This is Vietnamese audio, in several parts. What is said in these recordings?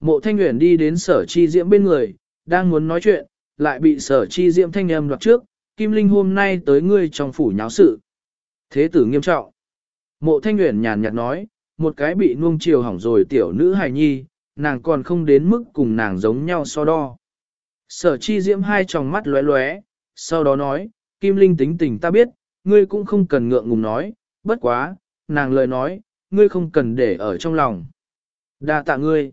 Mộ thanh Uyển đi đến sở chi diễm bên người, đang muốn nói chuyện, lại bị sở chi diễm thanh âm đoạt trước, Kim Linh hôm nay tới ngươi trong phủ nháo sự. Thế tử nghiêm trọng. Mộ thanh Uyển nhàn nhạt nói, một cái bị nuông chiều hỏng rồi tiểu nữ hài nhi, nàng còn không đến mức cùng nàng giống nhau so đo. Sở chi diễm hai tròng mắt lóe lóe, sau đó nói, Kim Linh tính tình ta biết, ngươi cũng không cần ngượng ngùng nói, bất quá, nàng lời nói, ngươi không cần để ở trong lòng. đa tạ ngươi.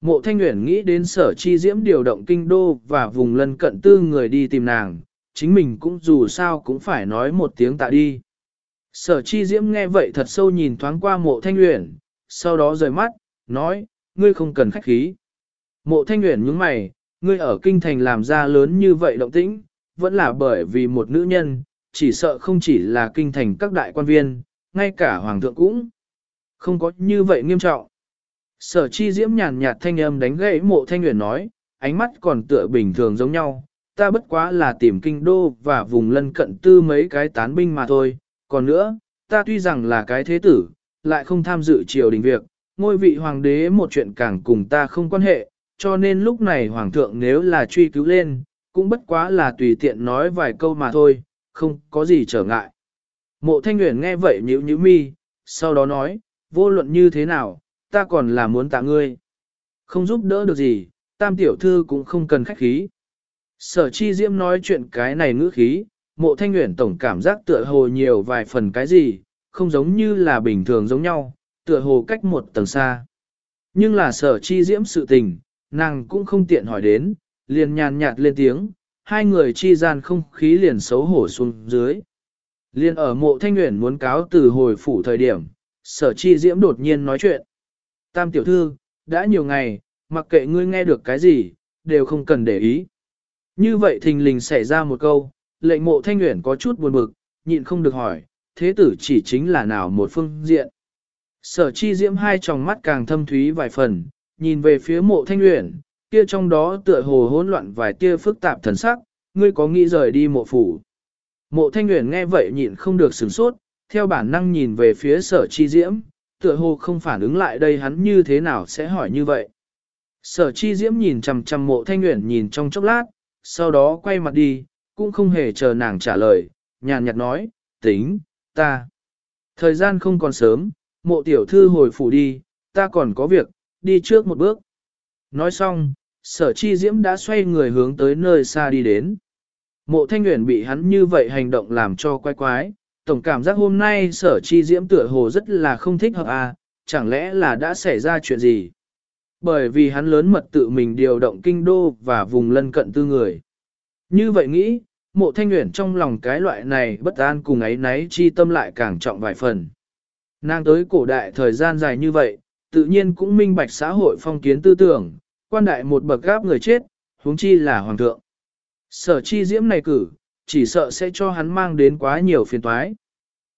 Mộ Thanh Uyển nghĩ đến sở chi diễm điều động kinh đô và vùng lân cận tư người đi tìm nàng, chính mình cũng dù sao cũng phải nói một tiếng tạ đi. Sở chi diễm nghe vậy thật sâu nhìn thoáng qua mộ Thanh Uyển, sau đó rời mắt, nói, ngươi không cần khách khí. Mộ Thanh Uyển nhướng mày, ngươi ở kinh thành làm ra lớn như vậy động tĩnh, vẫn là bởi vì một nữ nhân, chỉ sợ không chỉ là kinh thành các đại quan viên, ngay cả hoàng thượng cũng không có như vậy nghiêm trọng. Sở chi diễm nhàn nhạt thanh âm đánh gãy mộ thanh nguyện nói, ánh mắt còn tựa bình thường giống nhau, ta bất quá là tìm kinh đô và vùng lân cận tư mấy cái tán binh mà thôi, còn nữa, ta tuy rằng là cái thế tử, lại không tham dự triều đình việc, ngôi vị hoàng đế một chuyện càng cùng ta không quan hệ, cho nên lúc này hoàng thượng nếu là truy cứu lên, cũng bất quá là tùy tiện nói vài câu mà thôi, không có gì trở ngại. Mộ thanh nguyện nghe vậy nhíu nhíu mi, sau đó nói, vô luận như thế nào, ta còn là muốn tạ ngươi. Không giúp đỡ được gì, tam tiểu thư cũng không cần khách khí. Sở chi diễm nói chuyện cái này ngữ khí, mộ thanh nguyện tổng cảm giác tựa hồ nhiều vài phần cái gì, không giống như là bình thường giống nhau, tựa hồ cách một tầng xa. Nhưng là sở chi diễm sự tình, nàng cũng không tiện hỏi đến, liền nhàn nhạt lên tiếng, hai người chi gian không khí liền xấu hổ xuống dưới. Liên ở mộ thanh nguyện muốn cáo từ hồi phủ thời điểm, sở chi diễm đột nhiên nói chuyện. Tam tiểu thư, đã nhiều ngày, mặc kệ ngươi nghe được cái gì, đều không cần để ý. Như vậy thình lình xảy ra một câu, lệnh mộ thanh nguyện có chút buồn bực, nhịn không được hỏi, thế tử chỉ chính là nào một phương diện. Sở chi diễm hai tròng mắt càng thâm thúy vài phần, nhìn về phía mộ thanh nguyện, kia trong đó tựa hồ hỗn loạn vài tia phức tạp thần sắc, ngươi có nghĩ rời đi mộ phủ. Mộ thanh nguyện nghe vậy nhịn không được sửng sốt, theo bản năng nhìn về phía sở chi diễm, tựa hồ không phản ứng lại đây hắn như thế nào sẽ hỏi như vậy. Sở chi diễm nhìn chằm chằm mộ thanh nguyện nhìn trong chốc lát, sau đó quay mặt đi, cũng không hề chờ nàng trả lời, nhàn nhạt nói, tính, ta. Thời gian không còn sớm, mộ tiểu thư hồi phủ đi, ta còn có việc, đi trước một bước. Nói xong, sở chi diễm đã xoay người hướng tới nơi xa đi đến. Mộ thanh nguyện bị hắn như vậy hành động làm cho quái quái, tổng cảm giác hôm nay sở chi diễm tựa hồ rất là không thích hợp à, chẳng lẽ là đã xảy ra chuyện gì? Bởi vì hắn lớn mật tự mình điều động kinh đô và vùng lân cận tư người. Như vậy nghĩ, mộ thanh nguyện trong lòng cái loại này bất an cùng ấy náy chi tâm lại càng trọng vài phần. Nàng tới cổ đại thời gian dài như vậy, tự nhiên cũng minh bạch xã hội phong kiến tư tưởng, quan đại một bậc gáp người chết, huống chi là hoàng thượng. Sở chi diễm này cử, chỉ sợ sẽ cho hắn mang đến quá nhiều phiền toái.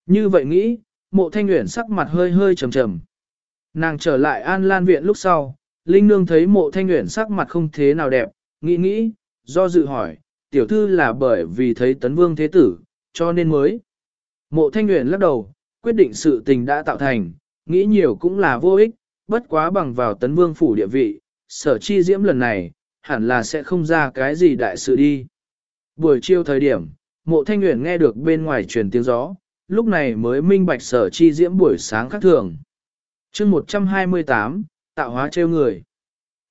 Như vậy nghĩ, mộ thanh nguyện sắc mặt hơi hơi trầm trầm. Nàng trở lại an lan viện lúc sau, Linh Nương thấy mộ thanh nguyện sắc mặt không thế nào đẹp, nghĩ nghĩ, do dự hỏi, tiểu thư là bởi vì thấy tấn vương thế tử, cho nên mới. Mộ thanh nguyện lắc đầu, quyết định sự tình đã tạo thành, nghĩ nhiều cũng là vô ích, bất quá bằng vào tấn vương phủ địa vị, sở chi diễm lần này, hẳn là sẽ không ra cái gì đại sự đi. Buổi chiều thời điểm, mộ thanh nguyện nghe được bên ngoài truyền tiếng gió, lúc này mới minh bạch sở chi diễm buổi sáng khác thường. chương 128, tạo hóa trêu người.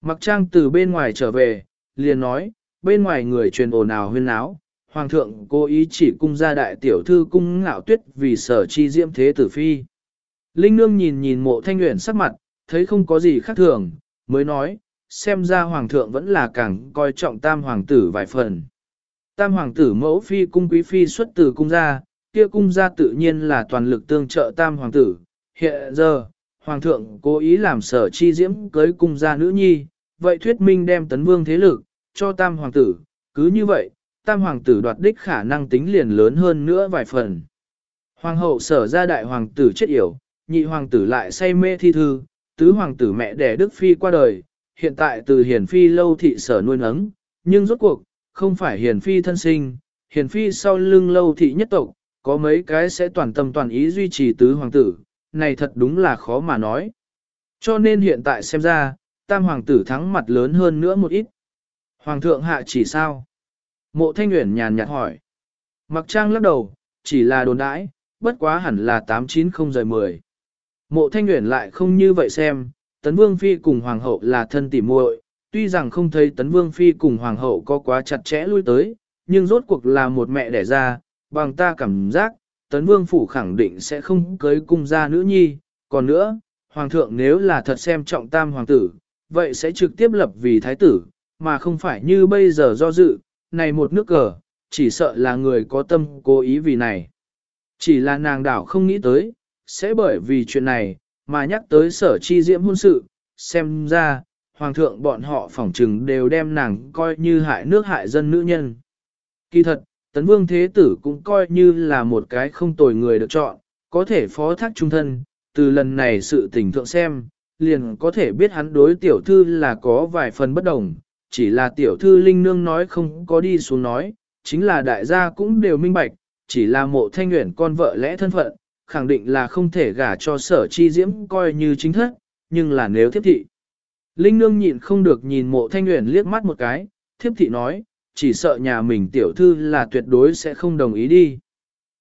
Mặc trang từ bên ngoài trở về, liền nói, bên ngoài người truyền ồn ào huyên náo, hoàng thượng cố ý chỉ cung ra đại tiểu thư cung ngạo tuyết vì sở chi diễm thế tử phi. Linh nương nhìn nhìn mộ thanh nguyện sắc mặt, thấy không có gì khác thường, mới nói, xem ra hoàng thượng vẫn là càng coi trọng tam hoàng tử vài phần. Tam hoàng tử mẫu phi cung quý phi xuất từ cung gia, kia cung gia tự nhiên là toàn lực tương trợ tam hoàng tử. Hiện giờ, hoàng thượng cố ý làm sở chi diễm cưới cung gia nữ nhi, vậy thuyết minh đem tấn vương thế lực, cho tam hoàng tử, cứ như vậy, tam hoàng tử đoạt đích khả năng tính liền lớn hơn nữa vài phần. Hoàng hậu sở ra đại hoàng tử chết yểu, nhị hoàng tử lại say mê thi thư, tứ hoàng tử mẹ đẻ Đức Phi qua đời, hiện tại từ hiền phi lâu thị sở nuôi nấng, nhưng rốt cuộc, không phải hiền phi thân sinh, hiền phi sau lưng lâu thị nhất tộc, có mấy cái sẽ toàn tâm toàn ý duy trì tứ hoàng tử, này thật đúng là khó mà nói. Cho nên hiện tại xem ra, tam hoàng tử thắng mặt lớn hơn nữa một ít. Hoàng thượng hạ chỉ sao? Mộ thanh nguyện nhàn nhạt hỏi. Mặc trang lắc đầu, chỉ là đồn đãi, bất quá hẳn là 890 giờ 10. Mộ thanh nguyện lại không như vậy xem, tấn vương phi cùng hoàng hậu là thân tỉ muội, tuy rằng không thấy tấn vương phi cùng hoàng hậu có quá chặt chẽ lui tới, nhưng rốt cuộc là một mẹ đẻ ra, bằng ta cảm giác, tấn vương phủ khẳng định sẽ không cưới cung gia nữ nhi, còn nữa, hoàng thượng nếu là thật xem trọng tam hoàng tử, vậy sẽ trực tiếp lập vì thái tử, mà không phải như bây giờ do dự, này một nước cờ, chỉ sợ là người có tâm cố ý vì này. Chỉ là nàng đảo không nghĩ tới, sẽ bởi vì chuyện này, mà nhắc tới sở chi diễm hôn sự, xem ra, hoàng thượng bọn họ phỏng trừng đều đem nàng coi như hại nước hại dân nữ nhân. Kỳ thật, tấn vương thế tử cũng coi như là một cái không tồi người được chọn, có thể phó thác trung thân, từ lần này sự tình thượng xem, liền có thể biết hắn đối tiểu thư là có vài phần bất đồng, chỉ là tiểu thư linh nương nói không có đi xuống nói, chính là đại gia cũng đều minh bạch, chỉ là mộ thanh nguyện con vợ lẽ thân phận, khẳng định là không thể gả cho sở chi diễm coi như chính thất, nhưng là nếu thiết thị. Linh nương nhịn không được nhìn mộ thanh nguyện liếc mắt một cái, thiếp thị nói, chỉ sợ nhà mình tiểu thư là tuyệt đối sẽ không đồng ý đi.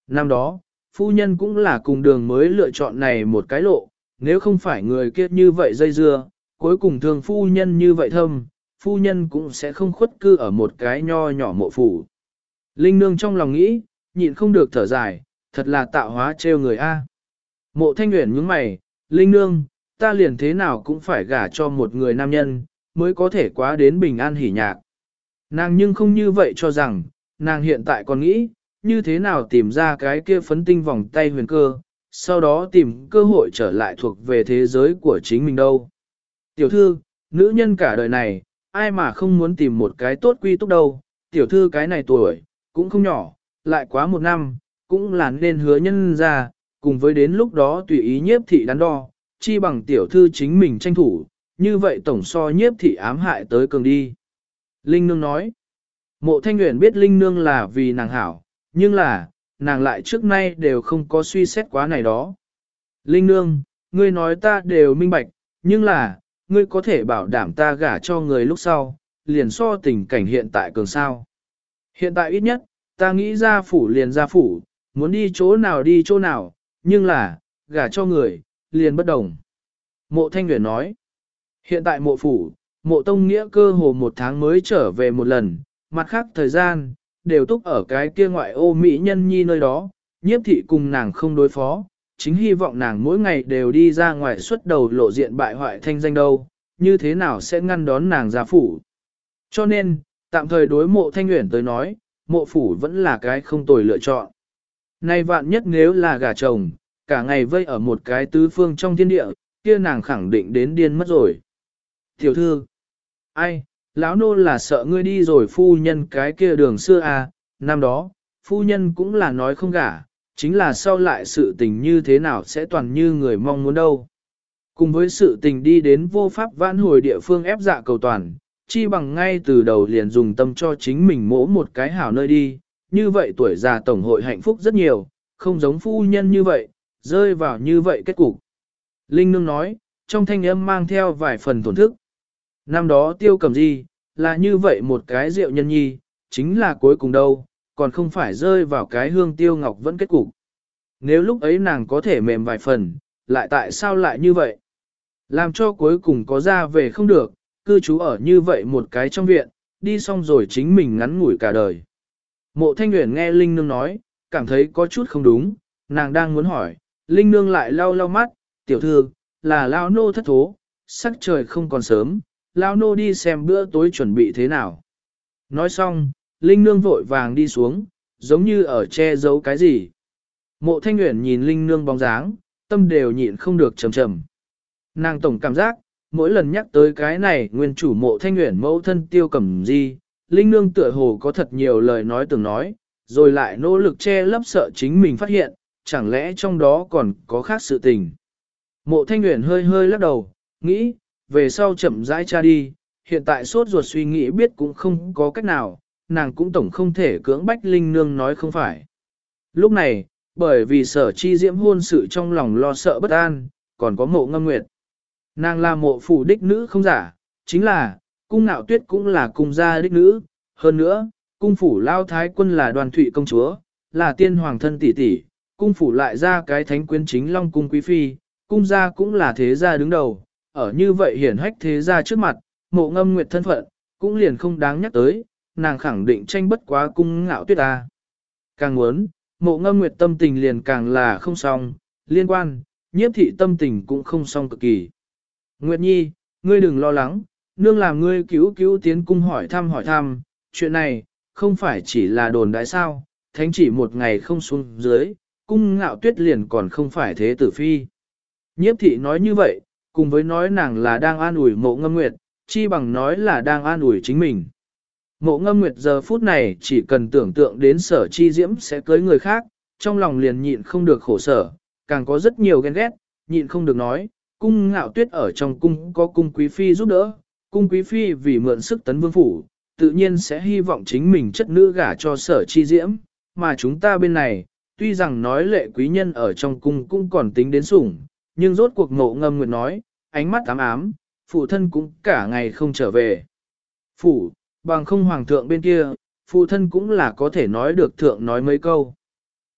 Năm đó, phu nhân cũng là cùng đường mới lựa chọn này một cái lộ, nếu không phải người kia như vậy dây dưa, cuối cùng thường phu nhân như vậy thâm, phu nhân cũng sẽ không khuất cư ở một cái nho nhỏ mộ phủ. Linh nương trong lòng nghĩ, nhịn không được thở dài, thật là tạo hóa trêu người A. Mộ thanh nguyện nhướng mày, Linh nương, ta liền thế nào cũng phải gả cho một người nam nhân, mới có thể quá đến bình an hỉ nhạc. Nàng nhưng không như vậy cho rằng, nàng hiện tại còn nghĩ, như thế nào tìm ra cái kia phấn tinh vòng tay huyền cơ, sau đó tìm cơ hội trở lại thuộc về thế giới của chính mình đâu. Tiểu thư, nữ nhân cả đời này, ai mà không muốn tìm một cái tốt quy túc đâu, tiểu thư cái này tuổi, cũng không nhỏ, lại quá một năm, cũng là nên hứa nhân ra, cùng với đến lúc đó tùy ý nhiếp thị đắn đo, chi bằng tiểu thư chính mình tranh thủ, như vậy tổng so nhiếp thị ám hại tới cường đi. Linh Nương nói, mộ thanh nguyện biết Linh Nương là vì nàng hảo, nhưng là, nàng lại trước nay đều không có suy xét quá này đó. Linh Nương, ngươi nói ta đều minh bạch, nhưng là, ngươi có thể bảo đảm ta gả cho người lúc sau, liền so tình cảnh hiện tại cường sao. Hiện tại ít nhất, ta nghĩ ra phủ liền ra phủ, muốn đi chỗ nào đi chỗ nào, nhưng là, gả cho người, liền bất đồng. Mộ Thanh Nguyễn nói, hiện tại mộ phủ, mộ tông nghĩa cơ hồ một tháng mới trở về một lần, mặt khác thời gian, đều túc ở cái kia ngoại ô Mỹ nhân nhi nơi đó, nhiếp thị cùng nàng không đối phó, chính hy vọng nàng mỗi ngày đều đi ra ngoài xuất đầu lộ diện bại hoại thanh danh đâu, như thế nào sẽ ngăn đón nàng ra phủ. Cho nên, tạm thời đối mộ thanh nguyện tới nói, mộ phủ vẫn là cái không tồi lựa chọn. Nay vạn nhất nếu là gà chồng, cả ngày vây ở một cái tứ phương trong thiên địa, kia nàng khẳng định đến điên mất rồi. Tiểu thư, ai, lão nô là sợ ngươi đi rồi phu nhân cái kia đường xưa à, năm đó, phu nhân cũng là nói không gả, chính là sau lại sự tình như thế nào sẽ toàn như người mong muốn đâu. Cùng với sự tình đi đến vô pháp vãn hồi địa phương ép dạ cầu toàn, chi bằng ngay từ đầu liền dùng tâm cho chính mình mỗ một cái hảo nơi đi, như vậy tuổi già tổng hội hạnh phúc rất nhiều, không giống phu nhân như vậy, rơi vào như vậy kết cục. Linh Nương nói, trong thanh âm mang theo vài phần tổn thức. Năm đó tiêu cầm gì, là như vậy một cái rượu nhân nhi, chính là cuối cùng đâu, còn không phải rơi vào cái hương tiêu ngọc vẫn kết cục. Nếu lúc ấy nàng có thể mềm vài phần, lại tại sao lại như vậy? Làm cho cuối cùng có ra về không được, cư trú ở như vậy một cái trong viện, đi xong rồi chính mình ngắn ngủi cả đời. Mộ thanh Nguyễn nghe Linh Nương nói, cảm thấy có chút không đúng, nàng đang muốn hỏi, Linh Nương lại lau lau mắt, tiểu thư, là lao nô thất thố, sắc trời không còn sớm, lao nô đi xem bữa tối chuẩn bị thế nào. Nói xong, Linh Nương vội vàng đi xuống, giống như ở che giấu cái gì. Mộ thanh Nguyễn nhìn Linh Nương bóng dáng, tâm đều nhịn không được trầm trầm. Nàng tổng cảm giác, mỗi lần nhắc tới cái này nguyên chủ mộ thanh Nguyễn mẫu thân tiêu cầm gì, Linh Nương tựa hồ có thật nhiều lời nói từng nói, rồi lại nỗ lực che lấp sợ chính mình phát hiện, chẳng lẽ trong đó còn có khác sự tình. Mộ thanh nguyện hơi hơi lắc đầu, nghĩ, về sau chậm rãi cha đi, hiện tại sốt ruột suy nghĩ biết cũng không có cách nào, nàng cũng tổng không thể cưỡng bách Linh Nương nói không phải. Lúc này, bởi vì sở chi diễm hôn sự trong lòng lo sợ bất an, còn có mộ ngâm nguyệt. Nàng là mộ phủ đích nữ không giả, chính là, cung nạo tuyết cũng là cung gia đích nữ, hơn nữa, cung phủ lao thái quân là đoàn thụy công chúa, là tiên hoàng thân tỷ tỷ, cung phủ lại ra cái thánh quyến chính long cung quý phi, cung gia cũng là thế gia đứng đầu, ở như vậy hiển hách thế gia trước mặt, mộ ngâm nguyệt thân phận, cũng liền không đáng nhắc tới, nàng khẳng định tranh bất quá cung ngạo tuyết ta. Càng muốn, mộ ngâm nguyệt tâm tình liền càng là không xong, liên quan, nhiếp thị tâm tình cũng không xong cực kỳ. Nguyệt Nhi, ngươi đừng lo lắng, nương làm ngươi cứu cứu tiến cung hỏi thăm hỏi thăm, chuyện này, không phải chỉ là đồn đại sao, thánh chỉ một ngày không xuống dưới, cung ngạo tuyết liền còn không phải thế tử phi. Nhiếp thị nói như vậy, cùng với nói nàng là đang an ủi mộ ngâm nguyệt, chi bằng nói là đang an ủi chính mình. Mộ ngâm nguyệt giờ phút này chỉ cần tưởng tượng đến sở chi diễm sẽ cưới người khác, trong lòng liền nhịn không được khổ sở, càng có rất nhiều ghen ghét, nhịn không được nói, cung ngạo tuyết ở trong cung có cung quý phi giúp đỡ, cung quý phi vì mượn sức tấn vương phủ, tự nhiên sẽ hy vọng chính mình chất nữ gả cho sở chi diễm, mà chúng ta bên này, tuy rằng nói lệ quý nhân ở trong cung cũng còn tính đến sủng, nhưng rốt cuộc ngộ ngâm nguyệt nói, ánh mắt ám ám, phụ thân cũng cả ngày không trở về. Phủ, bằng không hoàng thượng bên kia, phụ thân cũng là có thể nói được thượng nói mấy câu.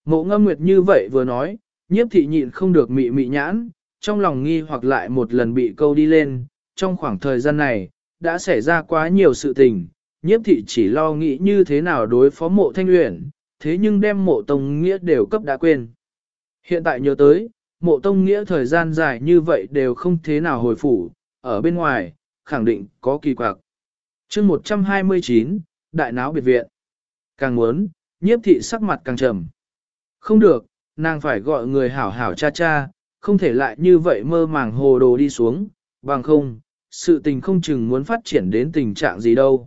Ngộ ngâm nguyệt như vậy vừa nói, nhiếp thị nhịn không được mị mị nhãn, trong lòng nghi hoặc lại một lần bị câu đi lên, trong khoảng thời gian này, đã xảy ra quá nhiều sự tình, nhiếp thị chỉ lo nghĩ như thế nào đối phó mộ thanh luyện, thế nhưng đem mộ tông nghĩa đều cấp đã quên. Hiện tại nhớ tới, mộ tông nghĩa thời gian dài như vậy đều không thế nào hồi phủ, ở bên ngoài, khẳng định có kỳ quặc. chương 129, Đại náo biệt viện. Càng muốn, nhiếp thị sắc mặt càng trầm. Không được, nàng phải gọi người hảo hảo cha cha, không thể lại như vậy mơ màng hồ đồ đi xuống, bằng không, sự tình không chừng muốn phát triển đến tình trạng gì đâu.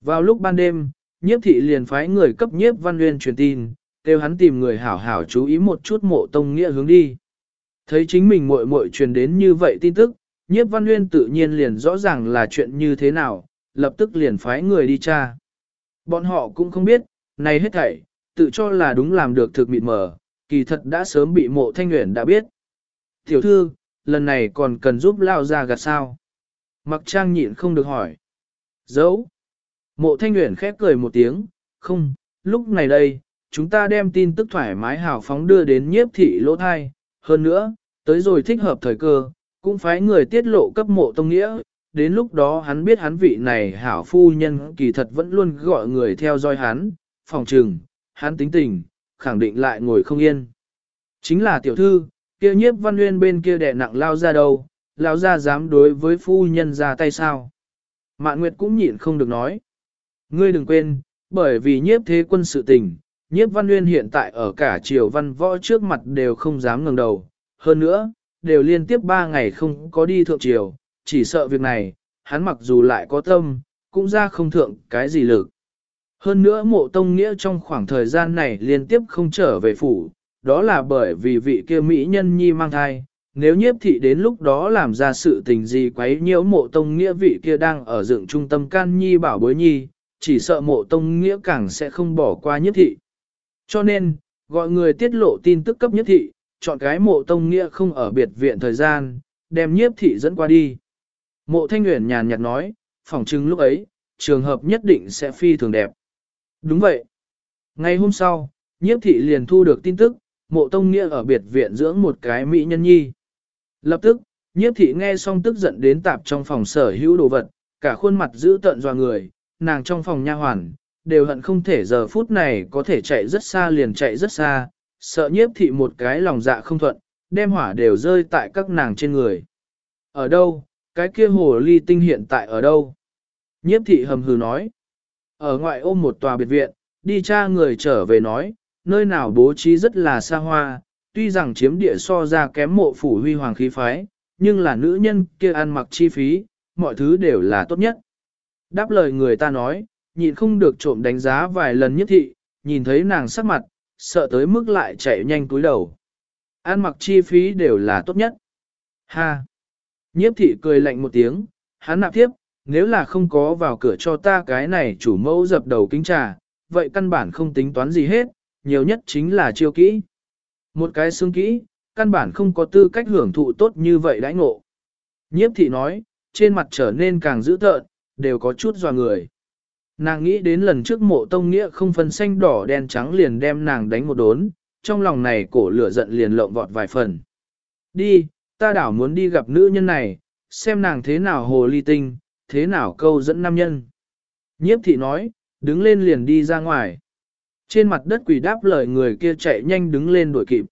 Vào lúc ban đêm, nhiếp thị liền phái người cấp nhiếp văn nguyên truyền tin, kêu hắn tìm người hảo hảo chú ý một chút mộ tông nghĩa hướng đi. Thấy chính mình muội muội truyền đến như vậy tin tức, nhiếp văn nguyên tự nhiên liền rõ ràng là chuyện như thế nào, lập tức liền phái người đi tra. Bọn họ cũng không biết, này hết thảy, tự cho là đúng làm được thực mịt mờ, kỳ thật đã sớm bị mộ thanh nguyện đã biết. Tiểu thư, lần này còn cần giúp lao ra gạt sao? Mặc trang nhịn không được hỏi. Dấu. Mộ thanh nguyện khép cười một tiếng, không, lúc này đây, chúng ta đem tin tức thoải mái hào phóng đưa đến nhiếp thị lỗ thai. Hơn nữa, tới rồi thích hợp thời cơ, cũng phải người tiết lộ cấp mộ tông nghĩa. Đến lúc đó hắn biết hắn vị này hảo phu nhân kỳ thật vẫn luôn gọi người theo dõi hắn, phòng trừng, hắn tính tình, khẳng định lại ngồi không yên. Chính là tiểu thư, kia nhiếp văn nguyên bên kia đè nặng lao ra đâu, lao ra dám đối với phu nhân ra tay sao. Mạn Nguyệt cũng nhịn không được nói. Ngươi đừng quên, bởi vì nhiếp thế quân sự tình, nhiếp văn nguyên hiện tại ở cả triều văn võ trước mặt đều không dám ngẩng đầu. Hơn nữa, đều liên tiếp ba ngày không có đi thượng triều, chỉ sợ việc này, hắn mặc dù lại có tâm, cũng ra không thượng cái gì lực. Hơn nữa mộ tông nghĩa trong khoảng thời gian này liên tiếp không trở về phủ, đó là bởi vì vị kia Mỹ nhân nhi mang thai. Nếu nhiếp thị đến lúc đó làm ra sự tình gì quấy nhiễu mộ tông nghĩa vị kia đang ở dựng trung tâm can nhi bảo bối nhi, chỉ sợ mộ tông nghĩa càng sẽ không bỏ qua nhiếp thị. Cho nên, gọi người tiết lộ tin tức cấp nhiếp thị, chọn cái mộ tông nghĩa không ở biệt viện thời gian, đem nhiếp thị dẫn qua đi. Mộ thanh nguyện nhàn nhạt nói, phỏng chừng lúc ấy, trường hợp nhất định sẽ phi thường đẹp. Đúng vậy. Ngày hôm sau, nhiếp thị liền thu được tin tức, mộ tông nghĩa ở biệt viện dưỡng một cái mỹ nhân nhi. Lập tức, nhiếp thị nghe xong tức giận đến tạp trong phòng sở hữu đồ vật, cả khuôn mặt giữ tận dò người, nàng trong phòng nha hoàn, đều hận không thể giờ phút này có thể chạy rất xa liền chạy rất xa, sợ nhiếp thị một cái lòng dạ không thuận, đem hỏa đều rơi tại các nàng trên người. Ở đâu, cái kia hồ ly tinh hiện tại ở đâu? Nhiếp thị hầm hừ nói. Ở ngoại ôm một tòa biệt viện, đi cha người trở về nói, nơi nào bố trí rất là xa hoa, tuy rằng chiếm địa so ra kém mộ phủ huy hoàng khí phái, nhưng là nữ nhân kia ăn mặc chi phí, mọi thứ đều là tốt nhất. Đáp lời người ta nói, nhịn không được trộm đánh giá vài lần nhất thị, nhìn thấy nàng sắc mặt, sợ tới mức lại chạy nhanh túi đầu. Ăn mặc chi phí đều là tốt nhất. Ha! Nhiếp thị cười lạnh một tiếng, hắn nạp tiếp, nếu là không có vào cửa cho ta cái này chủ mẫu dập đầu kính trà, vậy căn bản không tính toán gì hết, nhiều nhất chính là chiêu kỹ. Một cái xương kỹ, căn bản không có tư cách hưởng thụ tốt như vậy đãi ngộ. Nhiếp thị nói, trên mặt trở nên càng dữ tợn, đều có chút dò người. Nàng nghĩ đến lần trước mộ tông nghĩa không phân xanh đỏ đen trắng liền đem nàng đánh một đốn, trong lòng này cổ lửa giận liền lộn vọt vài phần. Đi, ta đảo muốn đi gặp nữ nhân này, xem nàng thế nào hồ ly tinh, thế nào câu dẫn nam nhân. Nhiếp thị nói, đứng lên liền đi ra ngoài. Trên mặt đất quỷ đáp lời người kia chạy nhanh đứng lên đuổi kịp.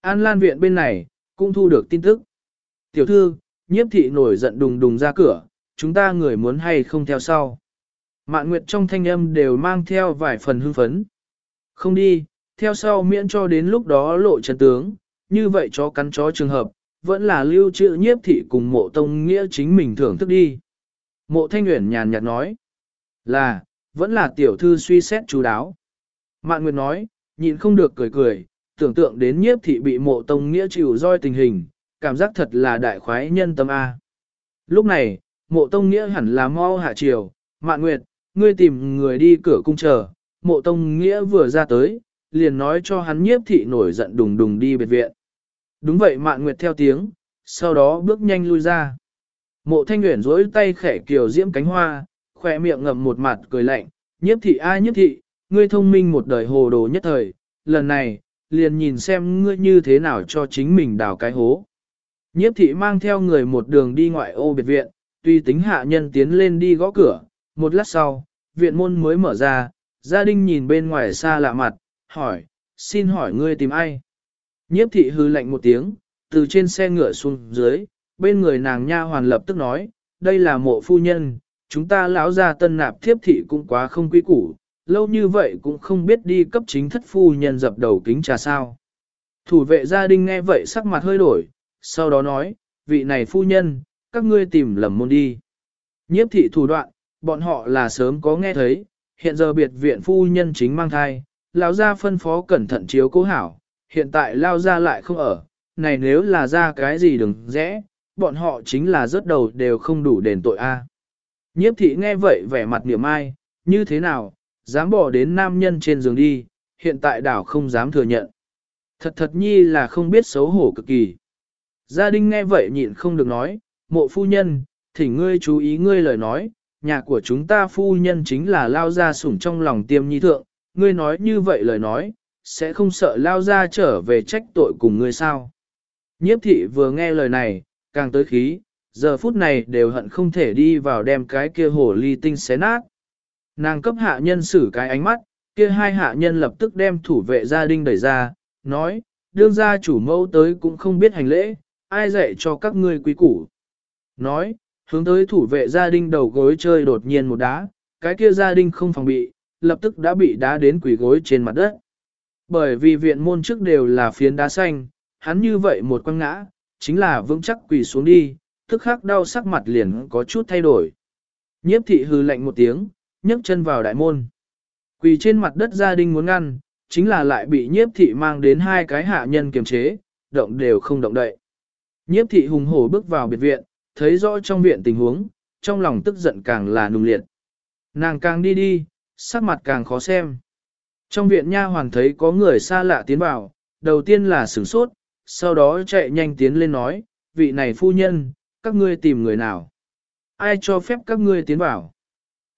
An Lan viện bên này, cũng thu được tin tức. Tiểu thư, nhiếp thị nổi giận đùng đùng ra cửa, chúng ta người muốn hay không theo sau. Mạn Nguyệt trong thanh âm đều mang theo vài phần hưng phấn. Không đi, theo sau miễn cho đến lúc đó lộ chân tướng, như vậy chó cắn chó trường hợp, vẫn là lưu trữ nhiếp thị cùng mộ tông nghĩa chính mình thưởng thức đi. Mộ thanh nguyện nhàn nhạt nói, là, vẫn là tiểu thư suy xét chú đáo. Mạn Nguyệt nói, nhịn không được cười cười, tưởng tượng đến nhiếp thị bị mộ tông nghĩa chịu roi tình hình, cảm giác thật là đại khoái nhân tâm A. Lúc này, mộ tông nghĩa hẳn là mau hạ triều. Mạn Nguyệt, ngươi tìm người đi cửa cung chờ, mộ tông nghĩa vừa ra tới, liền nói cho hắn nhiếp thị nổi giận đùng đùng đi biệt viện. Đúng vậy Mạn Nguyệt theo tiếng, sau đó bước nhanh lui ra. Mộ thanh nguyện rối tay khẽ kiều diễm cánh hoa, khỏe miệng ngậm một mặt cười lạnh, nhiếp thị ai nhiếp thị, ngươi thông minh một đời hồ đồ nhất thời, lần này, liền nhìn xem ngươi như thế nào cho chính mình đào cái hố. Nhiếp thị mang theo người một đường đi ngoại ô biệt viện, tuy tính hạ nhân tiến lên đi gõ cửa, một lát sau, viện môn mới mở ra, gia đình nhìn bên ngoài xa lạ mặt, hỏi, xin hỏi ngươi tìm ai? Nhiếp thị hư lạnh một tiếng, từ trên xe ngựa xuống dưới, bên người nàng nha hoàn lập tức nói, đây là mộ phu nhân, chúng ta lão gia tân nạp thiếp thị cũng quá không quý củ, lâu như vậy cũng không biết đi cấp chính thất phu nhân dập đầu kính trà sao. Thủ vệ gia đình nghe vậy sắc mặt hơi đổi, sau đó nói, vị này phu nhân, các ngươi tìm lầm môn đi. Nhiếp thị thủ đoạn, bọn họ là sớm có nghe thấy, hiện giờ biệt viện phu nhân chính mang thai, lão gia phân phó cẩn thận chiếu cố hảo, hiện tại lao gia lại không ở, này nếu là ra cái gì đừng rẽ, bọn họ chính là rớt đầu đều không đủ đền tội a. Nhiếp thị nghe vậy vẻ mặt niệm ai, như thế nào, dám bỏ đến nam nhân trên giường đi, hiện tại đảo không dám thừa nhận. Thật thật nhi là không biết xấu hổ cực kỳ. Gia đình nghe vậy nhịn không được nói, mộ phu nhân, thỉnh ngươi chú ý ngươi lời nói, nhà của chúng ta phu nhân chính là lao ra sủng trong lòng tiêm nhi thượng, ngươi nói như vậy lời nói, sẽ không sợ lao ra trở về trách tội cùng ngươi sao. Nhiếp thị vừa nghe lời này, càng tới khí, giờ phút này đều hận không thể đi vào đem cái kia hổ ly tinh xé nát. Nàng cấp hạ nhân xử cái ánh mắt, kia hai hạ nhân lập tức đem thủ vệ gia đình đẩy ra, nói, đương gia chủ mẫu tới cũng không biết hành lễ, ai dạy cho các ngươi quý củ. Nói, hướng tới thủ vệ gia đình đầu gối chơi đột nhiên một đá, cái kia gia đình không phòng bị, lập tức đã bị đá đến quỷ gối trên mặt đất. Bởi vì viện môn trước đều là phiến đá xanh, hắn như vậy một quăng ngã, chính là vững chắc quỳ xuống đi, tức khắc đau sắc mặt liền có chút thay đổi. Nhiếp thị hư lạnh một tiếng, nhấc chân vào đại môn. Quỳ trên mặt đất gia đình muốn ngăn, chính là lại bị nhiếp thị mang đến hai cái hạ nhân kiềm chế, động đều không động đậy. Nhiếp thị hùng hổ bước vào biệt viện, thấy rõ trong viện tình huống, trong lòng tức giận càng là nung liệt. Nàng càng đi đi, sắc mặt càng khó xem. Trong viện nha hoàn thấy có người xa lạ tiến vào, đầu tiên là sửng sốt, sau đó chạy nhanh tiến lên nói, vị này phu nhân, các ngươi tìm người nào? Ai cho phép các ngươi tiến vào?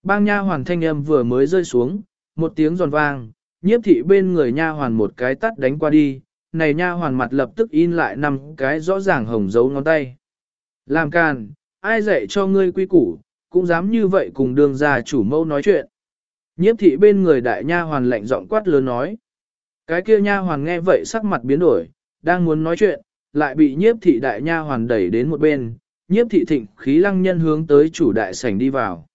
Bang nha hoàn thanh âm vừa mới rơi xuống, một tiếng giòn vang, nhiếp thị bên người nha hoàn một cái tắt đánh qua đi, này nha hoàn mặt lập tức in lại năm cái rõ ràng hồng dấu ngón tay. Làm càn, ai dạy cho ngươi quy củ, cũng dám như vậy cùng đường gia chủ mâu nói chuyện. Nhiếp thị bên người đại nha hoàn lạnh giọng quát lớn nói. Cái kia nha hoàn nghe vậy sắc mặt biến đổi, đang muốn nói chuyện, lại bị nhiếp thị đại nha hoàn đẩy đến một bên, nhiếp thị thịnh khí lăng nhân hướng tới chủ đại sảnh đi vào.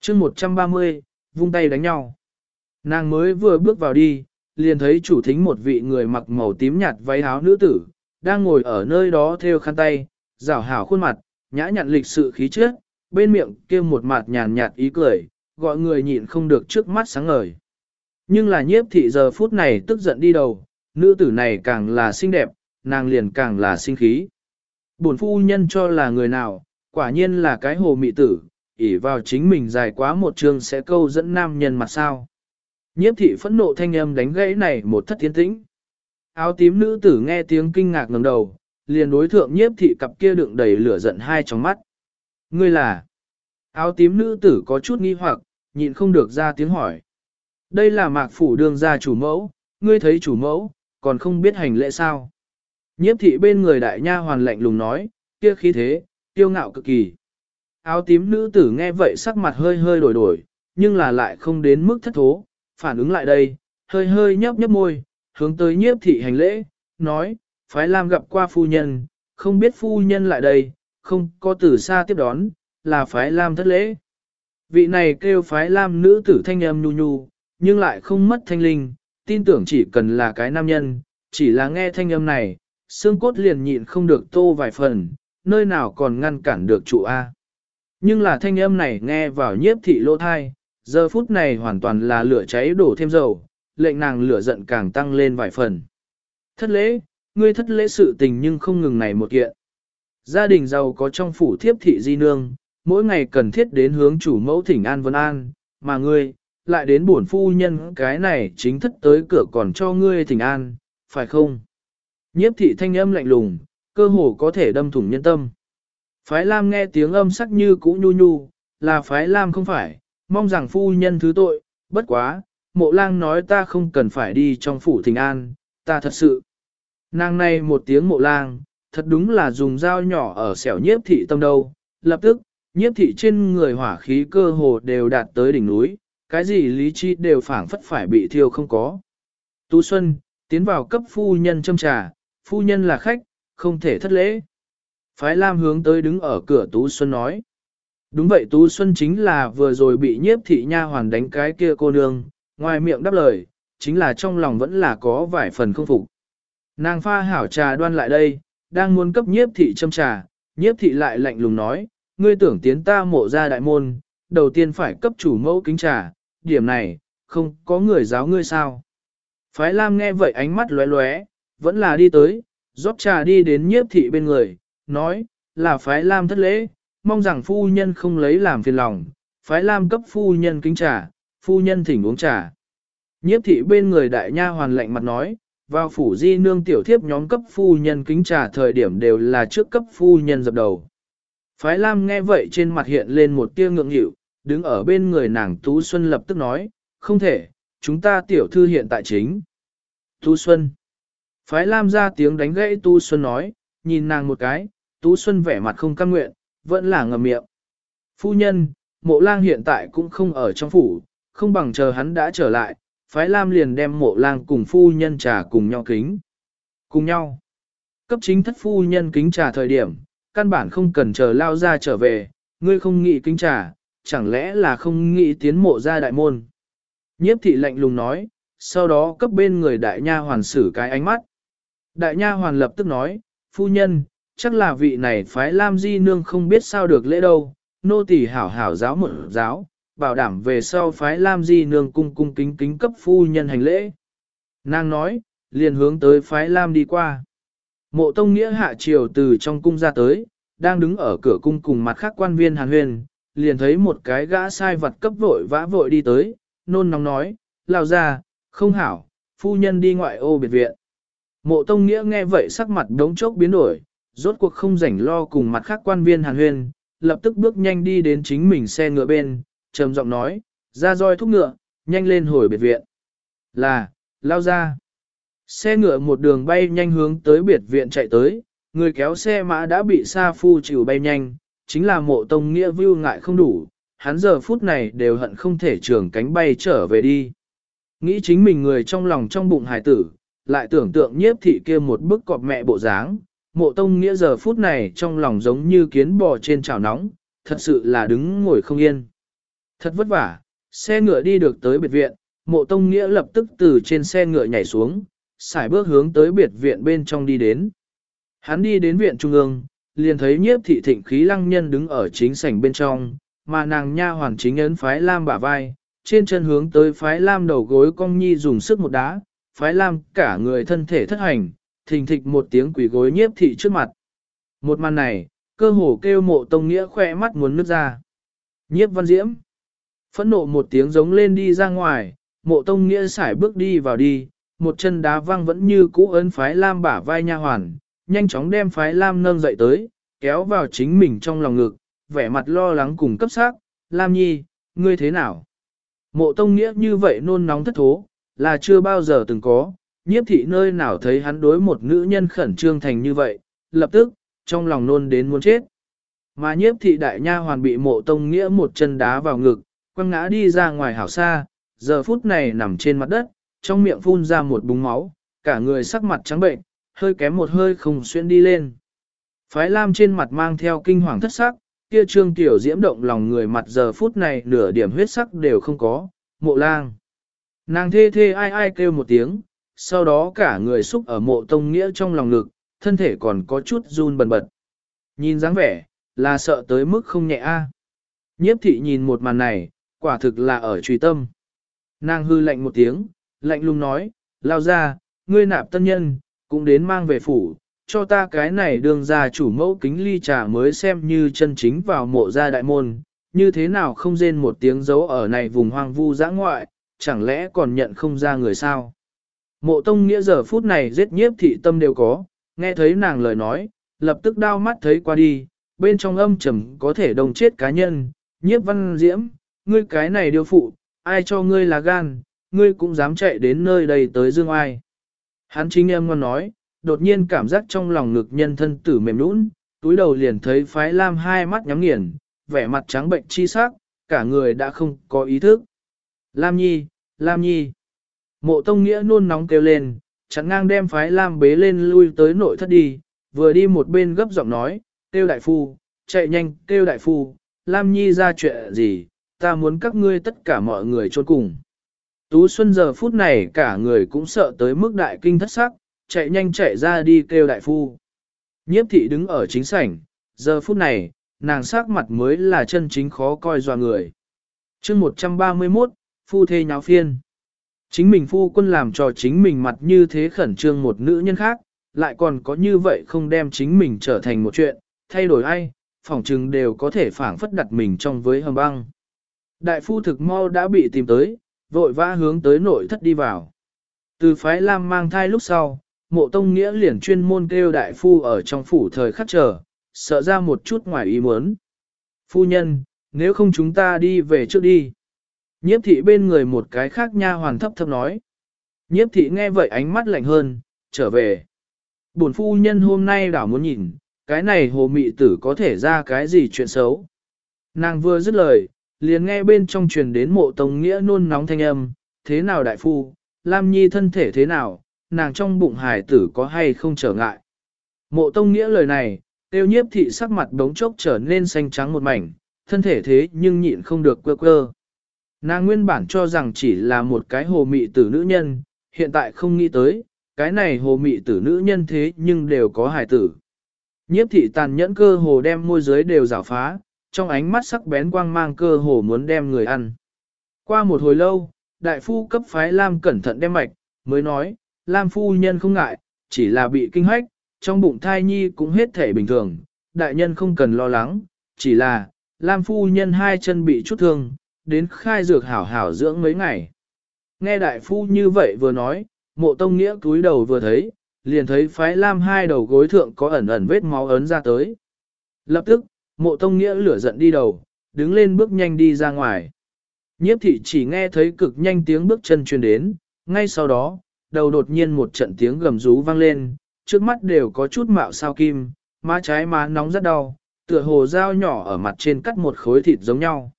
chương 130, vung tay đánh nhau. Nàng mới vừa bước vào đi, liền thấy chủ thính một vị người mặc màu tím nhạt váy áo nữ tử, đang ngồi ở nơi đó theo khăn tay, rảo hảo khuôn mặt, nhã nhặn lịch sự khí chất, bên miệng kêu một mặt nhàn nhạt ý cười, gọi người nhịn không được trước mắt sáng ngời. Nhưng là nhiếp thị giờ phút này tức giận đi đầu, nữ tử này càng là xinh đẹp, nàng liền càng là sinh khí. Bổn phu nhân cho là người nào, quả nhiên là cái hồ mị tử, ỷ vào chính mình dài quá một trường sẽ câu dẫn nam nhân mặt sao. Nhiếp thị phẫn nộ thanh âm đánh gãy này một thất tiến tĩnh. Áo tím nữ tử nghe tiếng kinh ngạc ngẩng đầu, liền đối thượng nhiếp thị cặp kia đựng đầy lửa giận hai trong mắt. Ngươi là, áo tím nữ tử có chút nghi hoặc, nhịn không được ra tiếng hỏi. Đây là mạc phủ đường gia chủ mẫu, ngươi thấy chủ mẫu, còn không biết hành lễ sao. Nhiếp thị bên người đại nha hoàn lạnh lùng nói, kia khí thế, tiêu ngạo cực kỳ. Áo tím nữ tử nghe vậy sắc mặt hơi hơi đổi đổi, nhưng là lại không đến mức thất thố, phản ứng lại đây, hơi hơi nhấp nhấp môi, hướng tới nhiếp thị hành lễ, nói, phái Lam gặp qua phu nhân, không biết phu nhân lại đây, không có từ xa tiếp đón, là phái Lam thất lễ. Vị này kêu phái Lam nữ tử thanh âm nhu nhu, nhưng lại không mất thanh linh, tin tưởng chỉ cần là cái nam nhân, chỉ là nghe thanh âm này, xương cốt liền nhịn không được tô vài phần, nơi nào còn ngăn cản được chủ A. Nhưng là thanh âm này nghe vào nhiếp thị lỗ thai, giờ phút này hoàn toàn là lửa cháy đổ thêm dầu, lệnh nàng lửa giận càng tăng lên vài phần. Thất lễ, ngươi thất lễ sự tình nhưng không ngừng này một kiện. Gia đình giàu có trong phủ thiếp thị di nương, mỗi ngày cần thiết đến hướng chủ mẫu thỉnh an vân an, mà ngươi, lại đến buồn phu nhân cái này chính thất tới cửa còn cho ngươi thỉnh an, phải không? Nhiếp thị thanh âm lạnh lùng, cơ hồ có thể đâm thủng nhân tâm. Phái Lam nghe tiếng âm sắc như cũ nhu nhu, là phái Lam không phải, mong rằng phu nhân thứ tội, bất quá, mộ lang nói ta không cần phải đi trong phủ thỉnh an, ta thật sự. Nàng này một tiếng mộ lang, thật đúng là dùng dao nhỏ ở xẻo nhiếp thị tâm đâu, lập tức, nhiếp thị trên người hỏa khí cơ hồ đều đạt tới đỉnh núi, cái gì lý trí đều phảng phất phải bị thiêu không có. Tú Xuân, tiến vào cấp phu nhân châm trà, phu nhân là khách, không thể thất lễ. Phái Lam hướng tới đứng ở cửa Tú Xuân nói. Đúng vậy Tú Xuân chính là vừa rồi bị nhiếp thị nha hoàn đánh cái kia cô nương, ngoài miệng đáp lời, chính là trong lòng vẫn là có vài phần không phục. Nàng pha hảo trà đoan lại đây, đang muốn cấp nhiếp thị châm trà, nhiếp thị lại lạnh lùng nói, ngươi tưởng tiến ta mộ ra đại môn, đầu tiên phải cấp chủ mẫu kính trà, điểm này, không có người giáo ngươi sao. Phái Lam nghe vậy ánh mắt lóe lóe, vẫn là đi tới, rót trà đi đến nhiếp thị bên người, nói, là phái Lam thất lễ, mong rằng phu nhân không lấy làm phiền lòng, phái Lam cấp phu nhân kính trà, phu nhân thỉnh uống trà. Nhiếp thị bên người đại nha hoàn lạnh mặt nói, vào phủ di nương tiểu thiếp nhóm cấp phu nhân kính trà thời điểm đều là trước cấp phu nhân dập đầu. Phái Lam nghe vậy trên mặt hiện lên một tia ngượng nghịu, đứng ở bên người nàng Tú Xuân lập tức nói, không thể, chúng ta tiểu thư hiện tại chính. Tú Xuân. Phái Lam ra tiếng đánh gãy Tú Xuân nói, nhìn nàng một cái, Tú Xuân vẻ mặt không cam nguyện, vẫn là ngầm miệng. Phu nhân, mộ lang hiện tại cũng không ở trong phủ, không bằng chờ hắn đã trở lại, phái Lam liền đem mộ lang cùng phu nhân trà cùng nhau kính. Cùng nhau. Cấp chính thất phu nhân kính trà thời điểm, căn bản không cần chờ lao ra trở về, ngươi không nghĩ kính trà, chẳng lẽ là không nghĩ tiến mộ ra đại môn. Nhiếp thị lạnh lùng nói, sau đó cấp bên người đại nha hoàn xử cái ánh mắt. Đại nha hoàn lập tức nói, phu nhân, chắc là vị này phái Lam Di Nương không biết sao được lễ đâu, nô tỳ hảo hảo giáo một giáo, bảo đảm về sau phái Lam Di Nương cung cung kính kính cấp phu nhân hành lễ. Nàng nói, liền hướng tới phái Lam đi qua. Mộ Tông Nghĩa hạ triều từ trong cung ra tới, đang đứng ở cửa cung cùng mặt khác quan viên hàn huyền, liền thấy một cái gã sai vật cấp vội vã vội đi tới, nôn nóng nói, lao ra, không hảo, phu nhân đi ngoại ô biệt viện. Mộ Tông Nghĩa nghe vậy sắc mặt đống chốc biến đổi, rốt cuộc không rảnh lo cùng mặt khác quan viên hàn huyền, lập tức bước nhanh đi đến chính mình xe ngựa bên, trầm giọng nói, ra roi thúc ngựa, nhanh lên hồi biệt viện. Là, lao ra. Xe ngựa một đường bay nhanh hướng tới biệt viện chạy tới, người kéo xe mã đã bị Sa Phu chịu bay nhanh, chính là mộ tông nghĩa view ngại không đủ, hắn giờ phút này đều hận không thể trường cánh bay trở về đi. Nghĩ chính mình người trong lòng trong bụng hài tử, lại tưởng tượng nhiếp thị kia một bức cọp mẹ bộ dáng, mộ tông nghĩa giờ phút này trong lòng giống như kiến bò trên chảo nóng, thật sự là đứng ngồi không yên. Thật vất vả, xe ngựa đi được tới biệt viện, mộ tông nghĩa lập tức từ trên xe ngựa nhảy xuống, xài bước hướng tới biệt viện bên trong đi đến. Hắn đi đến viện trung ương, liền thấy nhiếp thị thịnh khí lăng nhân đứng ở chính sảnh bên trong, mà nàng nha hoàn chính ấn phái lam bả vai, trên chân hướng tới phái lam đầu gối cong nhi dùng sức một đá, phái lam cả người thân thể thất hành, thình thịch một tiếng quỷ gối nhiếp thị trước mặt. Một màn này, cơ hồ kêu mộ tông nghĩa khỏe mắt muốn nước ra. Nhiếp văn diễm. Phẫn nộ một tiếng giống lên đi ra ngoài, mộ tông nghĩa xải bước đi vào đi, một chân đá văng vẫn như cũ ấn phái lam bả vai nha hoàn, nhanh chóng đem phái Lam nâng dậy tới, kéo vào chính mình trong lòng ngực, vẻ mặt lo lắng cùng cấp sắc. Lam Nhi, ngươi thế nào? Mộ Tông Nghĩa như vậy nôn nóng thất thố, là chưa bao giờ từng có, nhiếp thị nơi nào thấy hắn đối một nữ nhân khẩn trương thành như vậy, lập tức, trong lòng nôn đến muốn chết. Mà nhiếp thị đại nha hoàn bị mộ Tông Nghĩa một chân đá vào ngực, quăng ngã đi ra ngoài hảo xa, giờ phút này nằm trên mặt đất, trong miệng phun ra một búng máu, cả người sắc mặt trắng bệnh, hơi kém một hơi không xuyên đi lên. Phái Lam trên mặt mang theo kinh hoàng thất sắc, kia trương tiểu diễm động lòng người mặt giờ phút này nửa điểm huyết sắc đều không có, mộ lang. Nàng thê thê ai ai kêu một tiếng, sau đó cả người xúc ở mộ tông nghĩa trong lòng ngực, thân thể còn có chút run bần bật. Nhìn dáng vẻ, là sợ tới mức không nhẹ a. Nhiếp thị nhìn một màn này, quả thực là ở truy tâm. Nàng hư lạnh một tiếng, lạnh lùng nói, lao ra, ngươi nạp tân nhân, cũng đến mang về phủ, cho ta cái này đường ra chủ mẫu kính ly trà mới xem như chân chính vào mộ gia đại môn, như thế nào không rên một tiếng dấu ở này vùng hoang vu dã ngoại, chẳng lẽ còn nhận không ra người sao? Mộ tông nghĩa giờ phút này giết nhiếp thị tâm đều có, nghe thấy nàng lời nói, lập tức đau mắt thấy qua đi, bên trong âm trầm có thể đồng chết cá nhân, nhiếp văn diễm, ngươi cái này điều phụ, ai cho ngươi là gan, ngươi cũng dám chạy đến nơi đây tới dương ai. Hắn chính em ngon nói, đột nhiên cảm giác trong lòng ngực nhân thân tử mềm nũng, túi đầu liền thấy phái lam hai mắt nhắm nghiền, vẻ mặt trắng bệnh chi sắc, cả người đã không có ý thức. Lam Nhi, Lam Nhi. Mộ Tông Nghĩa nôn nóng kêu lên, chắn ngang đem phái Lam bế lên lui tới nội thất đi, vừa đi một bên gấp giọng nói, kêu đại phu, chạy nhanh, kêu đại phu, Lam Nhi ra chuyện gì, ta muốn các ngươi tất cả mọi người trốn cùng. Tú Xuân giờ phút này cả người cũng sợ tới mức đại kinh thất sắc, chạy nhanh chạy ra đi kêu đại phu. Nhiếp thị đứng ở chính sảnh, giờ phút này, nàng sắc mặt mới là chân chính khó coi dò người. chương 131, phu thê nháo phiên. Chính mình phu quân làm cho chính mình mặt như thế khẩn trương một nữ nhân khác, lại còn có như vậy không đem chính mình trở thành một chuyện, thay đổi ai, phỏng chừng đều có thể phản phất đặt mình trong với hầm băng. Đại phu thực mau đã bị tìm tới, vội vã hướng tới nội thất đi vào. Từ phái Lam mang thai lúc sau, mộ tông nghĩa liền chuyên môn kêu đại phu ở trong phủ thời khắc chờ, sợ ra một chút ngoài ý muốn. Phu nhân, nếu không chúng ta đi về trước đi. Nhiếp thị bên người một cái khác nha hoàn thấp thấp nói. Nhiếp thị nghe vậy ánh mắt lạnh hơn, trở về. Bổn phu nhân hôm nay đảo muốn nhìn, cái này hồ mị tử có thể ra cái gì chuyện xấu. Nàng vừa dứt lời, liền nghe bên trong truyền đến mộ tông nghĩa nôn nóng thanh âm, thế nào đại phu, Lam Nhi thân thể thế nào, nàng trong bụng hài tử có hay không trở ngại. Mộ tông nghĩa lời này, tiêu nhiếp thị sắc mặt đống chốc trở nên xanh trắng một mảnh, thân thể thế nhưng nhịn không được quơ quơ. Nàng nguyên bản cho rằng chỉ là một cái hồ mị tử nữ nhân, hiện tại không nghĩ tới, cái này hồ mị tử nữ nhân thế nhưng đều có hài tử. Nhiếp thị tàn nhẫn cơ hồ đem môi giới đều rảo phá, trong ánh mắt sắc bén quang mang cơ hồ muốn đem người ăn. Qua một hồi lâu, đại phu cấp phái Lam cẩn thận đem mạch, mới nói, Lam phu nhân không ngại, chỉ là bị kinh hoách, trong bụng thai nhi cũng hết thể bình thường, đại nhân không cần lo lắng, chỉ là, Lam phu nhân hai chân bị chút thương, đến khai dược hảo hảo dưỡng mấy ngày. Nghe đại phu như vậy vừa nói, mộ tông nghĩa cúi đầu vừa thấy, liền thấy phái Lam hai đầu gối thượng có ẩn ẩn vết máu ấn ra tới. Lập tức, mộ tông nghĩa lửa giận đi đầu, đứng lên bước nhanh đi ra ngoài. Nhiếp thị chỉ nghe thấy cực nhanh tiếng bước chân truyền đến, ngay sau đó, đầu đột nhiên một trận tiếng gầm rú vang lên, trước mắt đều có chút mạo sao kim, má trái má nóng rất đau, tựa hồ dao nhỏ ở mặt trên cắt một khối thịt giống nhau.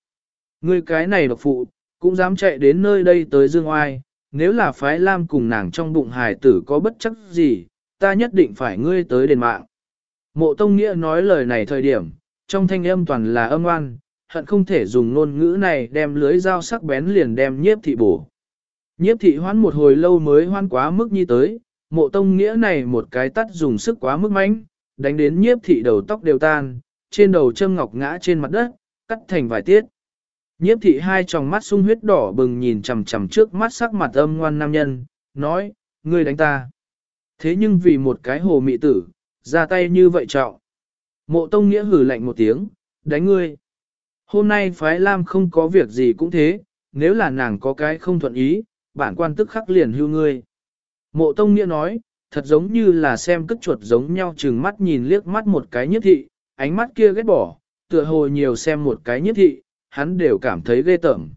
Ngươi cái này độc phụ, cũng dám chạy đến nơi đây tới dương oai, nếu là phái lam cùng nàng trong bụng hài tử có bất chắc gì, ta nhất định phải ngươi tới đền mạng. Mộ Tông Nghĩa nói lời này thời điểm, trong thanh âm toàn là âm oan, hận không thể dùng ngôn ngữ này đem lưới dao sắc bén liền đem nhiếp thị bổ. Nhiếp thị hoán một hồi lâu mới hoan quá mức như tới, mộ tông nghĩa này một cái tắt dùng sức quá mức mánh, đánh đến nhiếp thị đầu tóc đều tan, trên đầu châm ngọc ngã trên mặt đất, cắt thành vài tiết. Nhiếp thị hai tròng mắt sung huyết đỏ bừng nhìn chằm chằm trước mắt sắc mặt âm ngoan nam nhân, nói, ngươi đánh ta. Thế nhưng vì một cái hồ mị tử, ra tay như vậy trọng. Mộ tông nghĩa hử lạnh một tiếng, đánh ngươi. Hôm nay phái Lam không có việc gì cũng thế, nếu là nàng có cái không thuận ý, bản quan tức khắc liền hưu ngươi. Mộ tông nghĩa nói, thật giống như là xem cất chuột giống nhau chừng mắt nhìn liếc mắt một cái nhiếp thị, ánh mắt kia ghét bỏ, tựa hồ nhiều xem một cái nhiếp thị, hắn đều cảm thấy ghê tởm.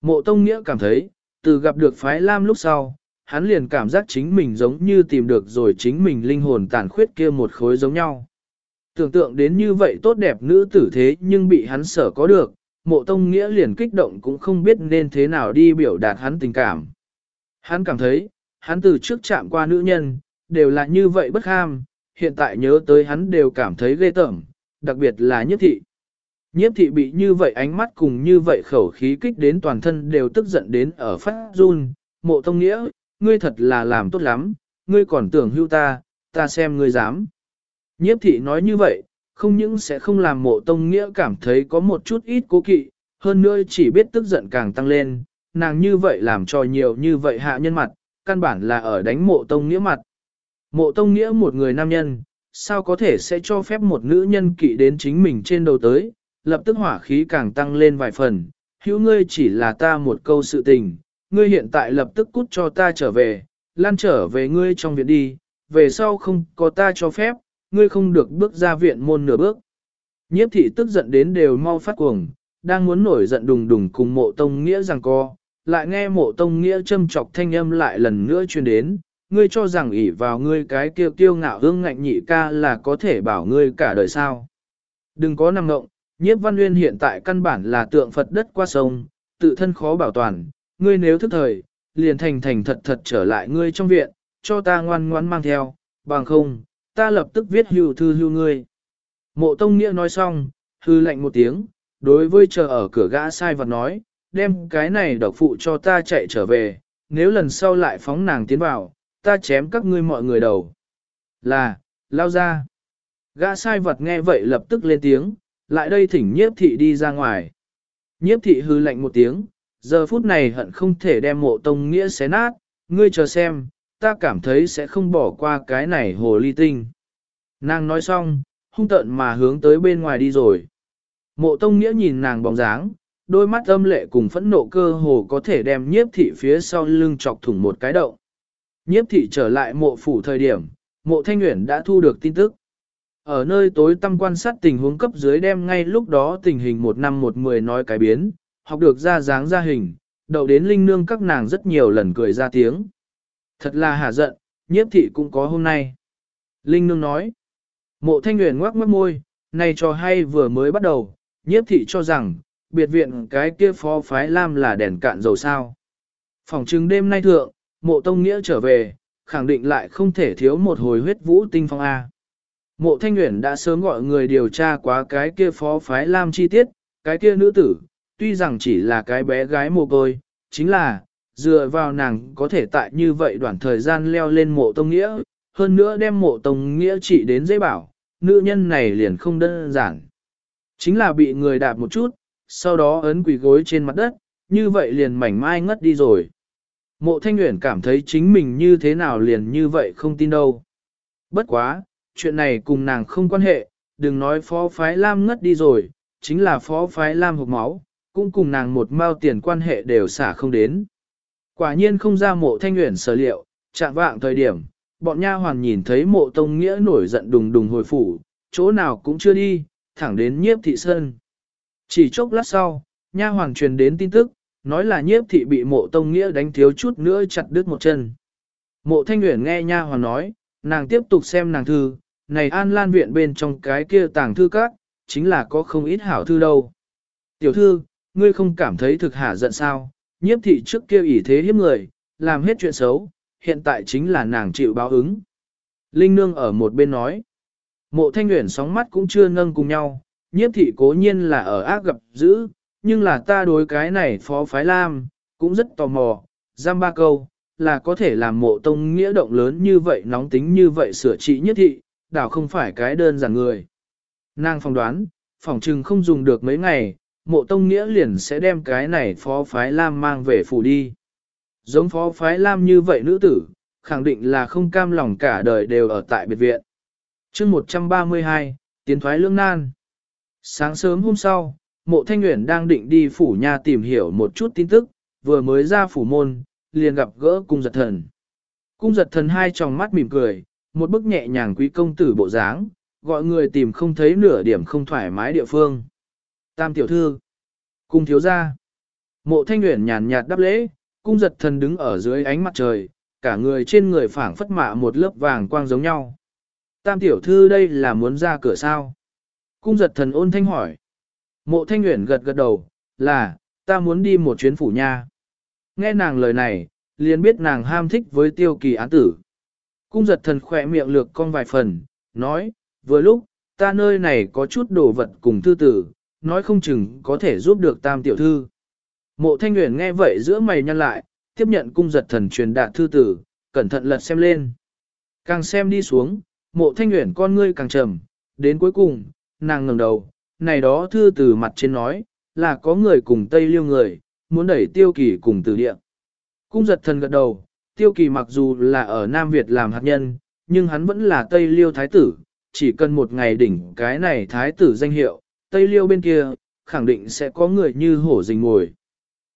Mộ Tông Nghĩa cảm thấy, từ gặp được phái lam lúc sau, hắn liền cảm giác chính mình giống như tìm được rồi chính mình linh hồn tàn khuyết kia một khối giống nhau. Tưởng tượng đến như vậy tốt đẹp nữ tử thế nhưng bị hắn sở có được, mộ tông nghĩa liền kích động cũng không biết nên thế nào đi biểu đạt hắn tình cảm. Hắn cảm thấy, hắn từ trước chạm qua nữ nhân, đều là như vậy bất ham, hiện tại nhớ tới hắn đều cảm thấy ghê tởm, đặc biệt là nhiếp thị. Nhiếp thị bị như vậy ánh mắt cùng như vậy khẩu khí kích đến toàn thân đều tức giận đến ở phát run, mộ tông nghĩa, ngươi thật là làm tốt lắm, ngươi còn tưởng hưu ta, ta xem ngươi dám. Nhiếp thị nói như vậy, không những sẽ không làm mộ tông nghĩa cảm thấy có một chút ít cố kỵ, hơn nữa chỉ biết tức giận càng tăng lên, nàng như vậy làm cho nhiều như vậy hạ nhân mặt, căn bản là ở đánh mộ tông nghĩa mặt. Mộ tông nghĩa một người nam nhân, sao có thể sẽ cho phép một nữ nhân kỵ đến chính mình trên đầu tới, lập tức hỏa khí càng tăng lên vài phần, hữu ngươi chỉ là ta một câu sự tình, ngươi hiện tại lập tức cút cho ta trở về, lan trở về ngươi trong viện đi, về sau không có ta cho phép, ngươi không được bước ra viện môn nửa bước. Nhiếp thị tức giận đến đều mau phát cuồng, đang muốn nổi giận đùng đùng cùng mộ tông nghĩa rằng co, lại nghe mộ tông nghĩa châm chọc thanh âm lại lần nữa truyền đến, ngươi cho rằng ỷ vào ngươi cái kiêu kiêu ngạo hương ngạnh nhị ca là có thể bảo ngươi cả đời sao. Đừng có nằm ngộng, nhiếp văn nguyên hiện tại căn bản là tượng Phật đất qua sông, tự thân khó bảo toàn, ngươi nếu thức thời, liền thành thành thật thật trở lại ngươi trong viện, cho ta ngoan ngoãn mang theo, bằng không, ta lập tức viết hưu thư hưu ngươi. Mộ Tông Nghĩa nói xong, hư lệnh một tiếng, đối với chờ ở cửa gã sai vật nói, đem cái này độc phụ cho ta chạy trở về, nếu lần sau lại phóng nàng tiến vào, ta chém các ngươi mọi người đầu. Là, lao ra. Gã sai vật nghe vậy lập tức lên tiếng, lại đây thỉnh nhiếp thị đi ra ngoài. Nhiếp thị hư lệnh một tiếng, giờ phút này hận không thể đem mộ tông nghĩa xé nát, ngươi chờ xem, ta cảm thấy sẽ không bỏ qua cái này hồ ly tinh. Nàng nói xong, hung tợn mà hướng tới bên ngoài đi rồi. Mộ tông nghĩa nhìn nàng bóng dáng, đôi mắt âm lệ cùng phẫn nộ cơ hồ có thể đem nhiếp thị phía sau lưng chọc thủng một cái động. Nhiếp thị trở lại mộ phủ thời điểm, mộ thanh nguyện đã thu được tin tức. Ở nơi tối tăm quan sát tình huống cấp dưới đem ngay lúc đó tình hình một năm một mười nói cái biến, học được ra dáng ra hình, đậu đến linh nương các nàng rất nhiều lần cười ra tiếng. Thật là hả giận, nhiếp thị cũng có hôm nay. Linh nương nói, mộ thanh nguyện ngoác mất môi, này cho hay vừa mới bắt đầu, nhiếp thị cho rằng, biệt viện cái kia phó phái lam là đèn cạn dầu sao. Phòng trừng đêm nay thượng, mộ tông nghĩa trở về, khẳng định lại không thể thiếu một hồi huyết vũ tinh phong A. Mộ thanh nguyện đã sớm gọi người điều tra quá cái kia phó phái lam chi tiết, cái kia nữ tử, tuy rằng chỉ là cái bé gái mồ côi, chính là, dựa vào nàng có thể tại như vậy đoạn thời gian leo lên mộ tông nghĩa, hơn nữa đem mộ tông nghĩa chỉ đến dây bảo, nữ nhân này liền không đơn giản. Chính là bị người đạp một chút, sau đó ấn quỳ gối trên mặt đất, như vậy liền mảnh mai ngất đi rồi. Mộ thanh nguyện cảm thấy chính mình như thế nào liền như vậy không tin đâu. Bất quá, chuyện này cùng nàng không quan hệ, đừng nói phó phái Lam ngất đi rồi, chính là phó phái Lam hộp máu, cũng cùng nàng một mao tiền quan hệ đều xả không đến. Quả nhiên không ra mộ thanh nguyện sở liệu, chạm vạng thời điểm, bọn nha hoàn nhìn thấy mộ tông nghĩa nổi giận đùng đùng hồi phủ, chỗ nào cũng chưa đi, thẳng đến nhiếp thị sơn. Chỉ chốc lát sau, nha hoàn truyền đến tin tức, nói là nhiếp thị bị mộ tông nghĩa đánh thiếu chút nữa chặt đứt một chân. Mộ thanh nguyện nghe nha hoàn nói, nàng tiếp tục xem nàng thư, này an lan viện bên trong cái kia tàng thư các, chính là có không ít hảo thư đâu. Tiểu thư, ngươi không cảm thấy thực hả giận sao, nhiếp thị trước kia ỷ thế hiếp người, làm hết chuyện xấu, hiện tại chính là nàng chịu báo ứng. Linh Nương ở một bên nói, mộ thanh nguyện sóng mắt cũng chưa nâng cùng nhau, nhiếp thị cố nhiên là ở ác gặp dữ, nhưng là ta đối cái này phó phái lam, cũng rất tò mò, giam ba câu, là có thể làm mộ tông nghĩa động lớn như vậy nóng tính như vậy sửa trị nhất thị, đảo không phải cái đơn giản người. Nàng phỏng đoán, phỏng trừng không dùng được mấy ngày, mộ tông nghĩa liền sẽ đem cái này phó phái lam mang về phủ đi. Giống phó phái lam như vậy nữ tử, khẳng định là không cam lòng cả đời đều ở tại biệt viện. chương 132, tiến thoái lương nan. Sáng sớm hôm sau, mộ thanh nguyện đang định đi phủ nhà tìm hiểu một chút tin tức, vừa mới ra phủ môn, liền gặp gỡ cung giật thần. Cung giật thần hai tròng mắt mỉm cười, một bức nhẹ nhàng quý công tử bộ dáng, gọi người tìm không thấy nửa điểm không thoải mái địa phương. Tam tiểu thư, cung thiếu gia. Mộ thanh nguyện nhàn nhạt đáp lễ, cung giật thần đứng ở dưới ánh mặt trời, cả người trên người phảng phất mạ một lớp vàng quang giống nhau. Tam tiểu thư đây là muốn ra cửa sao? Cung giật thần ôn thanh hỏi. Mộ thanh nguyện gật gật đầu, là, ta muốn đi một chuyến phủ nha. Nghe nàng lời này, liền biết nàng ham thích với tiêu kỳ án tử. Cung giật thần khỏe miệng lược con vài phần, nói, vừa lúc, ta nơi này có chút đồ vật cùng thư tử, nói không chừng có thể giúp được tam tiểu thư. Mộ thanh nguyện nghe vậy giữa mày nhăn lại, tiếp nhận cung giật thần truyền đạt thư tử, cẩn thận lật xem lên. Càng xem đi xuống, mộ thanh nguyện con ngươi càng trầm, đến cuối cùng, nàng ngẩng đầu, này đó thư từ mặt trên nói, là có người cùng Tây Liêu người, muốn đẩy tiêu kỳ cùng từ địa. Cung giật thần gật đầu, tiêu kỳ mặc dù là ở Nam Việt làm hạt nhân, nhưng hắn vẫn là Tây Liêu Thái tử, chỉ cần một ngày đỉnh cái này Thái tử danh hiệu, Tây Liêu bên kia, khẳng định sẽ có người như hổ rình ngồi.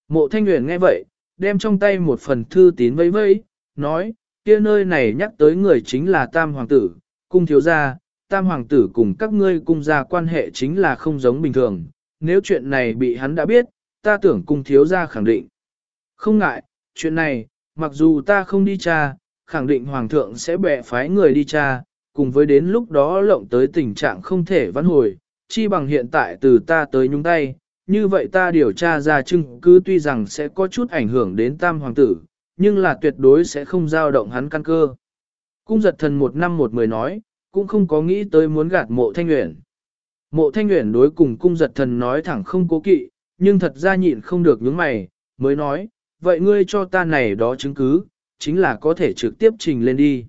Mộ Thanh Nguyễn nghe vậy, đem trong tay một phần thư tín vẫy vẫy, nói, kia nơi này nhắc tới người chính là Tam Hoàng tử, cung thiếu gia, Tam Hoàng tử cùng các ngươi cung gia quan hệ chính là không giống bình thường, nếu chuyện này bị hắn đã biết, ta tưởng cung thiếu gia khẳng định. Không ngại, chuyện này, mặc dù ta không đi tra, khẳng định Hoàng thượng sẽ bẻ phái người đi tra, cùng với đến lúc đó lộng tới tình trạng không thể vãn hồi, chi bằng hiện tại từ ta tới nhúng tay, như vậy ta điều tra ra chứng cứ tuy rằng sẽ có chút ảnh hưởng đến tam hoàng tử, nhưng là tuyệt đối sẽ không dao động hắn căn cơ. Cung giật thần một năm một mười nói, cũng không có nghĩ tới muốn gạt mộ thanh nguyện. Mộ thanh nguyện đối cùng cung giật thần nói thẳng không cố kỵ, nhưng thật ra nhịn không được những mày, mới nói, vậy ngươi cho ta này đó chứng cứ, chính là có thể trực tiếp trình lên đi.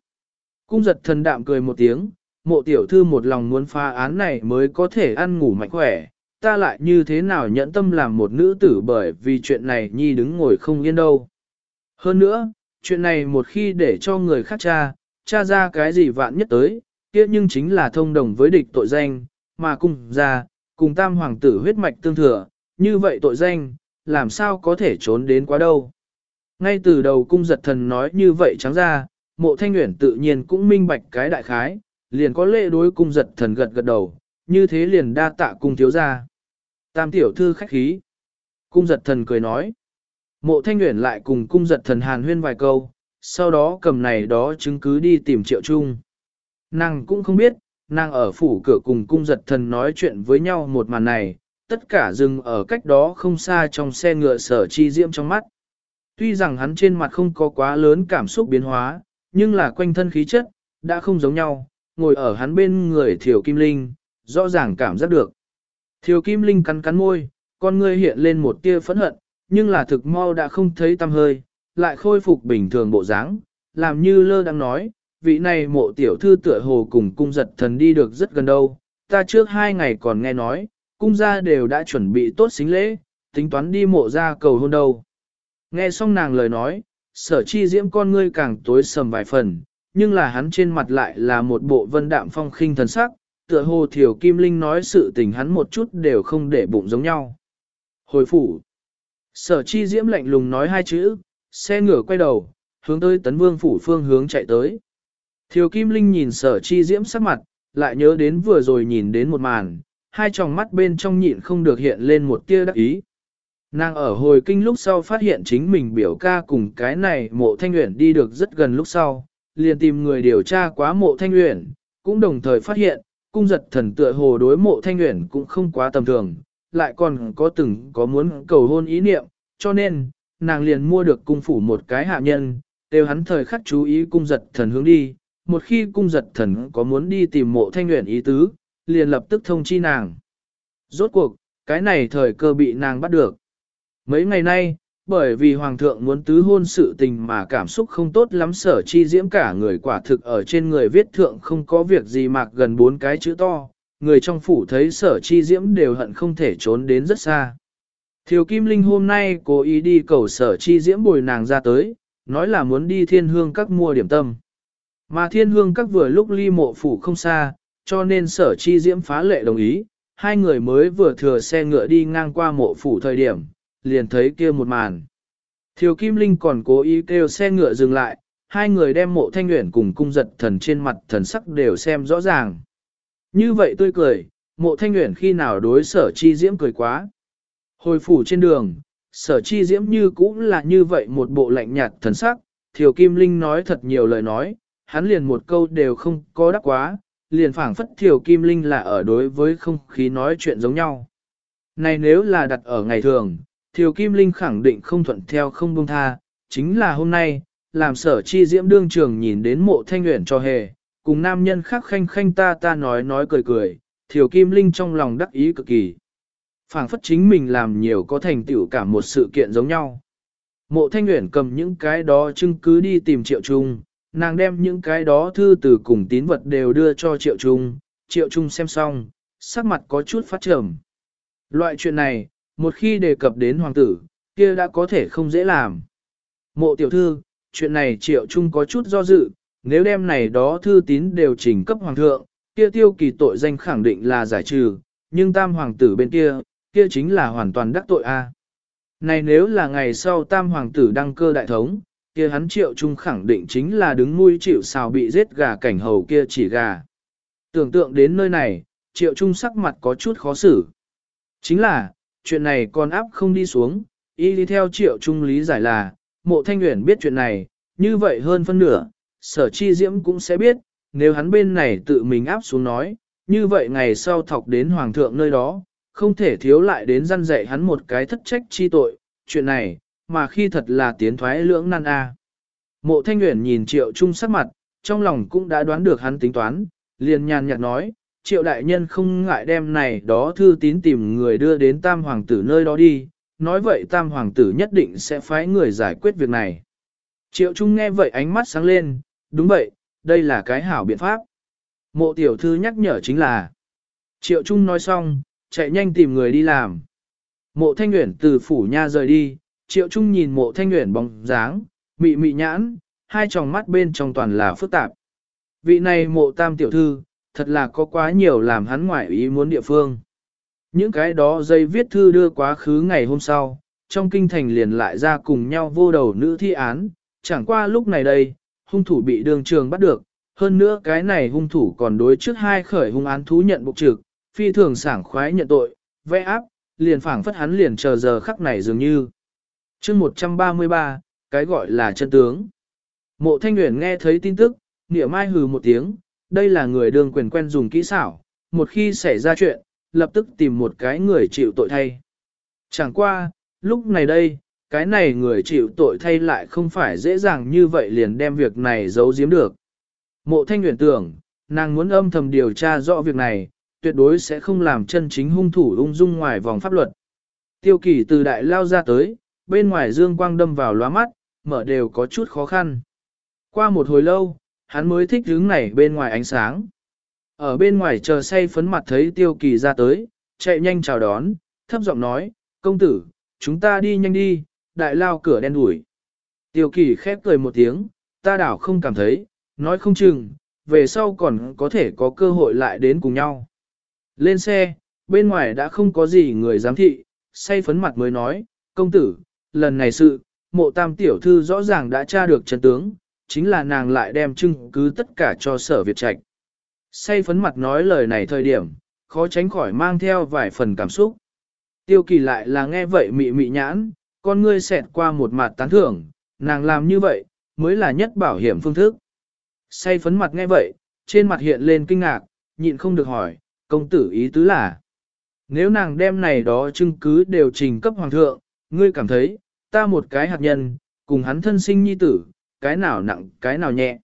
Cung giật thần đạm cười một tiếng, mộ tiểu thư một lòng muốn phá án này mới có thể ăn ngủ mạnh khỏe, ta lại như thế nào nhẫn tâm làm một nữ tử bởi vì chuyện này nhi đứng ngồi không yên đâu. Hơn nữa, chuyện này một khi để cho người khác tra, tra ra cái gì vạn nhất tới, kia nhưng chính là thông đồng với địch tội danh, mà cùng ra, cùng tam hoàng tử huyết mạch tương thừa, như vậy tội danh, làm sao có thể trốn đến quá đâu. Ngay từ đầu cung giật thần nói như vậy trắng ra, mộ thanh nguyện tự nhiên cũng minh bạch cái đại khái, liền có lễ đối cung giật thần gật gật đầu, như thế liền đa tạ cung thiếu ra. Tam tiểu thư khách khí. Cung giật thần cười nói. Mộ thanh nguyện lại cùng cung giật thần hàn huyên vài câu, sau đó cầm này đó chứng cứ đi tìm triệu trung. Nàng cũng không biết, nàng ở phủ cửa cùng cung giật thần nói chuyện với nhau một màn này, tất cả dừng ở cách đó không xa trong xe ngựa sở chi diễm trong mắt. Tuy rằng hắn trên mặt không có quá lớn cảm xúc biến hóa, nhưng là quanh thân khí chất, đã không giống nhau, ngồi ở hắn bên người Thiều Kim Linh, rõ ràng cảm giác được. Thiều Kim Linh cắn cắn môi, con ngươi hiện lên một tia phẫn hận, nhưng là thực mau đã không thấy tâm hơi, lại khôi phục bình thường bộ dáng, làm như lơ đang nói, vị này mộ tiểu thư tựa hồ cùng cung giật thần đi được rất gần đâu, ta trước hai ngày còn nghe nói, cung gia đều đã chuẩn bị tốt xính lễ, tính toán đi mộ ra cầu hôn đâu. Nghe xong nàng lời nói, sở chi diễm con ngươi càng tối sầm vài phần, nhưng là hắn trên mặt lại là một bộ vân đạm phong khinh thần sắc, tựa hồ thiểu kim linh nói sự tình hắn một chút đều không để bụng giống nhau. Hồi phủ. Sở chi diễm lạnh lùng nói hai chữ, xe ngửa quay đầu, hướng tới tấn vương phủ phương hướng chạy tới. Thiều kim linh nhìn sở chi diễm sắc mặt, lại nhớ đến vừa rồi nhìn đến một màn, hai tròng mắt bên trong nhịn không được hiện lên một tia đắc ý. Nàng ở hồi kinh lúc sau phát hiện chính mình biểu ca cùng cái này mộ thanh nguyện đi được rất gần lúc sau, liền tìm người điều tra quá mộ thanh nguyện, cũng đồng thời phát hiện, cung giật thần tựa hồ đối mộ thanh nguyện cũng không quá tầm thường, lại còn có từng có muốn cầu hôn ý niệm, cho nên, nàng liền mua được cung phủ một cái hạ nhân, đều hắn thời khắc chú ý cung giật thần hướng đi, một khi cung giật thần có muốn đi tìm mộ thanh nguyện ý tứ, liền lập tức thông chi nàng. Rốt cuộc, cái này thời cơ bị nàng bắt được. Mấy ngày nay, bởi vì hoàng thượng muốn tứ hôn sự tình mà cảm xúc không tốt lắm sở chi diễm cả người quả thực ở trên người viết thượng không có việc gì mạc gần bốn cái chữ to, người trong phủ thấy sở chi diễm đều hận không thể trốn đến rất xa. Thiều Kim Linh hôm nay cố ý đi cầu sở chi diễm bồi nàng ra tới, nói là muốn đi thiên hương các mua điểm tâm. Mà thiên hương các vừa lúc ly mộ phủ không xa, cho nên sở chi diễm phá lệ đồng ý, hai người mới vừa thừa xe ngựa đi ngang qua mộ phủ thời điểm, liền thấy kia một màn. Thiều Kim Linh còn cố ý kêu xe ngựa dừng lại, hai người đem mộ thanh nguyện cùng cung giật thần trên mặt thần sắc đều xem rõ ràng. Như vậy tôi cười, mộ thanh nguyện khi nào đối sở chi diễm cười quá. Hồi phủ trên đường, sở chi diễm như cũng là như vậy một bộ lạnh nhạt thần sắc, thiều kim linh nói thật nhiều lời nói, hắn liền một câu đều không có đắc quá, liền phảng phất thiều kim linh là ở đối với không khí nói chuyện giống nhau. Này nếu là đặt ở ngày thường, thiều kim linh khẳng định không thuận theo không buông tha, chính là hôm nay, làm sở chi diễm đương trường nhìn đến mộ thanh nguyện cho hề, cùng nam nhân khác khanh khanh ta ta nói nói cười cười, thiều kim linh trong lòng đắc ý cực kỳ. phảng phất chính mình làm nhiều có thành tựu cả một sự kiện giống nhau. Mộ thanh nguyện cầm những cái đó chứng cứ đi tìm triệu trung, nàng đem những cái đó thư từ cùng tín vật đều đưa cho triệu trung, triệu trung xem xong, sắc mặt có chút phát trầm. Loại chuyện này, một khi đề cập đến hoàng tử, kia đã có thể không dễ làm. Mộ tiểu thư, chuyện này triệu trung có chút do dự, nếu đem này đó thư tín đều trình cấp hoàng thượng, kia tiêu kỳ tội danh khẳng định là giải trừ, nhưng tam hoàng tử bên kia, kia chính là hoàn toàn đắc tội a. Này nếu là ngày sau tam hoàng tử đăng cơ đại thống, kia hắn triệu trung khẳng định chính là đứng nuôi chịu xào bị giết gà cảnh hầu kia chỉ gà. Tưởng tượng đến nơi này, triệu trung sắc mặt có chút khó xử. Chính là, chuyện này còn áp không đi xuống, y đi theo triệu trung lý giải là, mộ thanh nguyện biết chuyện này, như vậy hơn phân nửa, sở chi diễm cũng sẽ biết, nếu hắn bên này tự mình áp xuống nói, như vậy ngày sau thọc đến hoàng thượng nơi đó, không thể thiếu lại đến răn dạy hắn một cái thất trách chi tội, chuyện này, mà khi thật là tiến thoái lưỡng nan a. Mộ thanh nguyện nhìn triệu trung sắc mặt, trong lòng cũng đã đoán được hắn tính toán, liền nhàn nhạt nói, triệu đại nhân không ngại đem này đó thư tín tìm người đưa đến tam hoàng tử nơi đó đi, nói vậy tam hoàng tử nhất định sẽ phái người giải quyết việc này. Triệu Trung nghe vậy ánh mắt sáng lên, đúng vậy, đây là cái hảo biện pháp. Mộ tiểu thư nhắc nhở chính là, Triệu Trung nói xong, chạy nhanh tìm người đi làm. Mộ thanh nguyện từ phủ nha rời đi, Triệu Trung nhìn mộ thanh nguyện bóng dáng, mị mị nhãn, hai tròng mắt bên trong toàn là phức tạp. Vị này mộ tam tiểu thư, thật là có quá nhiều làm hắn ngoại ý muốn địa phương. Những cái đó dây viết thư đưa quá khứ ngày hôm sau, trong kinh thành liền lại ra cùng nhau vô đầu nữ thi án, chẳng qua lúc này đây, hung thủ bị đường trường bắt được, hơn nữa cái này hung thủ còn đối trước hai khởi hung án thú nhận bục trực, phi thường sảng khoái nhận tội, vẽ áp, liền phảng phất hắn liền chờ giờ khắc này dường như. chương 133, cái gọi là chân tướng. Mộ Thanh Nguyễn nghe thấy tin tức, nịa mai hừ một tiếng, đây là người đường quyền quen dùng kỹ xảo, một khi xảy ra chuyện, lập tức tìm một cái người chịu tội thay. Chẳng qua, lúc này đây, cái này người chịu tội thay lại không phải dễ dàng như vậy liền đem việc này giấu giếm được. Mộ thanh nguyện tưởng, nàng muốn âm thầm điều tra rõ việc này, tuyệt đối sẽ không làm chân chính hung thủ ung dung ngoài vòng pháp luật. Tiêu kỳ từ đại lao ra tới, bên ngoài dương quang đâm vào lóa mắt, mở đều có chút khó khăn. Qua một hồi lâu, hắn mới thích hướng này bên ngoài ánh sáng. Ở bên ngoài chờ say phấn mặt thấy tiêu kỳ ra tới, chạy nhanh chào đón, thấp giọng nói, công tử, chúng ta đi nhanh đi, đại lao cửa đen đuổi. Tiêu kỳ khép cười một tiếng, ta đảo không cảm thấy, nói không chừng, về sau còn có thể có cơ hội lại đến cùng nhau. Lên xe, bên ngoài đã không có gì người giám thị, say phấn mặt mới nói, công tử, lần này sự, mộ tam tiểu thư rõ ràng đã tra được chân tướng, chính là nàng lại đem chứng cứ tất cả cho sở Việt Trạch. Say phấn mặt nói lời này thời điểm, khó tránh khỏi mang theo vài phần cảm xúc. Tiêu kỳ lại là nghe vậy mị mị nhãn, con ngươi xẹt qua một mặt tán thưởng, nàng làm như vậy, mới là nhất bảo hiểm phương thức. Say phấn mặt nghe vậy, trên mặt hiện lên kinh ngạc, nhịn không được hỏi, công tử ý tứ là. Nếu nàng đem này đó chứng cứ đều trình cấp hoàng thượng, ngươi cảm thấy, ta một cái hạt nhân, cùng hắn thân sinh nhi tử, cái nào nặng, cái nào nhẹ.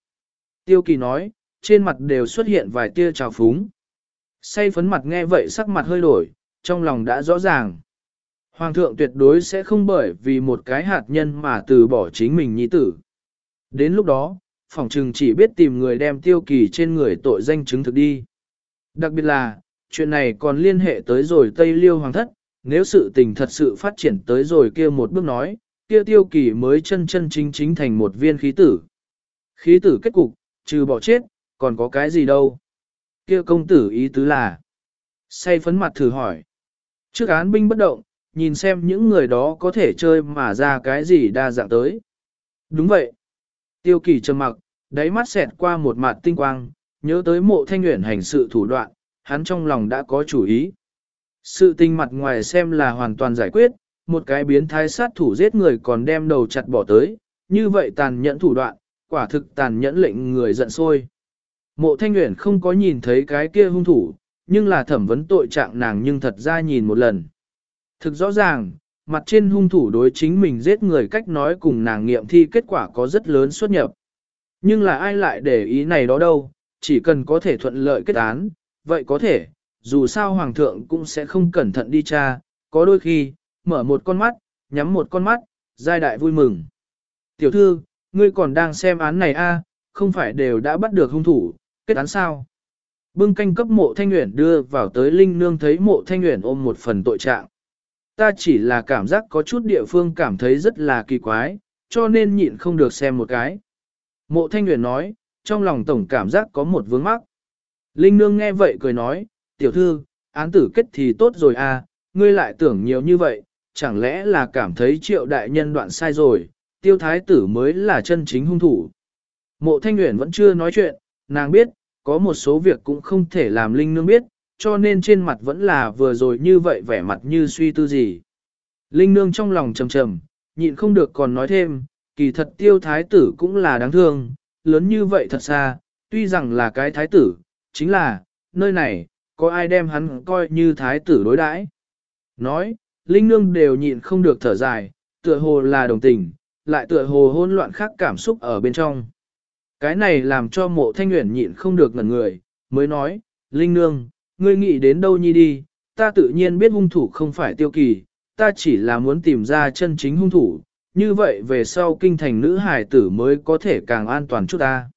Tiêu kỳ nói, trên mặt đều xuất hiện vài tia trào phúng. Say phấn mặt nghe vậy sắc mặt hơi đổi, trong lòng đã rõ ràng. Hoàng thượng tuyệt đối sẽ không bởi vì một cái hạt nhân mà từ bỏ chính mình nhi tử. Đến lúc đó, phòng trừng chỉ biết tìm người đem tiêu kỳ trên người tội danh chứng thực đi. Đặc biệt là, chuyện này còn liên hệ tới rồi Tây Liêu Hoàng thất, nếu sự tình thật sự phát triển tới rồi kia một bước nói, kia tiêu kỳ mới chân chân chính chính thành một viên khí tử. Khí tử kết cục, trừ bỏ chết, còn có cái gì đâu? Kia công tử ý tứ là. Say phấn mặt thử hỏi. Trước án binh bất động, nhìn xem những người đó có thể chơi mà ra cái gì đa dạng tới. Đúng vậy. Tiêu kỳ trầm mặc, đáy mắt xẹt qua một mặt tinh quang, nhớ tới mộ thanh nguyện hành sự thủ đoạn, hắn trong lòng đã có chủ ý. Sự tình mặt ngoài xem là hoàn toàn giải quyết, một cái biến thái sát thủ giết người còn đem đầu chặt bỏ tới, như vậy tàn nhẫn thủ đoạn, quả thực tàn nhẫn lệnh người giận sôi. Mộ thanh Uyển không có nhìn thấy cái kia hung thủ, nhưng là thẩm vấn tội trạng nàng nhưng thật ra nhìn một lần. Thực rõ ràng, mặt trên hung thủ đối chính mình giết người cách nói cùng nàng nghiệm thi kết quả có rất lớn xuất nhập. Nhưng là ai lại để ý này đó đâu, chỉ cần có thể thuận lợi kết án, vậy có thể, dù sao hoàng thượng cũng sẽ không cẩn thận đi tra, có đôi khi, mở một con mắt, nhắm một con mắt, giai đại vui mừng. Tiểu thư, ngươi còn đang xem án này a, không phải đều đã bắt được hung thủ, kết án sao? Bưng canh cấp mộ thanh nguyện đưa vào tới linh nương thấy mộ thanh nguyện ôm một phần tội trạng. Ta chỉ là cảm giác có chút địa phương cảm thấy rất là kỳ quái, cho nên nhịn không được xem một cái. Mộ thanh nguyện nói, trong lòng tổng cảm giác có một vướng mắc. Linh nương nghe vậy cười nói, tiểu thư, án tử kết thì tốt rồi à, ngươi lại tưởng nhiều như vậy, chẳng lẽ là cảm thấy triệu đại nhân đoạn sai rồi, tiêu thái tử mới là chân chính hung thủ. Mộ thanh nguyện vẫn chưa nói chuyện, nàng biết, có một số việc cũng không thể làm Linh Nương biết, cho nên trên mặt vẫn là vừa rồi như vậy vẻ mặt như suy tư gì. Linh Nương trong lòng trầm trầm, nhịn không được còn nói thêm, kỳ thật tiêu thái tử cũng là đáng thương, lớn như vậy thật xa, tuy rằng là cái thái tử, chính là, nơi này, có ai đem hắn coi như thái tử đối đãi. Nói, Linh Nương đều nhịn không được thở dài, tựa hồ là đồng tình, lại tựa hồ hỗn loạn khác cảm xúc ở bên trong. Cái này làm cho mộ thanh nguyện nhịn không được ngẩn người, mới nói, Linh Nương, ngươi nghĩ đến đâu nhi đi, ta tự nhiên biết hung thủ không phải tiêu kỳ, ta chỉ là muốn tìm ra chân chính hung thủ, như vậy về sau kinh thành nữ hài tử mới có thể càng an toàn chút ta.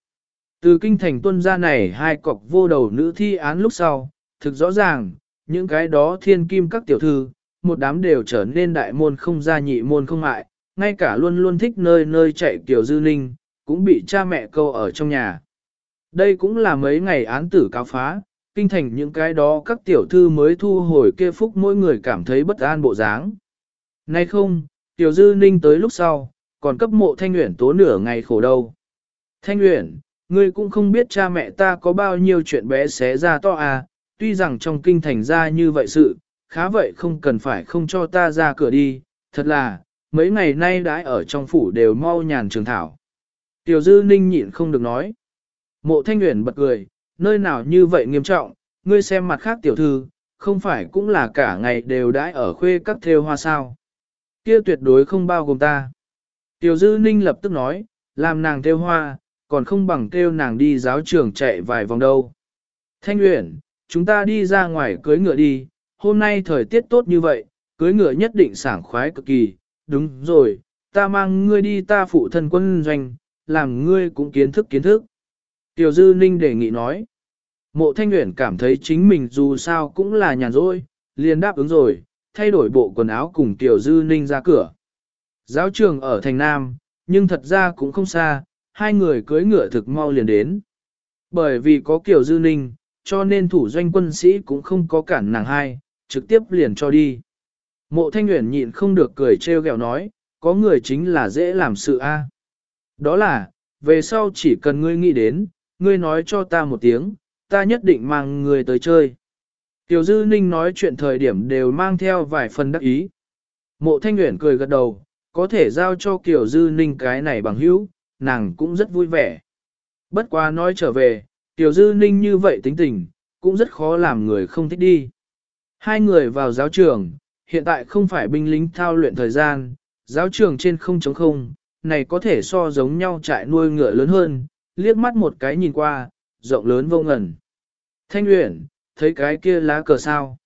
Từ kinh thành tuân ra này hai cọc vô đầu nữ thi án lúc sau, thực rõ ràng, những cái đó thiên kim các tiểu thư, một đám đều trở nên đại môn không gia nhị môn không mại, ngay cả luôn luôn thích nơi nơi chạy kiểu dư ninh, cũng bị cha mẹ câu ở trong nhà. Đây cũng là mấy ngày án tử cáo phá, kinh thành những cái đó các tiểu thư mới thu hồi kia phúc mỗi người cảm thấy bất an bộ dáng. Nay không, tiểu dư ninh tới lúc sau, còn cấp mộ thanh nguyện tố nửa ngày khổ đâu. Thanh nguyện, ngươi cũng không biết cha mẹ ta có bao nhiêu chuyện bé xé ra to à, tuy rằng trong kinh thành ra như vậy sự, khá vậy không cần phải không cho ta ra cửa đi, thật là, mấy ngày nay đãi ở trong phủ đều mau nhàn trường thảo. Tiểu dư ninh nhịn không được nói. Mộ thanh nguyện bật cười, nơi nào như vậy nghiêm trọng, ngươi xem mặt khác tiểu thư, không phải cũng là cả ngày đều đãi ở khuê các thêu hoa sao. Kia tuyệt đối không bao gồm ta. Tiểu dư ninh lập tức nói, làm nàng thêu hoa, còn không bằng kêu nàng đi giáo trường chạy vài vòng đâu. Thanh Uyển, chúng ta đi ra ngoài cưới ngựa đi, hôm nay thời tiết tốt như vậy, cưới ngựa nhất định sảng khoái cực kỳ, đúng rồi, ta mang ngươi đi ta phụ thân quân doanh, làm ngươi cũng kiến thức kiến thức. Tiểu Dư Ninh đề nghị nói. Mộ Thanh Nguyễn cảm thấy chính mình dù sao cũng là nhàn rỗi, liền đáp ứng rồi, thay đổi bộ quần áo cùng Tiểu Dư Ninh ra cửa. Giáo trường ở thành Nam, nhưng thật ra cũng không xa, hai người cưới ngựa thực mau liền đến. Bởi vì có Kiều Dư Ninh, cho nên thủ doanh quân sĩ cũng không có cản nàng hai, trực tiếp liền cho đi. Mộ Thanh Uyển nhịn không được cười trêu ghẹo nói, có người chính là dễ làm sự a. Đó là, về sau chỉ cần ngươi nghĩ đến, ngươi nói cho ta một tiếng, ta nhất định mang người tới chơi. Tiểu Dư Ninh nói chuyện thời điểm đều mang theo vài phần đắc ý. Mộ Thanh Uyển cười gật đầu, có thể giao cho Kiều Dư Ninh cái này bằng hữu, nàng cũng rất vui vẻ. Bất quá nói trở về, Tiểu Dư Ninh như vậy tính tình, cũng rất khó làm người không thích đi. Hai người vào giáo trường, hiện tại không phải binh lính thao luyện thời gian, giáo trường trên không chống không, này có thể so giống nhau trại nuôi ngựa lớn hơn, liếc mắt một cái nhìn qua, rộng lớn vô ngần. Thanh Uyển, thấy cái kia lá cờ sao?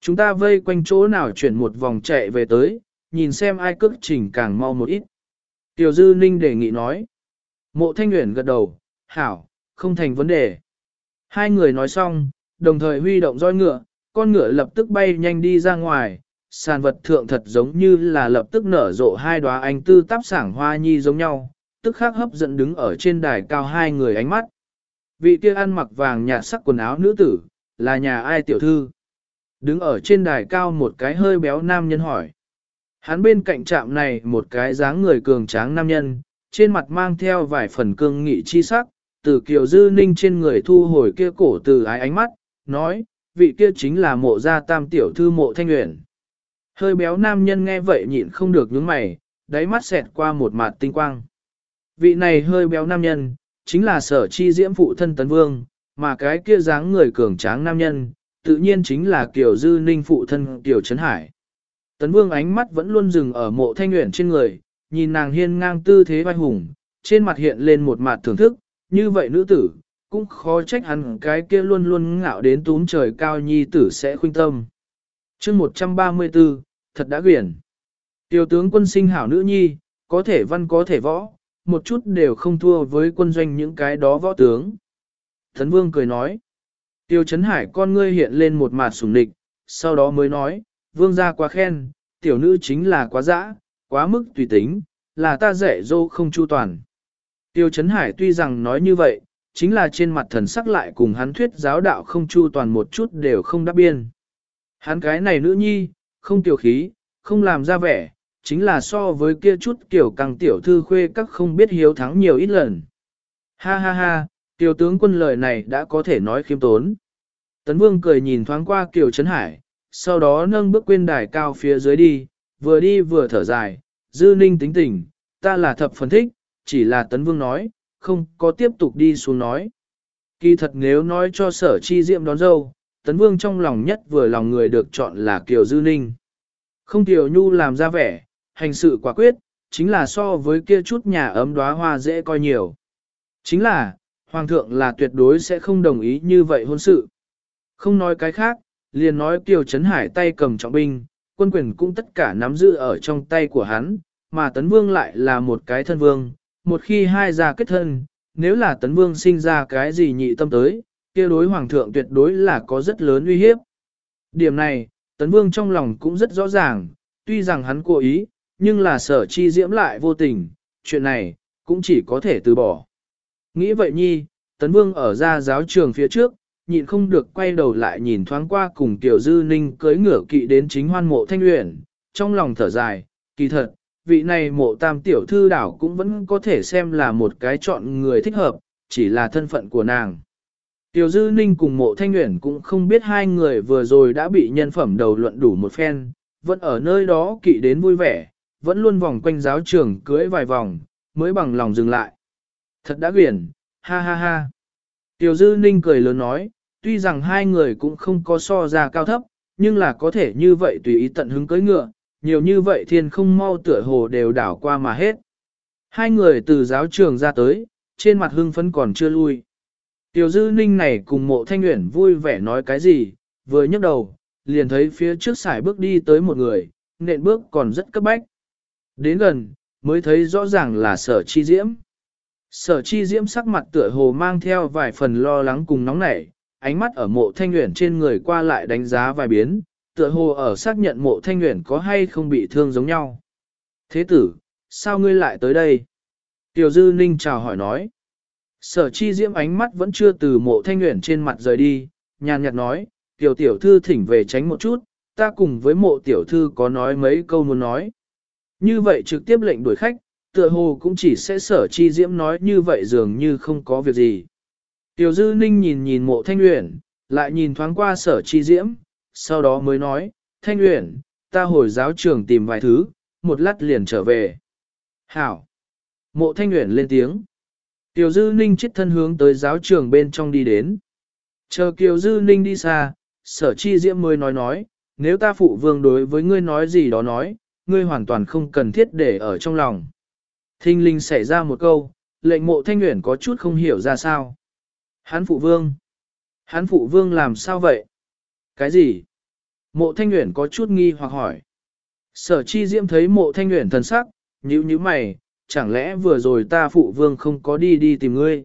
Chúng ta vây quanh chỗ nào chuyển một vòng chạy về tới, nhìn xem ai cước chỉnh càng mau một ít. Tiểu Dư Ninh đề nghị nói. Mộ Thanh Uyển gật đầu, hảo, không thành vấn đề. Hai người nói xong, đồng thời huy động roi ngựa, con ngựa lập tức bay nhanh đi ra ngoài, sàn vật thượng thật giống như là lập tức nở rộ hai đóa anh tư táp sảng hoa nhi giống nhau, tức khắc hấp dẫn đứng ở trên đài cao hai người ánh mắt. Vị kia ăn mặc vàng nhạt sắc quần áo nữ tử, là nhà ai tiểu thư? Đứng ở trên đài cao một cái hơi béo nam nhân hỏi. Hắn bên cạnh trạm này một cái dáng người cường tráng nam nhân, trên mặt mang theo vài phần cương nghị chi sắc, từ kiều dư ninh trên người thu hồi kia cổ từ ái ánh mắt, nói, vị kia chính là mộ gia tam tiểu thư mộ thanh nguyện. Hơi béo nam nhân nghe vậy nhịn không được nhướng mày, đáy mắt xẹt qua một mặt tinh quang. Vị này hơi béo nam nhân, chính là sở chi diễm phụ thân tấn vương, mà cái kia dáng người cường tráng nam nhân, tự nhiên chính là Kiều Dư Ninh phụ thân Kiều Trấn Hải. Tấn Vương ánh mắt vẫn luôn dừng ở mộ thanh nguyện trên người, nhìn nàng hiên ngang tư thế vai hùng, trên mặt hiện lên một mặt thưởng thức, như vậy nữ tử, cũng khó trách hắn cái kia luôn luôn ngạo đến túm trời cao nhi tử sẽ khuynh tâm. chương 134, thật đã quyển. Tiểu tướng quân sinh hảo nữ nhi, có thể văn có thể võ, một chút đều không thua với quân doanh những cái đó võ tướng. Thấn Vương cười nói. Tiêu Trấn Hải con ngươi hiện lên một mặt sủng địch, sau đó mới nói, Vương gia quá khen, tiểu nữ chính là quá dã, quá mức tùy tính, là ta dạy dô không chu toàn. Tiêu Trấn Hải tuy rằng nói như vậy, chính là trên mặt thần sắc lại cùng hắn thuyết giáo đạo không chu toàn một chút đều không đáp biên. Hắn cái này nữ nhi, không tiểu khí, không làm ra vẻ, chính là so với kia chút kiểu càng tiểu thư khuê các không biết hiếu thắng nhiều ít lần. Ha ha ha, tiểu tướng quân lời này đã có thể nói khiêm tốn. Tấn Vương cười nhìn thoáng qua Kiều Trấn Hải, sau đó nâng bước quên đài cao phía dưới đi, vừa đi vừa thở dài, dư ninh tính tình, ta là thập phân thích, chỉ là Tấn Vương nói, không có tiếp tục đi xuống nói. Kỳ thật nếu nói cho sở chi diệm đón dâu, Tấn Vương trong lòng nhất vừa lòng người được chọn là Kiều Dư Ninh. Không Kiều Nhu làm ra vẻ, hành sự quả quyết, chính là so với kia chút nhà ấm đóa hoa dễ coi nhiều. Chính là, Hoàng thượng là tuyệt đối sẽ không đồng ý như vậy hôn sự. Không nói cái khác, liền nói Kiều Trấn Hải tay cầm trọng binh, quân quyền cũng tất cả nắm giữ ở trong tay của hắn, mà Tấn Vương lại là một cái thân vương, một khi hai gia kết thân, nếu là Tấn Vương sinh ra cái gì nhị tâm tới, kia đối Hoàng thượng tuyệt đối là có rất lớn uy hiếp. Điểm này, Tấn Vương trong lòng cũng rất rõ ràng, tuy rằng hắn cố ý, nhưng là sở chi diễm lại vô tình, chuyện này, cũng chỉ có thể từ bỏ. Nghĩ vậy nhi, Tấn Vương ở ra giáo trường phía trước, nhịn không được quay đầu lại nhìn thoáng qua cùng Tiểu Dư Ninh cưới ngửa kỵ đến chính hoan mộ thanh luyện, trong lòng thở dài, kỳ thật, vị này mộ tam tiểu thư đảo cũng vẫn có thể xem là một cái chọn người thích hợp, chỉ là thân phận của nàng. Tiểu Dư Ninh cùng mộ thanh nguyện cũng không biết hai người vừa rồi đã bị nhân phẩm đầu luận đủ một phen, vẫn ở nơi đó kỵ đến vui vẻ, vẫn luôn vòng quanh giáo trường cưới vài vòng, mới bằng lòng dừng lại. Thật đã quyển, ha ha ha. Tiểu Dư Ninh cười lớn nói, tuy rằng hai người cũng không có so ra cao thấp, nhưng là có thể như vậy tùy ý tận hứng cưới ngựa, nhiều như vậy thiên không mau tựa hồ đều đảo qua mà hết. Hai người từ giáo trường ra tới, trên mặt hưng phấn còn chưa lui. Tiểu Dư Ninh này cùng mộ thanh nguyện vui vẻ nói cái gì, vừa nhấc đầu, liền thấy phía trước sải bước đi tới một người, nện bước còn rất cấp bách. Đến gần, mới thấy rõ ràng là sở chi diễm. Sở chi diễm sắc mặt tựa hồ mang theo vài phần lo lắng cùng nóng nảy, ánh mắt ở mộ thanh nguyện trên người qua lại đánh giá vài biến, tựa hồ ở xác nhận mộ thanh nguyện có hay không bị thương giống nhau. Thế tử, sao ngươi lại tới đây? Tiểu dư ninh chào hỏi nói. Sở chi diễm ánh mắt vẫn chưa từ mộ thanh nguyện trên mặt rời đi, nhàn nhạt nói, tiểu tiểu thư thỉnh về tránh một chút, ta cùng với mộ tiểu thư có nói mấy câu muốn nói. Như vậy trực tiếp lệnh đuổi khách, tựa hồ cũng chỉ sẽ sở chi diễm nói như vậy dường như không có việc gì. Tiểu dư ninh nhìn nhìn mộ thanh nguyện, lại nhìn thoáng qua sở chi diễm, sau đó mới nói, thanh uyển, ta hồi giáo trường tìm vài thứ, một lát liền trở về. Hảo! Mộ thanh uyển lên tiếng. Tiểu dư ninh chết thân hướng tới giáo trường bên trong đi đến. Chờ Kiều Dư Ninh đi xa, sở chi diễm mới nói nói, nếu ta phụ vương đối với ngươi nói gì đó nói, ngươi hoàn toàn không cần thiết để ở trong lòng. Thinh linh xảy ra một câu, lệnh mộ thanh nguyện có chút không hiểu ra sao. Hán phụ vương. Hán phụ vương làm sao vậy? Cái gì? Mộ thanh nguyện có chút nghi hoặc hỏi. Sở chi diễm thấy mộ thanh nguyện thần sắc, nhíu nhíu mày, chẳng lẽ vừa rồi ta phụ vương không có đi đi tìm ngươi?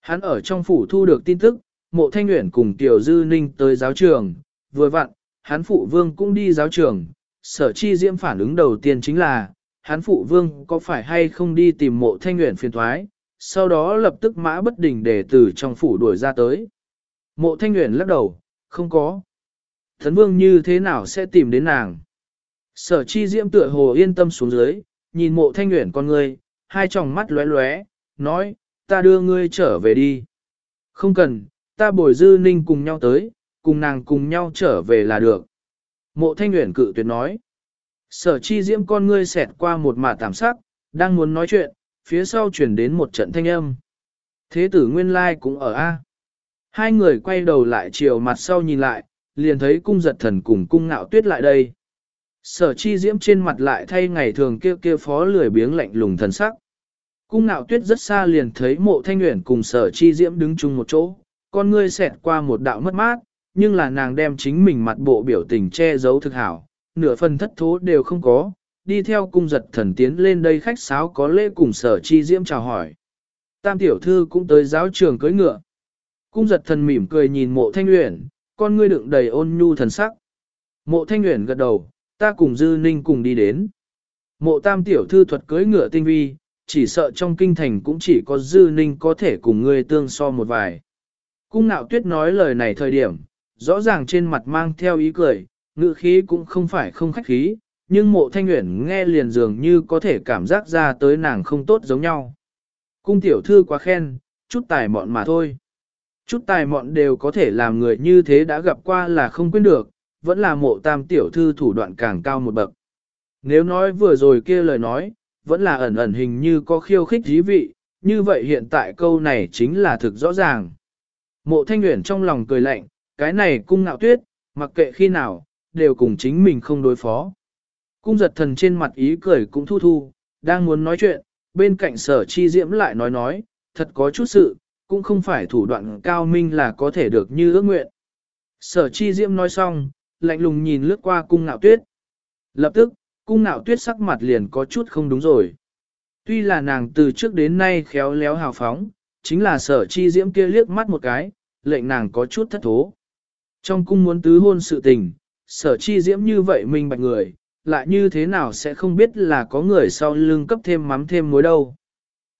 Hắn ở trong phủ thu được tin tức, mộ thanh nguyện cùng Tiểu Dư Ninh tới giáo trường, vừa vặn, hắn phụ vương cũng đi giáo trường, sở chi diễm phản ứng đầu tiên chính là, hắn phụ vương có phải hay không đi tìm mộ thanh nguyện phiền thoái, sau đó lập tức mã bất đình để từ trong phủ đuổi ra tới. Mộ thanh nguyện lắc đầu, không có. Thấn vương như thế nào sẽ tìm đến nàng? Sở chi diễm tựa hồ yên tâm xuống dưới, nhìn mộ thanh nguyện con người, hai tròng mắt lóe lóe, nói, ta đưa ngươi trở về đi. Không cần, ta bồi dư ninh cùng nhau tới, cùng nàng cùng nhau trở về là được. Mộ thanh nguyện cự tuyệt nói. Sở chi diễm con ngươi xẹt qua một mả tạm sắc, đang muốn nói chuyện, phía sau chuyển đến một trận thanh âm. Thế tử nguyên lai cũng ở A. Hai người quay đầu lại chiều mặt sau nhìn lại, liền thấy cung giật thần cùng cung ngạo tuyết lại đây. Sở chi diễm trên mặt lại thay ngày thường kia kia phó lười biếng lạnh lùng thần sắc. Cung ngạo tuyết rất xa liền thấy mộ thanh nguyện cùng sở chi diễm đứng chung một chỗ, con ngươi xẹt qua một đạo mất mát, nhưng là nàng đem chính mình mặt bộ biểu tình che giấu thực hảo, nửa phần thất thố đều không có, đi theo cung giật thần tiến lên đây khách sáo có lễ cùng sở chi diễm chào hỏi. Tam tiểu thư cũng tới giáo trường cưới ngựa. Cung giật thần mỉm cười nhìn mộ thanh nguyện, con ngươi đựng đầy ôn nhu thần sắc. Mộ thanh nguyện gật đầu, ta cùng dư ninh cùng đi đến. Mộ tam tiểu thư thuật cưới ngựa tinh vi, chỉ sợ trong kinh thành cũng chỉ có dư ninh có thể cùng ngươi tương so một vài. Cung nạo tuyết nói lời này thời điểm, rõ ràng trên mặt mang theo ý cười, ngữ khí cũng không phải không khách khí, nhưng mộ thanh nguyện nghe liền dường như có thể cảm giác ra tới nàng không tốt giống nhau. Cung tiểu thư quá khen, chút tài mọn mà thôi. Chút tài mọn đều có thể làm người như thế đã gặp qua là không quên được, vẫn là mộ tam tiểu thư thủ đoạn càng cao một bậc. Nếu nói vừa rồi kia lời nói, vẫn là ẩn ẩn hình như có khiêu khích dí vị, như vậy hiện tại câu này chính là thực rõ ràng. Mộ thanh nguyện trong lòng cười lạnh, cái này cung ngạo tuyết, mặc kệ khi nào, đều cùng chính mình không đối phó. Cung giật thần trên mặt ý cười cũng thu thu, đang muốn nói chuyện, bên cạnh sở chi diễm lại nói nói, thật có chút sự, cũng không phải thủ đoạn cao minh là có thể được như ước nguyện. Sở chi diễm nói xong, lạnh lùng nhìn lướt qua cung ngạo tuyết. Lập tức, cung ngạo tuyết sắc mặt liền có chút không đúng rồi. Tuy là nàng từ trước đến nay khéo léo hào phóng, chính là sở chi diễm kia liếc mắt một cái, lệnh nàng có chút thất thố. Trong cung muốn tứ hôn sự tình, sở chi diễm như vậy minh bạch người, lại như thế nào sẽ không biết là có người sau lưng cấp thêm mắm thêm muối đâu.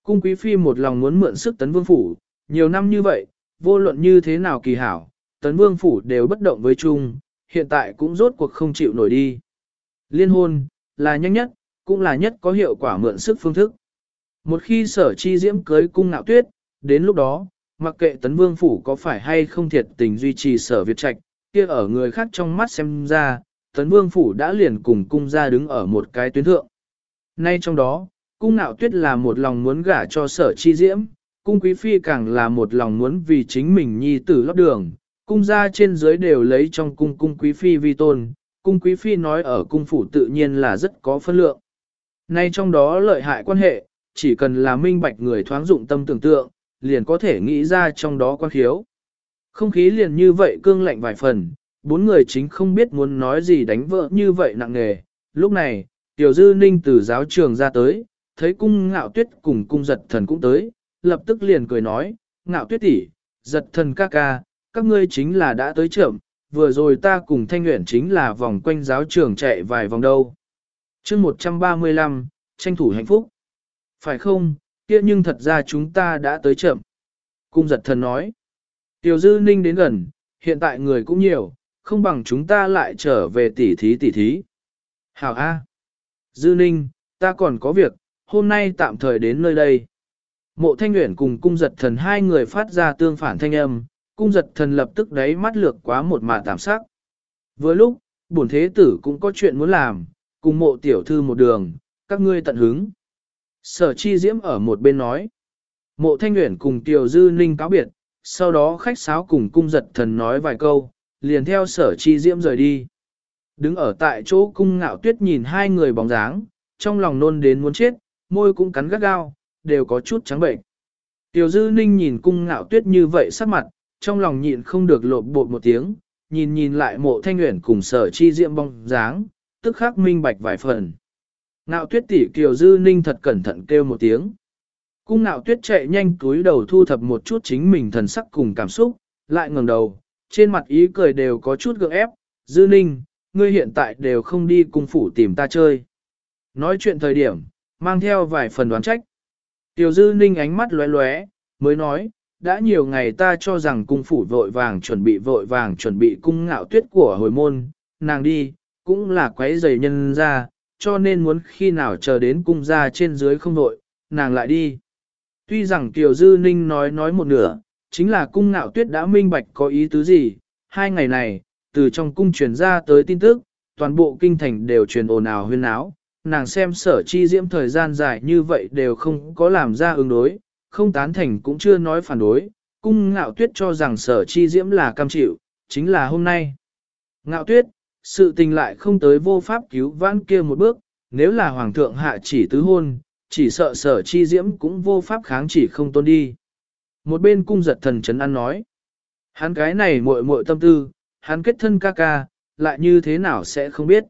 Cung quý phi một lòng muốn mượn sức tấn vương phủ, nhiều năm như vậy, vô luận như thế nào kỳ hảo, tấn vương phủ đều bất động với chung, hiện tại cũng rốt cuộc không chịu nổi đi. Liên hôn, là nhanh nhất, cũng là nhất có hiệu quả mượn sức phương thức. Một khi sở chi diễm cưới cung nạo tuyết, đến lúc đó, mặc kệ tấn vương phủ có phải hay không thiệt tình duy trì sở Việt Trạch, kia ở người khác trong mắt xem ra, tấn vương phủ đã liền cùng cung ra đứng ở một cái tuyến thượng. Nay trong đó, cung nạo tuyết là một lòng muốn gả cho sở chi diễm, cung quý phi càng là một lòng muốn vì chính mình nhi tử lót đường, cung gia trên dưới đều lấy trong cung cung quý phi vi tôn, cung quý phi nói ở cung phủ tự nhiên là rất có phân lượng. Nay trong đó lợi hại quan hệ, chỉ cần là minh bạch người thoáng dụng tâm tưởng tượng, liền có thể nghĩ ra trong đó quan khiếu. Không khí liền như vậy cương lạnh vài phần, bốn người chính không biết muốn nói gì đánh vỡ như vậy nặng nề. Lúc này, Tiểu Dư Ninh từ giáo trường ra tới, thấy cung ngạo tuyết cùng cung giật thần cũng tới, lập tức liền cười nói, ngạo tuyết tỷ, giật thần ca ca, các ngươi chính là đã tới trưởng, vừa rồi ta cùng thanh nguyện chính là vòng quanh giáo trường chạy vài vòng đâu. chương 135, tranh thủ hạnh phúc. Phải không, kia nhưng thật ra chúng ta đã tới chậm. Cung giật thần nói. Tiểu dư ninh đến gần, hiện tại người cũng nhiều, không bằng chúng ta lại trở về tỉ thí tỉ thí. Hảo A. Dư ninh, ta còn có việc, hôm nay tạm thời đến nơi đây. Mộ thanh nguyện cùng cung giật thần hai người phát ra tương phản thanh âm, cung giật thần lập tức đáy mắt lược quá một mà tạm sắc. Vừa lúc, bổn thế tử cũng có chuyện muốn làm, cùng mộ tiểu thư một đường, các ngươi tận hứng. Sở chi diễm ở một bên nói. Mộ thanh nguyện cùng tiểu dư ninh cáo biệt, sau đó khách sáo cùng cung giật thần nói vài câu, liền theo sở chi diễm rời đi. Đứng ở tại chỗ cung ngạo tuyết nhìn hai người bóng dáng, trong lòng nôn đến muốn chết, môi cũng cắn gắt gao, đều có chút trắng bệnh. Tiểu dư ninh nhìn cung ngạo tuyết như vậy sắc mặt, trong lòng nhịn không được lộp bột một tiếng, nhìn nhìn lại mộ thanh nguyện cùng sở chi diệm bong dáng, tức khắc minh bạch vài phần. Ngạo tuyết tỷ kiều dư ninh thật cẩn thận kêu một tiếng. Cung ngạo tuyết chạy nhanh cúi đầu thu thập một chút chính mình thần sắc cùng cảm xúc, lại ngẩng đầu, trên mặt ý cười đều có chút gượng ép, dư ninh, ngươi hiện tại đều không đi cung phủ tìm ta chơi. Nói chuyện thời điểm, mang theo vài phần đoán trách. Tiểu dư ninh ánh mắt lóe lóe, mới nói, đã nhiều ngày ta cho rằng cung phủ vội vàng chuẩn bị vội vàng chuẩn bị cung ngạo tuyết của hồi môn, nàng đi, cũng là quấy giày nhân ra, cho nên muốn khi nào chờ đến cung ra trên dưới không vội, nàng lại đi. Tuy rằng Tiểu Dư Ninh nói nói một nửa, chính là cung ngạo tuyết đã minh bạch có ý tứ gì, hai ngày này, từ trong cung truyền ra tới tin tức, toàn bộ kinh thành đều truyền ồn ào huyên áo, nàng xem sở chi diễm thời gian dài như vậy đều không có làm ra ứng đối, không tán thành cũng chưa nói phản đối, cung ngạo tuyết cho rằng sở chi diễm là cam chịu, chính là hôm nay. Ngạo tuyết, sự tình lại không tới vô pháp cứu vãn kia một bước, nếu là hoàng thượng hạ chỉ tứ hôn, chỉ sợ sở chi diễm cũng vô pháp kháng chỉ không tôn đi. Một bên cung giật thần chấn ăn nói, hắn cái này muội muội tâm tư, hắn kết thân ca ca, lại như thế nào sẽ không biết.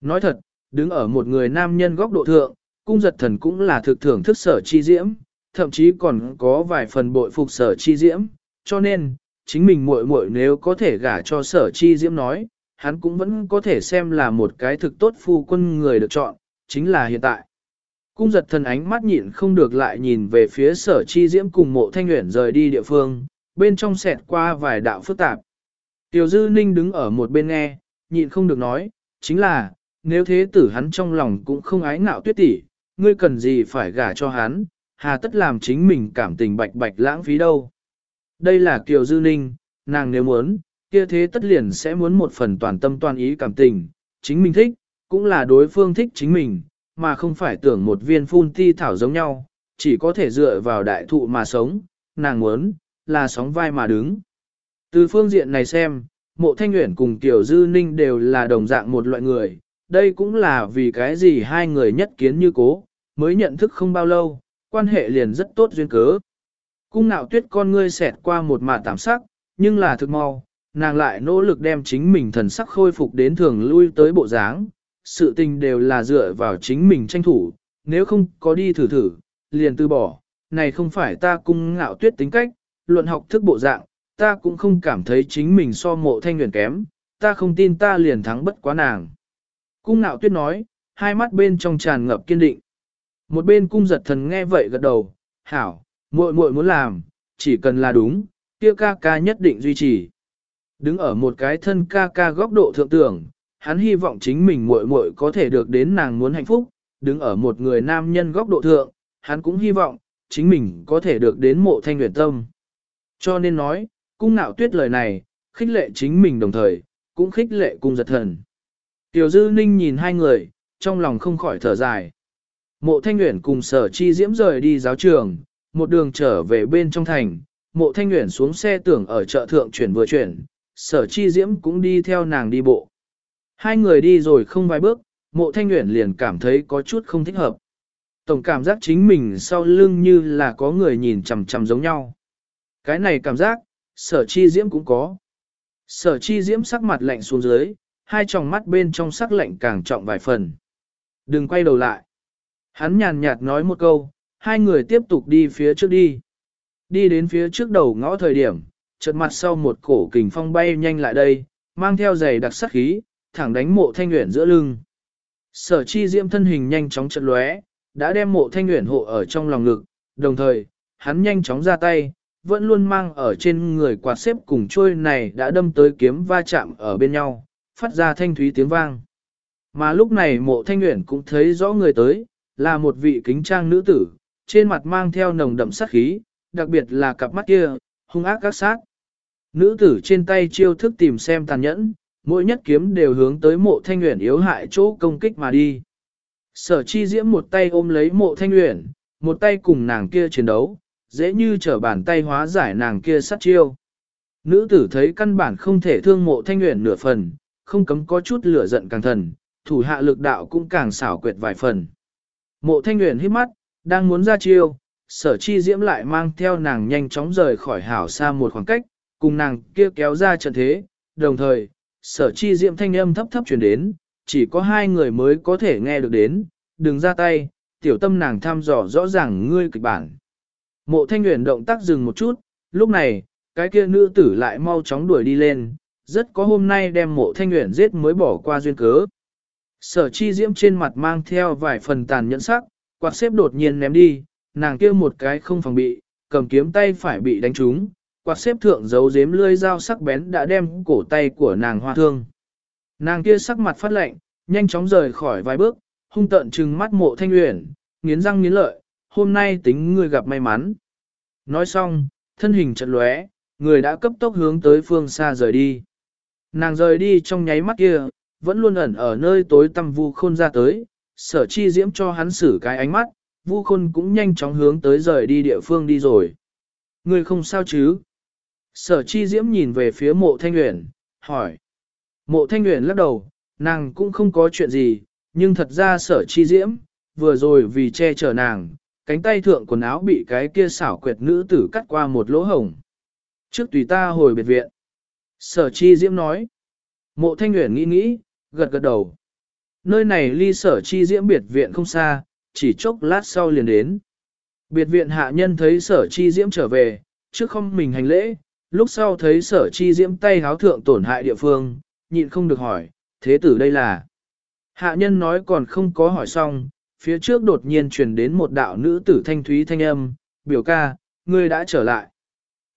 Nói thật, đứng ở một người nam nhân góc độ thượng, cung giật thần cũng là thực thưởng thức sở chi diễm, thậm chí còn có vài phần bội phục sở chi diễm, cho nên, chính mình muội muội nếu có thể gả cho sở chi diễm nói, hắn cũng vẫn có thể xem là một cái thực tốt phu quân người được chọn, chính là hiện tại. Cung giật thần ánh mắt nhịn không được lại nhìn về phía sở chi diễm cùng mộ thanh nguyện rời đi địa phương, bên trong xẹt qua vài đạo phức tạp. Tiểu dư ninh đứng ở một bên nghe, nhịn không được nói, chính là, nếu thế tử hắn trong lòng cũng không ái ngạo tuyết tỷ, ngươi cần gì phải gả cho hắn, hà tất làm chính mình cảm tình bạch bạch lãng phí đâu. Đây là Kiều Dư Ninh, nàng nếu muốn, kia thế tất liền sẽ muốn một phần toàn tâm toàn ý cảm tình, chính mình thích, cũng là đối phương thích chính mình, mà không phải tưởng một viên phun ti thảo giống nhau, chỉ có thể dựa vào đại thụ mà sống, nàng muốn, là sóng vai mà đứng. Từ phương diện này xem, mộ thanh nguyện cùng Tiểu Dư Ninh đều là đồng dạng một loại người, đây cũng là vì cái gì hai người nhất kiến như cố, mới nhận thức không bao lâu, quan hệ liền rất tốt duyên cớ. Cung nạo tuyết con ngươi xẹt qua một màn tạm sắc, nhưng là thực mau, nàng lại nỗ lực đem chính mình thần sắc khôi phục đến thường lui tới bộ dáng, sự tình đều là dựa vào chính mình tranh thủ, nếu không có đi thử thử, liền từ bỏ, này không phải ta cung ngạo tuyết tính cách, luận học thức bộ dạng, ta cũng không cảm thấy chính mình so mộ thanh nguyện kém, ta không tin ta liền thắng bất quá nàng. Cung ngạo tuyết nói, hai mắt bên trong tràn ngập kiên định. Một bên cung giật thần nghe vậy gật đầu, hảo, muội muội muốn làm, chỉ cần là đúng, kia ca ca nhất định duy trì. Đứng ở một cái thân ca ca góc độ thượng tưởng, hắn hy vọng chính mình muội muội có thể được đến nàng muốn hạnh phúc, đứng ở một người nam nhân góc độ thượng, hắn cũng hy vọng, chính mình có thể được đến mộ thanh nguyện tâm. Cho nên nói, cung nạo tuyết lời này, khích lệ chính mình đồng thời, cũng khích lệ cung giật thần. Tiểu dư ninh nhìn hai người, trong lòng không khỏi thở dài. Mộ thanh Uyển cùng sở chi diễm rời đi giáo trường, một đường trở về bên trong thành, mộ thanh Uyển xuống xe tưởng ở chợ thượng chuyển vừa chuyển, sở chi diễm cũng đi theo nàng đi bộ. Hai người đi rồi không vài bước, mộ thanh Uyển liền cảm thấy có chút không thích hợp. Tổng cảm giác chính mình sau lưng như là có người nhìn chằm chằm giống nhau. Cái này cảm giác, sở chi diễm cũng có. Sở chi diễm sắc mặt lạnh xuống dưới, hai tròng mắt bên trong sắc lạnh càng trọng vài phần. Đừng quay đầu lại. Hắn nhàn nhạt nói một câu, hai người tiếp tục đi phía trước đi. Đi đến phía trước đầu ngõ thời điểm, chợt mặt sau một cổ kình phong bay nhanh lại đây, mang theo giày đặc sắc khí, thẳng đánh mộ thanh nguyện giữa lưng. Sở chi diễm thân hình nhanh chóng chật lóe, đã đem mộ thanh nguyện hộ ở trong lòng ngực, đồng thời, hắn nhanh chóng ra tay, vẫn luôn mang ở trên người quạt xếp cùng trôi này đã đâm tới kiếm va chạm ở bên nhau, phát ra thanh thúy tiếng vang. Mà lúc này mộ thanh nguyện cũng thấy rõ người tới, là một vị kính trang nữ tử, trên mặt mang theo nồng đậm sát khí, đặc biệt là cặp mắt kia, hung ác các sát. Nữ tử trên tay chiêu thức tìm xem tàn nhẫn, mỗi nhất kiếm đều hướng tới mộ thanh nguyện yếu hại chỗ công kích mà đi. Sở chi diễm một tay ôm lấy mộ thanh nguyện, một tay cùng nàng kia chiến đấu, dễ như trở bàn tay hóa giải nàng kia sát chiêu. Nữ tử thấy căn bản không thể thương mộ thanh nguyện nửa phần, không cấm có chút lửa giận càng thần, thủ hạ lực đạo cũng càng xảo quyệt vài phần. Mộ thanh nguyện hít mắt, đang muốn ra chiêu, sở chi diễm lại mang theo nàng nhanh chóng rời khỏi hảo xa một khoảng cách, cùng nàng kia kéo ra trận thế, đồng thời, sở chi diễm thanh âm thấp thấp chuyển đến, chỉ có hai người mới có thể nghe được đến, đừng ra tay, tiểu tâm nàng thăm dò rõ ràng ngươi kịch bản. Mộ thanh nguyện động tác dừng một chút, lúc này, cái kia nữ tử lại mau chóng đuổi đi lên, rất có hôm nay đem mộ thanh nguyện giết mới bỏ qua duyên cớ. Sở chi diễm trên mặt mang theo vài phần tàn nhẫn sắc, quạt xếp đột nhiên ném đi, nàng kia một cái không phòng bị, cầm kiếm tay phải bị đánh trúng, quạt xếp thượng giấu giếm lươi dao sắc bén đã đem cổ tay của nàng hoa thương. Nàng kia sắc mặt phát lạnh, nhanh chóng rời khỏi vài bước, hung tợn trừng mắt mộ thanh uyển, nghiến răng nghiến lợi, hôm nay tính ngươi gặp may mắn. Nói xong, thân hình chật lóe, người đã cấp tốc hướng tới phương xa rời đi. Nàng rời đi trong nháy mắt kia, vẫn luôn ẩn ở nơi tối tăm vu khôn ra tới, sở chi diễm cho hắn xử cái ánh mắt, vu khôn cũng nhanh chóng hướng tới rời đi địa phương đi rồi. Người không sao chứ? Sở chi diễm nhìn về phía mộ thanh nguyện, hỏi. Mộ thanh nguyện lắc đầu, nàng cũng không có chuyện gì, nhưng thật ra sở chi diễm, vừa rồi vì che chở nàng, cánh tay thượng quần áo bị cái kia xảo quyệt nữ tử cắt qua một lỗ hổng. Trước tùy ta hồi biệt viện. Sở chi diễm nói. Mộ thanh nguyện nghĩ nghĩ, gật gật đầu. Nơi này ly sở chi diễm biệt viện không xa, chỉ chốc lát sau liền đến. Biệt viện hạ nhân thấy sở chi diễm trở về, trước không mình hành lễ, lúc sau thấy sở chi diễm tay háo thượng tổn hại địa phương, nhịn không được hỏi, thế tử đây là. Hạ nhân nói còn không có hỏi xong, phía trước đột nhiên truyền đến một đạo nữ tử thanh thúy thanh âm, biểu ca, ngươi đã trở lại.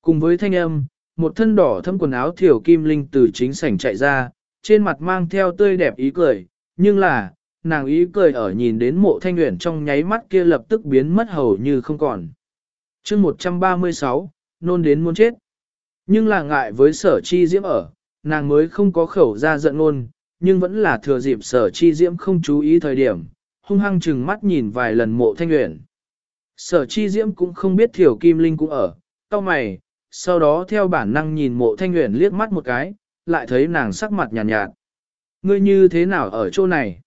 Cùng với thanh âm, một thân đỏ thâm quần áo thiểu kim linh từ chính sảnh chạy ra, trên mặt mang theo tươi đẹp ý cười, nhưng là, nàng ý cười ở nhìn đến mộ thanh nguyện trong nháy mắt kia lập tức biến mất hầu như không còn. chương 136, nôn đến muốn chết. Nhưng là ngại với sở chi diễm ở, nàng mới không có khẩu ra giận nôn, nhưng vẫn là thừa dịp sở chi diễm không chú ý thời điểm, hung hăng chừng mắt nhìn vài lần mộ thanh nguyện. Sở chi diễm cũng không biết thiểu kim linh cũng ở, tao mày, sau đó theo bản năng nhìn mộ thanh nguyện liếc mắt một cái, lại thấy nàng sắc mặt nhàn nhạt, nhạt. Ngươi như thế nào ở chỗ này?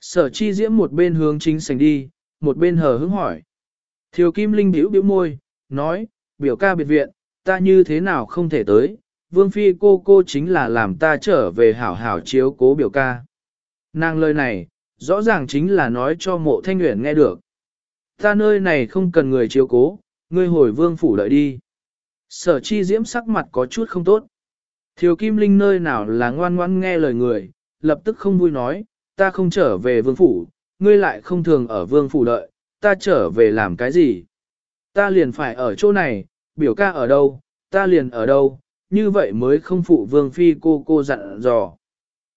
Sở chi diễm một bên hướng chính sành đi, một bên hờ hứng hỏi. Thiều Kim Linh biểu biểu môi, nói, biểu ca biệt viện, ta như thế nào không thể tới, vương phi cô cô chính là làm ta trở về hảo hảo chiếu cố biểu ca. Nàng lời này, rõ ràng chính là nói cho mộ thanh nguyện nghe được. Ta nơi này không cần người chiếu cố, ngươi hồi vương phủ đợi đi. Sở chi diễm sắc mặt có chút không tốt. Thiều Kim Linh nơi nào là ngoan ngoan nghe lời người, lập tức không vui nói, ta không trở về vương phủ, ngươi lại không thường ở vương phủ đợi, ta trở về làm cái gì? Ta liền phải ở chỗ này, biểu ca ở đâu, ta liền ở đâu, như vậy mới không phụ vương phi cô cô dặn dò.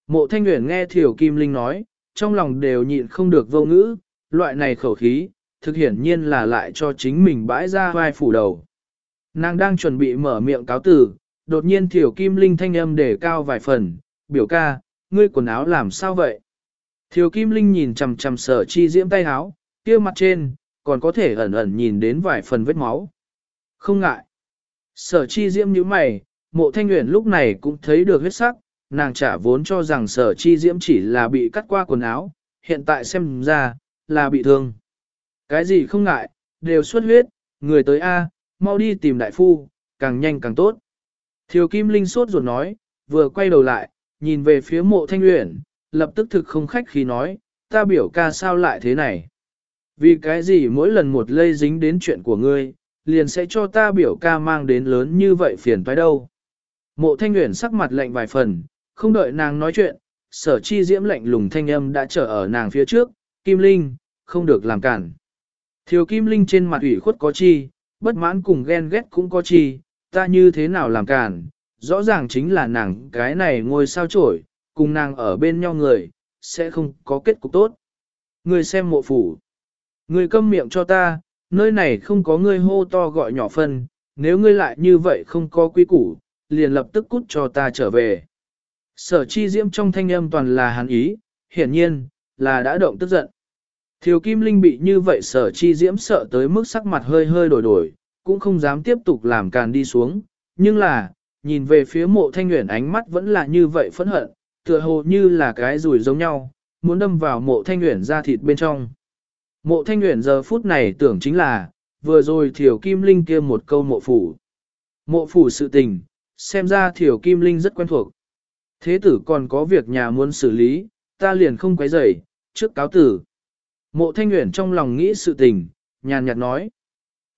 Mộ thanh nguyễn nghe Thiều Kim Linh nói, trong lòng đều nhịn không được vô ngữ, loại này khẩu khí, thực hiển nhiên là lại cho chính mình bãi ra vai phủ đầu. Nàng đang chuẩn bị mở miệng cáo tử, đột nhiên Thiểu Kim Linh thanh âm để cao vài phần, biểu ca, ngươi quần áo làm sao vậy? Thiểu Kim Linh nhìn chằm chằm sở chi diễm tay áo, kia mặt trên, còn có thể ẩn ẩn nhìn đến vài phần vết máu. Không ngại. Sở chi diễm như mày, mộ thanh nguyện lúc này cũng thấy được huyết sắc, nàng trả vốn cho rằng sở chi diễm chỉ là bị cắt qua quần áo, hiện tại xem ra, là bị thương. Cái gì không ngại, đều xuất huyết, người tới A, mau đi tìm đại phu, càng nhanh càng tốt. Thiều Kim Linh sốt ruột nói, vừa quay đầu lại, nhìn về phía mộ thanh uyển, lập tức thực không khách khi nói, ta biểu ca sao lại thế này. Vì cái gì mỗi lần một lây dính đến chuyện của ngươi, liền sẽ cho ta biểu ca mang đến lớn như vậy phiền phải đâu. Mộ thanh uyển sắc mặt lạnh vài phần, không đợi nàng nói chuyện, sở chi diễm lạnh lùng thanh âm đã trở ở nàng phía trước, Kim Linh, không được làm cản. Thiều Kim Linh trên mặt ủy khuất có chi, bất mãn cùng ghen ghét cũng có chi, ta như thế nào làm cản, rõ ràng chính là nàng cái này ngôi sao trổi, cùng nàng ở bên nhau người, sẽ không có kết cục tốt. Ngươi xem mộ phủ. Ngươi câm miệng cho ta, nơi này không có ngươi hô to gọi nhỏ phân, nếu ngươi lại như vậy không có quy củ, liền lập tức cút cho ta trở về. Sở chi diễm trong thanh âm toàn là hàn ý, hiển nhiên, là đã động tức giận. Thiều Kim Linh bị như vậy sở chi diễm sợ tới mức sắc mặt hơi hơi đổi đổi, cũng không dám tiếp tục làm càn đi xuống, nhưng là, nhìn về phía mộ thanh nguyện ánh mắt vẫn là như vậy phẫn hận, tựa hồ như là cái rùi giống nhau, muốn đâm vào mộ thanh nguyện ra thịt bên trong. Mộ thanh nguyện giờ phút này tưởng chính là, vừa rồi Thiều kim linh kia một câu mộ phủ. Mộ phủ sự tình, xem ra Thiều kim linh rất quen thuộc. Thế tử còn có việc nhà muốn xử lý, ta liền không quấy rầy, trước cáo tử. Mộ thanh nguyện trong lòng nghĩ sự tình, nhàn nhạt nói.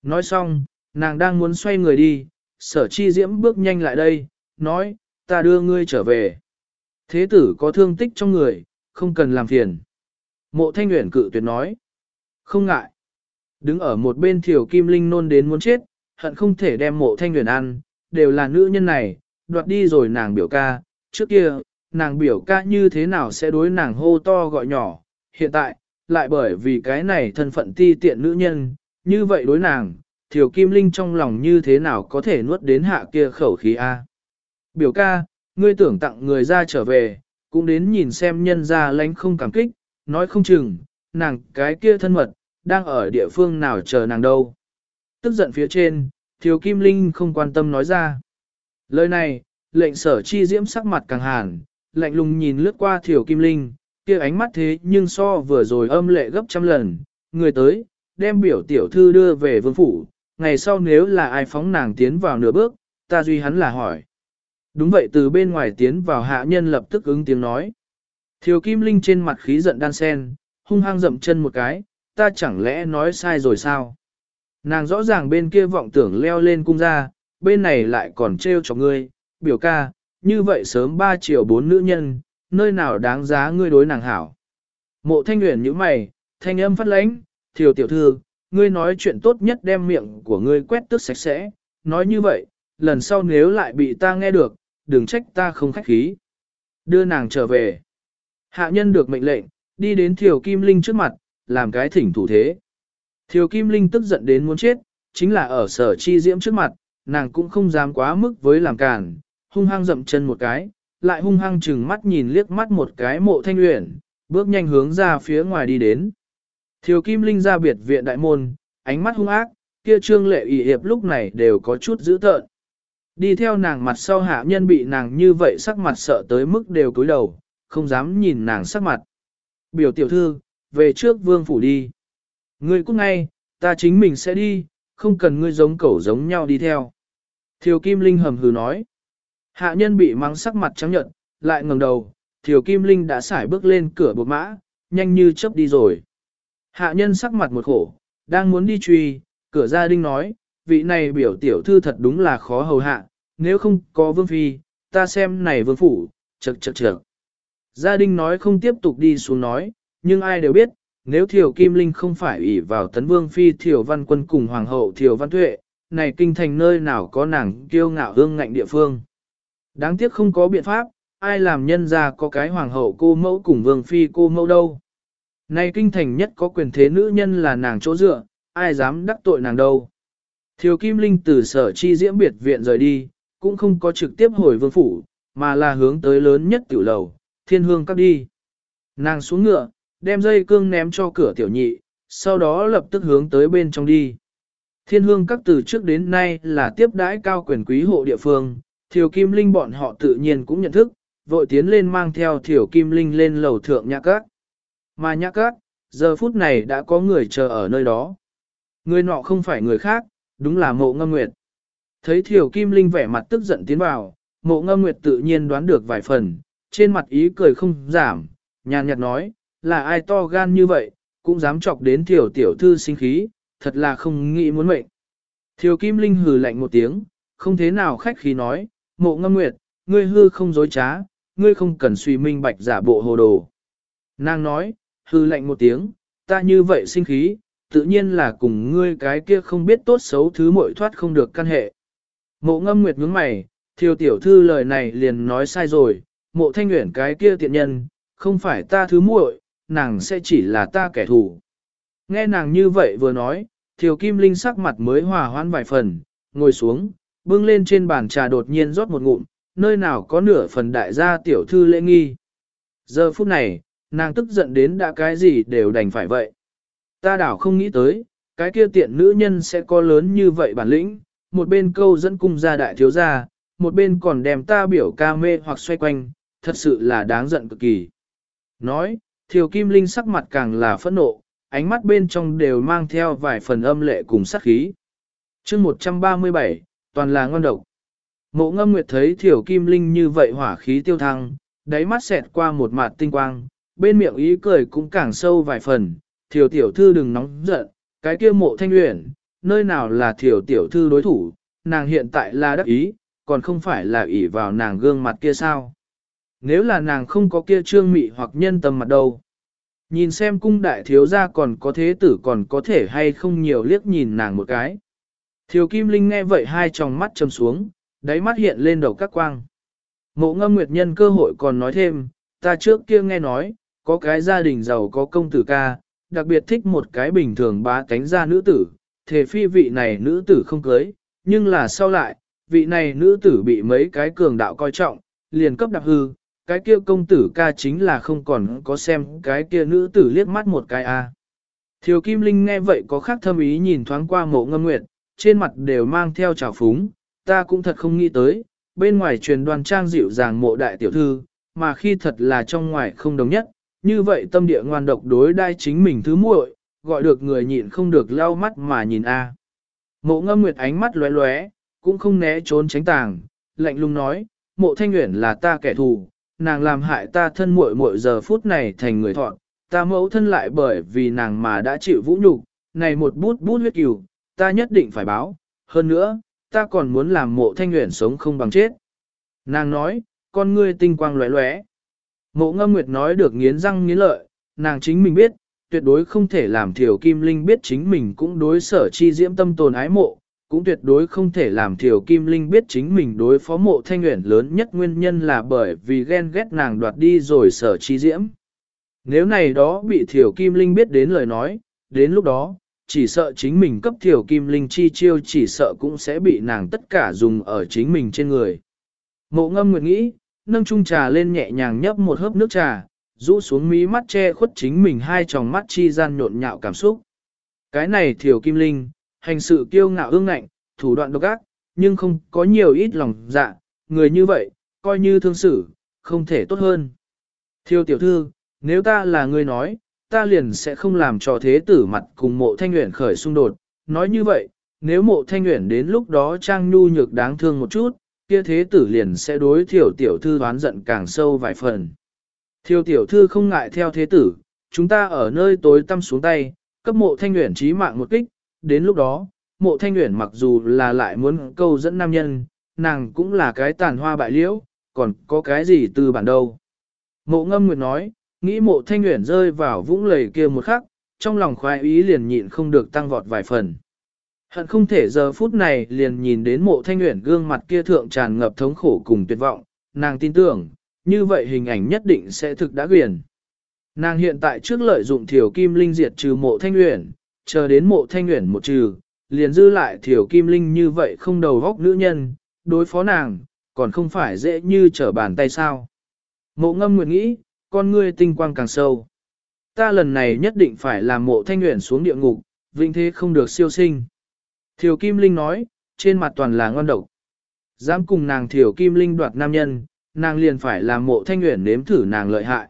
Nói xong, nàng đang muốn xoay người đi, sở chi diễm bước nhanh lại đây, nói, ta đưa ngươi trở về. Thế tử có thương tích trong người, không cần làm phiền. Mộ thanh nguyện cự tuyệt nói. Không ngại. Đứng ở một bên thiểu kim linh nôn đến muốn chết, hận không thể đem mộ thanh nguyện ăn, đều là nữ nhân này, đoạt đi rồi nàng biểu ca. Trước kia, nàng biểu ca như thế nào sẽ đối nàng hô to gọi nhỏ. Hiện tại, lại bởi vì cái này thân phận ti tiện nữ nhân, như vậy đối nàng, Thiều Kim Linh trong lòng như thế nào có thể nuốt đến hạ kia khẩu khí A. Biểu ca, ngươi tưởng tặng người ra trở về, cũng đến nhìn xem nhân ra lánh không cảm kích, nói không chừng, nàng cái kia thân mật, đang ở địa phương nào chờ nàng đâu. Tức giận phía trên, Thiều Kim Linh không quan tâm nói ra. Lời này, lệnh sở chi diễm sắc mặt càng hàn, lạnh lùng nhìn lướt qua Thiều Kim Linh, kia ánh mắt thế nhưng so vừa rồi âm lệ gấp trăm lần, người tới, đem biểu tiểu thư đưa về vương phủ, ngày sau nếu là ai phóng nàng tiến vào nửa bước, ta duy hắn là hỏi. Đúng vậy từ bên ngoài tiến vào hạ nhân lập tức ứng tiếng nói. Thiều Kim Linh trên mặt khí giận đan sen, hung hăng dậm chân một cái, ta chẳng lẽ nói sai rồi sao? Nàng rõ ràng bên kia vọng tưởng leo lên cung ra, bên này lại còn trêu cho ngươi, biểu ca, như vậy sớm 3 triệu 4 nữ nhân, nơi nào đáng giá ngươi đối nàng hảo. Mộ thanh nguyện như mày, thanh âm phát lãnh, thiều tiểu thư, ngươi nói chuyện tốt nhất đem miệng của ngươi quét tước sạch sẽ, nói như vậy, lần sau nếu lại bị ta nghe được, đừng trách ta không khách khí. Đưa nàng trở về. Hạ nhân được mệnh lệnh, đi đến Thiều Kim Linh trước mặt, làm cái thỉnh thủ thế. Thiều Kim Linh tức giận đến muốn chết, chính là ở sở chi diễm trước mặt, nàng cũng không dám quá mức với làm cản, hung hăng dậm chân một cái, lại hung hăng chừng mắt nhìn liếc mắt một cái mộ thanh luyện, bước nhanh hướng ra phía ngoài đi đến. Thiều Kim Linh ra biệt viện đại môn, ánh mắt hung ác, kia trương lệ ủy hiệp lúc này đều có chút dữ tợn. Đi theo nàng mặt sau hạ nhân bị nàng như vậy sắc mặt sợ tới mức đều cúi đầu, không dám nhìn nàng sắc mặt. Biểu tiểu thư, về trước vương phủ đi. Ngươi cũng ngay, ta chính mình sẽ đi, không cần ngươi giống cẩu giống nhau đi theo. Thiều Kim Linh hầm hừ nói. Hạ nhân bị mắng sắc mặt trắng nhợt, lại ngẩng đầu, Thiều Kim Linh đã xải bước lên cửa buộc mã, nhanh như chớp đi rồi. Hạ nhân sắc mặt một khổ, đang muốn đi truy, cửa gia đình nói, vị này biểu tiểu thư thật đúng là khó hầu hạ, nếu không có vương phi, ta xem này vương phủ, chật chật chật. Gia đình nói không tiếp tục đi xuống nói, nhưng ai đều biết, nếu Thiều Kim Linh không phải ủy vào tấn vương phi Thiều Văn Quân cùng Hoàng hậu Thiều Văn Thuệ, này kinh thành nơi nào có nàng kiêu ngạo hương ngạnh địa phương. Đáng tiếc không có biện pháp, ai làm nhân ra có cái Hoàng hậu cô mẫu cùng vương phi cô mẫu đâu. Nay kinh thành nhất có quyền thế nữ nhân là nàng chỗ dựa, ai dám đắc tội nàng đâu. Thiều Kim Linh từ sở chi diễm biệt viện rời đi, cũng không có trực tiếp hồi vương phủ, mà là hướng tới lớn nhất tiểu lầu, thiên hương các đi. Nàng xuống ngựa, đem dây cương ném cho cửa tiểu nhị, sau đó lập tức hướng tới bên trong đi. Thiên hương các từ trước đến nay là tiếp đãi cao quyền quý hộ địa phương, Thiều Kim Linh bọn họ tự nhiên cũng nhận thức, vội tiến lên mang theo Thiều Kim Linh lên lầu thượng nhà các. Mà nhà các, giờ phút này đã có người chờ ở nơi đó. Người nọ không phải người khác, đúng là mộ ngâm nguyệt. Thấy Thiều Kim Linh vẻ mặt tức giận tiến vào, mộ ngâm nguyệt tự nhiên đoán được vài phần, trên mặt ý cười không giảm, nhàn nhạt nói, là ai to gan như vậy, cũng dám chọc đến Thiều tiểu thư sinh khí, thật là không nghĩ muốn mệnh. Thiều Kim Linh hừ lạnh một tiếng, không thế nào khách khí nói, mộ ngâm nguyệt, ngươi hư không dối trá, ngươi không cần suy minh bạch giả bộ hồ đồ. Nàng nói, hư lạnh một tiếng, ta như vậy sinh khí, tự nhiên là cùng ngươi cái kia không biết tốt xấu thứ mội thoát không được căn hệ. Mộ ngâm nguyệt nhướng mày, thiều tiểu thư lời này liền nói sai rồi, mộ thanh nguyện cái kia tiện nhân, không phải ta thứ muội, nàng sẽ chỉ là ta kẻ thù. Nghe nàng như vậy vừa nói, thiều kim linh sắc mặt mới hòa hoãn vài phần, ngồi xuống, bưng lên trên bàn trà đột nhiên rót một ngụm, nơi nào có nửa phần đại gia tiểu thư lễ nghi. Giờ phút này, nàng tức giận đến đã cái gì đều đành phải vậy. Ta đảo không nghĩ tới, cái kia tiện nữ nhân sẽ có lớn như vậy bản lĩnh, một bên câu dẫn cung gia đại thiếu gia, một bên còn đem ta biểu ca mê hoặc xoay quanh, thật sự là đáng giận cực kỳ. Nói, Thiều Kim Linh sắc mặt càng là phẫn nộ, ánh mắt bên trong đều mang theo vài phần âm lệ cùng sát khí. chương 137, toàn là ngon độc. Mộ ngâm nguyệt thấy Thiều Kim Linh như vậy hỏa khí tiêu thăng, đáy mắt xẹt qua một mặt tinh quang, bên miệng ý cười cũng càng sâu vài phần, Thiều tiểu thư đừng nóng giận, cái kia mộ thanh luyện, nơi nào là Thiều tiểu thư đối thủ, nàng hiện tại là đắc ý, còn không phải là ỷ vào nàng gương mặt kia sao. Nếu là nàng không có kia trương mị hoặc nhân tâm mặt đâu. Nhìn xem cung đại thiếu gia còn có thế tử còn có thể hay không nhiều liếc nhìn nàng một cái. Thiều Kim Linh nghe vậy hai tròng mắt chầm xuống, đáy mắt hiện lên đầu các quang. Mộ ngâm nguyệt nhân cơ hội còn nói thêm, ta trước kia nghe nói, có cái gia đình giàu có công tử ca, đặc biệt thích một cái bình thường bá cánh gia nữ tử, thể phi vị này nữ tử không cưới, nhưng là sau lại, vị này nữ tử bị mấy cái cường đạo coi trọng, liền cấp đạp hư, cái kia công tử ca chính là không còn có xem cái kia nữ tử liếc mắt một cái a. À. Thiều Kim Linh nghe vậy có khác thâm ý nhìn thoáng qua mộ ngâm nguyệt, trên mặt đều mang theo trào phúng, ta cũng thật không nghĩ tới, bên ngoài truyền đoàn trang dịu dàng mộ đại tiểu thư, mà khi thật là trong ngoài không đồng nhất, như vậy tâm địa ngoan độc đối đai chính mình thứ muội, gọi được người nhịn không được lau mắt mà nhìn a. Mộ ngâm nguyệt ánh mắt lóe lóe, cũng không né trốn tránh tàng, lạnh lùng nói, mộ thanh nguyện là ta kẻ thù, nàng làm hại ta thân muội muội giờ phút này thành người thọn, ta mẫu thân lại bởi vì nàng mà đã chịu vũ nhục, này một bút bút huyết cừu, ta nhất định phải báo, hơn nữa, ta còn muốn làm mộ thanh nguyện sống không bằng chết. Nàng nói, con ngươi tinh quang lóe lóe. Mộ ngâm nguyệt nói được nghiến răng nghiến lợi, nàng chính mình biết, tuyệt đối không thể làm thiểu kim linh biết chính mình cũng đối sở chi diễm tâm tồn ái mộ, cũng tuyệt đối không thể làm thiểu kim linh biết chính mình đối phó mộ thanh nguyện lớn nhất nguyên nhân là bởi vì ghen ghét nàng đoạt đi rồi sở chi diễm. Nếu này đó bị thiểu kim linh biết đến lời nói, đến lúc đó, chỉ sợ chính mình cấp thiểu kim linh chi chiêu chỉ sợ cũng sẽ bị nàng tất cả dùng ở chính mình trên người. Mộ ngâm nguyện nghĩ, nâng chung trà lên nhẹ nhàng nhấp một hớp nước trà, rũ xuống mí mắt che khuất chính mình hai tròng mắt chi gian nhộn nhạo cảm xúc. Cái này thiểu kim linh, hành sự kiêu ngạo ương ngạnh, thủ đoạn độc ác, nhưng không có nhiều ít lòng dạ, người như vậy, coi như thương xử, không thể tốt hơn. Thiêu tiểu thư, nếu ta là người nói, ta liền sẽ không làm cho thế tử mặt cùng mộ thanh nguyện khởi xung đột. Nói như vậy, nếu mộ thanh nguyện đến lúc đó trang nhu nhược đáng thương một chút, kia thế tử liền sẽ đối thiểu tiểu thư đoán giận càng sâu vài phần. Thiêu tiểu thư không ngại theo thế tử, chúng ta ở nơi tối tăm xuống tay, cấp mộ thanh nguyện trí mạng một kích, đến lúc đó, mộ thanh nguyện mặc dù là lại muốn câu dẫn nam nhân, nàng cũng là cái tàn hoa bại liễu, còn có cái gì từ bản đâu. Mộ ngâm nguyệt nói, nghĩ mộ thanh nguyện rơi vào vũng lầy kia một khắc, trong lòng khoái ý liền nhịn không được tăng vọt vài phần. Hận không thể giờ phút này liền nhìn đến mộ thanh nguyện gương mặt kia thượng tràn ngập thống khổ cùng tuyệt vọng, nàng tin tưởng, như vậy hình ảnh nhất định sẽ thực đã quyền. Nàng hiện tại trước lợi dụng thiểu kim linh diệt trừ mộ thanh nguyện, chờ đến mộ thanh nguyện một trừ, liền dư lại thiểu kim linh như vậy không đầu góc nữ nhân, đối phó nàng, còn không phải dễ như trở bàn tay sao. Mộ ngâm nguyện nghĩ, con ngươi tinh quang càng sâu. Ta lần này nhất định phải làm mộ thanh nguyện xuống địa ngục, vinh thế không được siêu sinh. Thiều kim linh nói, trên mặt toàn là ngon độc. Dám cùng nàng thiều kim linh đoạt nam nhân, nàng liền phải làm mộ thanh nguyện nếm thử nàng lợi hại.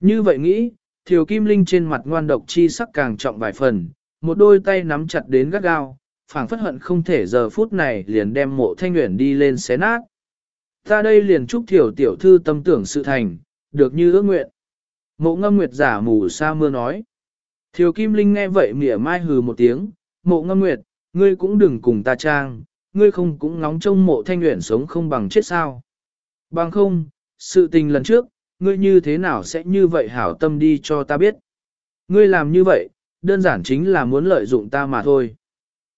Như vậy nghĩ, thiều kim linh trên mặt ngoan độc chi sắc càng trọng vài phần, một đôi tay nắm chặt đến gắt gao, phảng phất hận không thể giờ phút này liền đem mộ thanh nguyện đi lên xé nát. Ta đây liền chúc thiều tiểu thư tâm tưởng sự thành, được như ước nguyện. Mộ ngâm nguyệt giả mù sa mưa nói. Thiều Kim Linh nghe vậy mỉa mai hừ một tiếng, mộ ngâm nguyệt, ngươi cũng đừng cùng ta trang, ngươi không cũng ngóng trông mộ thanh nguyện sống không bằng chết sao. Bằng không, sự tình lần trước, ngươi như thế nào sẽ như vậy hảo tâm đi cho ta biết. Ngươi làm như vậy, đơn giản chính là muốn lợi dụng ta mà thôi.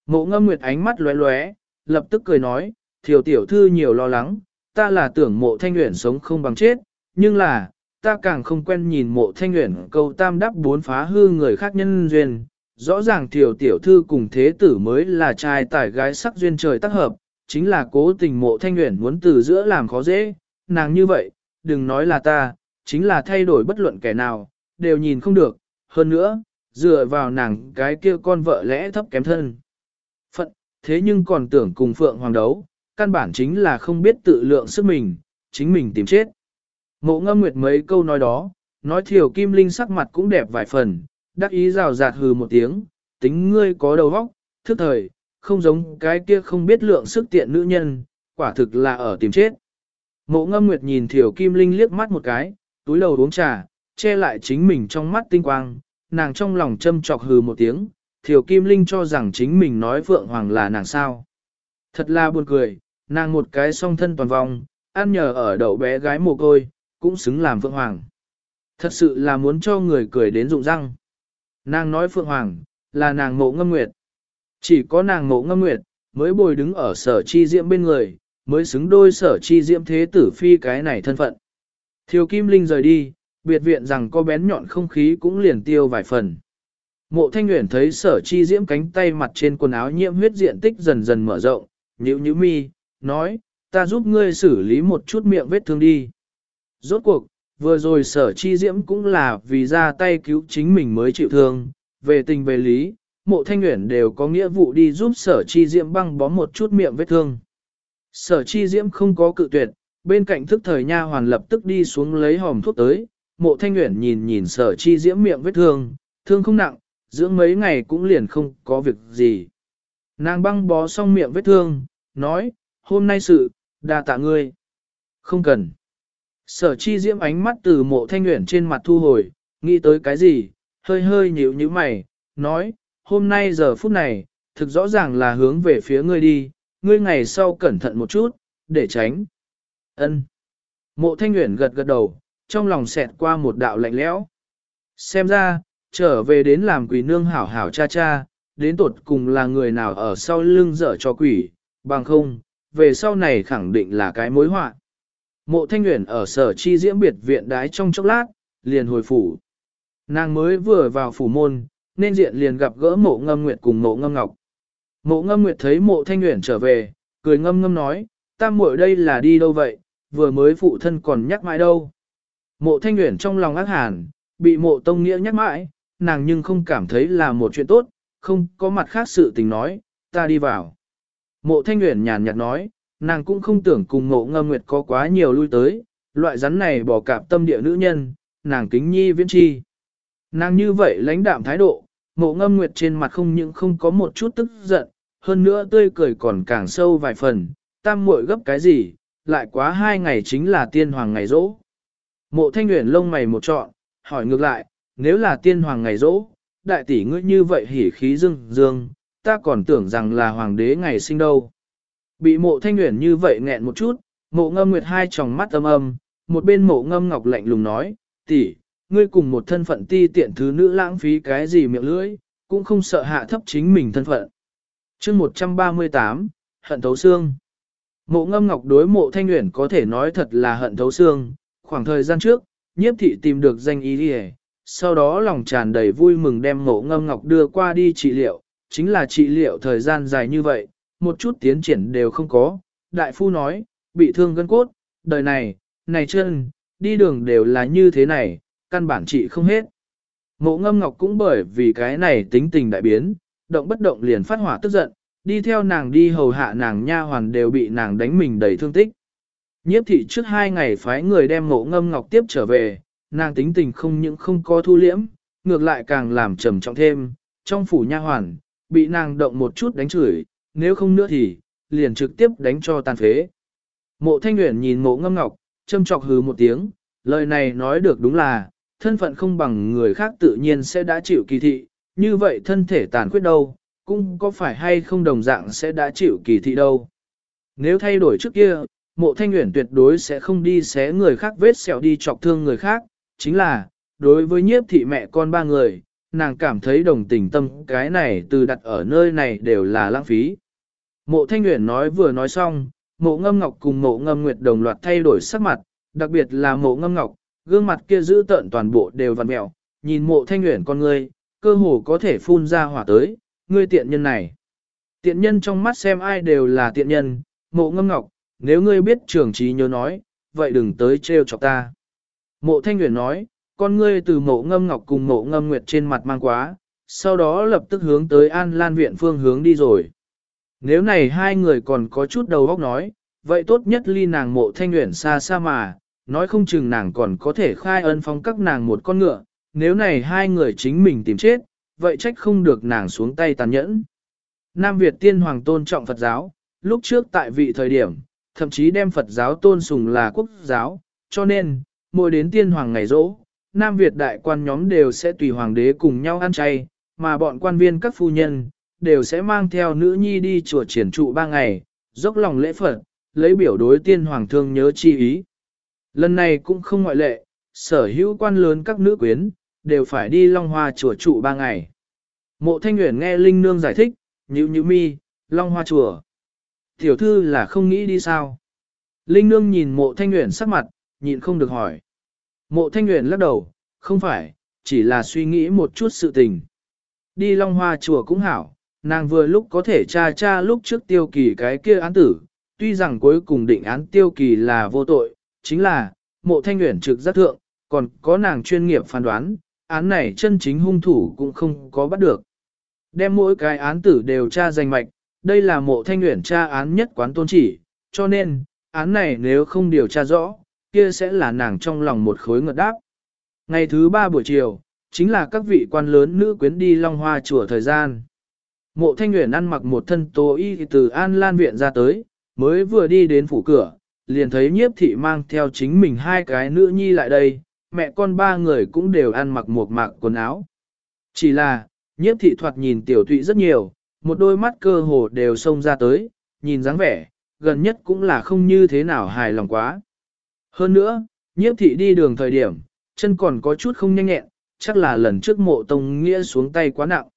Mộ ngâm nguyệt ánh mắt lóe lóe, lập tức cười nói, Thiều tiểu thư nhiều lo lắng, ta là tưởng mộ thanh nguyện sống không bằng chết, nhưng là, ta càng không quen nhìn mộ thanh nguyện câu tam đắp bốn phá hư người khác nhân duyên. Rõ ràng tiểu tiểu thư cùng thế tử mới là trai tài gái sắc duyên trời tác hợp, chính là cố tình mộ thanh nguyện muốn từ giữa làm khó dễ, nàng như vậy, đừng nói là ta, chính là thay đổi bất luận kẻ nào, đều nhìn không được, hơn nữa, dựa vào nàng cái kia con vợ lẽ thấp kém thân. Phận, thế nhưng còn tưởng cùng Phượng Hoàng đấu, căn bản chính là không biết tự lượng sức mình, chính mình tìm chết. Mộ ngâm nguyệt mấy câu nói đó, nói thiểu kim linh sắc mặt cũng đẹp vài phần, đắc ý rào rạt hừ một tiếng, tính ngươi có đầu óc, thức thời, không giống cái kia không biết lượng sức tiện nữ nhân, quả thực là ở tìm chết. Mộ ngâm nguyệt nhìn thiểu kim linh liếc mắt một cái, túi đầu uống trà, che lại chính mình trong mắt tinh quang, nàng trong lòng châm chọc hừ một tiếng, thiểu kim linh cho rằng chính mình nói Phượng Hoàng là nàng sao. Thật là buồn cười, nàng một cái song thân toàn vòng, ăn nhờ ở đậu bé gái mồ côi, cũng xứng làm Phượng Hoàng. Thật sự là muốn cho người cười đến rụng răng. Nàng nói Phượng Hoàng, là nàng mộ ngâm nguyệt. Chỉ có nàng mộ ngâm nguyệt, mới bồi đứng ở sở chi diễm bên người, mới xứng đôi sở chi diễm thế tử phi cái này thân phận. Thiều Kim Linh rời đi, biệt viện rằng có bén nhọn không khí cũng liền tiêu vài phần. Mộ thanh nguyễn thấy sở chi diễm cánh tay mặt trên quần áo nhiễm huyết diện tích dần dần mở rộng, nhữ nhữ mi, nói, ta giúp ngươi xử lý một chút miệng vết thương đi. Rốt cuộc, vừa rồi sở chi diễm cũng là vì ra tay cứu chính mình mới chịu thương, về tình về lý, mộ thanh nguyện đều có nghĩa vụ đi giúp sở chi diễm băng bó một chút miệng vết thương. Sở chi diễm không có cự tuyệt, bên cạnh thức thời nha hoàn lập tức đi xuống lấy hòm thuốc tới, mộ thanh nguyện nhìn nhìn sở chi diễm miệng vết thương, thương không nặng, dưỡng mấy ngày cũng liền không có việc gì. Nàng băng bó xong miệng vết thương, nói, hôm nay sự, đa tạ ngươi. Không cần. Sở chi diễm ánh mắt từ mộ thanh nguyện trên mặt thu hồi, nghĩ tới cái gì, hơi hơi nhíu như mày, nói, hôm nay giờ phút này, thực rõ ràng là hướng về phía ngươi đi, ngươi ngày sau cẩn thận một chút, để tránh. Ân. Mộ thanh nguyện gật gật đầu, trong lòng xẹt qua một đạo lạnh lẽo. Xem ra, trở về đến làm quỷ nương hảo hảo cha cha, đến tột cùng là người nào ở sau lưng dở cho quỷ, bằng không, về sau này khẳng định là cái mối họa. Mộ thanh nguyện ở sở chi diễm biệt viện đái trong chốc lát, liền hồi phủ. Nàng mới vừa vào phủ môn, nên diện liền gặp gỡ mộ ngâm nguyệt cùng mộ ngâm ngọc. Mộ ngâm nguyệt thấy mộ thanh nguyện trở về, cười ngâm ngâm nói, tam muội đây là đi đâu vậy, vừa mới phụ thân còn nhắc mãi đâu. Mộ thanh nguyện trong lòng ác hàn, bị mộ tông nghĩa nhắc mãi, nàng nhưng không cảm thấy là một chuyện tốt, không có mặt khác sự tình nói, ta đi vào. Mộ thanh nguyện nhàn nhạt nói, nàng cũng không tưởng cùng ngộ ngâm nguyệt có quá nhiều lui tới, loại rắn này bỏ cạp tâm địa nữ nhân, nàng kính nhi viễn chi. Nàng như vậy lãnh đạm thái độ, ngộ ngâm nguyệt trên mặt không những không có một chút tức giận, hơn nữa tươi cười còn càng sâu vài phần, tam muội gấp cái gì, lại quá hai ngày chính là tiên hoàng ngày rỗ. Mộ thanh nguyện lông mày một trọn, hỏi ngược lại, nếu là tiên hoàng ngày rỗ, đại tỷ ngươi như vậy hỉ khí dương dương, ta còn tưởng rằng là hoàng đế ngày sinh đâu. Bị mộ thanh nguyện như vậy nghẹn một chút, mộ ngâm nguyệt hai tròng mắt âm âm, một bên mộ ngâm ngọc lạnh lùng nói, tỷ, ngươi cùng một thân phận ti tiện thứ nữ lãng phí cái gì miệng lưỡi, cũng không sợ hạ thấp chính mình thân phận. chương 138, hận thấu xương. Mộ ngâm ngọc đối mộ thanh nguyện có thể nói thật là hận thấu xương, khoảng thời gian trước, nhiếp thị tìm được danh ý đi sau đó lòng tràn đầy vui mừng đem mộ ngâm ngọc đưa qua đi trị liệu, chính là trị liệu thời gian dài như vậy, một chút tiến triển đều không có. Đại phu nói, bị thương gân cốt, đời này, này chân, đi đường đều là như thế này, căn bản trị không hết. Mộ ngâm ngọc cũng bởi vì cái này tính tình đại biến, động bất động liền phát hỏa tức giận, đi theo nàng đi hầu hạ nàng nha hoàn đều bị nàng đánh mình đầy thương tích. Nhiếp thị trước hai ngày phái người đem mộ ngâm ngọc tiếp trở về, nàng tính tình không những không có thu liễm, ngược lại càng làm trầm trọng thêm, trong phủ nha hoàn, bị nàng động một chút đánh chửi, nếu không nữa thì, liền trực tiếp đánh cho tàn phế. Mộ thanh nguyện nhìn mộ ngâm ngọc, châm chọc hừ một tiếng, lời này nói được đúng là, thân phận không bằng người khác tự nhiên sẽ đã chịu kỳ thị, như vậy thân thể tàn khuyết đâu, cũng có phải hay không đồng dạng sẽ đã chịu kỳ thị đâu. Nếu thay đổi trước kia, mộ thanh nguyện tuyệt đối sẽ không đi xé người khác vết sẹo đi chọc thương người khác, chính là, đối với nhiếp thị mẹ con ba người, nàng cảm thấy đồng tình tâm cái này từ đặt ở nơi này đều là lãng phí. Mộ thanh nguyện nói vừa nói xong, mộ ngâm ngọc cùng mộ ngâm nguyệt đồng loạt thay đổi sắc mặt, đặc biệt là mộ ngâm ngọc, gương mặt kia giữ tợn toàn bộ đều vằn mẹo, nhìn mộ thanh nguyện con ngươi, cơ hồ có thể phun ra hỏa tới, ngươi tiện nhân này. Tiện nhân trong mắt xem ai đều là tiện nhân, mộ ngâm ngọc, nếu ngươi biết trưởng trí nhớ nói, vậy đừng tới trêu chọc ta. Mộ thanh nguyện nói, con ngươi từ mộ ngâm ngọc cùng mộ ngâm nguyệt trên mặt mang quá, sau đó lập tức hướng tới An Lan viện phương hướng đi rồi. Nếu này hai người còn có chút đầu óc nói, vậy tốt nhất ly nàng mộ thanh nguyện xa xa mà, nói không chừng nàng còn có thể khai ân phong các nàng một con ngựa, nếu này hai người chính mình tìm chết, vậy trách không được nàng xuống tay tàn nhẫn. Nam Việt tiên hoàng tôn trọng Phật giáo, lúc trước tại vị thời điểm, thậm chí đem Phật giáo tôn sùng là quốc giáo, cho nên, mỗi đến tiên hoàng ngày rỗ, Nam Việt đại quan nhóm đều sẽ tùy hoàng đế cùng nhau ăn chay, mà bọn quan viên các phu nhân, đều sẽ mang theo nữ nhi đi chùa triển trụ ba ngày, dốc lòng lễ Phật, lấy biểu đối tiên hoàng thương nhớ chi ý. Lần này cũng không ngoại lệ, sở hữu quan lớn các nữ quyến, đều phải đi Long Hoa chùa trụ ba ngày. Mộ Thanh Nguyễn nghe Linh Nương giải thích, nhữ nhữ mi, Long Hoa chùa. Tiểu thư là không nghĩ đi sao? Linh Nương nhìn mộ Thanh Nguyễn sắc mặt, nhịn không được hỏi. Mộ Thanh Nguyễn lắc đầu, không phải, chỉ là suy nghĩ một chút sự tình. Đi Long Hoa chùa cũng hảo, nàng vừa lúc có thể tra tra lúc trước tiêu kỳ cái kia án tử, tuy rằng cuối cùng định án tiêu kỳ là vô tội, chính là, mộ thanh nguyện trực giác thượng, còn có nàng chuyên nghiệp phán đoán, án này chân chính hung thủ cũng không có bắt được. Đem mỗi cái án tử đều tra danh mạch, đây là mộ thanh nguyện tra án nhất quán tôn chỉ, cho nên, án này nếu không điều tra rõ, kia sẽ là nàng trong lòng một khối ngợt đáp. Ngày thứ ba buổi chiều, chính là các vị quan lớn nữ quyến đi Long Hoa chùa thời gian. Mộ Thanh Nguyễn ăn mặc một thân tố y từ An Lan Viện ra tới, mới vừa đi đến phủ cửa, liền thấy nhiếp thị mang theo chính mình hai cái nữ nhi lại đây, mẹ con ba người cũng đều ăn mặc một mạc quần áo. Chỉ là, nhiếp thị thoạt nhìn tiểu Thụy rất nhiều, một đôi mắt cơ hồ đều xông ra tới, nhìn dáng vẻ, gần nhất cũng là không như thế nào hài lòng quá. Hơn nữa, nhiếp thị đi đường thời điểm, chân còn có chút không nhanh nhẹn, chắc là lần trước mộ tông nghĩa xuống tay quá nặng.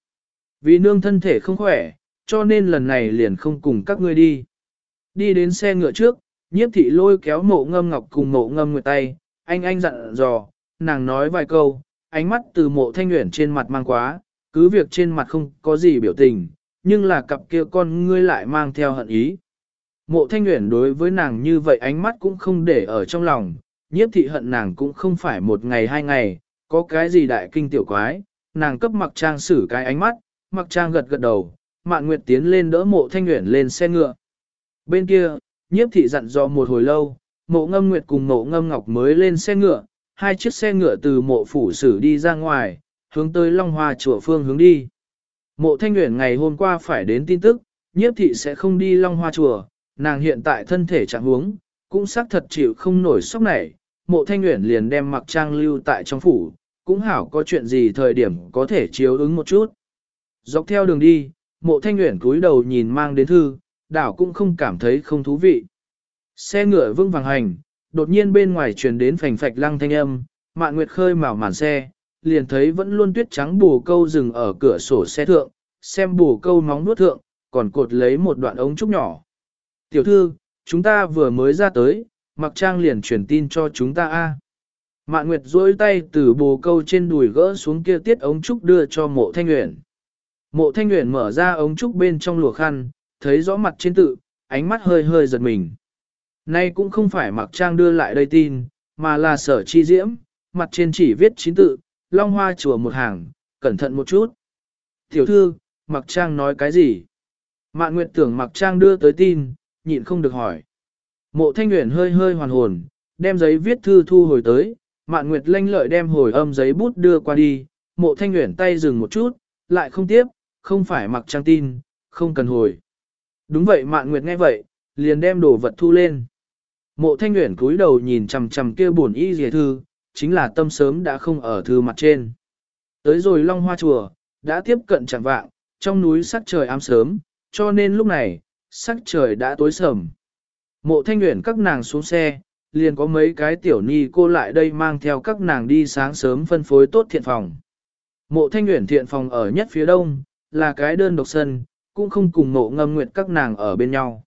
Vì nương thân thể không khỏe, cho nên lần này liền không cùng các ngươi đi. Đi đến xe ngựa trước, nhiếp thị lôi kéo mộ ngâm ngọc cùng mộ ngâm nguyệt tay, anh anh dặn dò, nàng nói vài câu, ánh mắt từ mộ thanh nguyện trên mặt mang quá, cứ việc trên mặt không có gì biểu tình, nhưng là cặp kia con ngươi lại mang theo hận ý. Mộ thanh nguyện đối với nàng như vậy ánh mắt cũng không để ở trong lòng, nhiếp thị hận nàng cũng không phải một ngày hai ngày, có cái gì đại kinh tiểu quái, nàng cấp mặc trang xử cái ánh mắt, mặc trang gật gật đầu, mạn nguyệt tiến lên đỡ mộ thanh nguyện lên xe ngựa. Bên kia, nhiếp thị dặn dò một hồi lâu, mộ ngâm nguyệt cùng mộ ngâm ngọc mới lên xe ngựa, hai chiếc xe ngựa từ mộ phủ sử đi ra ngoài, hướng tới Long Hoa chùa phương hướng đi. Mộ thanh nguyện ngày hôm qua phải đến tin tức, nhiếp thị sẽ không đi Long Hoa chùa, nàng hiện tại thân thể trạng huống cũng xác thật chịu không nổi sốc này, mộ thanh nguyện liền đem mặc trang lưu tại trong phủ, cũng hảo có chuyện gì thời điểm có thể chiếu ứng một chút. Dọc theo đường đi, mộ thanh nguyện cúi đầu nhìn mang đến thư, đảo cũng không cảm thấy không thú vị. Xe ngựa vững vàng hành, đột nhiên bên ngoài truyền đến phành phạch lăng thanh âm, mạn nguyệt khơi màu màn xe, liền thấy vẫn luôn tuyết trắng bù câu dừng ở cửa sổ xe thượng, xem bù câu móng nuốt thượng, còn cột lấy một đoạn ống trúc nhỏ. Tiểu thư, chúng ta vừa mới ra tới, mặc trang liền truyền tin cho chúng ta a. Mạn Nguyệt duỗi tay từ bồ câu trên đùi gỡ xuống kia tiết ống trúc đưa cho mộ thanh nguyện. Mộ thanh nguyện mở ra ống trúc bên trong lùa khăn, thấy rõ mặt trên tự, ánh mắt hơi hơi giật mình. Nay cũng không phải mặc trang đưa lại đây tin, mà là sở chi diễm, mặt trên chỉ viết chín tự, long hoa chùa một hàng, cẩn thận một chút. Tiểu thư, mặc trang nói cái gì? Mạn Nguyệt tưởng mặc trang đưa tới tin, nhịn không được hỏi. Mộ thanh nguyện hơi hơi hoàn hồn, đem giấy viết thư thu hồi tới, mạn nguyệt lanh lợi đem hồi âm giấy bút đưa qua đi, mộ thanh nguyện tay dừng một chút, lại không tiếp, không phải mặc trang tin, không cần hồi. Đúng vậy mạn nguyệt nghe vậy, liền đem đồ vật thu lên. Mộ thanh nguyện cúi đầu nhìn chằm chằm kia buồn y dìa thư, chính là tâm sớm đã không ở thư mặt trên. Tới rồi long hoa chùa, đã tiếp cận chẳng vạng, trong núi sắc trời ám sớm, cho nên lúc này, sắc trời đã tối sầm. Mộ thanh nguyện các nàng xuống xe, liền có mấy cái tiểu ni cô lại đây mang theo các nàng đi sáng sớm phân phối tốt thiện phòng. Mộ thanh nguyện thiện phòng ở nhất phía đông, là cái đơn độc sân, cũng không cùng mộ ngâm nguyện các nàng ở bên nhau.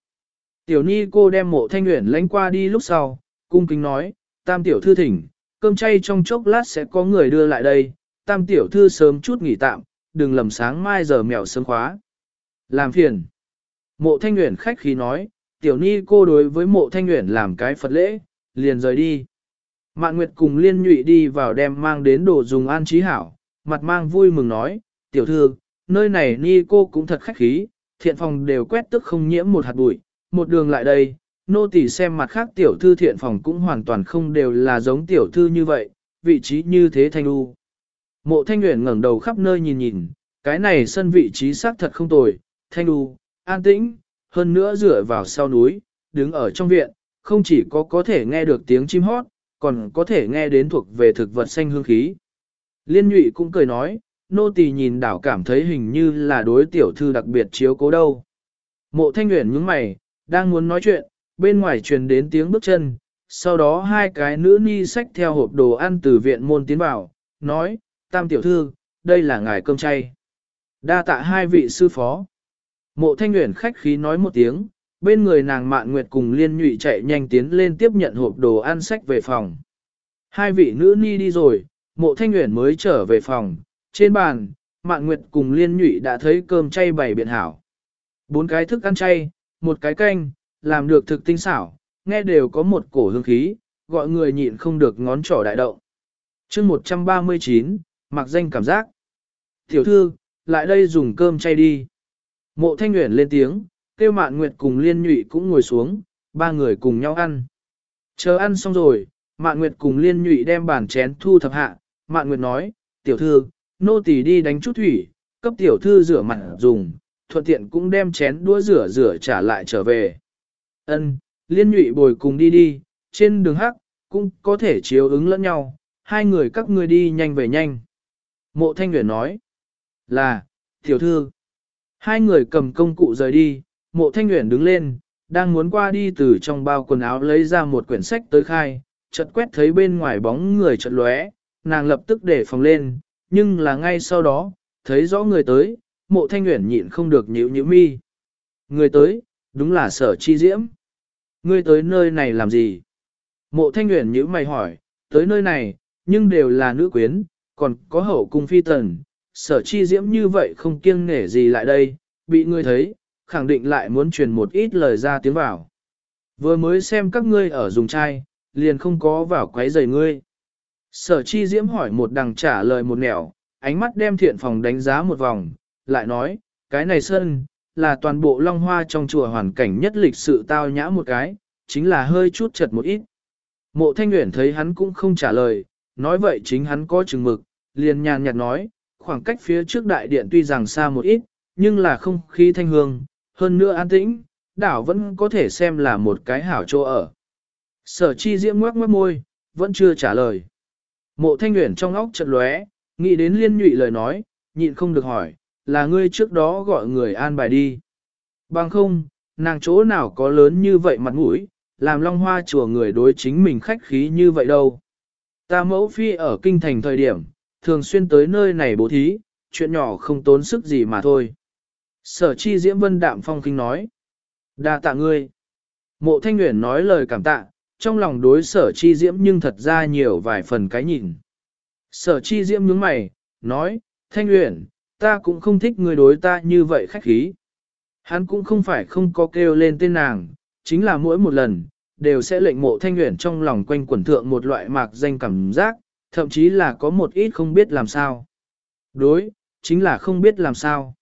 Tiểu ni cô đem mộ thanh nguyện lánh qua đi lúc sau, cung kính nói, tam tiểu thư thỉnh, cơm chay trong chốc lát sẽ có người đưa lại đây, tam tiểu thư sớm chút nghỉ tạm, đừng lầm sáng mai giờ mèo sớm khóa. Làm phiền. Mộ thanh nguyện khách khí nói, tiểu ni cô đối với mộ thanh nguyện làm cái Phật lễ, liền rời đi. Mạn Nguyệt cùng liên nhụy đi vào đem mang đến đồ dùng an trí hảo, mặt mang vui mừng nói, tiểu thư, nơi này ni cô cũng thật khách khí, thiện phòng đều quét tức không nhiễm một hạt bụi, một đường lại đây, nô tỳ xem mặt khác tiểu thư thiện phòng cũng hoàn toàn không đều là giống tiểu thư như vậy, vị trí như thế thanh u. Mộ thanh nguyện ngẩng đầu khắp nơi nhìn nhìn, cái này sân vị trí xác thật không tồi, thanh u, an tĩnh, hơn nữa dựa vào sau núi, đứng ở trong viện, không chỉ có có thể nghe được tiếng chim hót, còn có thể nghe đến thuộc về thực vật xanh hương khí. Liên nhụy cũng cười nói, nô tỳ nhìn đảo cảm thấy hình như là đối tiểu thư đặc biệt chiếu cố đâu. Mộ thanh nguyện nhướng mày, đang muốn nói chuyện, bên ngoài truyền đến tiếng bước chân, sau đó hai cái nữ ni sách theo hộp đồ ăn từ viện môn tiến vào, nói, tam tiểu thư, đây là ngài cơm chay. Đa tạ hai vị sư phó. Mộ thanh nguyện khách khí nói một tiếng, bên người nàng mạn nguyệt cùng liên nhụy chạy nhanh tiến lên tiếp nhận hộp đồ ăn sách về phòng. Hai vị nữ ni đi rồi, mộ thanh nguyện mới trở về phòng, trên bàn, Mạn Nguyệt cùng Liên Nhụy đã thấy cơm chay bày biện hảo. Bốn cái thức ăn chay, một cái canh, làm được thực tinh xảo, nghe đều có một cổ hương khí, gọi người nhịn không được ngón trỏ đại động. chương 139, mặc danh cảm giác. Tiểu thư, lại đây dùng cơm chay đi. Mộ Thanh Nguyễn lên tiếng, kêu Mạn Nguyệt cùng Liên Nhụy cũng ngồi xuống, ba người cùng nhau ăn. Chờ ăn xong rồi, Mạn Nguyệt cùng Liên Nhụy đem bàn chén thu thập hạ, Mạn Nguyệt nói, tiểu thư, nô tỳ đi đánh chút thủy, cấp tiểu thư rửa mặt dùng, thuận tiện cũng đem chén đũa rửa rửa trả lại trở về. Ân, Liên Nhụy bồi cùng đi đi, trên đường hắc, cũng có thể chiếu ứng lẫn nhau, hai người các ngươi đi nhanh về nhanh. Mộ Thanh nguyện nói, là, tiểu thư. Hai người cầm công cụ rời đi, mộ Thanh nguyện đứng lên, đang muốn qua đi từ trong bao quần áo lấy ra một quyển sách tới khai, chợt quét thấy bên ngoài bóng người chợt lóe, nàng lập tức để phòng lên, nhưng là ngay sau đó, thấy rõ người tới, mộ thanh nguyện nhịn không được nhíu nhíu mi. Người tới, đúng là sở chi diễm. Ngươi tới nơi này làm gì? Mộ thanh nguyện nhíu mày hỏi, tới nơi này, nhưng đều là nữ quyến, còn có hậu cung phi tần, sở chi diễm như vậy không kiêng nể gì lại đây, bị ngươi thấy, khẳng định lại muốn truyền một ít lời ra tiếng vào. Vừa mới xem các ngươi ở dùng chai, liền không có vào quấy rầy ngươi. Sở chi diễm hỏi một đằng trả lời một nẻo, ánh mắt đem thiện phòng đánh giá một vòng, lại nói, cái này sân, là toàn bộ long hoa trong chùa hoàn cảnh nhất lịch sự tao nhã một cái, chính là hơi chút chật một ít. Mộ thanh nguyện thấy hắn cũng không trả lời, nói vậy chính hắn có chừng mực, liền nhàn nhạt nói, khoảng cách phía trước đại điện tuy rằng xa một ít, nhưng là không khí thanh hương, hơn nữa an tĩnh, đảo vẫn có thể xem là một cái hảo chỗ ở. Sở chi diễm ngoác ngoác môi, vẫn chưa trả lời. Mộ thanh nguyện trong óc chợt lóe, nghĩ đến liên nhụy lời nói, nhịn không được hỏi, là ngươi trước đó gọi người an bài đi. Bằng không, nàng chỗ nào có lớn như vậy mặt mũi, làm long hoa chùa người đối chính mình khách khí như vậy đâu. Ta mẫu phi ở kinh thành thời điểm, thường xuyên tới nơi này bố thí, chuyện nhỏ không tốn sức gì mà thôi. Sở chi diễm vân đạm phong kinh nói. đa tạ ngươi. Mộ thanh nguyện nói lời cảm tạ, trong lòng đối sở chi diễm nhưng thật ra nhiều vài phần cái nhìn. Sở chi diễm nhướng mày, nói, thanh luyện ta cũng không thích người đối ta như vậy khách khí. Hắn cũng không phải không có kêu lên tên nàng, chính là mỗi một lần, đều sẽ lệnh mộ thanh luyện trong lòng quanh quẩn thượng một loại mạc danh cảm giác, thậm chí là có một ít không biết làm sao. Đối, chính là không biết làm sao.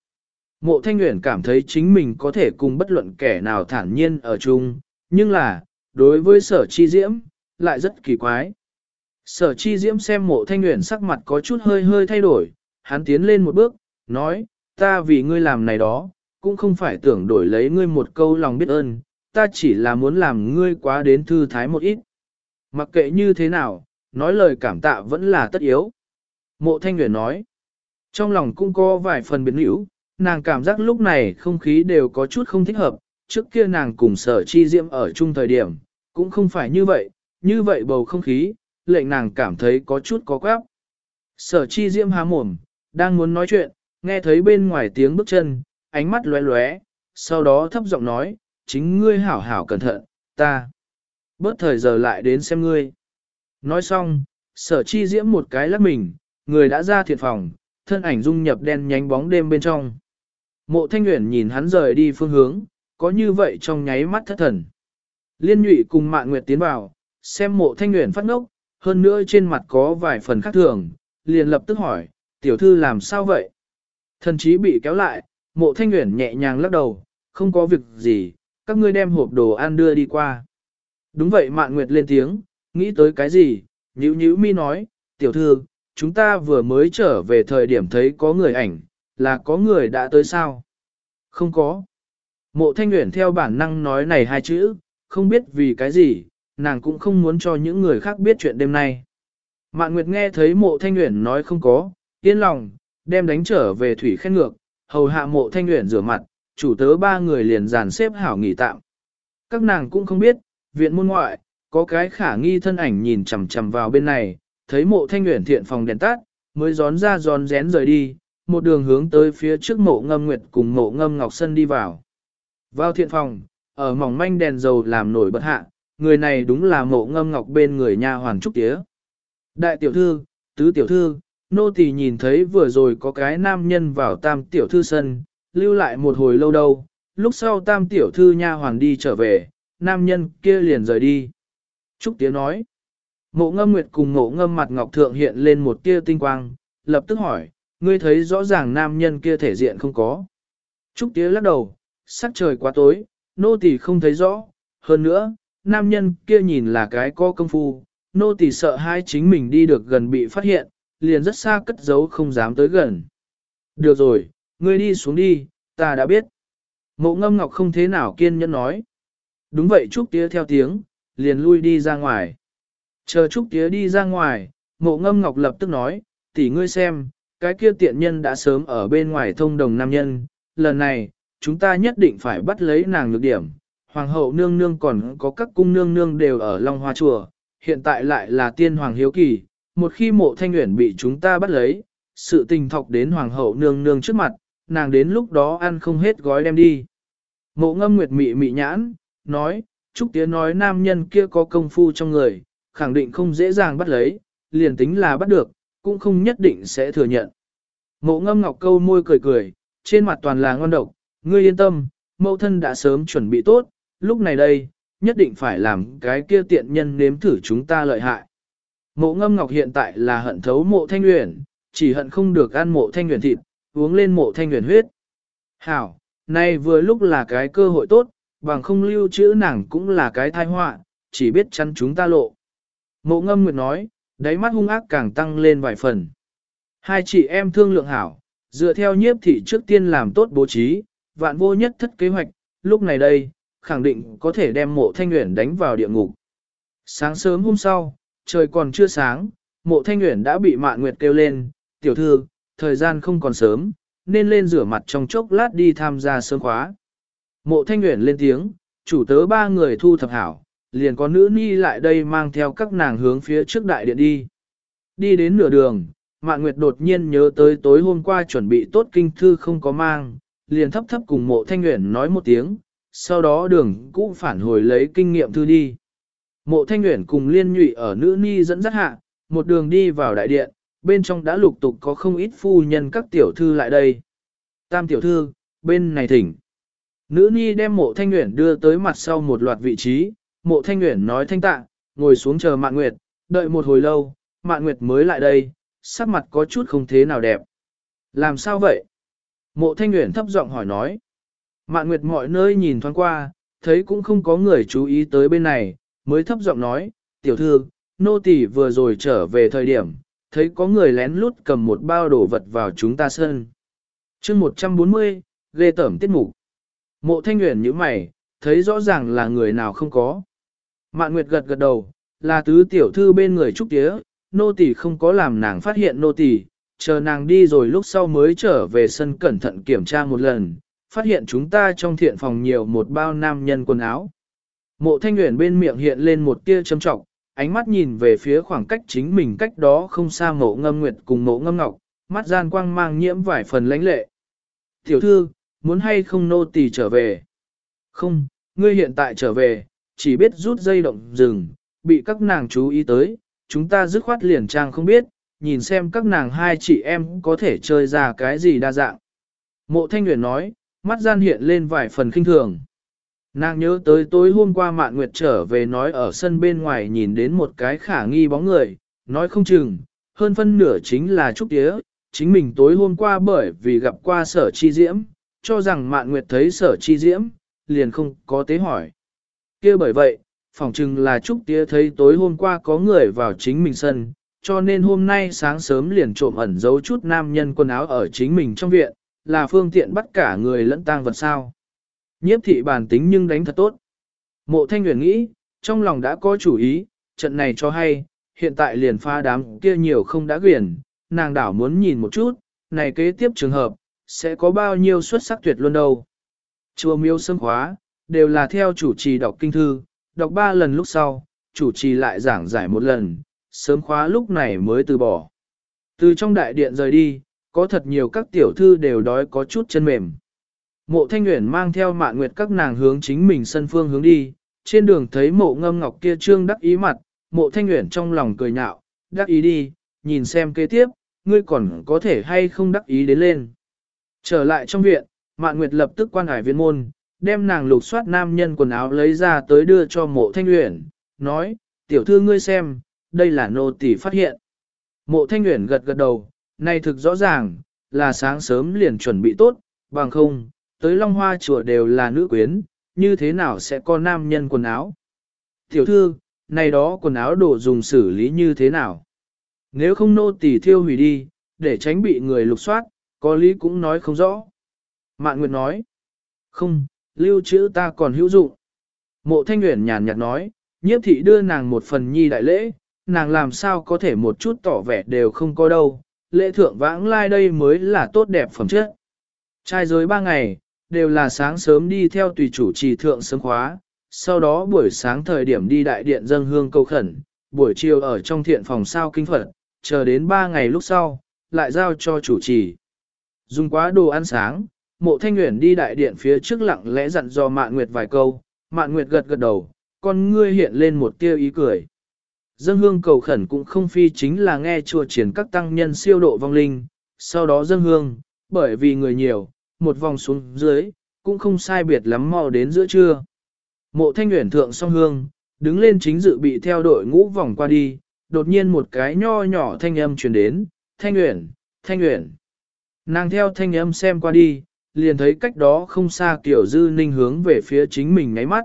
Mộ thanh luyện cảm thấy chính mình có thể cùng bất luận kẻ nào thản nhiên ở chung, nhưng là, đối với sở chi diễm, lại rất kỳ quái. Sở chi diễm xem mộ thanh nguyện sắc mặt có chút hơi hơi thay đổi, hắn tiến lên một bước, nói, ta vì ngươi làm này đó, cũng không phải tưởng đổi lấy ngươi một câu lòng biết ơn, ta chỉ là muốn làm ngươi quá đến thư thái một ít. Mặc kệ như thế nào, nói lời cảm tạ vẫn là tất yếu. Mộ thanh nguyện nói, trong lòng cũng có vài phần biến hữu, nàng cảm giác lúc này không khí đều có chút không thích hợp, trước kia nàng cùng sở chi diễm ở chung thời điểm, cũng không phải như vậy, như vậy bầu không khí, lệnh nàng cảm thấy có chút có quáp. Sở chi diễm há mồm, đang muốn nói chuyện, nghe thấy bên ngoài tiếng bước chân, ánh mắt lóe lóe, sau đó thấp giọng nói, chính ngươi hảo hảo cẩn thận, ta. Bớt thời giờ lại đến xem ngươi. Nói xong, sở chi diễm một cái lắc mình, người đã ra thiệt phòng, thân ảnh dung nhập đen nhánh bóng đêm bên trong. Mộ thanh nguyện nhìn hắn rời đi phương hướng, có như vậy trong nháy mắt thất thần. Liên nhụy cùng mạng nguyệt tiến vào, xem mộ thanh nguyện phát ngốc, hơn nữa trên mặt có vài phần khác thường, liền lập tức hỏi, tiểu thư làm sao vậy? Thần chí bị kéo lại, mộ thanh nguyện nhẹ nhàng lắc đầu, không có việc gì, các ngươi đem hộp đồ ăn đưa đi qua. Đúng vậy mạng nguyệt lên tiếng, nghĩ tới cái gì, nhữ nhữ mi nói, tiểu thư, chúng ta vừa mới trở về thời điểm thấy có người ảnh, là có người đã tới sao? Không có. Mộ thanh nguyện theo bản năng nói này hai chữ, không biết vì cái gì, nàng cũng không muốn cho những người khác biết chuyện đêm nay. Mạn Nguyệt nghe thấy mộ thanh nguyện nói không có, yên lòng, đem đánh trở về thủy khen ngược, hầu hạ mộ thanh nguyện rửa mặt, chủ tớ ba người liền dàn xếp hảo nghỉ tạm. Các nàng cũng không biết, viện môn ngoại, có cái khả nghi thân ảnh nhìn chằm chằm vào bên này, thấy mộ thanh nguyện thiện phòng đèn tắt, mới gión ra gión rén rời đi, một đường hướng tới phía trước mộ ngâm nguyệt cùng mộ ngâm ngọc sân đi vào. Vào thiện phòng, ở mỏng manh đèn dầu làm nổi bật hạ, người này đúng là mộ ngâm ngọc bên người nha hoàn trúc tía. Đại tiểu thư, tứ tiểu thư, Nô tỳ nhìn thấy vừa rồi có cái nam nhân vào tam tiểu thư sân, lưu lại một hồi lâu đâu, lúc sau tam tiểu thư nha hoàn đi trở về, nam nhân kia liền rời đi. Trúc Tía nói, mộ ngâm nguyệt cùng mộ ngâm mặt ngọc thượng hiện lên một tia tinh quang, lập tức hỏi, ngươi thấy rõ ràng nam nhân kia thể diện không có. Trúc Tía lắc đầu, sắc trời quá tối, nô tỳ không thấy rõ, hơn nữa, nam nhân kia nhìn là cái có công phu, nô tỳ sợ hai chính mình đi được gần bị phát hiện, liền rất xa cất giấu không dám tới gần. Được rồi, ngươi đi xuống đi, ta đã biết. Mộ ngâm ngọc không thế nào kiên nhẫn nói. Đúng vậy Trúc Tía theo tiếng, liền lui đi ra ngoài. Chờ Trúc Tía đi ra ngoài, mộ ngâm ngọc lập tức nói, tỷ ngươi xem, cái kia tiện nhân đã sớm ở bên ngoài thông đồng nam nhân, lần này, chúng ta nhất định phải bắt lấy nàng nhược điểm. Hoàng hậu nương nương còn có các cung nương nương đều ở Long Hoa Chùa, hiện tại lại là tiên hoàng hiếu kỳ, một khi mộ thanh nguyện bị chúng ta bắt lấy, sự tình thọc đến hoàng hậu nương nương trước mặt, nàng đến lúc đó ăn không hết gói đem đi. Mộ ngâm nguyệt mị mị nhãn, nói, Trúc Tía nói nam nhân kia có công phu trong người, khẳng định không dễ dàng bắt lấy, liền tính là bắt được, cũng không nhất định sẽ thừa nhận. Mộ ngâm ngọc câu môi cười cười, trên mặt toàn là ngon độc, ngươi yên tâm, mẫu thân đã sớm chuẩn bị tốt, lúc này đây, nhất định phải làm cái kia tiện nhân nếm thử chúng ta lợi hại. Mộ ngâm ngọc hiện tại là hận thấu mộ thanh nguyện, chỉ hận không được ăn mộ thanh nguyện thịt, uống lên mộ thanh nguyện huyết. Hảo, nay vừa lúc là cái cơ hội tốt, bằng không lưu trữ nàng cũng là cái tai họa, chỉ biết chắn chúng ta lộ. Mộ ngâm nguyệt nói, đáy mắt hung ác càng tăng lên vài phần. Hai chị em thương lượng hảo, dựa theo nhiếp thị trước tiên làm tốt bố trí, vạn vô nhất thất kế hoạch, lúc này đây, khẳng định có thể đem mộ thanh nguyện đánh vào địa ngục. Sáng sớm hôm sau, trời còn chưa sáng, mộ thanh nguyện đã bị mạn nguyệt kêu lên, tiểu thư, thời gian không còn sớm, nên lên rửa mặt trong chốc lát đi tham gia sớm khóa. Mộ thanh nguyện lên tiếng, chủ tớ ba người thu thập hảo, liền có nữ ni lại đây mang theo các nàng hướng phía trước đại điện đi. Đi đến nửa đường, Mạn Nguyệt đột nhiên nhớ tới tối hôm qua chuẩn bị tốt kinh thư không có mang, liền thấp thấp cùng mộ thanh nguyện nói một tiếng, sau đó đường cũ phản hồi lấy kinh nghiệm thư đi. Mộ thanh nguyện cùng liên nhụy ở nữ ni dẫn dắt hạ, một đường đi vào đại điện, bên trong đã lục tục có không ít phu nhân các tiểu thư lại đây. Tam tiểu thư, bên này thỉnh. Nữ ni đem mộ thanh nguyện đưa tới mặt sau một loạt vị trí, mộ thanh nguyện nói thanh tạ, ngồi xuống chờ mạn nguyệt, đợi một hồi lâu, mạn nguyệt mới lại đây, sắc mặt có chút không thế nào đẹp. Làm sao vậy? Mộ thanh nguyện thấp giọng hỏi nói. Mạn nguyệt mọi nơi nhìn thoáng qua, thấy cũng không có người chú ý tới bên này, mới thấp giọng nói, tiểu thư, nô tỳ vừa rồi trở về thời điểm, thấy có người lén lút cầm một bao đồ vật vào chúng ta sân. chương 140, ghê tẩm tiết mục. Mộ thanh nguyện như mày, thấy rõ ràng là người nào không có. Mạn nguyệt gật gật đầu, là tứ tiểu thư bên người trúc tía, nô tỳ không có làm nàng phát hiện nô tỳ, chờ nàng đi rồi lúc sau mới trở về sân cẩn thận kiểm tra một lần, phát hiện chúng ta trong thiện phòng nhiều một bao nam nhân quần áo. Mộ thanh nguyện bên miệng hiện lên một tia châm trọng, ánh mắt nhìn về phía khoảng cách chính mình cách đó không xa mộ ngâm nguyệt cùng mộ ngâm ngọc, mắt gian quang mang nhiễm vài phần lãnh lệ. Tiểu thư, muốn hay không nô tỳ trở về? Không, ngươi hiện tại trở về, chỉ biết rút dây động rừng, bị các nàng chú ý tới, chúng ta dứt khoát liền trang không biết, nhìn xem các nàng hai chị em có thể chơi ra cái gì đa dạng. Mộ Thanh Nguyệt nói, mắt gian hiện lên vài phần kinh thường. Nàng nhớ tới tối hôm qua Mạn Nguyệt trở về nói ở sân bên ngoài nhìn đến một cái khả nghi bóng người, nói không chừng, hơn phân nửa chính là Trúc Tía, chính mình tối hôm qua bởi vì gặp qua sở chi diễm, cho rằng Mạn Nguyệt thấy sở chi diễm, liền không có tế hỏi. kia bởi vậy, phỏng chừng là Trúc Tía thấy tối hôm qua có người vào chính mình sân, cho nên hôm nay sáng sớm liền trộm ẩn giấu chút nam nhân quần áo ở chính mình trong viện, là phương tiện bắt cả người lẫn tang vật sao. Nhiếp thị bản tính nhưng đánh thật tốt. Mộ thanh nguyện nghĩ, trong lòng đã có chủ ý, trận này cho hay, hiện tại liền pha đám kia nhiều không đã quyển, nàng đảo muốn nhìn một chút, này kế tiếp trường hợp, sẽ có bao nhiêu xuất sắc tuyệt luôn đâu. Chùa miêu sâm khóa, đều là theo chủ trì đọc kinh thư, đọc ba lần lúc sau, chủ trì lại giảng giải một lần, sớm khóa lúc này mới từ bỏ. Từ trong đại điện rời đi, có thật nhiều các tiểu thư đều đói có chút chân mềm. Mộ thanh nguyễn mang theo mạn nguyệt các nàng hướng chính mình sân phương hướng đi, trên đường thấy mộ ngâm ngọc kia trương đắc ý mặt, mộ thanh nguyễn trong lòng cười nhạo, đắc ý đi, nhìn xem kế tiếp, ngươi còn có thể hay không đắc ý đến lên. Trở lại trong viện, Mạn Nguyệt lập tức quan hải viên môn, đem nàng lục soát nam nhân quần áo lấy ra tới đưa cho mộ thanh uyển, nói, tiểu thư ngươi xem, đây là nô tỳ phát hiện. Mộ thanh uyển gật gật đầu, này thực rõ ràng, là sáng sớm liền chuẩn bị tốt, bằng không, tới Long Hoa chùa đều là nữ quyến, như thế nào sẽ có nam nhân quần áo. Tiểu thư, này đó quần áo đồ dùng xử lý như thế nào? Nếu không nô tỳ thiêu hủy đi, để tránh bị người lục soát, có lý cũng nói không rõ. Mạn Nguyệt nói, không, lưu trữ ta còn hữu dụng. Mộ Thanh Uyển nhàn nhạt nói, nhiếp thị đưa nàng một phần nhi đại lễ, nàng làm sao có thể một chút tỏ vẻ đều không có đâu, lễ thượng vãng lai đây mới là tốt đẹp phẩm chất. Trai giới ba ngày, đều là sáng sớm đi theo tùy chủ trì thượng sớm khóa, sau đó buổi sáng thời điểm đi đại điện dân hương cầu khẩn, buổi chiều ở trong thiện phòng sao kinh Phật, chờ đến ba ngày lúc sau, lại giao cho chủ trì. Dùng quá đồ ăn sáng, mộ thanh nguyện đi đại điện phía trước lặng lẽ dặn dò mạn nguyệt vài câu, mạn nguyệt gật gật đầu, con ngươi hiện lên một tia ý cười. Dân hương cầu khẩn cũng không phi chính là nghe chùa triển các tăng nhân siêu độ vong linh, sau đó dân hương, bởi vì người nhiều, một vòng xuống dưới, cũng không sai biệt lắm mau đến giữa trưa. Mộ thanh nguyện thượng song hương, đứng lên chính dự bị theo đội ngũ vòng qua đi, đột nhiên một cái nho nhỏ thanh âm truyền đến, thanh nguyện, thanh nguyện. Nàng theo thanh âm xem qua đi, liền thấy cách đó không xa kiểu dư ninh hướng về phía chính mình ngáy mắt.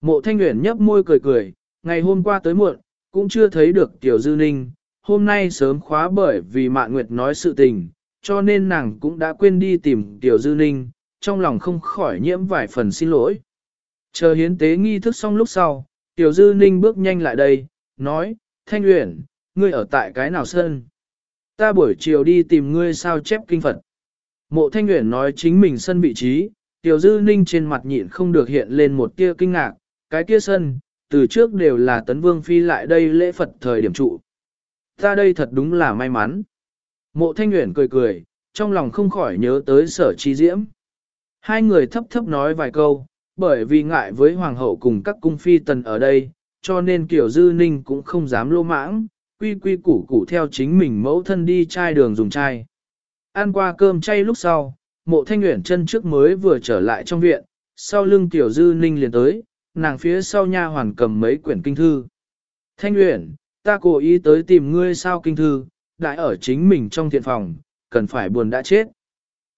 Mộ thanh nguyện nhấp môi cười cười, ngày hôm qua tới muộn, cũng chưa thấy được tiểu dư ninh, hôm nay sớm khóa bởi vì mạn nguyệt nói sự tình, cho nên nàng cũng đã quên đi tìm tiểu dư ninh, trong lòng không khỏi nhiễm vài phần xin lỗi. Chờ hiến tế nghi thức xong lúc sau, tiểu dư ninh bước nhanh lại đây, nói, Thanh Uyển, ngươi ở tại cái nào sơn Ta buổi chiều đi tìm ngươi sao chép kinh Phật. Mộ Thanh Uyển nói chính mình sân vị trí, tiểu dư ninh trên mặt nhịn không được hiện lên một tia kinh ngạc, cái kia sân, từ trước đều là tấn vương phi lại đây lễ Phật thời điểm trụ. Ta đây thật đúng là may mắn. Mộ thanh nguyện cười cười, trong lòng không khỏi nhớ tới sở chi diễm. Hai người thấp thấp nói vài câu, bởi vì ngại với hoàng hậu cùng các cung phi tần ở đây, cho nên kiểu dư ninh cũng không dám lô mãng, quy quy củ củ theo chính mình mẫu thân đi chai đường dùng chai. Ăn qua cơm chay lúc sau, mộ thanh nguyện chân trước mới vừa trở lại trong viện, sau lưng tiểu dư ninh liền tới, nàng phía sau nha hoàn cầm mấy quyển kinh thư. Thanh Uyển, ta cố ý tới tìm ngươi sao kinh thư, đại ở chính mình trong thiện phòng, cần phải buồn đã chết.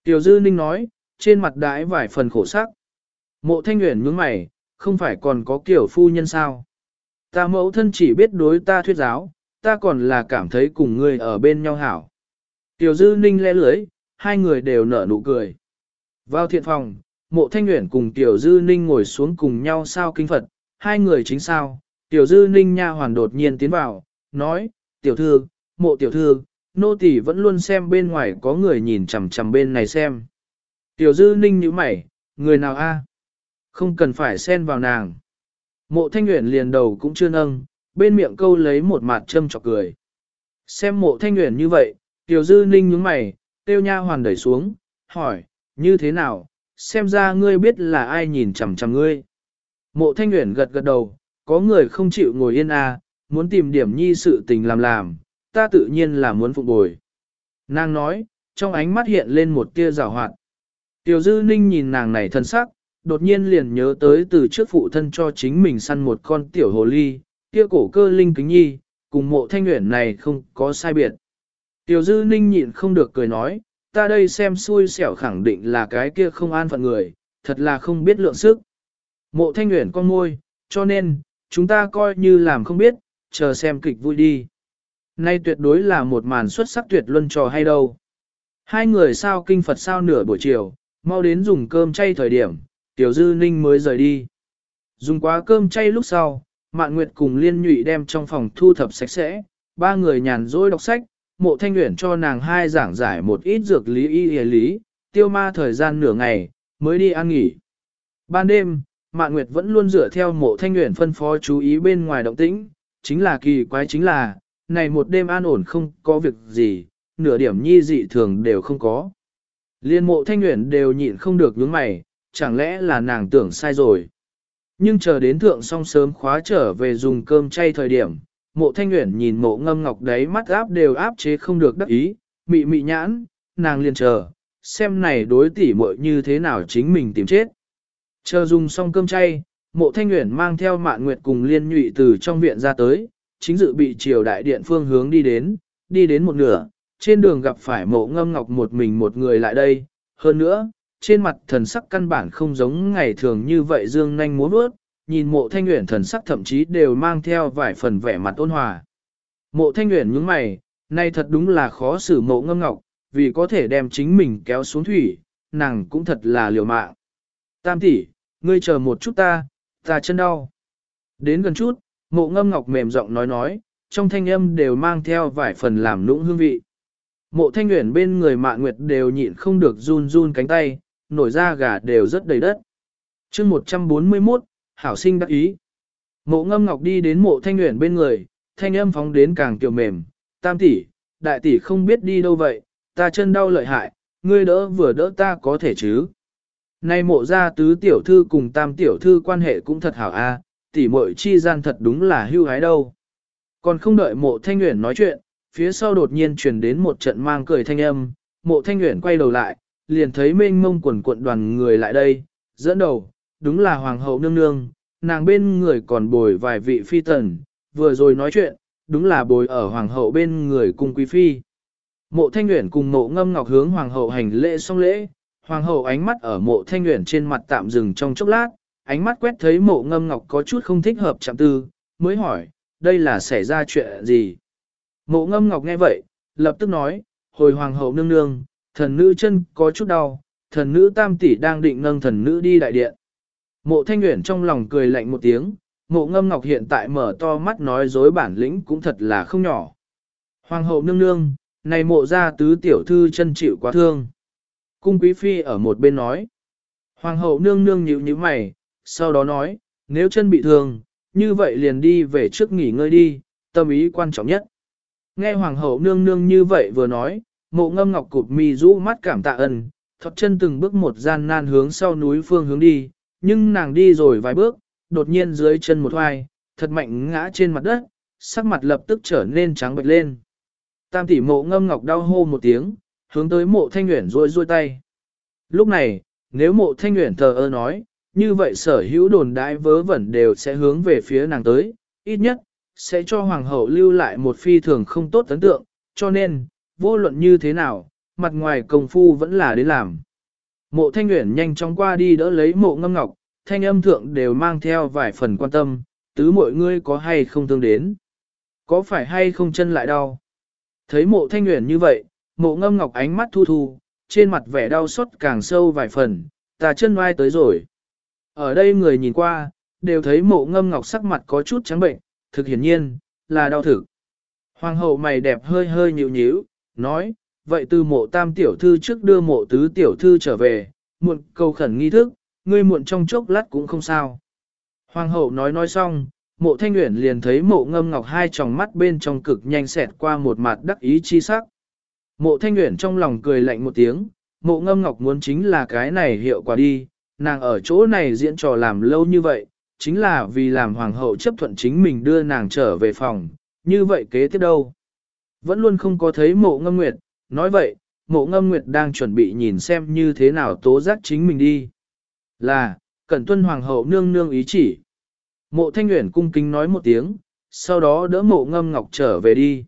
Tiểu Dư Ninh nói, trên mặt đái vài phần khổ sắc. Mộ Thanh Uyển nhướng mày, không phải còn có kiểu phu nhân sao? Ta mẫu thân chỉ biết đối ta thuyết giáo, ta còn là cảm thấy cùng ngươi ở bên nhau hảo. Tiểu Dư Ninh le lưới, hai người đều nở nụ cười. Vào thiện phòng, mộ thanh nguyện cùng Tiểu Dư Ninh ngồi xuống cùng nhau sao kinh Phật, hai người chính sao, Tiểu Dư Ninh nha hoàn đột nhiên tiến vào, nói, Tiểu Thư, mộ Tiểu Thư, nô tỳ vẫn luôn xem bên ngoài có người nhìn chằm chằm bên này xem. Tiểu Dư Ninh như mày, người nào a? Không cần phải xen vào nàng. Mộ thanh nguyện liền đầu cũng chưa nâng, bên miệng câu lấy một mặt châm chọc cười. Xem mộ thanh nguyện như vậy, Tiểu Dư Ninh nhướng mày, tiêu nha hoàn đẩy xuống, hỏi, như thế nào, xem ra ngươi biết là ai nhìn chằm chằm ngươi. Mộ thanh nguyện gật gật đầu, có người không chịu ngồi yên à, muốn tìm điểm nhi sự tình làm làm, ta tự nhiên là muốn phục bồi. Nàng nói, trong ánh mắt hiện lên một tia rào hoạt. Tiểu dư ninh nhìn nàng này thân sắc, đột nhiên liền nhớ tới từ trước phụ thân cho chính mình săn một con tiểu hồ ly, kia cổ cơ linh kính nhi, cùng mộ thanh nguyện này không có sai biệt. Tiểu dư ninh nhịn không được cười nói, ta đây xem xui xẻo khẳng định là cái kia không an phận người, thật là không biết lượng sức. Mộ thanh nguyện con môi, cho nên, chúng ta coi như làm không biết, chờ xem kịch vui đi. Nay tuyệt đối là một màn xuất sắc tuyệt luân trò hay đâu. Hai người sao kinh Phật sao nửa buổi chiều, mau đến dùng cơm chay thời điểm, Tiểu Dư Ninh mới rời đi. Dùng quá cơm chay lúc sau, Mạn Nguyệt cùng Liên Nhụy đem trong phòng thu thập sạch sẽ, ba người nhàn rỗi đọc sách, mộ thanh Uyển cho nàng hai giảng giải một ít dược lý y y lý, tiêu ma thời gian nửa ngày, mới đi ăn nghỉ. Ban đêm, Mạn Nguyệt vẫn luôn dựa theo mộ thanh Uyển phân phó chú ý bên ngoài động tĩnh, chính là kỳ quái chính là, này một đêm an ổn không có việc gì, nửa điểm nhi dị thường đều không có. Liên mộ thanh Uyển đều nhịn không được nhướng mày, chẳng lẽ là nàng tưởng sai rồi. Nhưng chờ đến thượng song sớm khóa trở về dùng cơm chay thời điểm, mộ thanh uyển nhìn mộ ngâm ngọc đấy mắt áp đều áp chế không được đắc ý, mị mị nhãn, nàng liền chờ, xem này đối tỷ muội như thế nào chính mình tìm chết. Chờ dùng xong cơm chay, mộ thanh uyển mang theo mạn nguyệt cùng liên nhụy từ trong viện ra tới, chính dự bị triều đại điện phương hướng đi đến, đi đến một nửa, trên đường gặp phải mộ ngâm ngọc một mình một người lại đây, hơn nữa, trên mặt thần sắc căn bản không giống ngày thường như vậy dương nanh múa bước, nhìn mộ thanh nguyện thần sắc thậm chí đều mang theo vài phần vẻ mặt ôn hòa. Mộ thanh nguyện nhướng mày, nay thật đúng là khó xử mộ ngâm ngọc, vì có thể đem chính mình kéo xuống thủy, nàng cũng thật là liều mạng. Tam tỷ, ngươi chờ một chút ta, ta chân đau. Đến gần chút, mộ ngâm ngọc mềm giọng nói nói, trong thanh âm đều mang theo vài phần làm lũng hương vị. Mộ thanh nguyện bên người mạn nguyệt đều nhịn không được run run cánh tay, nổi da gà đều rất đầy đất. chương 141, hảo sinh đắc ý. Mộ ngâm ngọc đi đến mộ thanh nguyện bên người, thanh âm phóng đến càng kiểu mềm, tam tỷ, đại tỷ không biết đi đâu vậy, ta chân đau lợi hại, ngươi đỡ vừa đỡ ta có thể chứ. Nay mộ ra tứ tiểu thư cùng tam tiểu thư quan hệ cũng thật hảo a, tỷ muội chi gian thật đúng là hưu hái đâu. Còn không đợi mộ thanh nguyện nói chuyện, phía sau đột nhiên truyền đến một trận mang cười thanh âm, mộ thanh nguyện quay đầu lại, liền thấy mênh mông quần cuộn đoàn người lại đây, dẫn đầu, đúng là hoàng hậu nương nương, nàng bên người còn bồi vài vị phi tần, vừa rồi nói chuyện, đúng là bồi ở hoàng hậu bên người cung quý phi. Mộ thanh Uyển cùng mộ ngâm ngọc hướng hoàng hậu hành lễ xong lễ, hoàng hậu ánh mắt ở mộ thanh Uyển trên mặt tạm dừng trong chốc lát, ánh mắt quét thấy mộ ngâm ngọc có chút không thích hợp chạm tư, mới hỏi, đây là xảy ra chuyện gì? Mộ ngâm ngọc nghe vậy, lập tức nói, hồi hoàng hậu nương nương, thần nữ chân có chút đau, thần nữ tam tỷ đang định nâng thần nữ đi đại điện. Mộ thanh Uyển trong lòng cười lạnh một tiếng, mộ ngâm ngọc hiện tại mở to mắt nói dối bản lĩnh cũng thật là không nhỏ. Hoàng hậu nương nương, này mộ ra tứ tiểu thư chân chịu quá thương. Cung quý phi ở một bên nói. Hoàng hậu nương nương nhíu nhíu mày, sau đó nói, nếu chân bị thương, như vậy liền đi về trước nghỉ ngơi đi, tâm ý quan trọng nhất. Nghe hoàng hậu nương nương như vậy vừa nói, mộ ngâm ngọc cụp mi rũ mắt cảm tạ ân, thọt chân từng bước một gian nan hướng sau núi phương hướng đi, nhưng nàng đi rồi vài bước, đột nhiên dưới chân một hoài, thật mạnh ngã trên mặt đất, sắc mặt lập tức trở nên trắng bệch lên. Tam tỷ mộ ngâm ngọc đau hô một tiếng, hướng tới mộ thanh nguyện rôi rôi tay. Lúc này, nếu mộ thanh nguyện thờ ơ nói, như vậy sở hữu đồn đại vớ vẩn đều sẽ hướng về phía nàng tới, ít nhất, sẽ cho hoàng hậu lưu lại một phi thường không tốt ấn tượng, cho nên, vô luận như thế nào, mặt ngoài công phu vẫn là đến làm. Mộ thanh nguyện nhanh chóng qua đi đỡ lấy mộ ngâm ngọc, thanh âm thượng đều mang theo vài phần quan tâm, tứ mọi ngươi có hay không thương đến. Có phải hay không chân lại đau? Thấy mộ thanh nguyện như vậy, mộ ngâm ngọc ánh mắt thu thu, trên mặt vẻ đau xót càng sâu vài phần, ta chân oai tới rồi. Ở đây người nhìn qua, đều thấy mộ ngâm ngọc sắc mặt có chút trắng bệnh, thực hiển nhiên, là đau thực. Hoàng hậu mày đẹp hơi hơi nhịu nhíu, nói, vậy từ mộ tam tiểu thư trước đưa mộ tứ tiểu thư trở về, muộn cầu khẩn nghi thức, ngươi muộn trong chốc lát cũng không sao. Hoàng hậu nói nói xong, mộ thanh nguyện liền thấy mộ ngâm ngọc hai tròng mắt bên trong cực nhanh xẹt qua một mặt đắc ý chi sắc. Mộ thanh nguyện trong lòng cười lạnh một tiếng, mộ ngâm ngọc muốn chính là cái này hiệu quả đi, nàng ở chỗ này diễn trò làm lâu như vậy, chính là vì làm hoàng hậu chấp thuận chính mình đưa nàng trở về phòng, như vậy kế tiếp đâu. Vẫn luôn không có thấy mộ ngâm nguyệt, nói vậy, mộ ngâm nguyệt đang chuẩn bị nhìn xem như thế nào tố giác chính mình đi. Là, cẩn tuân hoàng hậu nương nương ý chỉ. Mộ thanh nguyện cung kính nói một tiếng, sau đó đỡ mộ ngâm ngọc trở về đi.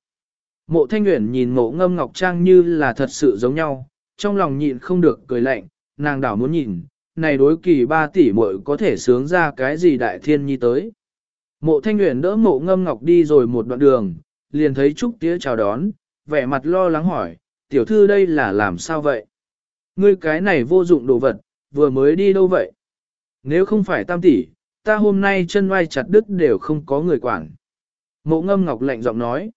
Mộ thanh nguyện nhìn mộ ngâm ngọc trang như là thật sự giống nhau, trong lòng nhịn không được cười lạnh, nàng đảo muốn nhìn, này đối kỳ ba tỷ muội có thể sướng ra cái gì đại thiên nhi tới. Mộ thanh nguyện đỡ mộ ngâm ngọc đi rồi một đoạn đường, liền thấy Trúc Tía chào đón, vẻ mặt lo lắng hỏi, tiểu thư đây là làm sao vậy? Ngươi cái này vô dụng đồ vật, vừa mới đi đâu vậy? Nếu không phải tam tỷ, ta hôm nay chân oai chặt đứt đều không có người quản. Mộ ngâm ngọc lạnh giọng nói.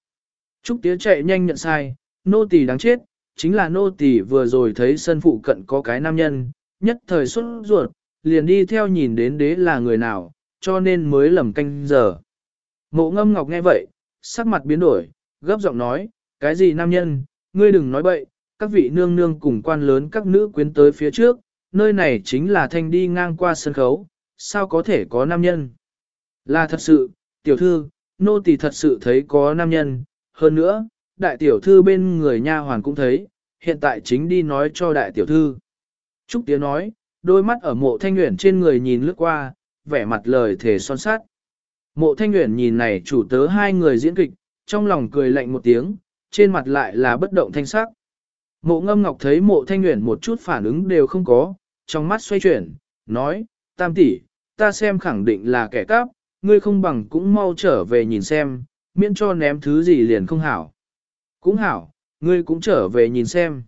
Trúc Tía chạy nhanh nhận sai, nô tỳ đáng chết, chính là nô tỳ vừa rồi thấy sân phụ cận có cái nam nhân, nhất thời xuất ruột, liền đi theo nhìn đến đế là người nào, cho nên mới lầm canh giờ. Mộ ngâm ngọc nghe vậy, sắc mặt biến đổi, gấp giọng nói, cái gì nam nhân, ngươi đừng nói bậy, các vị nương nương cùng quan lớn các nữ quyến tới phía trước, nơi này chính là thanh đi ngang qua sân khấu, sao có thể có nam nhân. Là thật sự, tiểu thư, nô tỳ thật sự thấy có nam nhân, hơn nữa, đại tiểu thư bên người nha hoàn cũng thấy, hiện tại chính đi nói cho đại tiểu thư. Trúc Tía nói, đôi mắt ở mộ thanh nguyện trên người nhìn lướt qua, vẻ mặt lời thể son sát. Mộ thanh nguyện nhìn này chủ tớ hai người diễn kịch, trong lòng cười lạnh một tiếng, trên mặt lại là bất động thanh sắc. Mộ ngâm ngọc thấy mộ thanh nguyện một chút phản ứng đều không có, trong mắt xoay chuyển, nói, tam tỷ, ta xem khẳng định là kẻ cắp, ngươi không bằng cũng mau trở về nhìn xem, miễn cho ném thứ gì liền không hảo. Cũng hảo, ngươi cũng trở về nhìn xem.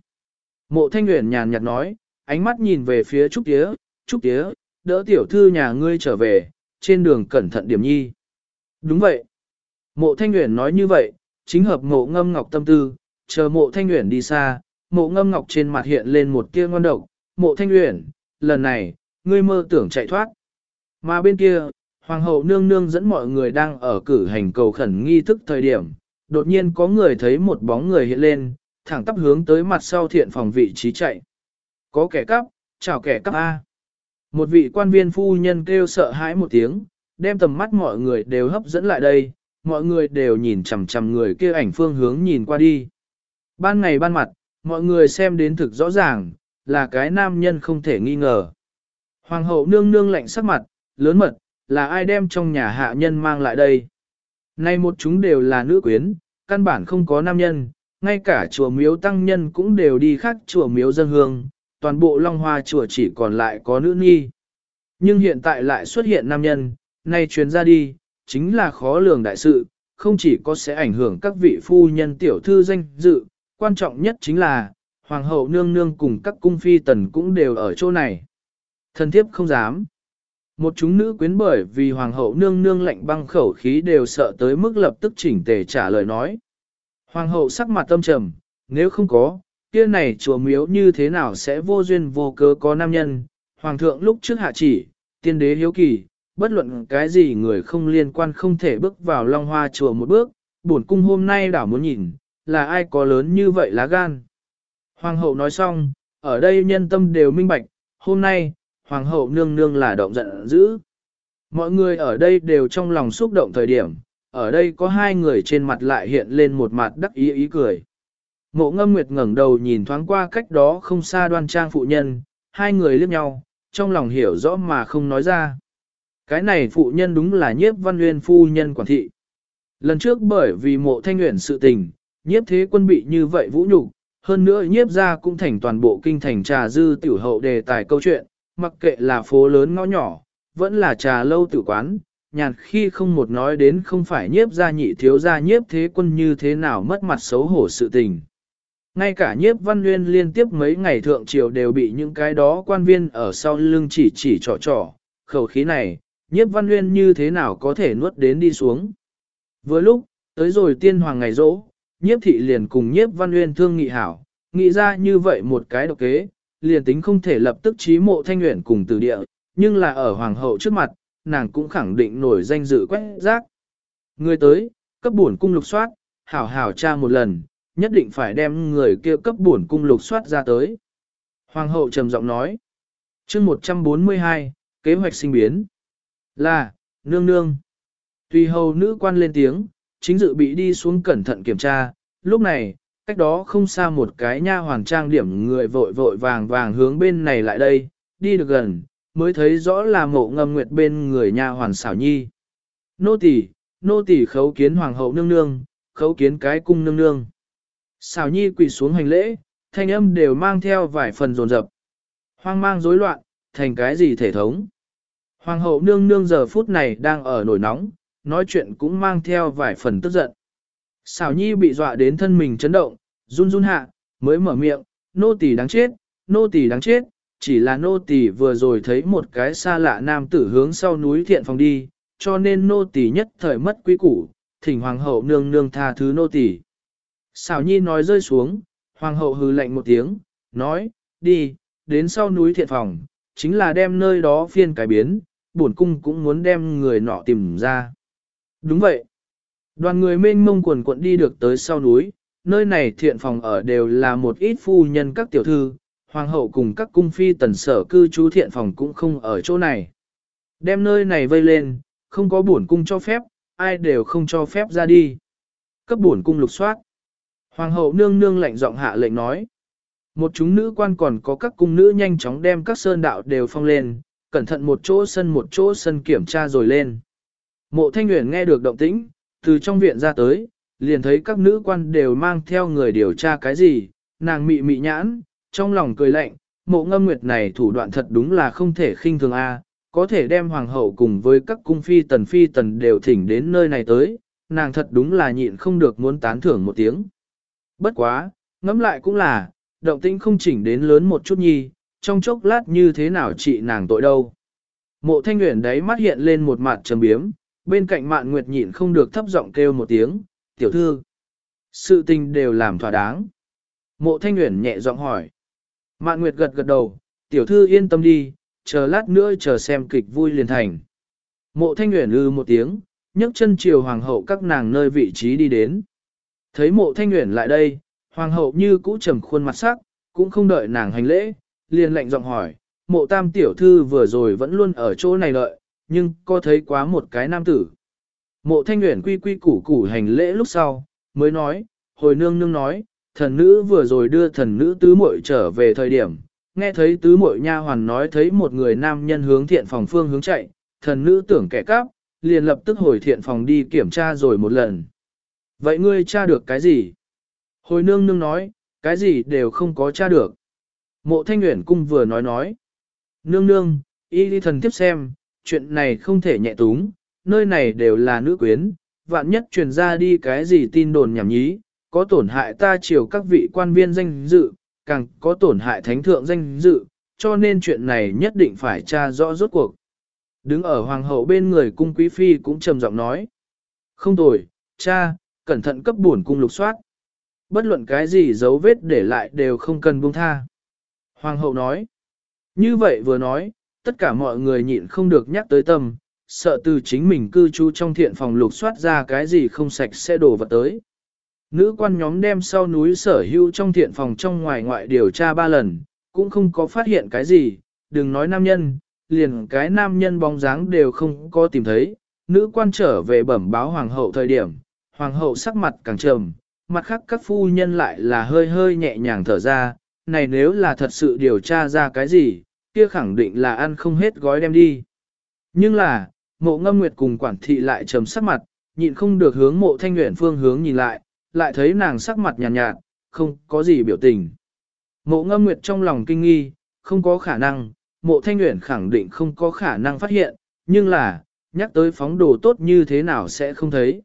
Mộ thanh nguyện nhàn nhạt nói, ánh mắt nhìn về phía Trúc Tía, Trúc Tía, đỡ tiểu thư nhà ngươi trở về, trên đường cẩn thận điểm nhi. Đúng vậy. Mộ thanh nguyện nói như vậy, chính hợp mộ ngâm ngọc tâm tư, chờ mộ thanh uyển đi xa, mộ ngâm ngọc trên mặt hiện lên một tia ngon độc, mộ thanh uyển lần này, ngươi mơ tưởng chạy thoát. Mà bên kia, hoàng hậu nương nương dẫn mọi người đang ở cử hành cầu khẩn nghi thức thời điểm, đột nhiên có người thấy một bóng người hiện lên, thẳng tắp hướng tới mặt sau thiện phòng vị trí chạy. Có kẻ cắp, chào kẻ cắp A. Một vị quan viên phu nhân kêu sợ hãi một tiếng, đem tầm mắt mọi người đều hấp dẫn lại đây, mọi người đều nhìn chằm chằm người kia ảnh phương hướng nhìn qua đi. Ban ngày ban mặt, mọi người xem đến thực rõ ràng, là cái nam nhân không thể nghi ngờ. Hoàng hậu nương nương lạnh sắc mặt, lớn mật, là ai đem trong nhà hạ nhân mang lại đây. Nay một chúng đều là nữ quyến, căn bản không có nam nhân, ngay cả chùa miếu tăng nhân cũng đều đi khác chùa miếu dân hương, toàn bộ long hoa chùa chỉ còn lại có nữ nhi. Nhưng hiện tại lại xuất hiện nam nhân, nay truyền ra đi, chính là khó lường đại sự, không chỉ có sẽ ảnh hưởng các vị phu nhân tiểu thư danh dự, quan trọng nhất chính là, hoàng hậu nương nương cùng các cung phi tần cũng đều ở chỗ này. Thần thiếp không dám. Một chúng nữ quyến bởi vì hoàng hậu nương nương lạnh băng khẩu khí đều sợ tới mức lập tức chỉnh tề trả lời nói. Hoàng hậu sắc mặt tâm trầm, nếu không có, kia này chùa miếu như thế nào sẽ vô duyên vô cớ có nam nhân. Hoàng thượng lúc trước hạ chỉ, tiên đế hiếu kỳ, bất luận cái gì người không liên quan không thể bước vào long hoa chùa một bước, bổn cung hôm nay đảo muốn nhìn, là ai có lớn như vậy lá gan. Hoàng hậu nói xong, ở đây nhân tâm đều minh bạch, hôm nay, hoàng hậu nương nương là động giận dữ. Mọi người ở đây đều trong lòng xúc động thời điểm, ở đây có hai người trên mặt lại hiện lên một mặt đắc ý ý cười. Mộ ngâm nguyệt ngẩng đầu nhìn thoáng qua cách đó không xa đoan trang phụ nhân, hai người liếc nhau, trong lòng hiểu rõ mà không nói ra. Cái này phụ nhân đúng là nhiếp văn nguyên phu nhân quản thị. Lần trước bởi vì mộ thanh nguyện sự tình, nhiếp thế quân bị như vậy vũ nhục hơn nữa nhiếp ra cũng thành toàn bộ kinh thành trà dư tiểu hậu đề tài câu chuyện, mặc kệ là phố lớn ngõ nhỏ, vẫn là trà lâu tử quán, nhàn khi không một nói đến không phải nhiếp ra nhị thiếu ra nhiếp thế quân như thế nào mất mặt xấu hổ sự tình. Ngay cả nhiếp văn nguyên liên tiếp mấy ngày thượng triều đều bị những cái đó quan viên ở sau lưng chỉ chỉ trò trò, khẩu khí này, nhiếp văn nguyên như thế nào có thể nuốt đến đi xuống. Vừa lúc, tới rồi tiên hoàng ngày rỗ, nhiếp thị liền cùng nhiếp văn nguyên thương nghị hảo, nghĩ ra như vậy một cái độc kế, liền tính không thể lập tức trí mộ thanh nguyện cùng từ địa, nhưng là ở hoàng hậu trước mặt, nàng cũng khẳng định nổi danh dự quét rác. Người tới, cấp bổn cung lục soát, hảo hảo tra một lần, nhất định phải đem người kia cấp bổn cung lục soát ra tới. Hoàng hậu trầm giọng nói. chương 142, kế hoạch sinh biến. Là, nương nương. Tùy hầu nữ quan lên tiếng, chính dự bị đi xuống cẩn thận kiểm tra, lúc này, cách đó không xa một cái nha hoàn trang điểm người vội vội vàng vàng hướng bên này lại đây, đi được gần, mới thấy rõ là mộ ngâm nguyệt bên người nha hoàn xảo nhi. Nô tỳ, nô tỳ khấu kiến hoàng hậu nương nương, khấu kiến cái cung nương nương. Xảo nhi quỳ xuống hành lễ, thanh âm đều mang theo vài phần rồn rập. Hoang mang rối loạn, thành cái gì thể thống. Hoàng hậu nương nương giờ phút này đang ở nổi nóng, nói chuyện cũng mang theo vài phần tức giận. Xảo nhi bị dọa đến thân mình chấn động, run run hạ, mới mở miệng, nô tỳ đáng chết, nô tỳ đáng chết, chỉ là nô tỳ vừa rồi thấy một cái xa lạ nam tử hướng sau núi thiện phòng đi, cho nên nô tỳ nhất thời mất quý củ, thỉnh hoàng hậu nương nương tha thứ nô tỳ. Xảo nhi nói rơi xuống, hoàng hậu hừ lạnh một tiếng, nói, đi, đến sau núi thiện phòng, chính là đem nơi đó phiên cải biến, bổn cung cũng muốn đem người nọ tìm ra. Đúng vậy. Đoàn người mênh mông quần quận đi được tới sau núi, nơi này thiện phòng ở đều là một ít phu nhân các tiểu thư, hoàng hậu cùng các cung phi tần sở cư trú thiện phòng cũng không ở chỗ này. Đem nơi này vây lên, không có bổn cung cho phép, ai đều không cho phép ra đi. Cấp bổn cung lục soát. Hoàng hậu nương nương lạnh giọng hạ lệnh nói. Một chúng nữ quan còn có các cung nữ nhanh chóng đem các sơn đạo đều phong lên, cẩn thận một chỗ sân một chỗ sân kiểm tra rồi lên. Mộ thanh nguyện nghe được động tĩnh, từ trong viện ra tới, liền thấy các nữ quan đều mang theo người điều tra cái gì, nàng mị mị nhãn, trong lòng cười lạnh, mộ ngâm nguyệt này thủ đoạn thật đúng là không thể khinh thường a, có thể đem hoàng hậu cùng với các cung phi tần phi tần đều thỉnh đến nơi này tới, nàng thật đúng là nhịn không được muốn tán thưởng một tiếng. Bất quá, ngẫm lại cũng là, động tĩnh không chỉnh đến lớn một chút nhi, trong chốc lát như thế nào trị nàng tội đâu. Mộ thanh nguyện đấy mắt hiện lên một mặt trầm biếm, bên cạnh mạn nguyệt nhịn không được thấp giọng kêu một tiếng, tiểu thư. Sự tình đều làm thỏa đáng. Mộ thanh nguyện nhẹ giọng hỏi. Mạn nguyệt gật gật đầu, tiểu thư yên tâm đi, chờ lát nữa chờ xem kịch vui liền thành. Mộ thanh nguyện ư một tiếng, nhấc chân chiều hoàng hậu các nàng nơi vị trí đi đến. Thấy mộ thanh nguyện lại đây, hoàng hậu như cũ trầm khuôn mặt sắc, cũng không đợi nàng hành lễ, liền lệnh giọng hỏi, mộ tam tiểu thư vừa rồi vẫn luôn ở chỗ này đợi, nhưng có thấy quá một cái nam tử. Mộ thanh nguyện quy quy củ củ hành lễ lúc sau, mới nói, hồi nương nương nói, thần nữ vừa rồi đưa thần nữ tứ muội trở về thời điểm, nghe thấy tứ muội nha hoàn nói thấy một người nam nhân hướng thiện phòng phương hướng chạy, thần nữ tưởng kẻ cắp, liền lập tức hồi thiện phòng đi kiểm tra rồi một lần. Vậy ngươi tra được cái gì? Hồi nương nương nói, cái gì đều không có tra được. Mộ thanh nguyện cung vừa nói nói. Nương nương, y đi thần tiếp xem, chuyện này không thể nhẹ túng, nơi này đều là nữ quyến, vạn nhất truyền ra đi cái gì tin đồn nhảm nhí, có tổn hại ta chiều các vị quan viên danh dự, càng có tổn hại thánh thượng danh dự, cho nên chuyện này nhất định phải tra rõ rốt cuộc. Đứng ở hoàng hậu bên người cung quý phi cũng trầm giọng nói. Không tồi, cha, cẩn thận cấp buồn cung lục soát. Bất luận cái gì dấu vết để lại đều không cần buông tha. Hoàng hậu nói. Như vậy vừa nói, tất cả mọi người nhịn không được nhắc tới tâm, sợ từ chính mình cư trú trong thiện phòng lục soát ra cái gì không sạch sẽ đổ vật tới. Nữ quan nhóm đem sau núi sở hữu trong thiện phòng trong ngoài ngoại điều tra ba lần, cũng không có phát hiện cái gì, đừng nói nam nhân, liền cái nam nhân bóng dáng đều không có tìm thấy. Nữ quan trở về bẩm báo hoàng hậu thời điểm, hoàng hậu sắc mặt càng trầm, mặt khác các phu nhân lại là hơi hơi nhẹ nhàng thở ra, này nếu là thật sự điều tra ra cái gì, kia khẳng định là ăn không hết gói đem đi. Nhưng là, mộ ngâm nguyệt cùng quản thị lại trầm sắc mặt, nhịn không được hướng mộ thanh nguyện phương hướng nhìn lại, lại thấy nàng sắc mặt nhàn nhạt, nhạt, không có gì biểu tình. Mộ ngâm nguyệt trong lòng kinh nghi, không có khả năng, mộ thanh nguyện khẳng định không có khả năng phát hiện, nhưng là, nhắc tới phóng đồ tốt như thế nào sẽ không thấy.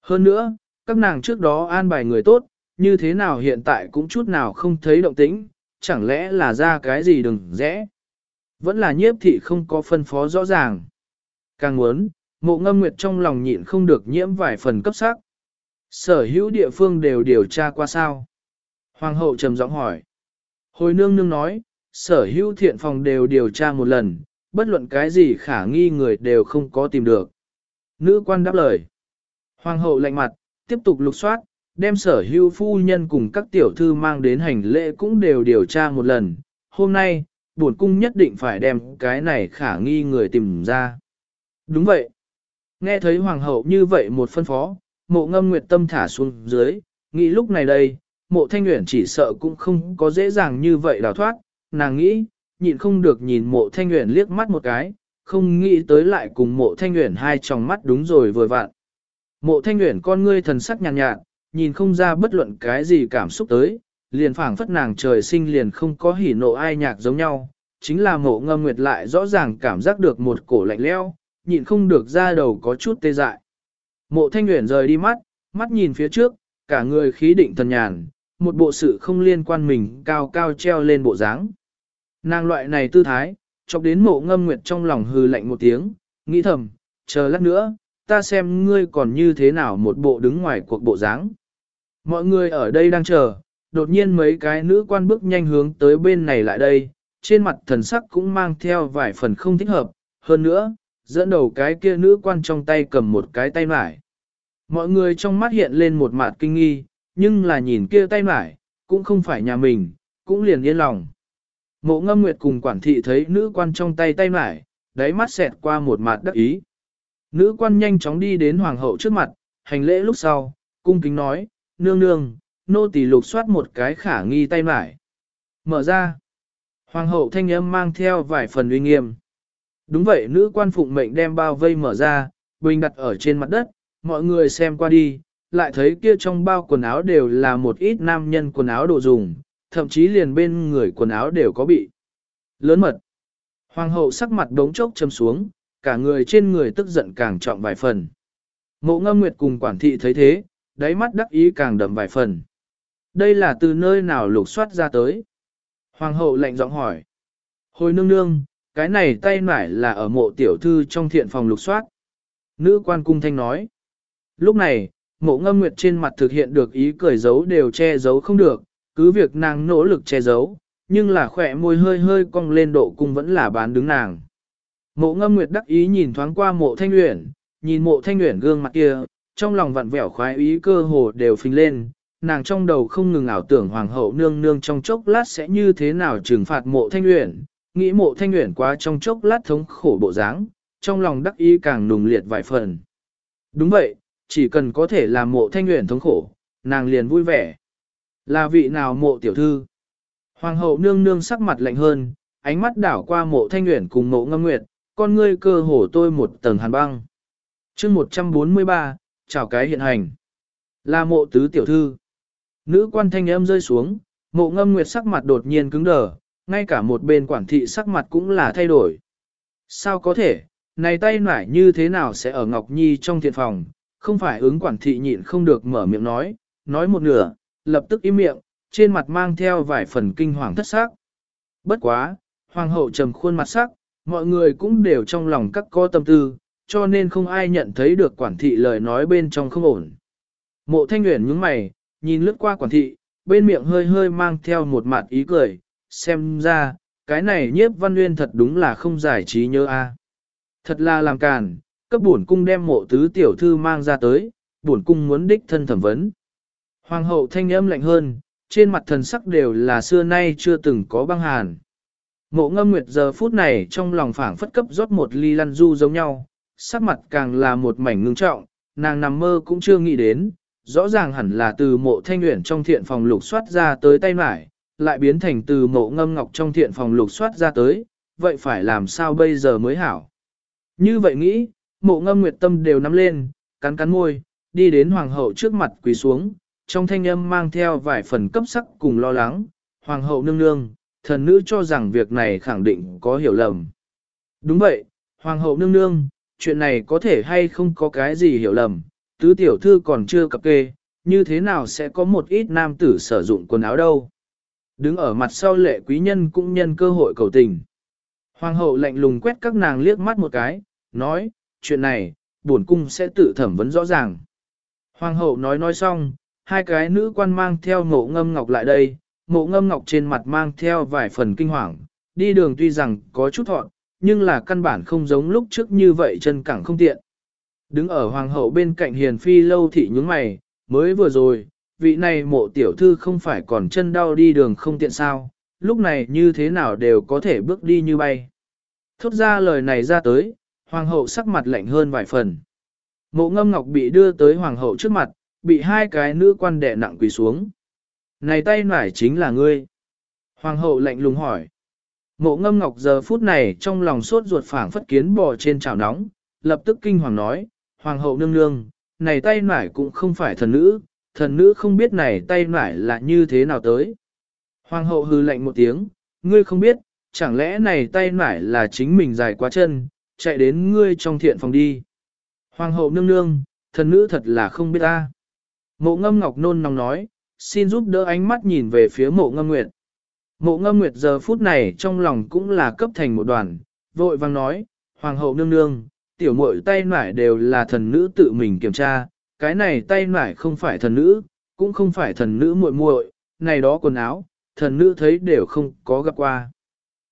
Hơn nữa, các nàng trước đó an bài người tốt, như thế nào hiện tại cũng chút nào không thấy động tĩnh, chẳng lẽ là ra cái gì đừng rẽ. Vẫn là nhiếp thị không có phân phó rõ ràng. Càng muốn, mộ ngâm nguyệt trong lòng nhịn không được nhiễm vài phần cấp sắc. Sở hữu địa phương đều điều tra qua sao. Hoàng hậu trầm giọng hỏi. Hồi nương nương nói, sở hữu thiện phòng đều điều tra một lần, bất luận cái gì khả nghi người đều không có tìm được. Nữ quan đáp lời. Hoàng hậu lạnh mặt, tiếp tục lục soát, đem sở hữu phu nhân cùng các tiểu thư mang đến hành lễ cũng đều điều tra một lần. Hôm nay, bổn cung nhất định phải đem cái này khả nghi người tìm ra. Đúng vậy. Nghe thấy hoàng hậu như vậy một phân phó, mộ ngâm nguyệt tâm thả xuống dưới, nghĩ lúc này đây, mộ thanh nguyện chỉ sợ cũng không có dễ dàng như vậy đào thoát, nàng nghĩ, nhịn không được nhìn mộ thanh nguyện liếc mắt một cái, không nghĩ tới lại cùng mộ thanh nguyện hai tròng mắt đúng rồi vừa vặn. Mộ thanh nguyện con ngươi thần sắc nhàn nhạt, nhạt, nhìn không ra bất luận cái gì cảm xúc tới, liền phảng phất nàng trời sinh liền không có hỉ nộ ai nhạc giống nhau, chính là mộ ngâm nguyệt lại rõ ràng cảm giác được một cổ lạnh leo, nhịn không được ra đầu có chút tê dại. Mộ thanh nguyện rời đi mắt, mắt nhìn phía trước, cả người khí định thần nhàn, một bộ sự không liên quan mình cao cao treo lên bộ dáng. Nàng loại này tư thái, chọc đến mộ ngâm nguyệt trong lòng hừ lạnh một tiếng, nghĩ thầm, chờ lát nữa, ta xem ngươi còn như thế nào một bộ đứng ngoài cuộc bộ dáng. Mọi người ở đây đang chờ, đột nhiên mấy cái nữ quan bước nhanh hướng tới bên này lại đây, trên mặt thần sắc cũng mang theo vài phần không thích hợp, hơn nữa, dẫn đầu cái kia nữ quan trong tay cầm một cái tay mải. Mọi người trong mắt hiện lên một mặt kinh nghi, nhưng là nhìn kia tay mải, cũng không phải nhà mình, cũng liền yên lòng. Mộ ngâm nguyệt cùng quản thị thấy nữ quan trong tay tay mải, đáy mắt xẹt qua một mặt đắc ý. Nữ quan nhanh chóng đi đến hoàng hậu trước mặt, hành lễ lúc sau, cung kính nói, nương nương, nô tỳ lục soát một cái khả nghi tay mải. Mở ra. Hoàng hậu thanh âm mang theo vài phần uy nghiêm. Đúng vậy nữ quan phụng mệnh đem bao vây mở ra, bình đặt ở trên mặt đất, mọi người xem qua đi, lại thấy kia trong bao quần áo đều là một ít nam nhân quần áo đồ dùng, thậm chí liền bên người quần áo đều có bị. Lớn mật. Hoàng hậu sắc mặt đống chốc châm xuống, cả người trên người tức giận càng trọng vài phần. Mộ ngâm nguyệt cùng quản thị thấy thế, đáy mắt đắc ý càng đậm vài phần. Đây là từ nơi nào lục soát ra tới? Hoàng hậu lạnh giọng hỏi. Hồi nương nương, cái này tay nải là ở mộ tiểu thư trong thiện phòng lục soát. Nữ quan cung thanh nói. Lúc này, mộ ngâm nguyệt trên mặt thực hiện được ý cười giấu đều che giấu không được, cứ việc nàng nỗ lực che giấu, nhưng là khỏe môi hơi hơi cong lên độ cung vẫn là bán đứng nàng. Mộ ngâm nguyệt đắc ý nhìn thoáng qua mộ thanh uyển, nhìn mộ thanh uyển gương mặt kia, trong lòng vặn vẹo khoái ý cơ hồ đều phình lên, nàng trong đầu không ngừng ảo tưởng hoàng hậu nương nương trong chốc lát sẽ như thế nào trừng phạt mộ thanh uyển, nghĩ mộ thanh uyển quá trong chốc lát thống khổ bộ dáng, trong lòng đắc ý càng nùng liệt vài phần. Đúng vậy, chỉ cần có thể làm mộ thanh uyển thống khổ, nàng liền vui vẻ. Là vị nào mộ tiểu thư? Hoàng hậu nương nương sắc mặt lạnh hơn, ánh mắt đảo qua mộ thanh uyển cùng mộ ngâm nguyệt, con ngươi cơ hồ tôi một tầng hàn băng. chương 143, chào cái hiện hành. Là mộ tứ tiểu thư. Nữ quan thanh âm rơi xuống, mộ ngâm nguyệt sắc mặt đột nhiên cứng đờ, ngay cả một bên quản thị sắc mặt cũng là thay đổi. Sao có thể, này tay nải như thế nào sẽ ở Ngọc Nhi trong thiện phòng, không phải ứng quản thị nhịn không được mở miệng nói, nói một nửa, lập tức im miệng, trên mặt mang theo vài phần kinh hoàng thất sắc. Bất quá, hoàng hậu trầm khuôn mặt sắc, mọi người cũng đều trong lòng các có tâm tư, cho nên không ai nhận thấy được quản thị lời nói bên trong không ổn. Mộ thanh nguyện nhướng mày, nhìn lướt qua quản thị, bên miệng hơi hơi mang theo một mặt ý cười, xem ra, cái này nhiếp văn nguyên thật đúng là không giải trí nhớ a. Thật là làm càn, cấp bổn cung đem mộ tứ tiểu thư mang ra tới, bổn cung muốn đích thân thẩm vấn. Hoàng hậu thanh âm lạnh hơn, trên mặt thần sắc đều là xưa nay chưa từng có băng hàn. Mộ ngâm nguyệt giờ phút này trong lòng phảng phất cấp rót một ly lăn du giống nhau, sắc mặt càng là một mảnh ngưng trọng, nàng nằm mơ cũng chưa nghĩ đến, rõ ràng hẳn là từ mộ thanh nguyện trong thiện phòng lục soát ra tới tay mải, lại biến thành từ mộ ngâm ngọc trong thiện phòng lục soát ra tới, vậy phải làm sao bây giờ mới hảo. Như vậy nghĩ, mộ ngâm nguyệt tâm đều nắm lên, cắn cắn môi, đi đến hoàng hậu trước mặt quỳ xuống, trong thanh âm mang theo vài phần cấp sắc cùng lo lắng, hoàng hậu nương nương, thần nữ cho rằng việc này khẳng định có hiểu lầm. Đúng vậy, hoàng hậu nương nương, chuyện này có thể hay không có cái gì hiểu lầm, tứ tiểu thư còn chưa cập kê, như thế nào sẽ có một ít nam tử sử dụng quần áo đâu. Đứng ở mặt sau lệ quý nhân cũng nhân cơ hội cầu tình. Hoàng hậu lạnh lùng quét các nàng liếc mắt một cái, nói, chuyện này, bổn cung sẽ tự thẩm vấn rõ ràng. Hoàng hậu nói nói xong, hai cái nữ quan mang theo mộ ngâm ngọc lại đây, mộ ngâm ngọc trên mặt mang theo vài phần kinh hoàng, đi đường tuy rằng có chút thọn, nhưng là căn bản không giống lúc trước như vậy chân cẳng không tiện. Đứng ở hoàng hậu bên cạnh hiền phi lâu thị nhúng mày, mới vừa rồi, vị này mộ tiểu thư không phải còn chân đau đi đường không tiện sao, lúc này như thế nào đều có thể bước đi như bay. Thốt ra lời này ra tới, hoàng hậu sắc mặt lạnh hơn vài phần. Mộ ngâm ngọc bị đưa tới hoàng hậu trước mặt, bị hai cái nữ quan đệ nặng quỳ xuống. Này tay nải chính là ngươi. Hoàng hậu lạnh lùng hỏi. Mộ ngâm ngọc giờ phút này trong lòng sốt ruột phảng phất kiến bò trên chảo nóng, lập tức kinh hoàng nói, Hoàng hậu nương nương, này tay nải cũng không phải thần nữ, thần nữ không biết này tay nải là như thế nào tới. Hoàng hậu hư lạnh một tiếng, ngươi không biết, chẳng lẽ này tay nải là chính mình dài quá chân, chạy đến ngươi trong thiện phòng đi. Hoàng hậu nương nương, thần nữ thật là không biết ta. Mộ ngâm ngọc nôn nóng nói, xin giúp đỡ ánh mắt nhìn về phía mộ ngâm nguyệt. Mộ ngâm nguyệt giờ phút này trong lòng cũng là cấp thành một đoàn, vội vang nói, Hoàng hậu nương nương, tiểu muội tay nải đều là thần nữ tự mình kiểm tra, cái này tay nải không phải thần nữ, cũng không phải thần nữ muội muội, này đó quần áo, thần nữ thấy đều không có gặp qua.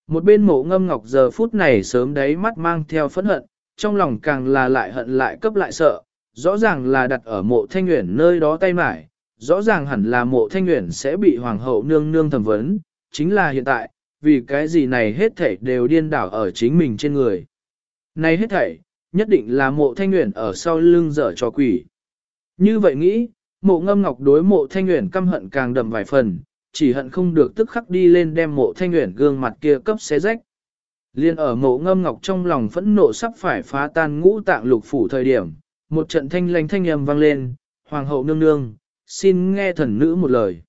Một bên mộ ngâm ngọc giờ phút này sớm đấy mắt mang theo phẫn hận, trong lòng càng là lại hận lại cấp lại sợ, rõ ràng là đặt ở mộ thanh nguyện nơi đó tay mải, rõ ràng hẳn là mộ thanh nguyện sẽ bị hoàng hậu nương nương thẩm vấn, chính là hiện tại, vì cái gì này hết thảy đều điên đảo ở chính mình trên người. Này hết thảy, nhất định là mộ thanh nguyện ở sau lưng dở cho quỷ. Như vậy nghĩ, mộ ngâm ngọc đối mộ thanh nguyện căm hận càng đậm vài phần, chỉ hận không được tức khắc đi lên đem mộ thanh nguyện gương mặt kia cấp xé rách. Liên ở mộ ngâm ngọc trong lòng phẫn nộ sắp phải phá tan ngũ tạng lục phủ thời điểm, một trận thanh lanh thanh âm vang lên, hoàng hậu nương nương, xin nghe thần nữ một lời.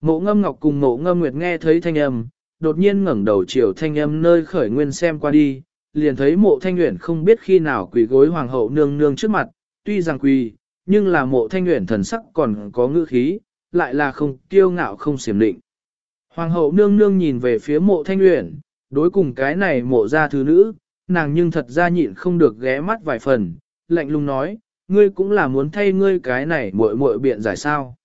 Mộ ngâm ngọc cùng mộ ngâm nguyệt nghe thấy thanh âm, đột nhiên ngẩng đầu chiều thanh âm nơi khởi nguyên xem qua đi, liền thấy mộ thanh nguyện không biết khi nào quỳ gối hoàng hậu nương nương trước mặt, tuy rằng quỳ, nhưng là mộ thanh nguyện thần sắc còn có ngữ khí, lại là không kiêu ngạo không xiểm định. Hoàng hậu nương nương nhìn về phía mộ thanh nguyện, đối cùng cái này mộ ra thứ nữ, nàng nhưng thật ra nhịn không được ghé mắt vài phần, lạnh lùng nói, ngươi cũng là muốn thay ngươi cái này muội muội biện giải sao.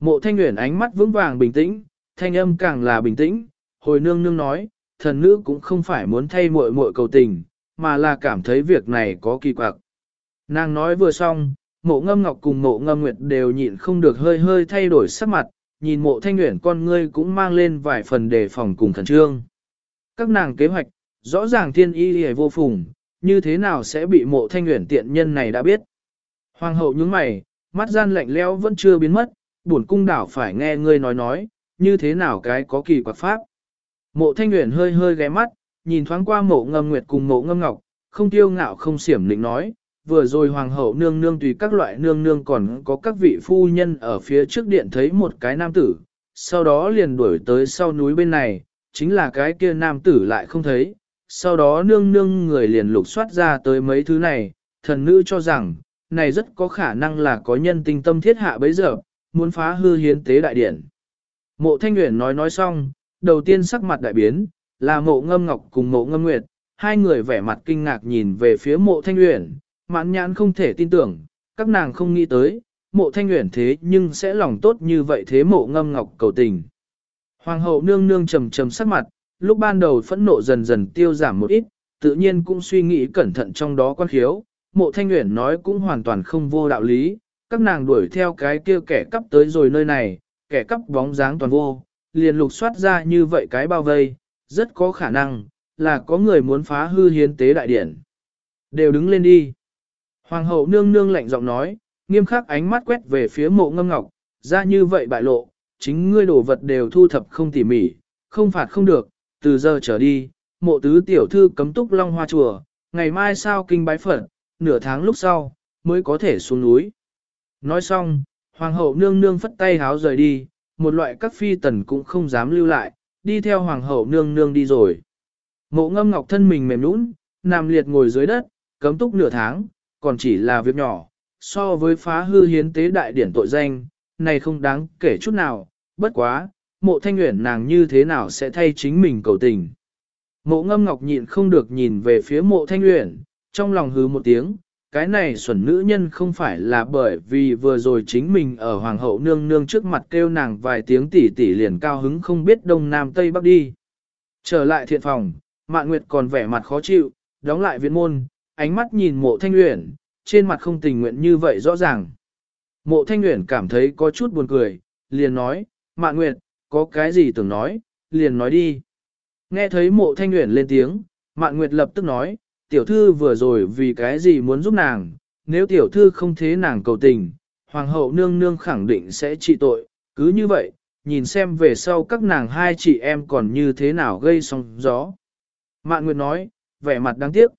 Mộ thanh nguyện ánh mắt vững vàng bình tĩnh, thanh âm càng là bình tĩnh, hồi nương nương nói, thần nữ cũng không phải muốn thay muội muội cầu tình, mà là cảm thấy việc này có kỳ quặc. Nàng nói vừa xong, mộ ngâm ngọc cùng mộ ngâm nguyệt đều nhịn không được hơi hơi thay đổi sắc mặt, nhìn mộ thanh nguyện con ngươi cũng mang lên vài phần đề phòng cùng khẩn trương. Các nàng kế hoạch, rõ ràng thiên y hề vô phùng, như thế nào sẽ bị mộ thanh nguyện tiện nhân này đã biết. Hoàng hậu nhướng mày, mắt gian lạnh lẽo vẫn chưa biến mất, buồn cung đảo phải nghe ngươi nói nói, như thế nào cái có kỳ quặc pháp. Mộ thanh nguyện hơi hơi ghé mắt, nhìn thoáng qua mộ ngâm nguyệt cùng mộ ngâm ngọc, không tiêu ngạo không xiểm định nói, vừa rồi hoàng hậu nương nương tùy các loại nương nương còn có các vị phu nhân ở phía trước điện thấy một cái nam tử, sau đó liền đuổi tới sau núi bên này, chính là cái kia nam tử lại không thấy, sau đó nương nương người liền lục soát ra tới mấy thứ này, thần nữ cho rằng, này rất có khả năng là có nhân tinh tâm thiết hạ bấy giờ, muốn phá hư hiến tế đại điển. Mộ Thanh Nguyễn nói nói xong, đầu tiên sắc mặt đại biến, là mộ ngâm ngọc cùng mộ ngâm nguyệt, hai người vẻ mặt kinh ngạc nhìn về phía mộ Thanh Nguyễn, mãn nhãn không thể tin tưởng, các nàng không nghĩ tới, mộ Thanh Nguyễn thế nhưng sẽ lòng tốt như vậy thế mộ ngâm ngọc cầu tình. Hoàng hậu nương nương trầm trầm sắc mặt, lúc ban đầu phẫn nộ dần dần tiêu giảm một ít, tự nhiên cũng suy nghĩ cẩn thận trong đó quan khiếu, mộ thanh Nguyễn nói cũng hoàn toàn không vô đạo lý, các nàng đuổi theo cái kia kẻ cắp tới rồi nơi này, kẻ cắp bóng dáng toàn vô, liền lục soát ra như vậy cái bao vây, rất có khả năng, là có người muốn phá hư hiến tế đại điển. Đều đứng lên đi. Hoàng hậu nương nương lạnh giọng nói, nghiêm khắc ánh mắt quét về phía mộ ngâm ngọc, ra như vậy bại lộ, chính ngươi đồ vật đều thu thập không tỉ mỉ, không phạt không được, từ giờ trở đi, mộ tứ tiểu thư cấm túc long hoa chùa, ngày mai sao kinh bái phận, nửa tháng lúc sau, mới có thể xuống núi. Nói xong, hoàng hậu nương nương phất tay háo rời đi, một loại các phi tần cũng không dám lưu lại, đi theo hoàng hậu nương nương đi rồi. Mộ ngâm ngọc thân mình mềm nũng, nằm liệt ngồi dưới đất, cấm túc nửa tháng, còn chỉ là việc nhỏ, so với phá hư hiến tế đại điển tội danh, này không đáng kể chút nào, bất quá, mộ thanh nguyện nàng như thế nào sẽ thay chính mình cầu tình. Mộ ngâm ngọc nhịn không được nhìn về phía mộ thanh nguyện, trong lòng hứ một tiếng, cái này xuẩn nữ nhân không phải là bởi vì vừa rồi chính mình ở hoàng hậu nương nương trước mặt kêu nàng vài tiếng tỉ tỉ liền cao hứng không biết đông nam tây bắc đi. Trở lại thiện phòng, mạn nguyệt còn vẻ mặt khó chịu, đóng lại viện môn, ánh mắt nhìn mộ thanh uyển trên mặt không tình nguyện như vậy rõ ràng. Mộ thanh uyển cảm thấy có chút buồn cười, liền nói, mạn nguyệt, có cái gì tưởng nói, liền nói đi. Nghe thấy mộ thanh uyển lên tiếng, mạn nguyệt lập tức nói, tiểu thư vừa rồi vì cái gì muốn giúp nàng, nếu tiểu thư không thế nàng cầu tình, hoàng hậu nương nương khẳng định sẽ trị tội, cứ như vậy, nhìn xem về sau các nàng hai chị em còn như thế nào gây sóng gió. Mạn Nguyệt nói, vẻ mặt đáng tiếc.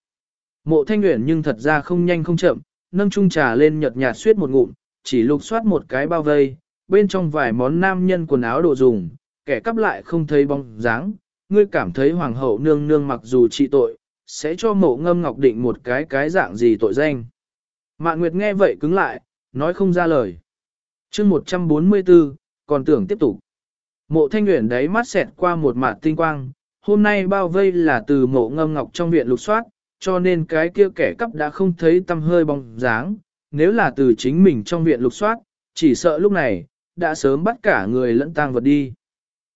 Mộ thanh nguyện nhưng thật ra không nhanh không chậm, nâng chung trà lên nhợt nhạt suýt một ngụm, chỉ lục soát một cái bao vây, bên trong vài món nam nhân quần áo đồ dùng, kẻ cắp lại không thấy bóng dáng. Ngươi cảm thấy hoàng hậu nương nương mặc dù trị tội, sẽ cho mộ ngâm ngọc định một cái cái dạng gì tội danh. Mạn Nguyệt nghe vậy cứng lại, nói không ra lời. chương 144, còn tưởng tiếp tục. Mộ thanh nguyện đấy mắt xẹt qua một mạt tinh quang, hôm nay bao vây là từ mộ ngâm ngọc trong viện lục soát, cho nên cái kia kẻ cắp đã không thấy tâm hơi bóng dáng, nếu là từ chính mình trong viện lục soát, chỉ sợ lúc này, đã sớm bắt cả người lẫn tang vật đi.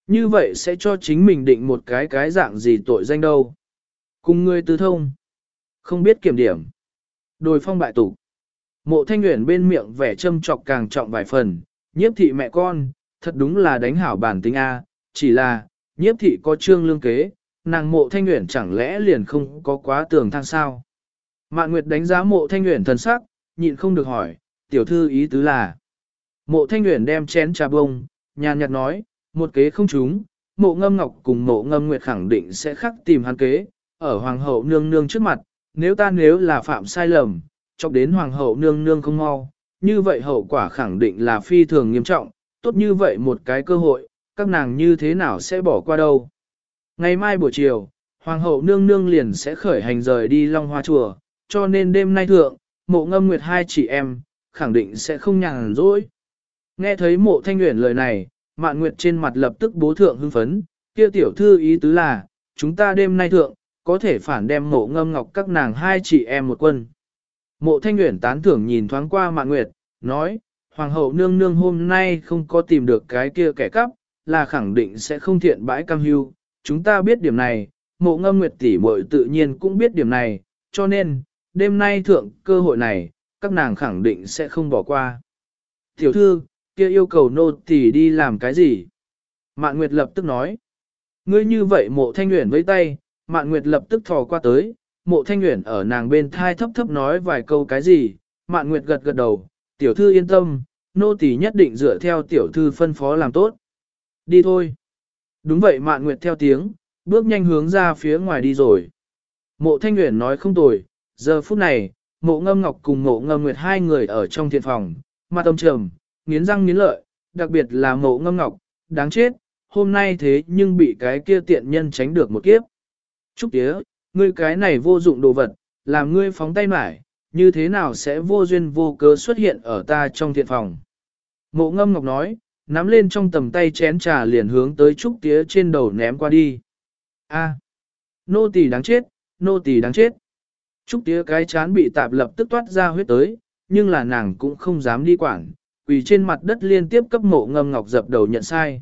Như vậy sẽ cho chính mình định một cái cái dạng gì tội danh đâu. Cùng người tư thông, không biết kiểm điểm. Đồi phong bại tục. Mộ thanh nguyện bên miệng vẻ châm trọc càng trọng vài phần, nhiếp thị mẹ con, thật đúng là đánh hảo bản tính A, chỉ là, nhiếp thị có trương lương kế, nàng mộ thanh nguyện chẳng lẽ liền không có quá tường thang sao. Mạn Nguyệt đánh giá mộ thanh nguyện thần sắc, nhịn không được hỏi, tiểu thư ý tứ là. Mộ thanh nguyện đem chén trà bông, nhàn nhạt nói, một kế không trúng, mộ ngâm ngọc cùng mộ ngâm nguyệt khẳng định sẽ khắc tìm hắn kế, ở hoàng hậu nương nương trước mặt, nếu ta nếu là phạm sai lầm, chọc đến hoàng hậu nương nương không mau, như vậy hậu quả khẳng định là phi thường nghiêm trọng, tốt như vậy một cái cơ hội, các nàng như thế nào sẽ bỏ qua đâu. Ngày mai buổi chiều, hoàng hậu nương nương liền sẽ khởi hành rời đi Long Hoa Chùa, cho nên đêm nay thượng, mộ ngâm nguyệt hai chị em, khẳng định sẽ không nhàn rỗi. Nghe thấy mộ thanh nguyện lời này, mạn nguyệt trên mặt lập tức bố thượng hưng phấn, kia tiểu thư ý tứ là, chúng ta đêm nay thượng, có thể phản đem mộ ngâm ngọc các nàng hai chị em một quân. Mộ thanh nguyện tán thưởng nhìn thoáng qua mạn nguyệt, nói, hoàng hậu nương nương hôm nay không có tìm được cái kia kẻ cắp, là khẳng định sẽ không thiện bãi cam hưu. Chúng ta biết điểm này, mộ ngâm nguyệt tỷ muội tự nhiên cũng biết điểm này, cho nên, đêm nay thượng cơ hội này, các nàng khẳng định sẽ không bỏ qua. Tiểu thư, kia yêu cầu nô tỷ đi làm cái gì? Mạn Nguyệt lập tức nói. Ngươi như vậy mộ thanh nguyện với tay, Mạn Nguyệt lập tức thò qua tới, mộ thanh nguyện ở nàng bên thai thấp thấp nói vài câu cái gì, Mạn Nguyệt gật gật đầu, tiểu thư yên tâm, nô tỳ nhất định dựa theo tiểu thư phân phó làm tốt. Đi thôi. Đúng vậy Mạn Nguyệt theo tiếng, bước nhanh hướng ra phía ngoài đi rồi. Mộ thanh nguyện nói không tồi, giờ phút này, mộ ngâm ngọc cùng mộ ngâm nguyệt hai người ở trong thiện phòng, mặt âm trầm, nghiến răng nghiến lợi, đặc biệt là mộ ngâm ngọc, đáng chết, hôm nay thế nhưng bị cái kia tiện nhân tránh được một kiếp. Trúc tía, ngươi cái này vô dụng đồ vật, làm ngươi phóng tay mải, như thế nào sẽ vô duyên vô cớ xuất hiện ở ta trong thiện phòng. Mộ ngâm ngọc nói, nắm lên trong tầm tay chén trà liền hướng tới Trúc tía trên đầu ném qua đi. A, nô tỳ đáng chết, nô tỳ đáng chết. Trúc tía cái chán bị tạp lập tức toát ra huyết tới, nhưng là nàng cũng không dám đi quản, quỳ trên mặt đất liên tiếp cấp mộ ngâm ngọc dập đầu nhận sai.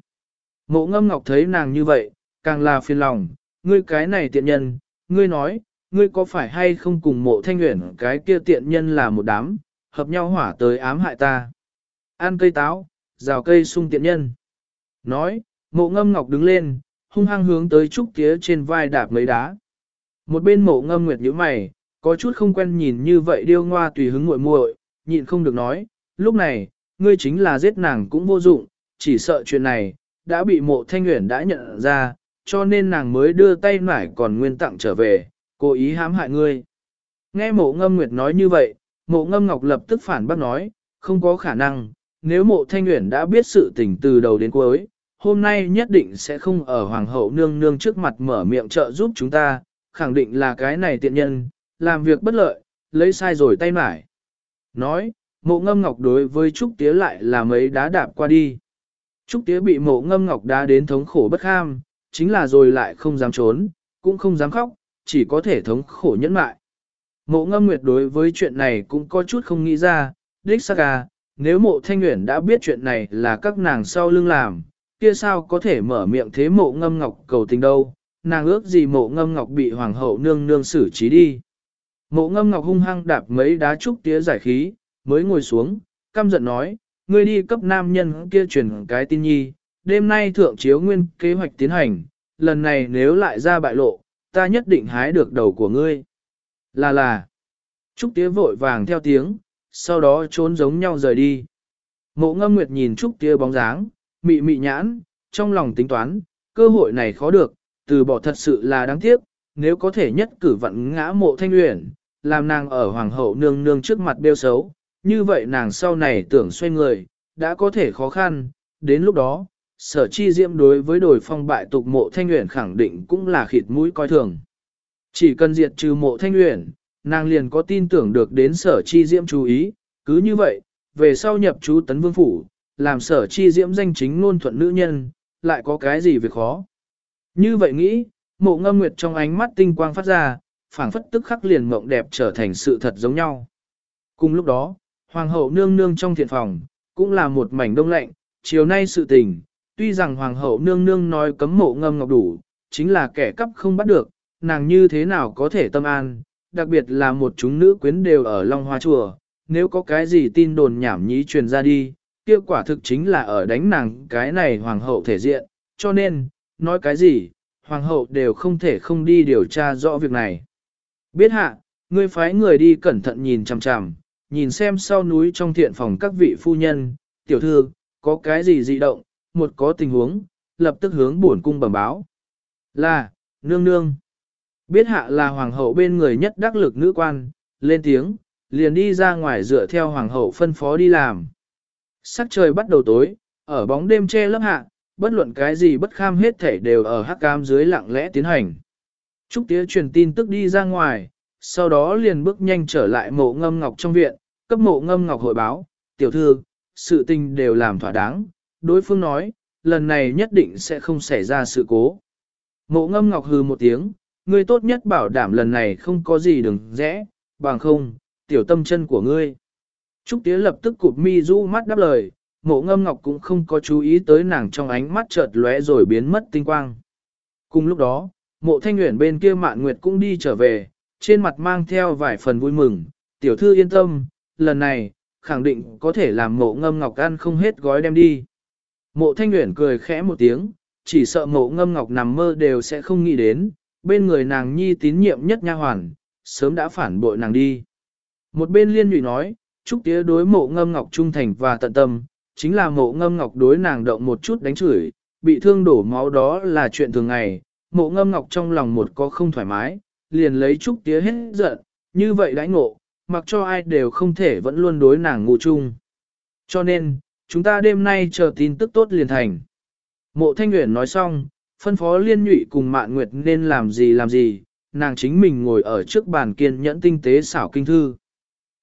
Mộ ngâm ngọc thấy nàng như vậy, càng là phiền lòng, ngươi cái này tiện nhân, ngươi nói, ngươi có phải hay không cùng mộ thanh nguyện cái kia tiện nhân là một đám, hợp nhau hỏa tới ám hại ta. Ăn cây táo, rào cây sung tiện nhân. Nói, mộ ngâm ngọc đứng lên, hung hăng hướng tới trúc tía trên vai đạp mấy đá. Một bên mộ ngâm nguyệt nhíu mày, có chút không quen nhìn như vậy điêu ngoa tùy hứng muội muội, nhịn không được nói, lúc này, ngươi chính là giết nàng cũng vô dụng, chỉ sợ chuyện này, đã bị mộ thanh nguyện đã nhận ra, cho nên nàng mới đưa tay nải còn nguyên tặng trở về, cố ý hãm hại ngươi. Nghe mộ ngâm nguyệt nói như vậy, mộ ngâm ngọc lập tức phản bác nói, không có khả năng, nếu mộ thanh nguyện đã biết sự tình từ đầu đến cuối, hôm nay nhất định sẽ không ở hoàng hậu nương nương trước mặt mở miệng trợ giúp chúng ta, khẳng định là cái này tiện nhân, làm việc bất lợi, lấy sai rồi tay mải. Nói, mộ ngâm ngọc đối với Trúc Tía lại là mấy đá đạp qua đi. Trúc Tía bị mộ ngâm ngọc đá đến thống khổ bất kham, chính là rồi lại không dám trốn, cũng không dám khóc, chỉ có thể thống khổ nhẫn mại. Mộ ngâm nguyệt đối với chuyện này cũng có chút không nghĩ ra, đích xác à, nếu mộ thanh nguyện đã biết chuyện này là các nàng sau lưng làm, kia sao có thể mở miệng thế mộ ngâm ngọc cầu tình đâu, nàng ước gì mộ ngâm ngọc bị hoàng hậu nương nương xử trí đi. Mộ ngâm ngọc hung hăng đạp mấy đá trúc tía giải khí, mới ngồi xuống, căm giận nói, ngươi đi cấp nam nhân kia truyền cái tin nhi, đêm nay thượng chiếu nguyên kế hoạch tiến hành, lần này nếu lại ra bại lộ, ta nhất định hái được đầu của ngươi. Là là, Trúc Tía vội vàng theo tiếng, sau đó trốn giống nhau rời đi. Mộ ngâm nguyệt nhìn Trúc Tía bóng dáng, mị mị nhãn, trong lòng tính toán, cơ hội này khó được, từ bỏ thật sự là đáng tiếc, nếu có thể nhất cử vận ngã mộ thanh luyện, làm nàng ở hoàng hậu nương nương trước mặt đeo xấu, như vậy nàng sau này tưởng xoay người, đã có thể khó khăn, đến lúc đó, sở chi diễm đối với đổi phong bại tục mộ thanh uyển khẳng định cũng là khịt mũi coi thường. Chỉ cần diệt trừ mộ thanh uyển, nàng liền có tin tưởng được đến sở chi diễm chú ý, cứ như vậy, về sau nhập chú tấn vương phủ, làm sở chi diễm danh chính ngôn thuận nữ nhân, lại có cái gì việc khó. Như vậy nghĩ, mộ ngâm nguyệt trong ánh mắt tinh quang phát ra, phảng phất tức khắc liền mộng đẹp trở thành sự thật giống nhau. Cùng lúc đó, hoàng hậu nương nương trong thiện phòng, cũng là một mảnh đông lạnh, chiều nay sự tình, tuy rằng hoàng hậu nương nương nói cấm mộ ngâm ngọc đủ, chính là kẻ cắp không bắt được, nàng như thế nào có thể tâm an, đặc biệt là một chúng nữ quyến đều ở Long Hoa Chùa, nếu có cái gì tin đồn nhảm nhí truyền ra đi, kia quả thực chính là ở đánh nàng cái này hoàng hậu thể diện, cho nên, nói cái gì, hoàng hậu đều không thể không đi điều tra rõ việc này. Biết hạ, ngươi phái người đi cẩn thận nhìn chằm chằm, nhìn xem sau núi trong thiện phòng các vị phu nhân, tiểu thư, có cái gì dị động, một có tình huống, lập tức hướng bổn cung bẩm báo. Là, nương nương. Biết hạ là hoàng hậu bên người nhất đắc lực nữ quan, lên tiếng, liền đi ra ngoài dựa theo hoàng hậu phân phó đi làm. Sắc trời bắt đầu tối, ở bóng đêm che lấp hạ, bất luận cái gì bất kham hết thể đều ở hắc cam dưới lặng lẽ tiến hành. Trúc tía truyền tin tức đi ra ngoài, sau đó liền bước nhanh trở lại mộ ngâm ngọc trong viện, cấp mộ ngâm ngọc hội báo, tiểu thư, sự tình đều làm thỏa đáng, đối phương nói, lần này nhất định sẽ không xảy ra sự cố. Mộ ngâm ngọc hừ một tiếng, ngươi tốt nhất bảo đảm lần này không có gì đừng rẽ, bằng không, tiểu tâm chân của ngươi. Trúc tía lập tức cụp mi du mắt đáp lời, mộ ngâm ngọc cũng không có chú ý tới nàng trong ánh mắt chợt lóe rồi biến mất tinh quang. Cùng lúc đó, mộ thanh nguyện bên kia mạn nguyệt cũng đi trở về, trên mặt mang theo vài phần vui mừng, tiểu thư yên tâm, lần này, khẳng định có thể làm mộ ngâm ngọc ăn không hết gói đem đi. Mộ thanh nguyện cười khẽ một tiếng, chỉ sợ mộ ngâm ngọc nằm mơ đều sẽ không nghĩ đến, bên người nàng nhi tín nhiệm nhất nha hoàn, sớm đã phản bội nàng đi. Một bên liên nhụy nói, chúc tía đối mộ ngâm ngọc trung thành và tận tâm, chính là mộ ngâm ngọc đối nàng động một chút đánh chửi, bị thương đổ máu đó là chuyện thường ngày, mộ ngâm ngọc trong lòng một có không thoải mái, liền lấy trúc tía hết giận, như vậy đãi ngộ, mặc cho ai đều không thể vẫn luôn đối nàng ngủ chung. Cho nên, chúng ta đêm nay chờ tin tức tốt liền thành. Mộ Thanh Nguyễn nói xong, phân phó liên nhụy cùng Mạn Nguyệt nên làm gì làm gì, nàng chính mình ngồi ở trước bàn kiên nhẫn tinh tế xảo kinh thư.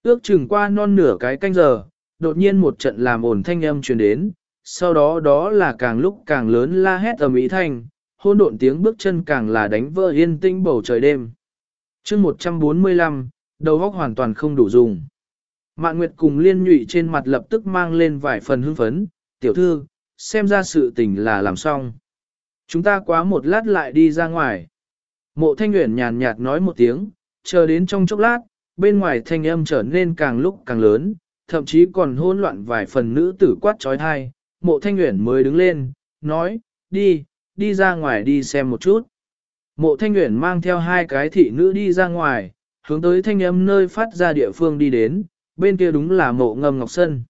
Ước chừng qua non nửa cái canh giờ, đột nhiên một trận làm ồn thanh âm truyền đến, sau đó đó là càng lúc càng lớn la hét ở mỹ thanh, hôn độn tiếng bước chân càng là đánh vỡ yên tĩnh bầu trời đêm. chương 145, đầu óc hoàn toàn không đủ dùng. Mạn Nguyệt cùng liên nhụy trên mặt lập tức mang lên vài phần hưng phấn, tiểu thư, xem ra sự tình là làm xong. Chúng ta quá một lát lại đi ra ngoài. Mộ thanh nguyện nhàn nhạt nói một tiếng, chờ đến trong chốc lát, bên ngoài thanh âm trở nên càng lúc càng lớn, thậm chí còn hỗn loạn vài phần nữ tử quát trói thai. Mộ thanh nguyện mới đứng lên, nói, đi, đi ra ngoài đi xem một chút. Mộ thanh nguyện mang theo hai cái thị nữ đi ra ngoài, hướng tới thanh âm nơi phát ra địa phương đi đến, bên kia đúng là mộ ngầm ngọc sân.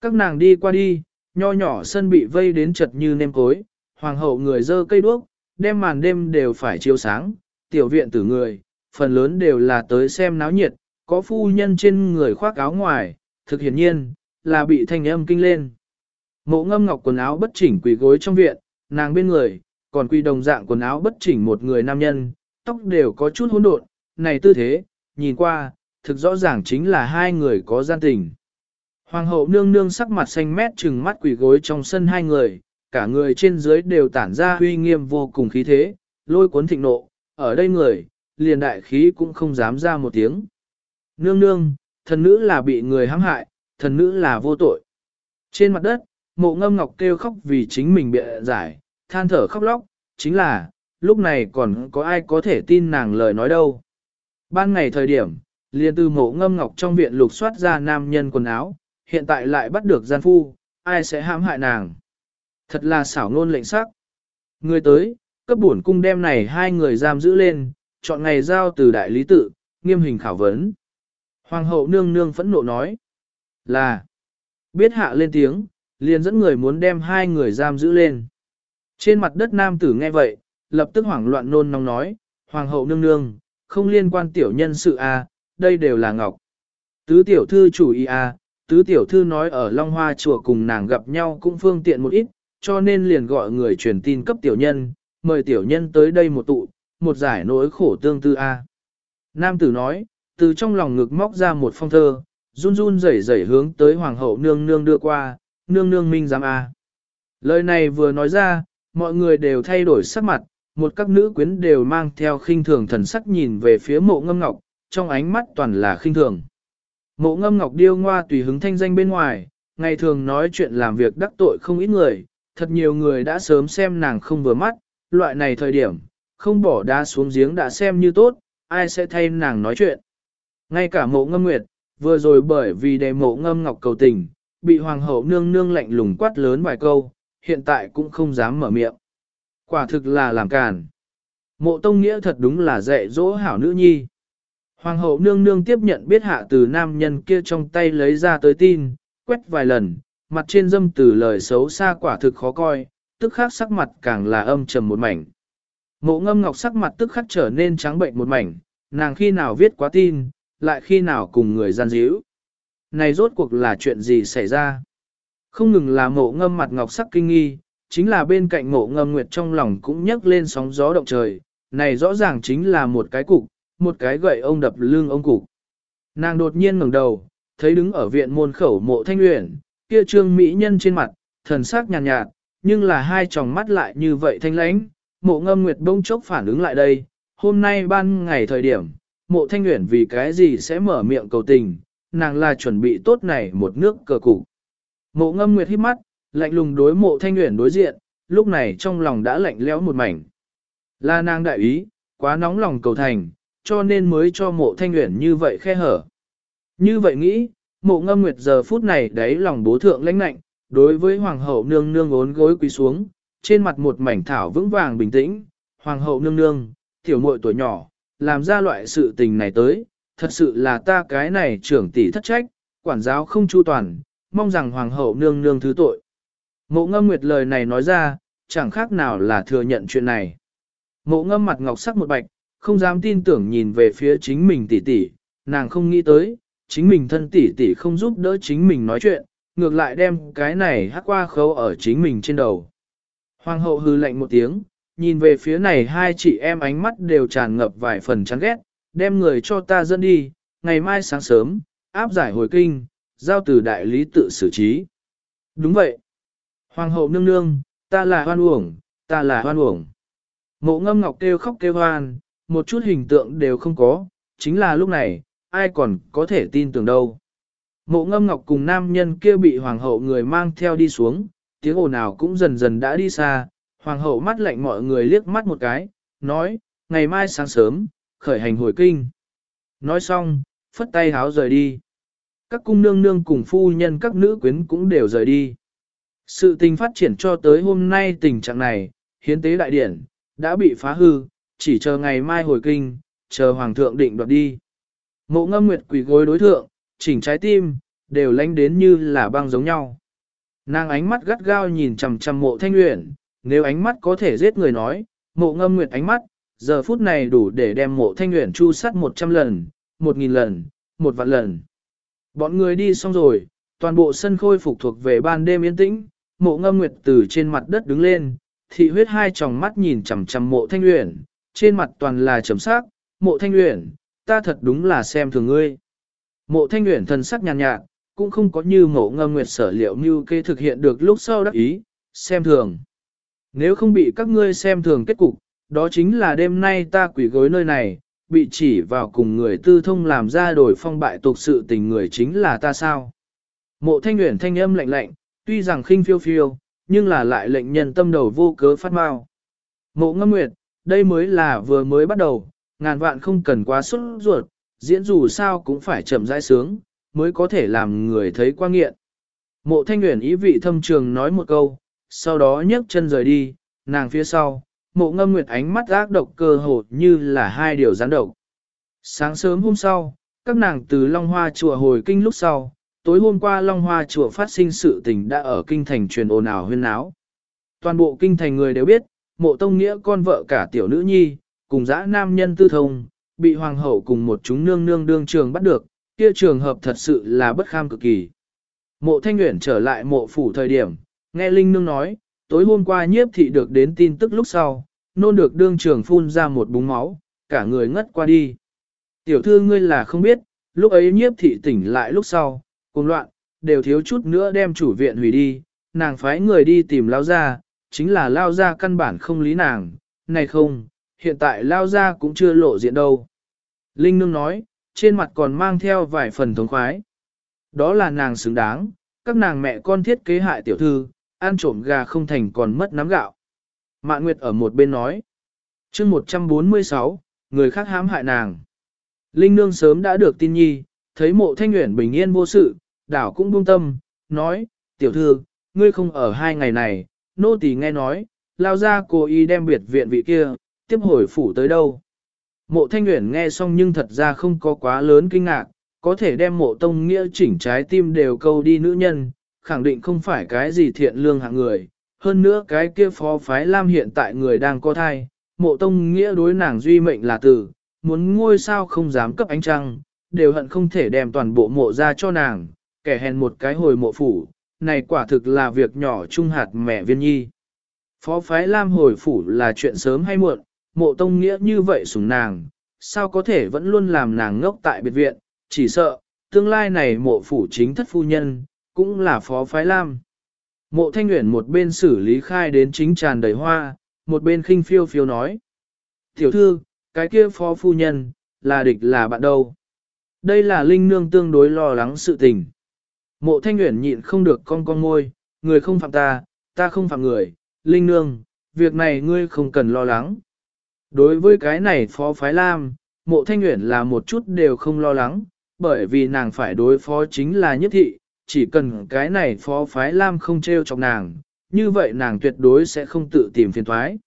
Các nàng đi qua đi, nho nhỏ sân bị vây đến chật như nêm cối, hoàng hậu người dơ cây đuốc, đem màn đêm đều phải chiếu sáng, tiểu viện tử người, phần lớn đều là tới xem náo nhiệt, có phu nhân trên người khoác áo ngoài, thực hiển nhiên, là bị thanh âm kinh lên. Mộ ngâm ngọc quần áo bất chỉnh quỳ gối trong viện, nàng bên người, còn quy đồng dạng quần áo bất chỉnh một người nam nhân, tóc đều có chút hỗn độn, này tư thế, nhìn qua, thực rõ ràng chính là hai người có gian tình. Hoàng hậu nương nương sắc mặt xanh mét trừng mắt quỷ gối trong sân hai người, cả người trên dưới đều tản ra uy nghiêm vô cùng khí thế, lôi cuốn thịnh nộ, ở đây người, liền đại khí cũng không dám ra một tiếng. Nương nương, thần nữ là bị người hãm hại, thần nữ là vô tội. Trên mặt đất, mộ ngâm ngọc kêu khóc vì chính mình bị giải, than thở khóc lóc, chính là, lúc này còn có ai có thể tin nàng lời nói đâu. Ban ngày thời điểm, liền từ mộ ngâm ngọc trong viện lục soát ra nam nhân quần áo, hiện tại lại bắt được gian phu, ai sẽ hãm hại nàng. Thật là xảo ngôn lệnh sắc. Người tới, cấp bổn cung đem này hai người giam giữ lên, chọn ngày giao từ đại lý tự, nghiêm hình khảo vấn. Hoàng hậu nương nương phẫn nộ nói là biết hạ lên tiếng, liền dẫn người muốn đem hai người giam giữ lên. Trên mặt đất nam tử nghe vậy, lập tức hoảng loạn nôn nóng nói, Hoàng hậu nương nương, không liên quan tiểu nhân sự a, à, đây đều là ngọc. Tứ tiểu thư chủ ý à, tứ tiểu thư nói ở Long Hoa chùa cùng nàng gặp nhau cũng phương tiện một ít, cho nên liền gọi người truyền tin cấp tiểu nhân, mời tiểu nhân tới đây một tụ, một giải nỗi khổ tương tư a. Nam tử nói, từ trong lòng ngực móc ra một phong thơ, run run rẩy rẩy hướng tới hoàng hậu nương nương đưa qua, nương nương minh giám a. Lời này vừa nói ra, mọi người đều thay đổi sắc mặt, một các nữ quyến đều mang theo khinh thường thần sắc nhìn về phía mộ ngâm ngọc, trong ánh mắt toàn là khinh thường. Mộ ngâm ngọc điêu ngoa tùy hứng thanh danh bên ngoài, ngày thường nói chuyện làm việc đắc tội không ít người, thật nhiều người đã sớm xem nàng không vừa mắt, loại này thời điểm, không bỏ đá xuống giếng đã xem như tốt, ai sẽ thay nàng nói chuyện. Ngay cả mộ ngâm nguyệt, vừa rồi bởi vì đề mộ ngâm ngọc cầu tình, bị hoàng hậu nương nương lạnh lùng quát lớn vài câu, hiện tại cũng không dám mở miệng. Quả thực là làm càn. Mộ tông nghĩa thật đúng là dạy dỗ hảo nữ nhi. Hoàng hậu nương nương tiếp nhận biết hạ từ nam nhân kia trong tay lấy ra tới tin, quét vài lần, mặt trên dâm từ lời xấu xa quả thực khó coi, tức khắc sắc mặt càng là âm trầm một mảnh. Mộ ngâm ngọc sắc mặt tức khắc trở nên trắng bệnh một mảnh, nàng khi nào viết quá tin, lại khi nào cùng người gian díu. Này rốt cuộc là chuyện gì xảy ra? Không ngừng là mộ ngâm mặt ngọc sắc kinh nghi, chính là bên cạnh mộ ngâm nguyệt trong lòng cũng nhấc lên sóng gió động trời, này rõ ràng chính là một cái cục, một cái gậy ông đập lưng ông cục. Nàng đột nhiên ngẩng đầu, thấy đứng ở viện môn khẩu mộ thanh uyển, kia trương mỹ nhân trên mặt, thần sắc nhàn nhạt, nhạt, nhưng là hai tròng mắt lại như vậy thanh lãnh, mộ ngâm nguyệt bông chốc phản ứng lại đây, hôm nay ban ngày thời điểm, mộ thanh uyển vì cái gì sẽ mở miệng cầu tình, nàng là chuẩn bị tốt này một nước cờ cục. Mộ ngâm nguyệt hít mắt, lạnh lùng đối mộ thanh uyển đối diện, lúc này trong lòng đã lạnh lẽo một mảnh. Là nàng đại ý, quá nóng lòng cầu thành, cho nên mới cho mộ thanh uyển như vậy khe hở. Như vậy nghĩ, mộ ngâm nguyệt giờ phút này đấy lòng bố thượng lãnh lạnh, đối với hoàng hậu nương nương ốn gối quỳ xuống, trên mặt một mảnh thảo vững vàng bình tĩnh, hoàng hậu nương nương, tiểu muội tuổi nhỏ, làm ra loại sự tình này tới, thật sự là ta cái này trưởng tỷ thất trách, quản giáo không chu toàn, mong rằng hoàng hậu nương nương thứ tội. Mộ ngâm nguyệt lời này nói ra, chẳng khác nào là thừa nhận chuyện này. Mộ ngâm mặt ngọc sắc một bạch, không dám tin tưởng nhìn về phía chính mình tỷ tỷ, nàng không nghĩ tới, chính mình thân tỷ tỷ không giúp đỡ chính mình nói chuyện, ngược lại đem cái này hát qua khâu ở chính mình trên đầu. Hoàng hậu hư lạnh một tiếng, nhìn về phía này hai chị em ánh mắt đều tràn ngập vài phần chán ghét, đem người cho ta dẫn đi, ngày mai sáng sớm, áp giải hồi kinh, giao từ đại lý tự xử trí. Đúng vậy. Hoàng hậu nương nương, ta là hoan uổng, ta là hoan uổng. Mộ ngâm ngọc kêu khóc kêu hoan, một chút hình tượng đều không có, chính là lúc này, ai còn có thể tin tưởng đâu. Mộ ngâm ngọc cùng nam nhân kia bị hoàng hậu người mang theo đi xuống, tiếng ồn nào cũng dần dần đã đi xa, hoàng hậu mắt lạnh mọi người liếc mắt một cái, nói, ngày mai sáng sớm, khởi hành hồi kinh. Nói xong, phất tay háo rời đi. Các cung nương nương cùng phu nhân các nữ quyến cũng đều rời đi. Sự tình phát triển cho tới hôm nay tình trạng này, hiến tế đại điển, đã bị phá hư, chỉ chờ ngày mai hồi kinh, chờ hoàng thượng định đoạt đi. Mộ ngâm nguyệt quỷ gối đối thượng, chỉnh trái tim, đều lánh đến như là băng giống nhau. Nàng ánh mắt gắt gao nhìn chằm chằm mộ thanh uyển, nếu ánh mắt có thể giết người nói, mộ ngâm nguyệt ánh mắt, giờ phút này đủ để đem mộ thanh uyển chu sắt 100 lần, 1.000 lần, một vạn lần. Bọn người đi xong rồi, toàn bộ sân khôi phục thuộc về ban đêm yên tĩnh, mộ ngâm nguyệt từ trên mặt đất đứng lên, thị huyết hai tròng mắt nhìn chằm chằm mộ thanh uyển, trên mặt toàn là trầm sắc, mộ thanh uyển, ta thật đúng là xem thường ngươi. Mộ thanh uyển thần sắc nhàn nhạt, nhạt, cũng không có như mộ ngâm nguyệt sở liệu như kê thực hiện được lúc sau đắc ý, xem thường. Nếu không bị các ngươi xem thường kết cục, đó chính là đêm nay ta quỷ gối nơi này, bị chỉ vào cùng người tư thông làm ra đổi phong bại tục sự tình người chính là ta sao. Mộ thanh nguyện thanh âm lạnh lạnh, tuy rằng khinh phiêu phiêu, nhưng là lại lệnh nhân tâm đầu vô cớ phát mau. Mộ ngâm nguyệt, đây mới là vừa mới bắt đầu, ngàn vạn không cần quá xuất ruột, diễn dù sao cũng phải chậm rãi sướng, mới có thể làm người thấy qua nghiện. Mộ thanh nguyện ý vị thâm trường nói một câu, sau đó nhấc chân rời đi, nàng phía sau, mộ ngâm nguyệt ánh mắt ác độc cơ hồ như là hai điều gián độc. Sáng sớm hôm sau, các nàng từ Long Hoa chùa hồi kinh lúc sau, tối hôm qua Long Hoa chùa phát sinh sự tình đã ở kinh thành truyền ồn ào huyên náo, Toàn bộ kinh thành người đều biết, mộ tông nghĩa con vợ cả tiểu nữ nhi, cùng dã nam nhân tư thông, bị hoàng hậu cùng một chúng nương nương đương trường bắt được, kia trường hợp thật sự là bất kham cực kỳ. Mộ thanh nguyện trở lại mộ phủ thời điểm, nghe Linh nương nói, tối hôm qua nhiếp thị được đến tin tức lúc sau, nôn được đương trường phun ra một búng máu, cả người ngất qua đi. Tiểu thư ngươi là không biết, lúc ấy nhiếp thị tỉnh lại lúc sau, cùng loạn, đều thiếu chút nữa đem chủ viện hủy đi, nàng phái người đi tìm lao ra, chính là lao ra căn bản không lý nàng, này không, hiện tại lao ra cũng chưa lộ diện đâu. Linh nương nói, trên mặt còn mang theo vài phần thống khoái. Đó là nàng xứng đáng, các nàng mẹ con thiết kế hại tiểu thư, ăn trộm gà không thành còn mất nắm gạo. Mạn Nguyệt ở một bên nói. chương 146, người khác hãm hại nàng. Linh Nương sớm đã được tin nhi, thấy mộ thanh nguyện bình yên vô sự, đảo cũng buông tâm, nói, tiểu thư, ngươi không ở hai ngày này, nô tỳ nghe nói, lao ra cô y đem biệt viện vị kia, tiếp hồi phủ tới đâu. Mộ thanh nguyện nghe xong nhưng thật ra không có quá lớn kinh ngạc, có thể đem mộ tông nghĩa chỉnh trái tim đều câu đi nữ nhân, khẳng định không phải cái gì thiện lương hạng người. Hơn nữa cái kia phó phái Lam hiện tại người đang có thai, mộ tông nghĩa đối nàng duy mệnh là tử, muốn ngôi sao không dám cấp ánh trăng, đều hận không thể đem toàn bộ mộ ra cho nàng, kẻ hèn một cái hồi mộ phủ, này quả thực là việc nhỏ trung hạt mẹ viên nhi. Phó phái Lam hồi phủ là chuyện sớm hay muộn, mộ tông nghĩa như vậy sủng nàng, sao có thể vẫn luôn làm nàng ngốc tại biệt viện, chỉ sợ, tương lai này mộ phủ chính thất phu nhân, cũng là phó phái Lam. Mộ thanh nguyện một bên xử lý khai đến chính tràn đầy hoa, một bên khinh phiêu phiêu nói. Tiểu thư, cái kia phó phu nhân, là địch là bạn đâu. Đây là linh nương tương đối lo lắng sự tình. Mộ thanh nguyện nhịn không được con con ngôi, người không phạm ta, ta không phạm người, linh nương, việc này ngươi không cần lo lắng. Đối với cái này phó phái lam, mộ thanh nguyện là một chút đều không lo lắng, bởi vì nàng phải đối phó chính là nhất thị, chỉ cần cái này phó phái lam không treo chọc nàng, như vậy nàng tuyệt đối sẽ không tự tìm phiền thoái.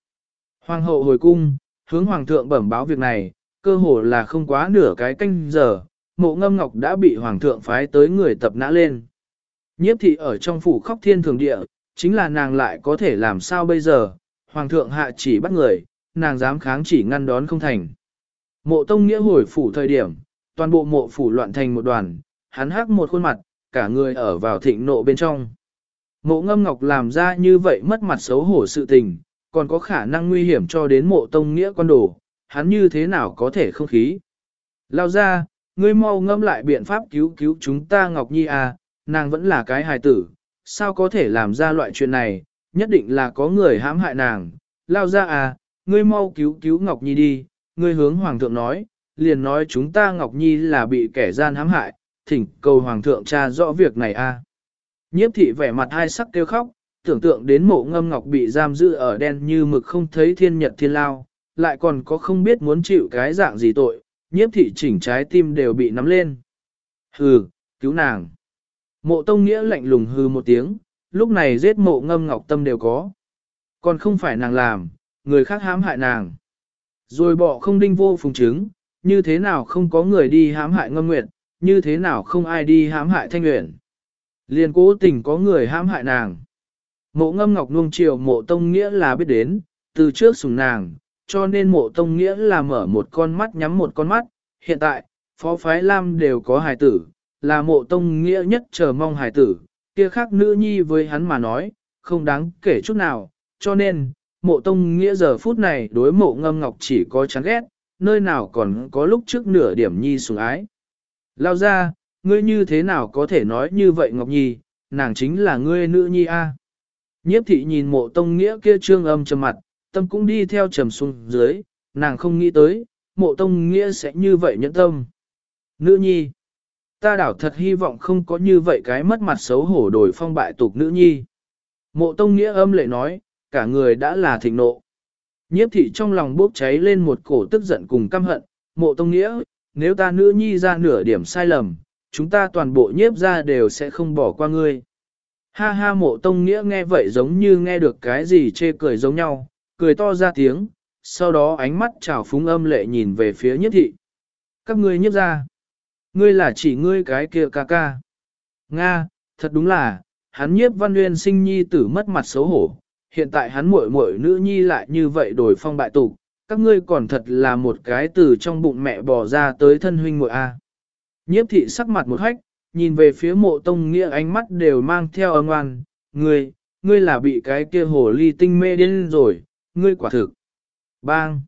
Hoàng hậu hồi cung, hướng hoàng thượng bẩm báo việc này, cơ hồ là không quá nửa cái canh giờ, mộ ngâm ngọc đã bị hoàng thượng phái tới người tập nã lên. Nhiếp thị ở trong phủ khóc thiên thường địa, chính là nàng lại có thể làm sao bây giờ, hoàng thượng hạ chỉ bắt người, nàng dám kháng chỉ ngăn đón không thành. Mộ tông nghĩa hồi phủ thời điểm, toàn bộ mộ phủ loạn thành một đoàn, hắn hắc một khuôn mặt, cả người ở vào thịnh nộ bên trong. Mộ ngâm ngọc làm ra như vậy mất mặt xấu hổ sự tình, còn có khả năng nguy hiểm cho đến mộ tông nghĩa quan đồ, hắn như thế nào có thể không khí. Lao ra, ngươi mau ngâm lại biện pháp cứu cứu chúng ta Ngọc Nhi à, nàng vẫn là cái hài tử, sao có thể làm ra loại chuyện này, nhất định là có người hãm hại nàng. Lao ra à, ngươi mau cứu cứu Ngọc Nhi đi, ngươi hướng Hoàng thượng nói, liền nói chúng ta Ngọc Nhi là bị kẻ gian hãm hại, thỉnh cầu Hoàng thượng tra rõ việc này à. Nhiếp thị vẻ mặt hai sắc kêu khóc, tưởng tượng đến mộ ngâm ngọc bị giam giữ ở đen như mực không thấy thiên nhật thiên lao, lại còn có không biết muốn chịu cái dạng gì tội, nhiếp thị chỉnh trái tim đều bị nắm lên. Hừ, cứu nàng. Mộ tông nghĩa lạnh lùng hừ một tiếng, lúc này giết mộ ngâm ngọc tâm đều có. Còn không phải nàng làm, người khác hãm hại nàng. Rồi bỏ không đinh vô phùng chứng, như thế nào không có người đi hãm hại ngâm nguyệt, như thế nào không ai đi hãm hại thanh nguyện. Liền cố tình có người hãm hại nàng. Mộ ngâm ngọc nuông chiều mộ tông nghĩa là biết đến, từ trước sùng nàng, cho nên mộ tông nghĩa là mở một con mắt nhắm một con mắt. Hiện tại, phó phái Lam đều có hài tử, là mộ tông nghĩa nhất chờ mong hài tử, kia khác nữ nhi với hắn mà nói, không đáng kể chút nào, cho nên, mộ tông nghĩa giờ phút này đối mộ ngâm ngọc chỉ có chán ghét, nơi nào còn có lúc trước nửa điểm nhi sủng ái. Lao ra, ngươi như thế nào có thể nói như vậy Ngọc Nhi, nàng chính là ngươi nữ nhi a. Nhiếp thị nhìn mộ tông nghĩa kia trương âm trầm mặt, tâm cũng đi theo trầm xuống dưới, nàng không nghĩ tới, mộ tông nghĩa sẽ như vậy nhẫn tâm. Nữ nhi, ta đảo thật hy vọng không có như vậy cái mất mặt xấu hổ đổi phong bại tục nữ nhi. Mộ tông nghĩa âm lệ nói, cả người đã là thịnh nộ. Nhiếp thị trong lòng bốc cháy lên một cổ tức giận cùng căm hận, mộ tông nghĩa, nếu ta nữ nhi ra nửa điểm sai lầm, chúng ta toàn bộ nhiếp ra đều sẽ không bỏ qua ngươi. Ha ha mộ tông nghĩa nghe vậy giống như nghe được cái gì chê cười giống nhau, cười to ra tiếng, sau đó ánh mắt trào phúng âm lệ nhìn về phía nhiếp thị. Các ngươi nhiếp ra. Ngươi là chỉ ngươi cái kia ca ca. Nga, thật đúng là, hắn nhiếp văn nguyên sinh nhi tử mất mặt xấu hổ. Hiện tại hắn muội muội nữ nhi lại như vậy đổi phong bại tục, các ngươi còn thật là một cái từ trong bụng mẹ bò ra tới thân huynh muội a. Nhiếp thị sắc mặt một hách, nhìn về phía mộ tông nghĩa ánh mắt đều mang theo âm oan, ngươi, ngươi là bị cái kia hồ ly tinh mê điên rồi, ngươi quả thực. Bang!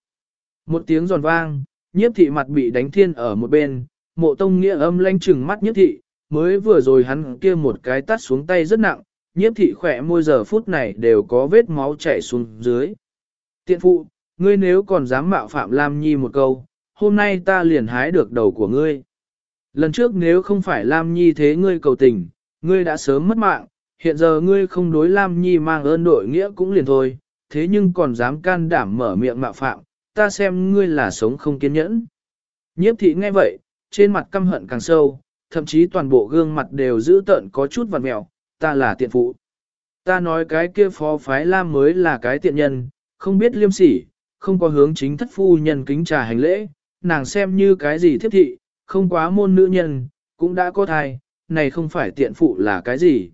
Một tiếng giòn vang, nhiếp thị mặt bị đánh thiên ở một bên, mộ tông nghĩa âm lanh chừng mắt nhiếp thị, mới vừa rồi hắn kia một cái tắt xuống tay rất nặng, nhiếp thị khỏe môi giờ phút này đều có vết máu chảy xuống dưới. Tiện phụ, ngươi nếu còn dám mạo phạm Lam Nhi một câu, hôm nay ta liền hái được đầu của ngươi. Lần trước nếu không phải Lam Nhi thế ngươi cầu tình, ngươi đã sớm mất mạng, hiện giờ ngươi không đối Lam Nhi mang ơn đội nghĩa cũng liền thôi, thế nhưng còn dám can đảm mở miệng mạo phạm, ta xem ngươi là sống không kiên nhẫn. Nhiếp thị nghe vậy, trên mặt căm hận càng sâu, thậm chí toàn bộ gương mặt đều giữ tợn có chút vằn mẹo, ta là tiện phụ. Ta nói cái kia phó phái Lam mới là cái tiện nhân, không biết liêm sỉ, không có hướng chính thất phu nhân kính trà hành lễ, nàng xem như cái gì thiếp thị, không quá môn nữ nhân, cũng đã có thai, này không phải tiện phụ là cái gì.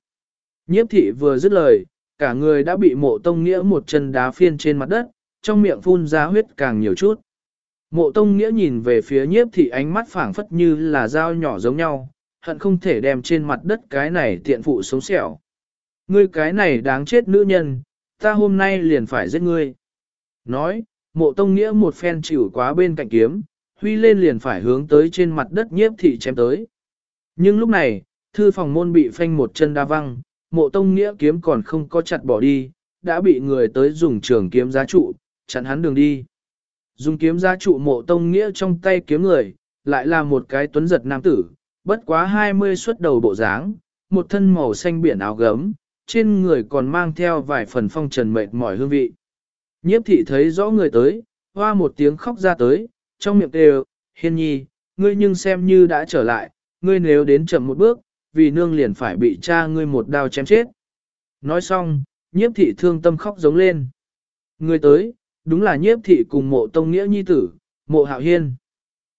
Nhiếp thị vừa dứt lời, cả người đã bị mộ tông nghĩa một chân đá phiên trên mặt đất, trong miệng phun ra huyết càng nhiều chút. Mộ tông nghĩa nhìn về phía nhiếp thị ánh mắt phảng phất như là dao nhỏ giống nhau, hận không thể đem trên mặt đất cái này tiện phụ sống sẹo. Ngươi cái này đáng chết nữ nhân, ta hôm nay liền phải giết ngươi. Nói, mộ tông nghĩa một phen chịu quá bên cạnh kiếm, huy lên liền phải hướng tới trên mặt đất nhiếp thị chém tới. Nhưng lúc này, thư phòng môn bị phanh một chân đa văng, mộ tông nghĩa kiếm còn không có chặt bỏ đi, đã bị người tới dùng trường kiếm giá trụ, chặn hắn đường đi. Dùng kiếm giá trụ mộ tông nghĩa trong tay kiếm người, lại là một cái tuấn giật nam tử, bất quá 20 xuất đầu bộ dáng, một thân màu xanh biển áo gấm, trên người còn mang theo vài phần phong trần mệt mỏi hương vị. Nhiếp thị thấy rõ người tới, hoa một tiếng khóc ra tới, trong miệng đều, hiên nhi, ngươi nhưng xem như đã trở lại, ngươi nếu đến chậm một bước, vì nương liền phải bị cha ngươi một đao chém chết. Nói xong, nhiếp thị thương tâm khóc giống lên. Người tới, đúng là nhiếp thị cùng mộ tông nghĩa nhi tử, mộ hạo hiên.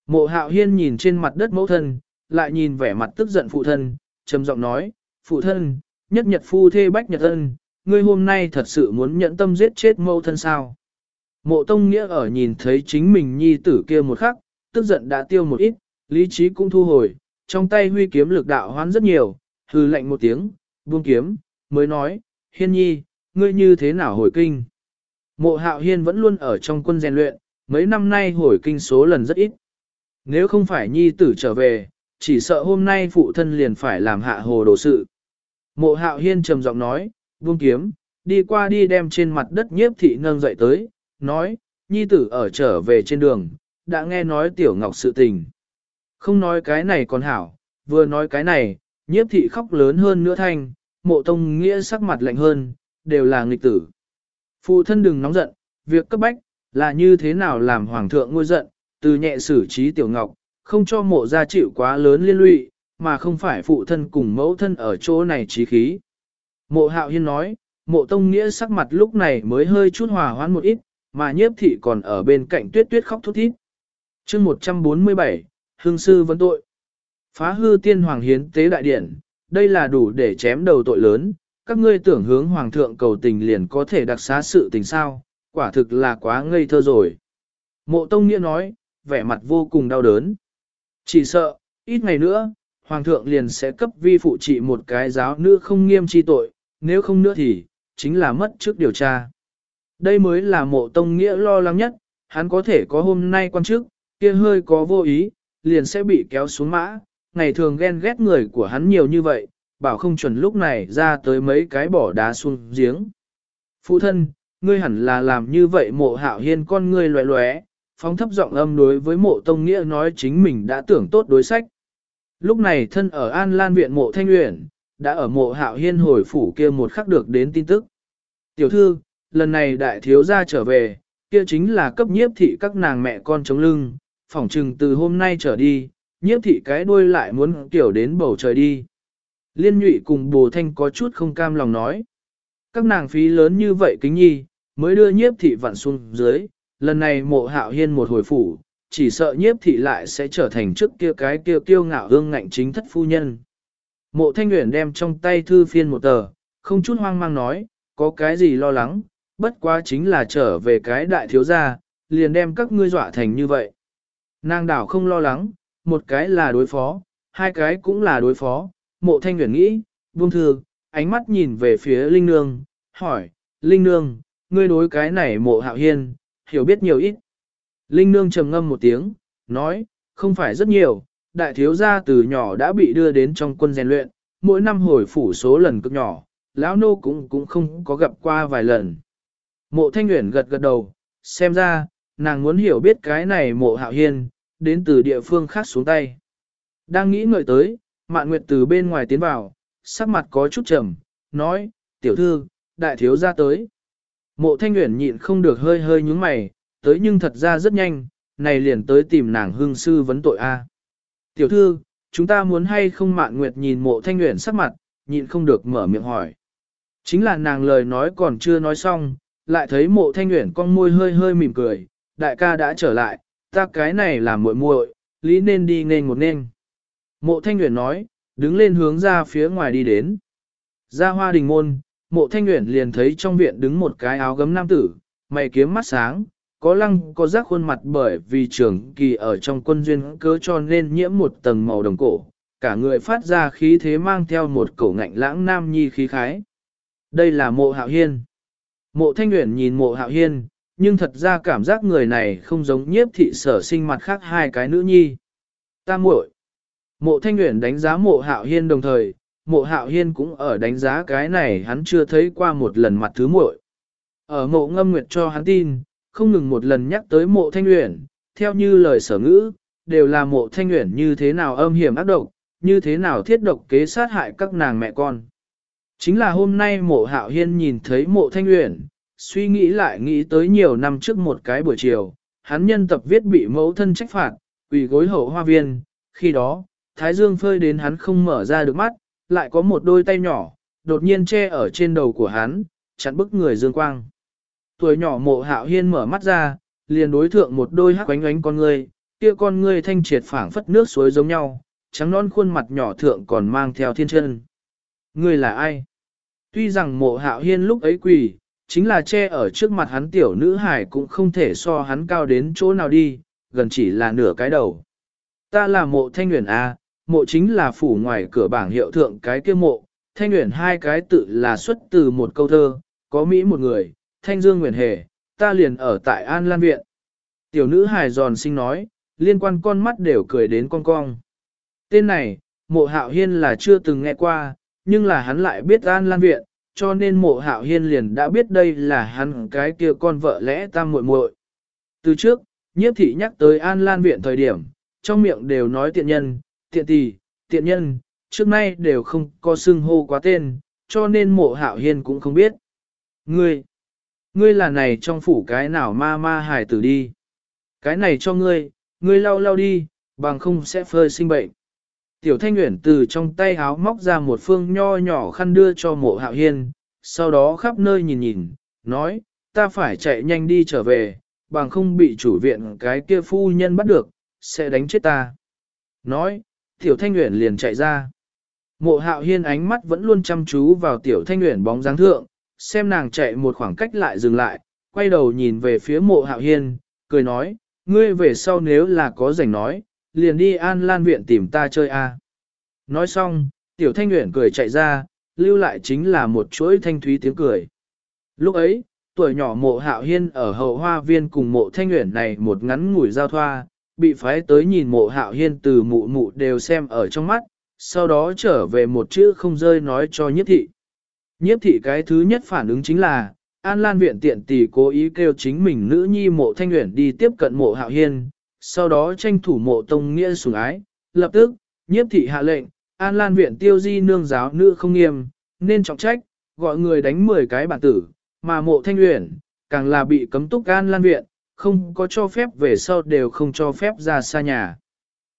Mộ hạo hiên nhìn trên mặt đất mẫu thân, lại nhìn vẻ mặt tức giận phụ thân, trầm giọng nói, phụ thân, nhất nhật phu thê bách nhật ân, ngươi hôm nay thật sự muốn nhẫn tâm giết chết mẫu thân sao. Mộ tông nghĩa ở nhìn thấy chính mình nhi tử kia một khắc, tức giận đã tiêu một ít, lý trí cũng thu hồi, trong tay huy kiếm lực đạo hoán rất nhiều, hư lệnh một tiếng, buông kiếm, mới nói, hiên nhi, ngươi như thế nào hồi kinh. Mộ hạo hiên vẫn luôn ở trong quân rèn luyện, mấy năm nay hồi kinh số lần rất ít. Nếu không phải nhi tử trở về, chỉ sợ hôm nay phụ thân liền phải làm hạ hồ đồ sự. Mộ hạo hiên trầm giọng nói, buông kiếm, đi qua đi đem trên mặt đất nhiếp thị nâng dậy tới, nói, nhi tử ở trở về trên đường, đã nghe nói tiểu ngọc sự tình. Không nói cái này còn hảo, vừa nói cái này, nhiếp thị khóc lớn hơn nữa thanh, mộ tông nghĩa sắc mặt lạnh hơn, đều là nghịch tử. Phụ thân đừng nóng giận, việc cấp bách, là như thế nào làm hoàng thượng ngôi giận, từ nhẹ xử trí tiểu ngọc, không cho mộ gia chịu quá lớn liên lụy, mà không phải phụ thân cùng mẫu thân ở chỗ này trí khí. Mộ hạo hiên nói, mộ tông nghĩa sắc mặt lúc này mới hơi chút hòa hoãn một ít, mà nhiếp thị còn ở bên cạnh tuyết tuyết khóc thút thít. chương 147, Hương sư vấn tội. Phá hư tiên hoàng hiến tế đại điện, đây là đủ để chém đầu tội lớn, các ngươi tưởng hướng hoàng thượng cầu tình liền có thể đặc xá sự tình sao, quả thực là quá ngây thơ rồi. Mộ Tông Nghĩa nói, vẻ mặt vô cùng đau đớn. Chỉ sợ, ít ngày nữa, hoàng thượng liền sẽ cấp vi phụ trị một cái giáo nữ không nghiêm chi tội, nếu không nữa thì, chính là mất trước điều tra. Đây mới là mộ Tông Nghĩa lo lắng nhất, hắn có thể có hôm nay quan chức, kia hơi có vô ý, liền sẽ bị kéo xuống mã, ngày thường ghen ghét người của hắn nhiều như vậy, bảo không chuẩn lúc này ra tới mấy cái bỏ đá xuống giếng. Phụ thân, ngươi hẳn là làm như vậy mộ hạo hiên con ngươi loé loé, phóng thấp giọng âm đối với mộ tông nghĩa nói chính mình đã tưởng tốt đối sách. Lúc này thân ở An Lan viện mộ thanh uyển đã ở mộ hạo hiên hồi phủ kia một khắc được đến tin tức. Tiểu thư, lần này đại thiếu gia trở về, kia chính là cấp nhiếp thị các nàng mẹ con chống lưng, phỏng trừng từ hôm nay trở đi, nhiếp thị cái đuôi lại muốn tiểu đến bầu trời đi. Liên nhụy cùng bồ thanh có chút không cam lòng nói. Các nàng phí lớn như vậy kính nhi, mới đưa nhiếp thị vặn xuống dưới, lần này mộ hạo hiên một hồi phủ, chỉ sợ nhiếp thị lại sẽ trở thành trước kia cái kia kiêu ngạo hương ngạnh chính thất phu nhân. Mộ thanh nguyện đem trong tay thư phiên một tờ, không chút hoang mang nói, có cái gì lo lắng, bất quá chính là trở về cái đại thiếu gia, liền đem các ngươi dọa thành như vậy. Nàng đảo không lo lắng, một cái là đối phó, hai cái cũng là đối phó, mộ thanh nguyện nghĩ, buông thư, ánh mắt nhìn về phía Linh Nương, hỏi, Linh Nương, ngươi đối cái này mộ hạo hiên, hiểu biết nhiều ít. Linh Nương trầm ngâm một tiếng, nói, không phải rất nhiều, đại thiếu gia từ nhỏ đã bị đưa đến trong quân rèn luyện, mỗi năm hồi phủ số lần cực nhỏ, lão nô cũng cũng không có gặp qua vài lần. Mộ thanh nguyện gật gật đầu, xem ra, nàng muốn hiểu biết cái này mộ hạo hiên, đến từ địa phương khác xuống tay. Đang nghĩ ngợi tới, Mạn Nguyệt từ bên ngoài tiến vào, sắc mặt có chút trầm, nói, tiểu thư, đại thiếu ra tới. Mộ thanh Nguyễn nhịn không được hơi hơi nhúng mày, tới nhưng thật ra rất nhanh, này liền tới tìm nàng hương sư vấn tội A. Tiểu thư, chúng ta muốn hay không Mạn Nguyệt nhìn mộ thanh Nguyễn sắc mặt, nhịn không được mở miệng hỏi. Chính là nàng lời nói còn chưa nói xong, lại thấy mộ thanh Nguyễn con môi hơi hơi mỉm cười, đại ca đã trở lại, ta cái này là muội muội, lý nên đi nên một nên. Mộ Thanh Nguyễn nói, đứng lên hướng ra phía ngoài đi đến. Ra hoa đình môn, mộ Thanh Nguyễn liền thấy trong viện đứng một cái áo gấm nam tử, mày kiếm mắt sáng, có lăng có rác khuôn mặt bởi vì trưởng kỳ ở trong quân duyên cớ cho nên nhiễm một tầng màu đồng cổ, cả người phát ra khí thế mang theo một cổ ngạnh lãng nam nhi khí khái. Đây là mộ hạo hiên. Mộ thanh nguyện nhìn mộ hạo hiên, nhưng thật ra cảm giác người này không giống nhiếp thị sở sinh mặt khác hai cái nữ nhi. Ta muội. Mộ thanh uyển đánh giá mộ hạo hiên đồng thời, mộ hạo hiên cũng ở đánh giá cái này hắn chưa thấy qua một lần mặt thứ muội. Ở mộ ngâm nguyệt cho hắn tin, không ngừng một lần nhắc tới mộ thanh uyển theo như lời sở ngữ, đều là mộ thanh uyển như thế nào âm hiểm ác độc, như thế nào thiết độc kế sát hại các nàng mẹ con. Chính là hôm nay mộ hạo hiên nhìn thấy mộ thanh uyển suy nghĩ lại nghĩ tới nhiều năm trước một cái buổi chiều, hắn nhân tập viết bị mẫu thân trách phạt, quỳ gối hậu hoa viên, khi đó, thái dương phơi đến hắn không mở ra được mắt, lại có một đôi tay nhỏ, đột nhiên che ở trên đầu của hắn, chặn bức người dương quang. Tuổi nhỏ mộ hạo hiên mở mắt ra, liền đối thượng một đôi hắc quánh ánh con ngươi, kia con ngươi thanh triệt phảng phất nước suối giống nhau, trắng non khuôn mặt nhỏ thượng còn mang theo thiên chân. Ngươi là ai? Tuy rằng mộ hạo hiên lúc ấy quỳ, chính là che ở trước mặt hắn tiểu nữ hải cũng không thể so hắn cao đến chỗ nào đi, gần chỉ là nửa cái đầu. Ta là mộ thanh nguyện A, mộ chính là phủ ngoài cửa bảng hiệu thượng cái kia mộ, thanh nguyện hai cái tự là xuất từ một câu thơ, có Mỹ một người, thanh dương nguyện hề, ta liền ở tại An Lan Viện. Tiểu nữ hài giòn xinh nói, liên quan con mắt đều cười đến con cong. Tên này, mộ hạo hiên là chưa từng nghe qua, nhưng là hắn lại biết An Lan Viện, cho nên mộ hạo hiên liền đã biết đây là hắn cái kia con vợ lẽ tam muội muội. Từ trước, nhiếp thị nhắc tới An Lan Viện thời điểm, trong miệng đều nói tiện nhân, tiện tỷ, tiện nhân, trước nay đều không có xưng hô quá tên, cho nên mộ hạo hiên cũng không biết. Ngươi, ngươi là này trong phủ cái nào ma ma hài tử đi. Cái này cho ngươi, ngươi lau lau đi, bằng không sẽ phơi sinh bệnh. Tiểu thanh nguyện từ trong tay háo móc ra một phương nho nhỏ khăn đưa cho mộ hạo hiên, sau đó khắp nơi nhìn nhìn, nói, ta phải chạy nhanh đi trở về, bằng không bị chủ viện cái kia phu nhân bắt được, sẽ đánh chết ta. Nói, tiểu thanh nguyện liền chạy ra. Mộ hạo hiên ánh mắt vẫn luôn chăm chú vào tiểu thanh nguyện bóng dáng thượng, xem nàng chạy một khoảng cách lại dừng lại, quay đầu nhìn về phía mộ hạo hiên, cười nói, ngươi về sau nếu là có rảnh nói, liền đi an lan viện tìm ta chơi a. Nói xong, tiểu thanh nguyện cười chạy ra, lưu lại chính là một chuỗi thanh thúy tiếng cười. Lúc ấy, tuổi nhỏ mộ hạo hiên ở hậu hoa viên cùng mộ thanh nguyện này một ngắn ngủi giao thoa, bị phái tới nhìn mộ hạo hiên từ mụ mụ đều xem ở trong mắt, sau đó trở về một chữ không rơi nói cho nhiếp thị. Nhiếp thị cái thứ nhất phản ứng chính là, An Lan viện tiện tỷ cố ý kêu chính mình nữ nhi mộ thanh nguyện đi tiếp cận mộ hạo hiên, sau đó tranh thủ mộ tông nghĩa sủng ái, lập tức, nhiếp thị hạ lệnh, An Lan viện tiêu di nương giáo nữ không nghiêm, nên trọng trách, gọi người đánh 10 cái bản tử, mà mộ thanh uyển càng là bị cấm túc An Lan viện, không có cho phép về sau đều không cho phép ra xa nhà.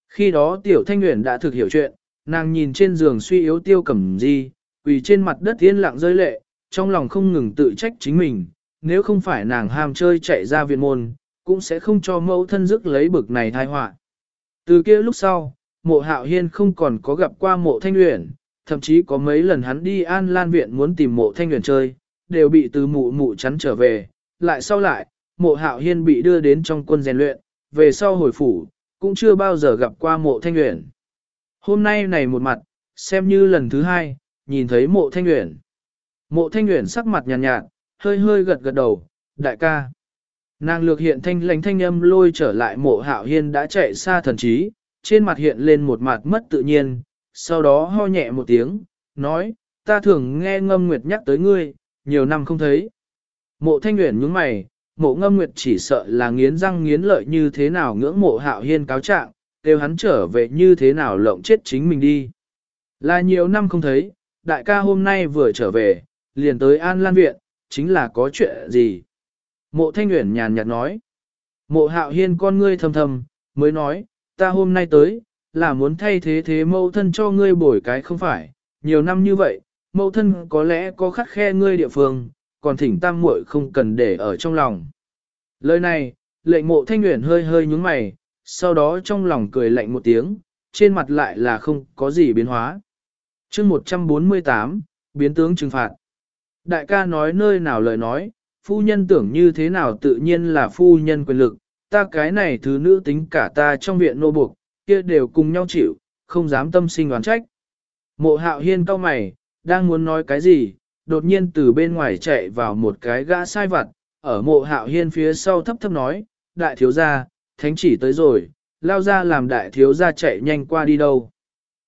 Khi đó tiểu thanh uyển đã thực hiểu chuyện, nàng nhìn trên giường suy yếu tiêu cẩm di, quỳ trên mặt đất yên lặng rơi lệ, trong lòng không ngừng tự trách chính mình, nếu không phải nàng ham chơi chạy ra viện môn, cũng sẽ không cho mẫu thân dứt lấy bực này thai họa. Từ kia lúc sau, mộ hạo hiên không còn có gặp qua mộ thanh uyển, thậm chí có mấy lần hắn đi an lan viện muốn tìm mộ thanh uyển chơi, đều bị từ mụ mụ chắn trở về, lại sau lại, mộ hạo hiên bị đưa đến trong quân rèn luyện, về sau hồi phủ, cũng chưa bao giờ gặp qua mộ thanh uyển. Hôm nay này một mặt, xem như lần thứ hai, nhìn thấy mộ thanh uyển, Mộ thanh uyển sắc mặt nhàn nhạt, nhạt, hơi hơi gật gật đầu, đại ca. Nàng lược hiện thanh lãnh thanh âm lôi trở lại mộ hạo hiên đã chạy xa thần trí, trên mặt hiện lên một mặt mất tự nhiên, sau đó ho nhẹ một tiếng, nói, ta thường nghe ngâm nguyệt nhắc tới ngươi, nhiều năm không thấy. Mộ thanh nguyện nhướng mày, mộ ngâm nguyệt chỉ sợ là nghiến răng nghiến lợi như thế nào ngưỡng mộ hạo hiên cáo trạng, kêu hắn trở về như thế nào lộng chết chính mình đi. Là nhiều năm không thấy, đại ca hôm nay vừa trở về, liền tới An Lan Viện, chính là có chuyện gì? Mộ Thanh Uyển nhàn nhạt nói. Mộ Hạo Hiên con ngươi thầm thầm, mới nói, ta hôm nay tới, là muốn thay thế thế mẫu thân cho ngươi bồi cái không phải, nhiều năm như vậy, mẫu thân có lẽ có khắc khe ngươi địa phương, còn thỉnh tam muội không cần để ở trong lòng. Lời này, lệnh mộ thanh nguyện hơi hơi nhúng mày, sau đó trong lòng cười lạnh một tiếng, trên mặt lại là không có gì biến hóa. chương 148, biến tướng trừng phạt. Đại ca nói nơi nào lời nói, phu nhân tưởng như thế nào tự nhiên là phu nhân quyền lực, ta cái này thứ nữ tính cả ta trong viện nô buộc, kia đều cùng nhau chịu, không dám tâm sinh oán trách. Mộ hạo hiên cau mày, đang muốn nói cái gì, đột nhiên từ bên ngoài chạy vào một cái gã sai vặt, ở mộ hạo hiên phía sau thấp thấp nói, đại thiếu gia, thánh chỉ tới rồi, lao ra làm đại thiếu gia chạy nhanh qua đi đâu.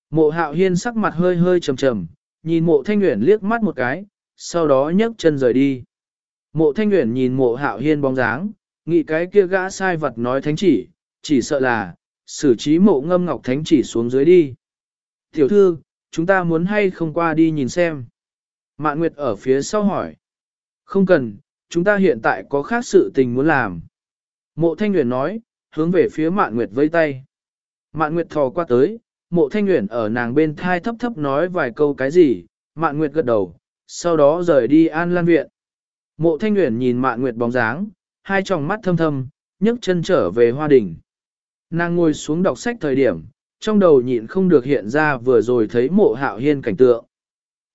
Mộ hạo hiên sắc mặt hơi hơi trầm trầm, nhìn mộ thanh nguyện liếc mắt một cái, sau đó nhấc chân rời đi. Mộ thanh nguyện nhìn mộ hạo hiên bóng dáng, nghĩ cái kia gã sai vật nói thánh chỉ, chỉ sợ là, xử trí mộ ngâm ngọc thánh chỉ xuống dưới đi. Tiểu thư, chúng ta muốn hay không qua đi nhìn xem. Mạn Nguyệt ở phía sau hỏi. Không cần, chúng ta hiện tại có khác sự tình muốn làm. Mộ Thanh Nguyễn nói, hướng về phía Mạn Nguyệt vây tay. Mạn Nguyệt thò qua tới, mộ Thanh Nguyễn ở nàng bên thai thấp thấp nói vài câu cái gì, Mạn Nguyệt gật đầu, sau đó rời đi An Lan Viện. Mộ Thanh Nguyễn nhìn Mạn Nguyệt bóng dáng, hai tròng mắt thâm thâm, nhấc chân trở về hoa đình. Nàng ngồi xuống đọc sách thời điểm, trong đầu nhịn không được hiện ra vừa rồi thấy mộ hạo hiên cảnh tượng.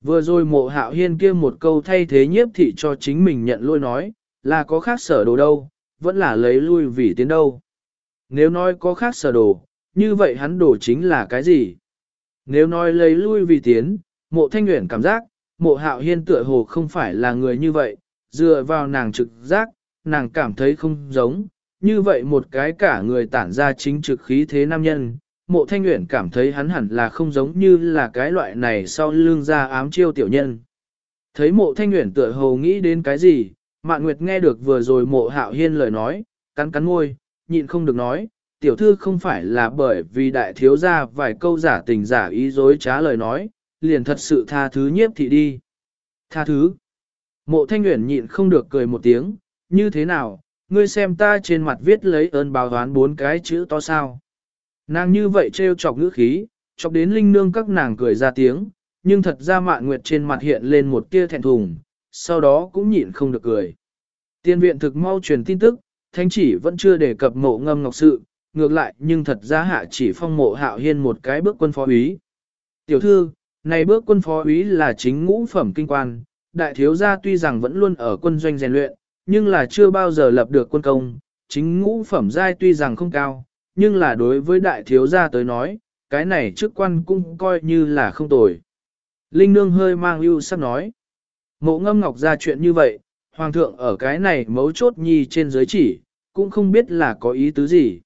Vừa rồi mộ hạo hiên kia một câu thay thế nhiếp thị cho chính mình nhận lôi nói, là có khác sở đồ đâu, vẫn là lấy lui vì tiến đâu. Nếu nói có khác sở đồ, như vậy hắn đổ chính là cái gì? Nếu nói lấy lui vì tiến, mộ thanh nguyện cảm giác, mộ hạo hiên tựa hồ không phải là người như vậy, dựa vào nàng trực giác, nàng cảm thấy không giống, như vậy một cái cả người tản ra chính trực khí thế nam nhân, mộ thanh nguyện cảm thấy hắn hẳn là không giống như là cái loại này sau lưng ra ám chiêu tiểu nhân. Thấy mộ thanh nguyện tựa hồ nghĩ đến cái gì, mạn nguyệt nghe được vừa rồi mộ hạo hiên lời nói, cắn cắn môi, nhịn không được nói, tiểu thư không phải là bởi vì đại thiếu ra vài câu giả tình giả ý dối trá lời nói, liền thật sự tha thứ nhiếp thị đi. Tha thứ. Mộ thanh nguyện nhịn không được cười một tiếng, như thế nào, ngươi xem ta trên mặt viết lấy ơn báo đoán bốn cái chữ to sao. Nàng như vậy trêu chọc ngữ khí, chọc đến linh nương các nàng cười ra tiếng, nhưng thật ra mạn nguyệt trên mặt hiện lên một tia thẹn thùng, sau đó cũng nhịn không được cười. Tiên viện thực mau truyền tin tức, thánh chỉ vẫn chưa đề cập mộ ngâm ngọc sự, ngược lại nhưng thật ra hạ chỉ phong mộ hạo hiên một cái bước quân phó úy. Tiểu thư, này bước quân phó úy là chính ngũ phẩm kinh quan, đại thiếu gia tuy rằng vẫn luôn ở quân doanh rèn luyện, nhưng là chưa bao giờ lập được quân công, chính ngũ phẩm giai tuy rằng không cao, nhưng là đối với đại thiếu gia tới nói, cái này chức quan cũng coi như là không tồi. Linh nương hơi mang ưu sắc nói, mộ ngâm ngọc ra chuyện như vậy, hoàng thượng ở cái này mấu chốt nhi trên giới chỉ, cũng không biết là có ý tứ gì.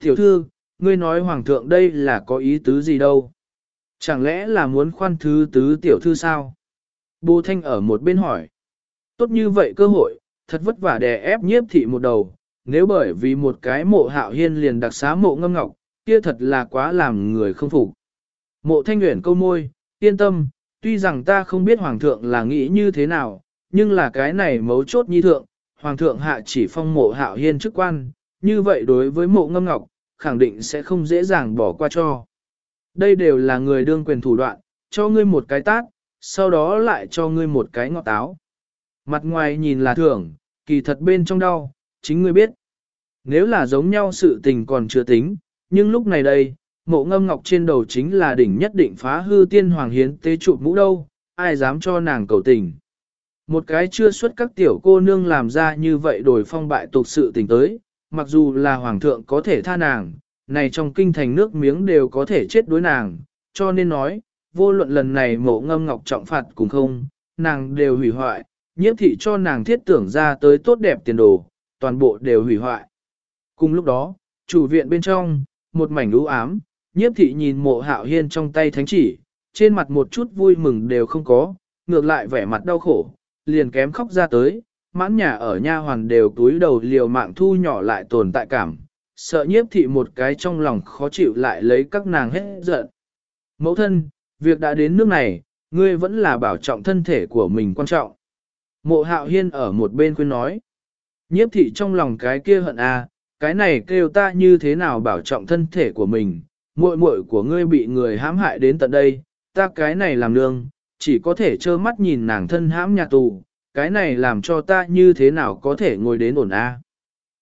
Tiểu thư, ngươi nói hoàng thượng đây là có ý tứ gì đâu? Chẳng lẽ là muốn khoan thứ tứ tiểu thư sao? Bồ Thanh ở một bên hỏi. Tốt như vậy cơ hội, thật vất vả đè ép nhiếp thị một đầu, nếu bởi vì một cái mộ hạo hiên liền đặc xá mộ ngâm ngọc, kia thật là quá làm người không phục. Mộ thanh Nguyễn câu môi, yên tâm, tuy rằng ta không biết hoàng thượng là nghĩ như thế nào, nhưng là cái này mấu chốt nhi thượng, hoàng thượng hạ chỉ phong mộ hạo hiên chức quan, như vậy đối với mộ ngâm ngọc, khẳng định sẽ không dễ dàng bỏ qua cho. Đây đều là người đương quyền thủ đoạn, cho ngươi một cái tát, sau đó lại cho ngươi một cái ngọt táo. Mặt ngoài nhìn là thưởng, kỳ thật bên trong đau, chính ngươi biết. Nếu là giống nhau sự tình còn chưa tính, nhưng lúc này đây, mộ ngâm ngọc trên đầu chính là đỉnh nhất định phá hư tiên hoàng hiến tế trụ mũ đâu, ai dám cho nàng cầu tình. Một cái chưa xuất các tiểu cô nương làm ra như vậy đổi phong bại tục sự tình tới, mặc dù là hoàng thượng có thể tha nàng, này trong kinh thành nước miếng đều có thể chết đối nàng, cho nên nói, vô luận lần này mộ ngâm ngọc trọng phạt cùng không, nàng đều hủy hoại, nhiếp thị cho nàng thiết tưởng ra tới tốt đẹp tiền đồ, toàn bộ đều hủy hoại. Cùng lúc đó, chủ viện bên trong, một mảnh lũ ám, nhiếp thị nhìn mộ hạo hiên trong tay thánh chỉ, trên mặt một chút vui mừng đều không có, ngược lại vẻ mặt đau khổ, liền kém khóc ra tới, mãn nhà ở nha hoàn đều túi đầu liều mạng thu nhỏ lại tồn tại cảm, sợ nhiếp thị một cái trong lòng khó chịu lại lấy các nàng hết giận. Mẫu thân, việc đã đến nước này, ngươi vẫn là bảo trọng thân thể của mình quan trọng. Mộ hạo hiên ở một bên khuyên nói. Nhiếp thị trong lòng cái kia hận a, à, cái này kêu ta như thế nào bảo trọng thân thể của mình, muội muội của ngươi bị người hãm hại đến tận đây, ta cái này làm nương, chỉ có thể trơ mắt nhìn nàng thân hãm nhà tù, cái này làm cho ta như thế nào có thể ngồi đến ổn a.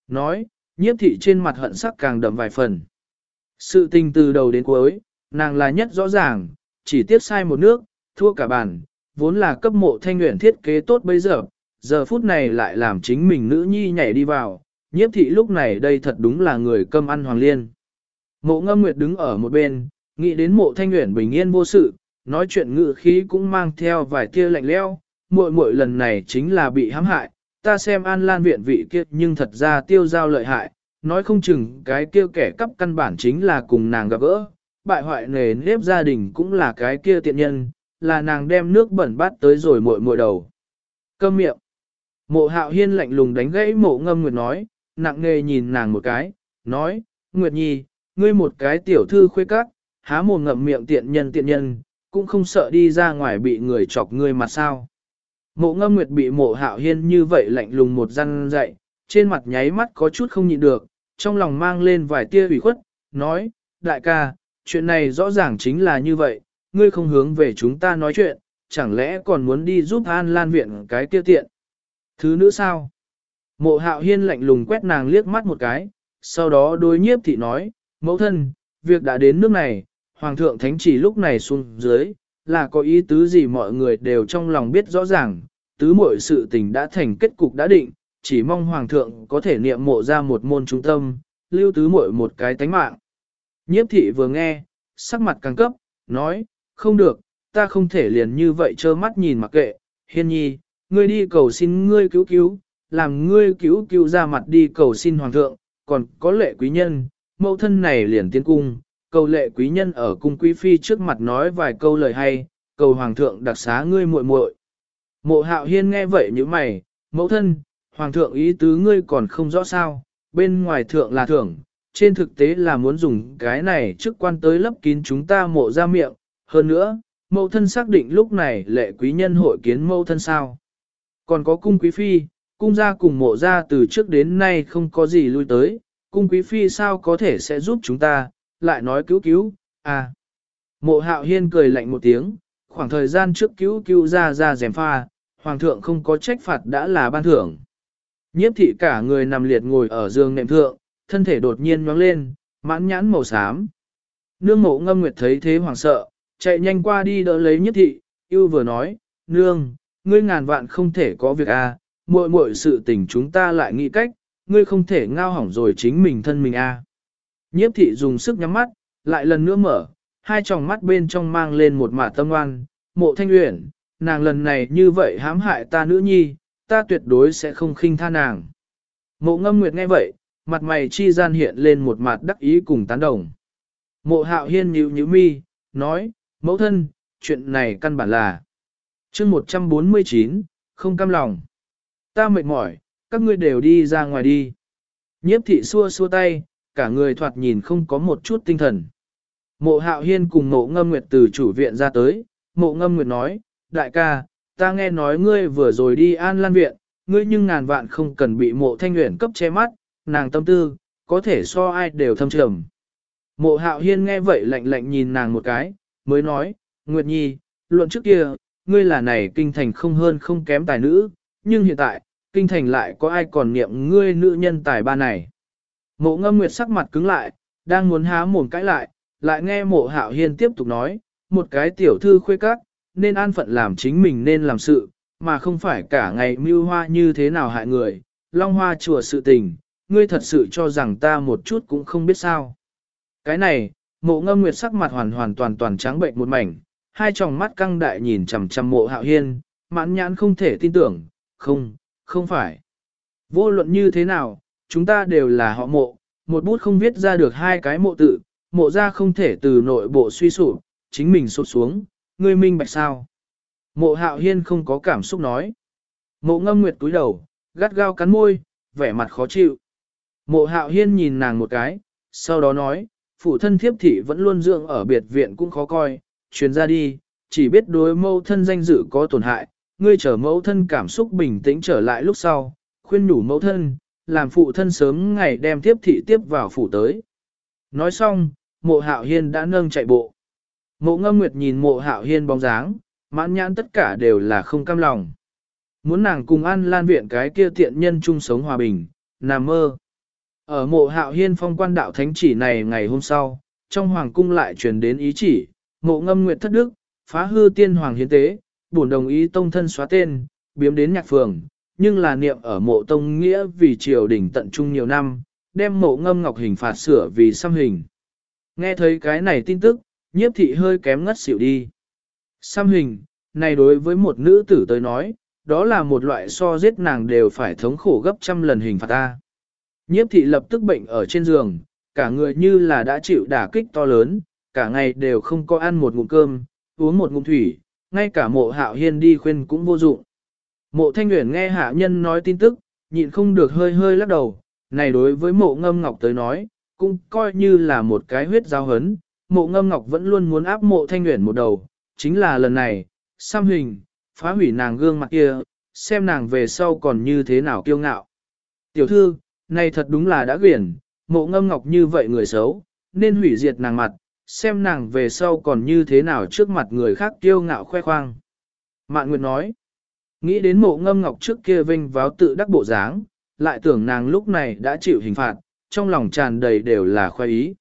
Nói, nhiếp thị trên mặt hận sắc càng đậm vài phần. Sự tình từ đầu đến cuối, nàng là nhất rõ ràng, chỉ tiếc sai một nước, thua cả bàn, vốn là cấp mộ thanh nguyện thiết kế tốt bây giờ, giờ phút này lại làm chính mình nữ nhi nhảy đi vào, nhiếp thị lúc này đây thật đúng là người cơm ăn hoàng liên. Mộ ngâm nguyệt đứng ở một bên, nghĩ đến mộ thanh nguyện bình yên vô sự, nói chuyện ngự khí cũng mang theo vài tia lạnh leo, muội muội lần này chính là bị hãm hại, ta xem an lan viện vị kia nhưng thật ra tiêu giao lợi hại, nói không chừng cái kia kẻ cắp căn bản chính là cùng nàng gặp gỡ, bại hoại nề nếp gia đình cũng là cái kia tiện nhân, là nàng đem nước bẩn bát tới rồi muội muội đầu. Câm miệng. Mộ hạo hiên lạnh lùng đánh gãy mộ ngâm nguyệt nói, nặng nề nhìn nàng một cái, nói, Nguyệt Nhi, ngươi một cái tiểu thư khuê các, há mồm ngậm miệng tiện nhân tiện nhân, cũng không sợ đi ra ngoài bị người chọc ngươi mặt sao. Mộ ngâm nguyệt bị mộ hạo hiên như vậy lạnh lùng một răn dậy, trên mặt nháy mắt có chút không nhịn được, trong lòng mang lên vài tia ủy khuất, nói, đại ca, chuyện này rõ ràng chính là như vậy, ngươi không hướng về chúng ta nói chuyện, chẳng lẽ còn muốn đi giúp An Lan Viện cái kia tiện. Thứ nữ sao? Mộ hạo hiên lạnh lùng quét nàng liếc mắt một cái, sau đó đối nhiếp thị nói, mẫu thân, việc đã đến nước này, Hoàng thượng thánh chỉ lúc này xuống dưới, là có ý tứ gì mọi người đều trong lòng biết rõ ràng, tứ mọi sự tình đã thành kết cục đã định, chỉ mong Hoàng thượng có thể niệm mộ ra một môn trung tâm, lưu tứ muội một cái tánh mạng. Nhiếp thị vừa nghe, sắc mặt càng cấp, nói, không được, ta không thể liền như vậy trơ mắt nhìn mặc kệ, hiên nhi, ngươi đi cầu xin ngươi cứu cứu, làm ngươi cứu cứu ra mặt đi cầu xin hoàng thượng, còn có lệ quý nhân, mẫu thân này liền tiến cung, cầu lệ quý nhân ở cung quý phi trước mặt nói vài câu lời hay, cầu hoàng thượng đặc xá ngươi muội muội. Mộ hạo hiên nghe vậy như mày, mẫu thân, hoàng thượng ý tứ ngươi còn không rõ sao, bên ngoài thượng là thưởng, trên thực tế là muốn dùng cái này trước quan tới lấp kín chúng ta mộ ra miệng, hơn nữa, mẫu thân xác định lúc này lệ quý nhân hội kiến mẫu thân sao. Còn có cung quý phi, cung gia cùng mộ gia từ trước đến nay không có gì lui tới, cung quý phi sao có thể sẽ giúp chúng ta, lại nói cứu cứu, à. Mộ hạo hiên cười lạnh một tiếng, khoảng thời gian trước cứu cứu ra ra dèm pha, hoàng thượng không có trách phạt đã là ban thưởng. Nhiếp thị cả người nằm liệt ngồi ở giường nệm thượng, thân thể đột nhiên nhoáng lên, mãn nhãn màu xám. Nương mộ ngâm nguyệt thấy thế hoảng sợ, chạy nhanh qua đi đỡ lấy nhiếp thị, yêu vừa nói, nương, ngươi ngàn vạn không thể có việc a, à, muội muội sự tình chúng ta lại nghĩ cách, ngươi không thể ngao hỏng rồi chính mình thân mình a. À. Nhiếp thị dùng sức nhắm mắt, lại lần nữa mở, hai tròng mắt bên trong mang lên một mả tâm oan, mộ thanh uyển, nàng lần này như vậy hãm hại ta nữ nhi, ta tuyệt đối sẽ không khinh tha nàng. Mộ ngâm nguyệt nghe vậy, mặt mày chi gian hiện lên một mặt đắc ý cùng tán đồng. Mộ hạo hiên nhíu nhíu mi, nói, mẫu thân, chuyện này căn bản là chương 149, không cam lòng. Ta mệt mỏi, các ngươi đều đi ra ngoài đi. Nhiếp thị xua xua tay, cả người thoạt nhìn không có một chút tinh thần. Mộ hạo hiên cùng mộ ngâm nguyệt từ chủ viện ra tới, mộ ngâm nguyệt nói, đại ca, ta nghe nói ngươi vừa rồi đi an lan viện, ngươi nhưng ngàn vạn không cần bị mộ thanh nguyện cấp che mắt, nàng tâm tư, có thể so ai đều thâm trầm. Mộ hạo hiên nghe vậy lạnh lạnh nhìn nàng một cái, mới nói, Nguyệt Nhi, luận trước kia, ngươi là này kinh thành không hơn không kém tài nữ, nhưng hiện tại, kinh thành lại có ai còn niệm ngươi nữ nhân tài ba này. Mộ ngâm nguyệt sắc mặt cứng lại, đang muốn há mồm cãi lại, lại nghe mộ hạo hiên tiếp tục nói, một cái tiểu thư khuê các, nên an phận làm chính mình nên làm sự, mà không phải cả ngày mưu hoa như thế nào hại người, long hoa chùa sự tình, ngươi thật sự cho rằng ta một chút cũng không biết sao. Cái này, mộ ngâm nguyệt sắc mặt hoàn hoàn toàn toàn trắng bệnh một mảnh, hai tròng mắt căng đại nhìn chằm chằm mộ hạo hiên, mãn nhãn không thể tin tưởng, không, không phải. Vô luận như thế nào, chúng ta đều là họ mộ, một bút không viết ra được hai cái mộ tự, mộ ra không thể từ nội bộ suy sụp, chính mình sụt xuống, ngươi minh bạch sao. Mộ hạo hiên không có cảm xúc nói. Mộ ngâm nguyệt cúi đầu, gắt gao cắn môi, vẻ mặt khó chịu. Mộ hạo hiên nhìn nàng một cái, sau đó nói, phụ thân thiếp thị vẫn luôn dưỡng ở biệt viện cũng khó coi, truyền ra đi, chỉ biết đối mâu thân danh dự có tổn hại, ngươi trở mẫu thân cảm xúc bình tĩnh trở lại lúc sau, khuyên nhủ mẫu thân, làm phụ thân sớm ngày đem tiếp thị tiếp vào phủ tới. Nói xong, mộ hạo hiên đã nâng chạy bộ. Mộ ngâm nguyệt nhìn mộ hạo hiên bóng dáng, mãn nhãn tất cả đều là không cam lòng. Muốn nàng cùng ăn lan viện cái kia tiện nhân chung sống hòa bình, nằm mơ, ở mộ hạo hiên phong quan đạo thánh chỉ này ngày hôm sau, trong hoàng cung lại truyền đến ý chỉ, mộ ngâm nguyệt thất đức, phá hư tiên hoàng hiến tế, bổn đồng ý tông thân xóa tên, biếm đến nhạc phường, nhưng là niệm ở mộ tông nghĩa vì triều đình tận trung nhiều năm, đem mộ ngâm ngọc hình phạt sửa vì xăm hình. Nghe thấy cái này tin tức, nhiếp thị hơi kém ngất xỉu đi. Xăm hình, này đối với một nữ tử tới nói, đó là một loại so giết nàng đều phải thống khổ gấp trăm lần hình phạt ta. Nhiếp thị lập tức bệnh ở trên giường, cả người như là đã chịu đả kích to lớn, cả ngày đều không có ăn một ngụm cơm, uống một ngụm thủy, ngay cả mộ hạo hiên đi khuyên cũng vô dụng. Mộ thanh nguyện nghe hạ nhân nói tin tức, nhịn không được hơi hơi lắc đầu, này đối với mộ ngâm ngọc tới nói, cũng coi như là một cái huyết giao hấn, mộ ngâm ngọc vẫn luôn muốn áp mộ thanh nguyện một đầu, chính là lần này, xăm hình, phá hủy nàng gương mặt kia, xem nàng về sau còn như thế nào kiêu ngạo. Tiểu thư, này thật đúng là đã quyển, mộ ngâm ngọc như vậy người xấu, nên hủy diệt nàng mặt, xem nàng về sau còn như thế nào trước mặt người khác kiêu ngạo khoe khoang. Mạn Nguyệt nói, nghĩ đến mộ ngâm ngọc trước kia vinh váo tự đắc bộ dáng, lại tưởng nàng lúc này đã chịu hình phạt, trong lòng tràn đầy đều là khoe ý.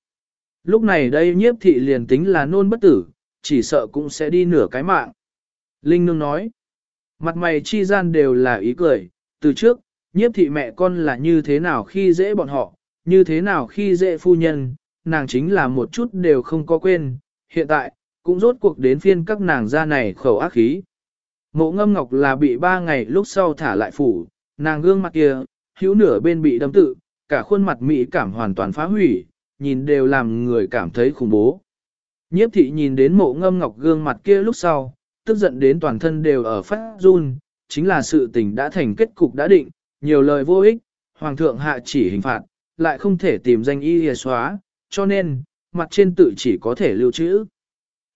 Lúc này đây nhiếp thị liền tính là nôn bất tử, chỉ sợ cũng sẽ đi nửa cái mạng. Linh Nương nói, mặt mày chi gian đều là ý cười, từ trước, nhiếp thị mẹ con là như thế nào khi dễ bọn họ, như thế nào khi dễ phu nhân, nàng chính là một chút đều không có quên, hiện tại, cũng rốt cuộc đến phiên các nàng ra này khẩu ác khí. Mộ ngâm ngọc là bị ba ngày lúc sau thả lại phủ, nàng gương mặt kia, hữu nửa bên bị đâm tự, cả khuôn mặt mỹ cảm hoàn toàn phá hủy, nhìn đều làm người cảm thấy khủng bố. Nhiếp thị nhìn đến mộ ngâm ngọc gương mặt kia lúc sau, tức giận đến toàn thân đều ở phát run, chính là sự tình đã thành kết cục đã định, nhiều lời vô ích, hoàng thượng hạ chỉ hình phạt, lại không thể tìm danh y hìa xóa, cho nên, mặt trên tự chỉ có thể lưu trữ.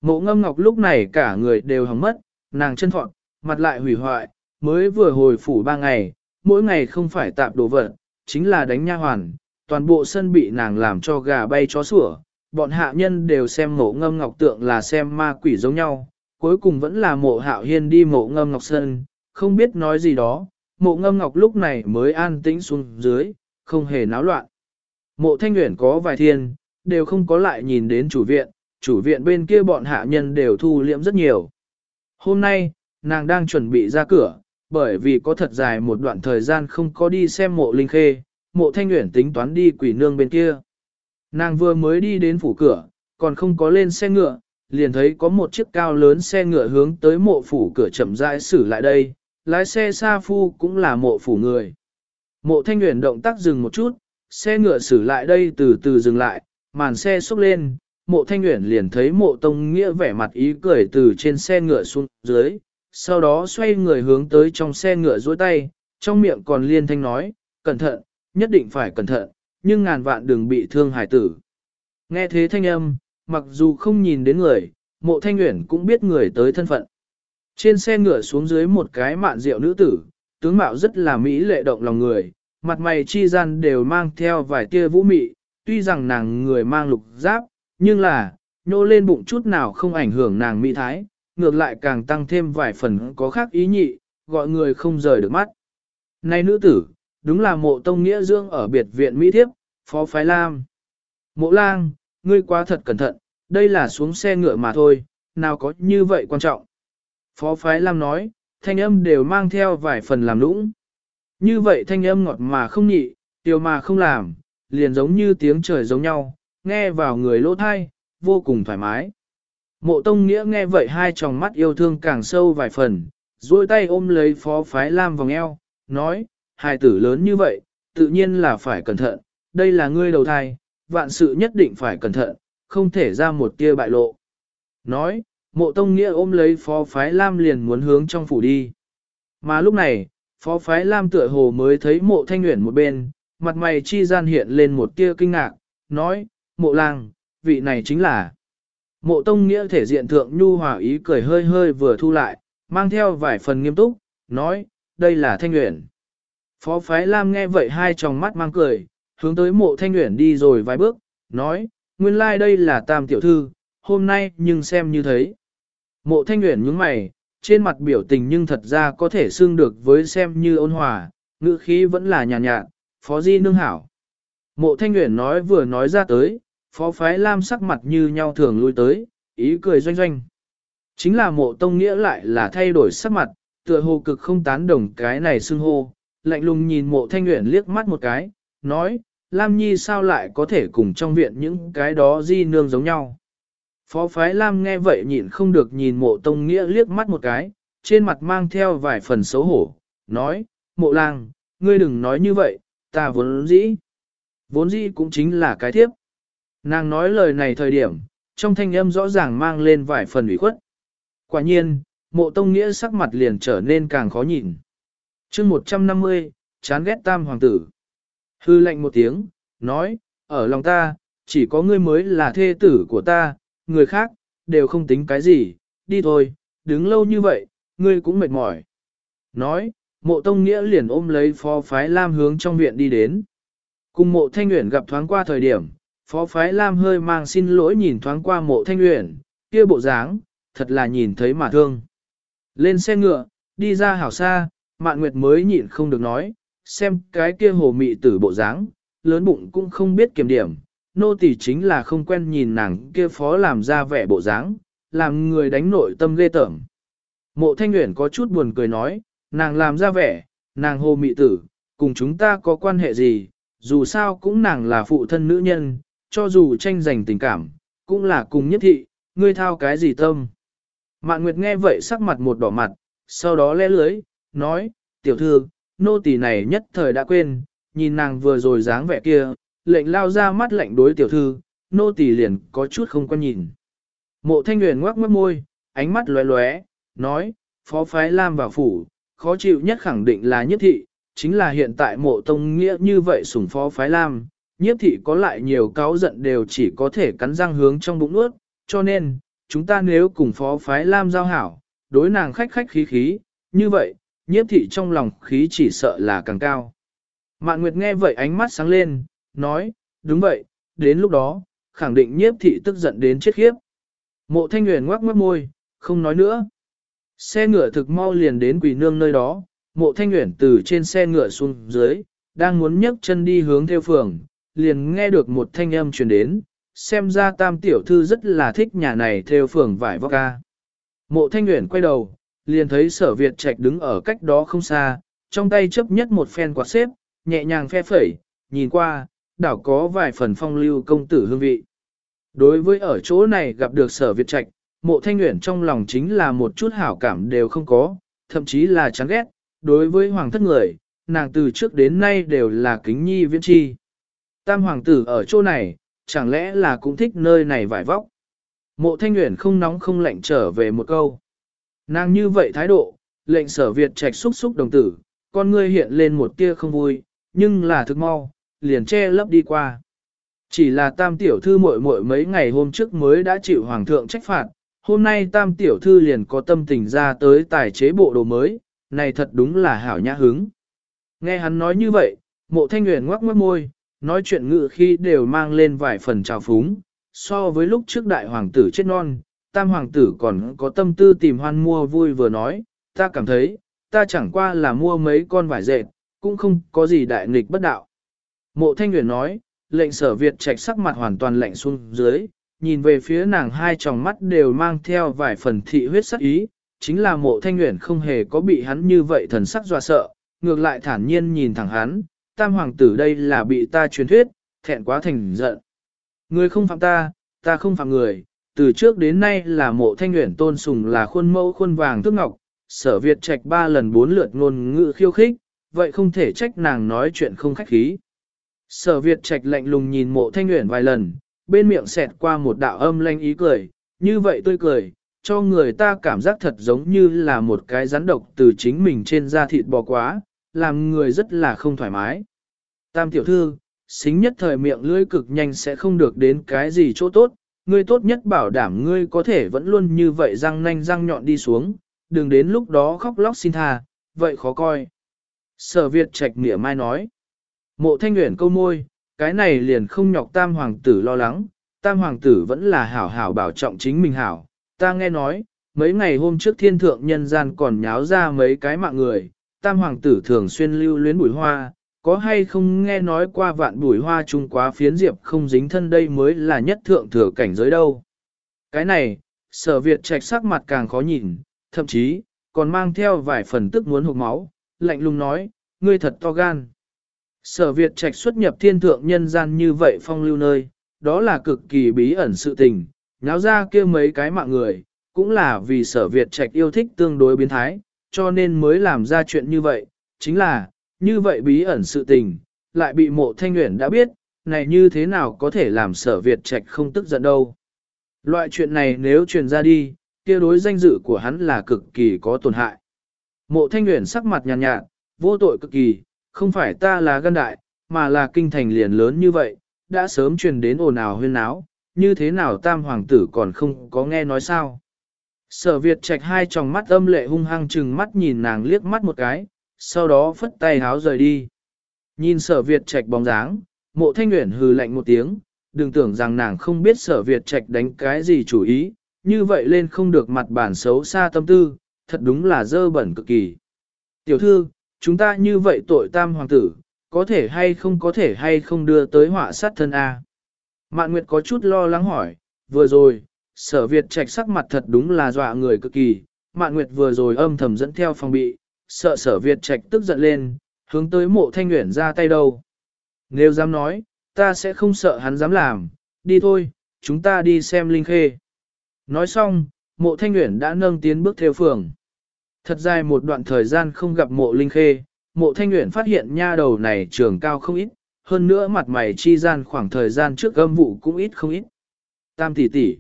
Mộ ngâm ngọc lúc này cả người đều hỏng mất, nàng chân thọn, mặt lại hủy hoại, mới vừa hồi phủ ba ngày, mỗi ngày không phải tạp đồ vật, chính là đánh nha hoàn, toàn bộ sân bị nàng làm cho gà bay chó sủa, bọn hạ nhân đều xem mộ ngâm ngọc tượng là xem ma quỷ giống nhau, cuối cùng vẫn là mộ hạo hiên đi mộ ngâm ngọc sân, không biết nói gì đó, mộ ngâm ngọc lúc này mới an tĩnh xuống dưới, không hề náo loạn. Mộ thanh nguyện có vài thiên, đều không có lại nhìn đến chủ viện, chủ viện bên kia bọn hạ nhân đều thu liễm rất nhiều. Hôm nay, nàng đang chuẩn bị ra cửa, bởi vì có thật dài một đoạn thời gian không có đi xem mộ linh khê, mộ thanh nguyện tính toán đi quỷ nương bên kia. Nàng vừa mới đi đến phủ cửa, còn không có lên xe ngựa, liền thấy có một chiếc cao lớn xe ngựa hướng tới mộ phủ cửa chậm rãi xử lại đây, lái xe xa phu cũng là mộ phủ người. Mộ thanh nguyện động tác dừng một chút, xe ngựa xử lại đây từ từ dừng lại, màn xe xúc lên, mộ thanh nguyện liền thấy mộ tông nghĩa vẻ mặt ý cười từ trên xe ngựa xuống dưới, sau đó xoay người hướng tới trong xe ngựa duỗi tay, trong miệng còn liên thanh nói, cẩn thận, nhất định phải cẩn thận, nhưng ngàn vạn đừng bị thương hải tử. Nghe thế thanh âm, mặc dù không nhìn đến người, mộ thanh nguyện cũng biết người tới thân phận. Trên xe ngựa xuống dưới một cái mạn rượu nữ tử, tướng mạo rất là mỹ lệ động lòng người, mặt mày chi gian đều mang theo vài tia vũ mị, tuy rằng nàng người mang lục giáp, nhưng là, nhô lên bụng chút nào không ảnh hưởng nàng mỹ thái, ngược lại càng tăng thêm vài phần có khác ý nhị, gọi người không rời được mắt. Này nữ tử, đúng là mộ tông nghĩa dương ở biệt viện Mỹ Thiếp, Phó Phái Lam. Mộ lang, ngươi quá thật cẩn thận, đây là xuống xe ngựa mà thôi, nào có như vậy quan trọng. Phó Phái Lam nói, thanh âm đều mang theo vài phần làm lũng. Như vậy thanh âm ngọt mà không nhị, tiêu mà không làm, liền giống như tiếng trời giống nhau, nghe vào người lỗ thai, vô cùng thoải mái. Mộ Tông Nghĩa nghe vậy hai tròng mắt yêu thương càng sâu vài phần, duỗi tay ôm lấy phó phái lam vòng eo, nói, hài tử lớn như vậy, tự nhiên là phải cẩn thận, đây là ngươi đầu thai, vạn sự nhất định phải cẩn thận, không thể ra một tia bại lộ. Nói, mộ tông nghĩa ôm lấy phó phái lam liền muốn hướng trong phủ đi. Mà lúc này, phó phái lam tựa hồ mới thấy mộ thanh nguyện một bên, mặt mày chi gian hiện lên một tia kinh ngạc, nói, mộ lang, vị này chính là. Mộ tông nghĩa thể diện thượng nhu hòa ý cười hơi hơi vừa thu lại, mang theo vài phần nghiêm túc, nói, đây là thanh nguyện. Phó phái Lam nghe vậy hai tròng mắt mang cười, hướng tới mộ thanh nguyện đi rồi vài bước, nói, nguyên lai like đây là tam tiểu thư, hôm nay nhưng xem như thấy. Mộ thanh nguyện nhướng mày, trên mặt biểu tình nhưng thật ra có thể xưng được với xem như ôn hòa, ngữ khí vẫn là nhàn nhạt, nhạt, phó di nương hảo. Mộ Thanh nguyện nói vừa nói ra tới, phó phái Lam sắc mặt như nhau thường lui tới, ý cười doanh doanh. Chính là mộ tông nghĩa lại là thay đổi sắc mặt, tựa hồ cực không tán đồng cái này xưng hô, lạnh lùng nhìn mộ thanh nguyện liếc mắt một cái, nói, Lam Nhi sao lại có thể cùng trong viện những cái đó di nương giống nhau. Phó phái Lam nghe vậy nhịn không được nhìn mộ tông nghĩa liếc mắt một cái, trên mặt mang theo vài phần xấu hổ, nói, mộ lang, ngươi đừng nói như vậy, ta vốn dĩ. Vốn dĩ cũng chính là cái thiếp. Nàng nói lời này thời điểm, trong thanh âm rõ ràng mang lên vài phần ủy khuất. Quả nhiên, mộ tông nghĩa sắc mặt liền trở nên càng khó nhìn. chương 150, chán ghét tam hoàng tử. Hư lệnh một tiếng, nói, ở lòng ta, chỉ có ngươi mới là thê tử của ta, người khác, đều không tính cái gì, đi thôi, đứng lâu như vậy, ngươi cũng mệt mỏi. Nói, mộ tông nghĩa liền ôm lấy phó phái Lam hướng trong viện đi đến. Cùng mộ thanh nguyện gặp thoáng qua thời điểm, phó phái Lam hơi mang xin lỗi nhìn thoáng qua mộ thanh nguyện, kia bộ dáng, thật là nhìn thấy mà thương. Lên xe ngựa, đi ra hảo xa, mạn nguyệt mới nhịn không được nói, xem cái kia hồ mị tử bộ dáng, lớn bụng cũng không biết kiểm điểm, nô tỳ chính là không quen nhìn nàng kia phó làm ra vẻ bộ dáng, làm người đánh nội tâm ghê tởm. Mộ thanh Uyển có chút buồn cười nói, nàng làm ra vẻ, nàng hồ mị tử, cùng chúng ta có quan hệ gì, dù sao cũng nàng là phụ thân nữ nhân, cho dù tranh giành tình cảm, cũng là cùng nhất thị, ngươi thao cái gì tâm. Mạn Nguyệt nghe vậy sắc mặt một đỏ mặt, sau đó lẽ lưới, nói, tiểu thư, nô tỳ này nhất thời đã quên, nhìn nàng vừa rồi dáng vẻ kia, lệnh lao ra mắt lệnh đối tiểu thư, nô tỳ liền có chút không quan nhìn. Mộ thanh huyền ngoác mất môi, ánh mắt lóe lóe, nói, phó phái Lam vào phủ, khó chịu nhất khẳng định là nhất thị, chính là hiện tại mộ tông nghĩa như vậy sủng phó phái Lam, nhiếp thị có lại nhiều cáo giận đều chỉ có thể cắn răng hướng trong bụng nuốt, cho nên, chúng ta nếu cùng phó phái Lam giao hảo, đối nàng khách khách khí khí, như vậy, nhiếp thị trong lòng khí chỉ sợ là càng cao. Mạn Nguyệt nghe vậy ánh mắt sáng lên, nói, đúng vậy, đến lúc đó, khẳng định nhiếp thị tức giận đến chết khiếp. Mộ thanh nguyện ngoắc mất môi, không nói nữa. Xe ngựa thực mau liền đến quỷ nương nơi đó, mộ thanh nguyện từ trên xe ngựa xuống dưới, đang muốn nhấc chân đi hướng theo phường, liền nghe được một thanh âm truyền đến, xem ra tam tiểu thư rất là thích nhà này theo phường vải vóc ca. Mộ thanh nguyện quay đầu, liền thấy sở Việt Trạch đứng ở cách đó không xa, trong tay chấp nhất một phen quạt xếp, nhẹ nhàng phe phẩy, nhìn qua, đảo có vài phần phong lưu công tử hương vị. Đối với ở chỗ này gặp được sở Việt Trạch, mộ thanh nguyện trong lòng chính là một chút hảo cảm đều không có, thậm chí là chán ghét, đối với hoàng thất người, nàng từ trước đến nay đều là kính nhi viễn chi. Tam hoàng tử ở chỗ này, chẳng lẽ là cũng thích nơi này vải vóc. Mộ thanh nguyện không nóng không lạnh trở về một câu. Nàng như vậy thái độ, lệnh sở Việt trạch xúc xúc đồng tử, con ngươi hiện lên một tia không vui, nhưng là thực mau, liền che lấp đi qua. Chỉ là tam tiểu thư muội muội mấy ngày hôm trước mới đã chịu hoàng thượng trách phạt, hôm nay tam tiểu thư liền có tâm tình ra tới tài chế bộ đồ mới, này thật đúng là hảo nhã hứng. Nghe hắn nói như vậy, mộ thanh nguyện ngoắc mất môi, nói chuyện ngự khi đều mang lên vài phần trào phúng, so với lúc trước đại hoàng tử chết non, tam hoàng tử còn có tâm tư tìm hoan mua vui vừa nói, ta cảm thấy, ta chẳng qua là mua mấy con vải dệt, cũng không có gì đại nghịch bất đạo. Mộ thanh nguyện nói, lệnh sở Việt trạch sắc mặt hoàn toàn lạnh xuống dưới, nhìn về phía nàng hai tròng mắt đều mang theo vài phần thị huyết sắc ý, chính là mộ thanh nguyện không hề có bị hắn như vậy thần sắc dọa sợ, ngược lại thản nhiên nhìn thẳng hắn, tam hoàng tử đây là bị ta truyền thuyết, thẹn quá thành giận. Người không phạm ta, ta không phạm người, từ trước đến nay là mộ thanh nguyện tôn sùng là khuôn mẫu khuôn vàng tước ngọc, sở Việt trạch ba lần bốn lượt ngôn ngữ khiêu khích, vậy không thể trách nàng nói chuyện không khách khí. Sở Việt trạch lạnh lùng nhìn mộ thanh nguyện vài lần, bên miệng xẹt qua một đạo âm lanh ý cười, như vậy tươi cười, cho người ta cảm giác thật giống như là một cái rắn độc từ chính mình trên da thịt bò quá, làm người rất là không thoải mái. Tam tiểu thư, xính nhất thời miệng lưỡi cực nhanh sẽ không được đến cái gì chỗ tốt, ngươi tốt nhất bảo đảm ngươi có thể vẫn luôn như vậy răng nanh răng nhọn đi xuống, đừng đến lúc đó khóc lóc xin tha, vậy khó coi. Sở Việt trạch mỉa mai nói. Mộ thanh nguyện câu môi, cái này liền không nhọc tam hoàng tử lo lắng, tam hoàng tử vẫn là hảo hảo bảo trọng chính mình hảo. Ta nghe nói, mấy ngày hôm trước thiên thượng nhân gian còn nháo ra mấy cái mạng người, tam hoàng tử thường xuyên lưu luyến bùi hoa, có hay không nghe nói qua vạn bùi hoa trung quá phiến diệp không dính thân đây mới là nhất thượng thừa cảnh giới đâu. Cái này, sở Việt trạch sắc mặt càng khó nhìn, thậm chí, còn mang theo vài phần tức muốn hụt máu, lạnh lùng nói, ngươi thật to gan. Sở Việt trạch xuất nhập thiên thượng nhân gian như vậy phong lưu nơi, đó là cực kỳ bí ẩn sự tình, nháo ra kia mấy cái mạng người, cũng là vì sở Việt trạch yêu thích tương đối biến thái, cho nên mới làm ra chuyện như vậy, chính là, như vậy bí ẩn sự tình, lại bị mộ thanh nguyện đã biết, này như thế nào có thể làm sở Việt trạch không tức giận đâu. Loại chuyện này nếu truyền ra đi, kia đối danh dự của hắn là cực kỳ có tổn hại. Mộ thanh nguyện sắc mặt nhàn nhạt, nhạt, vô tội cực kỳ, không phải ta là gan đại, mà là kinh thành liền lớn như vậy, đã sớm truyền đến ồn ào huyên náo, như thế nào tam hoàng tử còn không có nghe nói sao. Sở Việt trạch hai tròng mắt âm lệ hung hăng chừng mắt nhìn nàng liếc mắt một cái, sau đó phất tay háo rời đi. Nhìn sở Việt trạch bóng dáng, mộ thanh nguyện hừ lạnh một tiếng, đừng tưởng rằng nàng không biết sở Việt trạch đánh cái gì chủ ý, như vậy lên không được mặt bản xấu xa tâm tư, thật đúng là dơ bẩn cực kỳ. Tiểu thư, chúng ta như vậy tội tam hoàng tử, có thể hay không có thể hay không đưa tới họa sát thân A. Mạn Nguyệt có chút lo lắng hỏi, vừa rồi, sở Việt trạch sắc mặt thật đúng là dọa người cực kỳ, Mạn Nguyệt vừa rồi âm thầm dẫn theo phòng bị, sợ sở Việt trạch tức giận lên, hướng tới mộ thanh nguyện ra tay đâu. Nếu dám nói, ta sẽ không sợ hắn dám làm, đi thôi, chúng ta đi xem Linh Khê. Nói xong, mộ thanh nguyện đã nâng tiến bước theo phường. Thật dài một đoạn thời gian không gặp mộ Linh Khê, mộ thanh nguyện phát hiện nha đầu này trường cao không ít, hơn nữa mặt mày chi gian khoảng thời gian trước gâm vụ cũng ít không ít. Tam tỷ tỷ.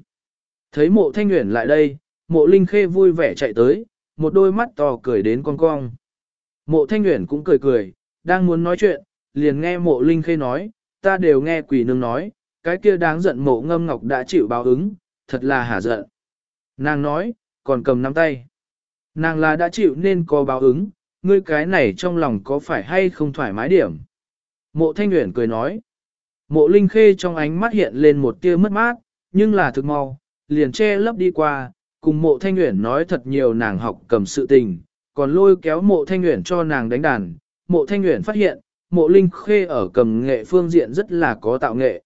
Thấy mộ thanh nguyện lại đây, mộ Linh Khê vui vẻ chạy tới, một đôi mắt to cười đến con cong. Mộ thanh nguyện cũng cười cười, đang muốn nói chuyện, liền nghe mộ Linh Khê nói, ta đều nghe quỷ nương nói, cái kia đáng giận mộ ngâm ngọc đã chịu báo ứng, thật là hả giận. Nàng nói, còn cầm nắm tay. Nàng là đã chịu nên có báo ứng, ngươi cái này trong lòng có phải hay không thoải mái điểm. Mộ thanh nguyện cười nói. Mộ linh khê trong ánh mắt hiện lên một tia mất mát, nhưng là thực mau, liền che lấp đi qua, cùng mộ thanh nguyện nói thật nhiều nàng học cầm sự tình, còn lôi kéo mộ thanh nguyện cho nàng đánh đàn. Mộ thanh nguyện phát hiện, mộ linh khê ở cầm nghệ phương diện rất là có tạo nghệ.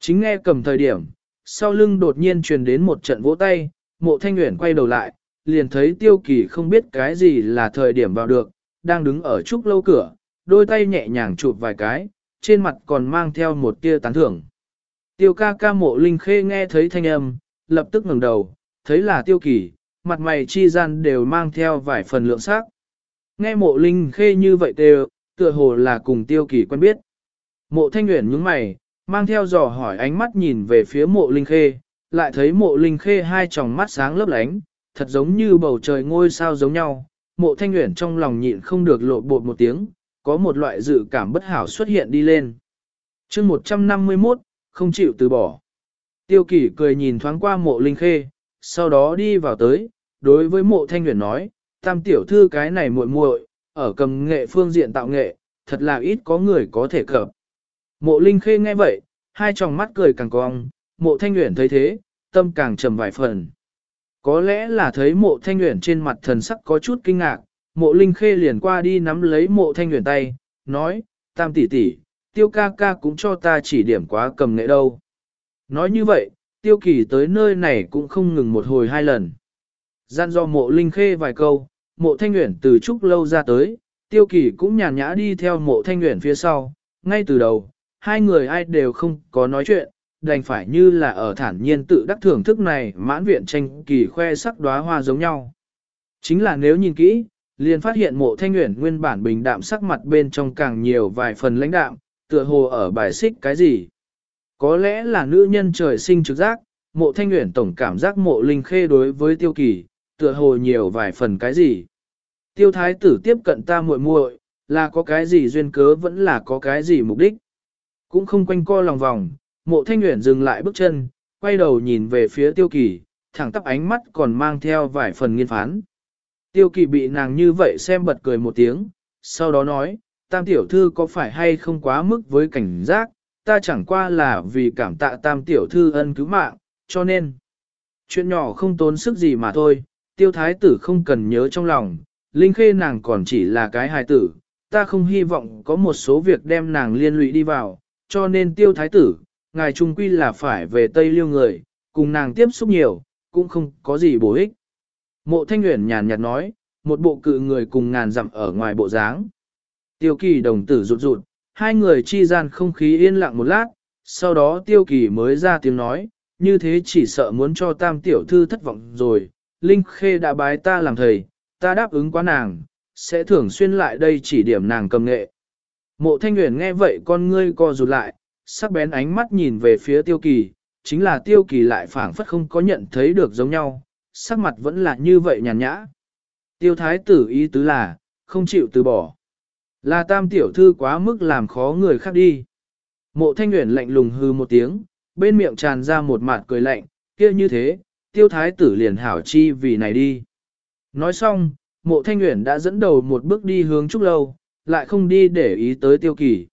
Chính nghe cầm thời điểm, sau lưng đột nhiên truyền đến một trận vỗ tay, mộ thanh nguyện quay đầu lại, liền thấy tiêu kỳ không biết cái gì là thời điểm vào được, đang đứng ở trúc lâu cửa, đôi tay nhẹ nhàng chụp vài cái, trên mặt còn mang theo một tia tán thưởng. Tiêu ca ca mộ linh khê nghe thấy thanh âm, lập tức ngẩng đầu, thấy là tiêu kỳ, mặt mày chi gian đều mang theo vài phần lượng sắc. Nghe mộ linh khê như vậy đều, tựa hồ là cùng tiêu kỳ quen biết. Mộ thanh nguyện nhướng mày, mang theo dò hỏi ánh mắt nhìn về phía mộ linh khê, lại thấy mộ linh khê hai tròng mắt sáng lấp lánh, thật giống như bầu trời ngôi sao giống nhau. Mộ thanh nguyện trong lòng nhịn không được lộ bột một tiếng, có một loại dự cảm bất hảo xuất hiện đi lên. chương 151, không chịu từ bỏ. Tiêu kỷ cười nhìn thoáng qua mộ linh khê, sau đó đi vào tới, đối với mộ thanh nguyện nói, tam tiểu thư cái này muội muội ở cầm nghệ phương diện tạo nghệ, thật là ít có người có thể cập. Mộ linh khê nghe vậy, hai tròng mắt cười càng cong, mộ thanh nguyện thấy thế, tâm càng trầm vài phần. Có lẽ là thấy mộ thanh nguyện trên mặt thần sắc có chút kinh ngạc, mộ linh khê liền qua đi nắm lấy mộ thanh nguyện tay, nói, tam tỷ tỷ, tiêu ca ca cũng cho ta chỉ điểm quá cầm nghệ đâu. Nói như vậy, tiêu kỳ tới nơi này cũng không ngừng một hồi hai lần. Gian do mộ linh khê vài câu, mộ thanh nguyện từ chút lâu ra tới, tiêu kỳ cũng nhàn nhã đi theo mộ thanh nguyện phía sau, ngay từ đầu, hai người ai đều không có nói chuyện, đành phải như là ở thản nhiên tự đắc thưởng thức này mãn viện tranh kỳ khoe sắc đóa hoa giống nhau. Chính là nếu nhìn kỹ, liền phát hiện mộ thanh nguyện nguyên bản bình đạm sắc mặt bên trong càng nhiều vài phần lãnh đạm, tựa hồ ở bài xích cái gì. Có lẽ là nữ nhân trời sinh trực giác, mộ thanh nguyện tổng cảm giác mộ linh khê đối với tiêu kỳ, tựa hồ nhiều vài phần cái gì. Tiêu thái tử tiếp cận ta muội muội là có cái gì duyên cớ vẫn là có cái gì mục đích. Cũng không quanh co lòng vòng, mộ thanh nguyện dừng lại bước chân, quay đầu nhìn về phía tiêu kỳ, thẳng tắp ánh mắt còn mang theo vài phần nghiên phán. Tiêu kỳ bị nàng như vậy xem bật cười một tiếng, sau đó nói, tam tiểu thư có phải hay không quá mức với cảnh giác, ta chẳng qua là vì cảm tạ tam tiểu thư ân cứu mạng, cho nên, chuyện nhỏ không tốn sức gì mà thôi, tiêu thái tử không cần nhớ trong lòng, linh khê nàng còn chỉ là cái hài tử, ta không hy vọng có một số việc đem nàng liên lụy đi vào, cho nên tiêu thái tử, ngài trung quy là phải về Tây Liêu người, cùng nàng tiếp xúc nhiều, cũng không có gì bổ ích. Mộ thanh Nguyễn nhàn nhạt nói, một bộ cự người cùng ngàn dặm ở ngoài bộ dáng. Tiêu kỳ đồng tử rụt rụt, hai người chi gian không khí yên lặng một lát, sau đó tiêu kỳ mới ra tiếng nói, như thế chỉ sợ muốn cho tam tiểu thư thất vọng rồi, Linh Khê đã bái ta làm thầy, ta đáp ứng quá nàng, sẽ thường xuyên lại đây chỉ điểm nàng cầm nghệ. Mộ thanh Nguyễn nghe vậy con ngươi co rụt lại, sắc bén ánh mắt nhìn về phía tiêu kỳ, chính là tiêu kỳ lại phảng phất không có nhận thấy được giống nhau, sắc mặt vẫn là như vậy nhàn nhã. Tiêu thái tử ý tứ là, không chịu từ bỏ. Là tam tiểu thư quá mức làm khó người khác đi. Mộ thanh nguyện lạnh lùng hư một tiếng, bên miệng tràn ra một mặt cười lạnh, kia như thế, tiêu thái tử liền hảo chi vì này đi. Nói xong, mộ thanh nguyện đã dẫn đầu một bước đi hướng trúc lâu, lại không đi để ý tới tiêu kỳ.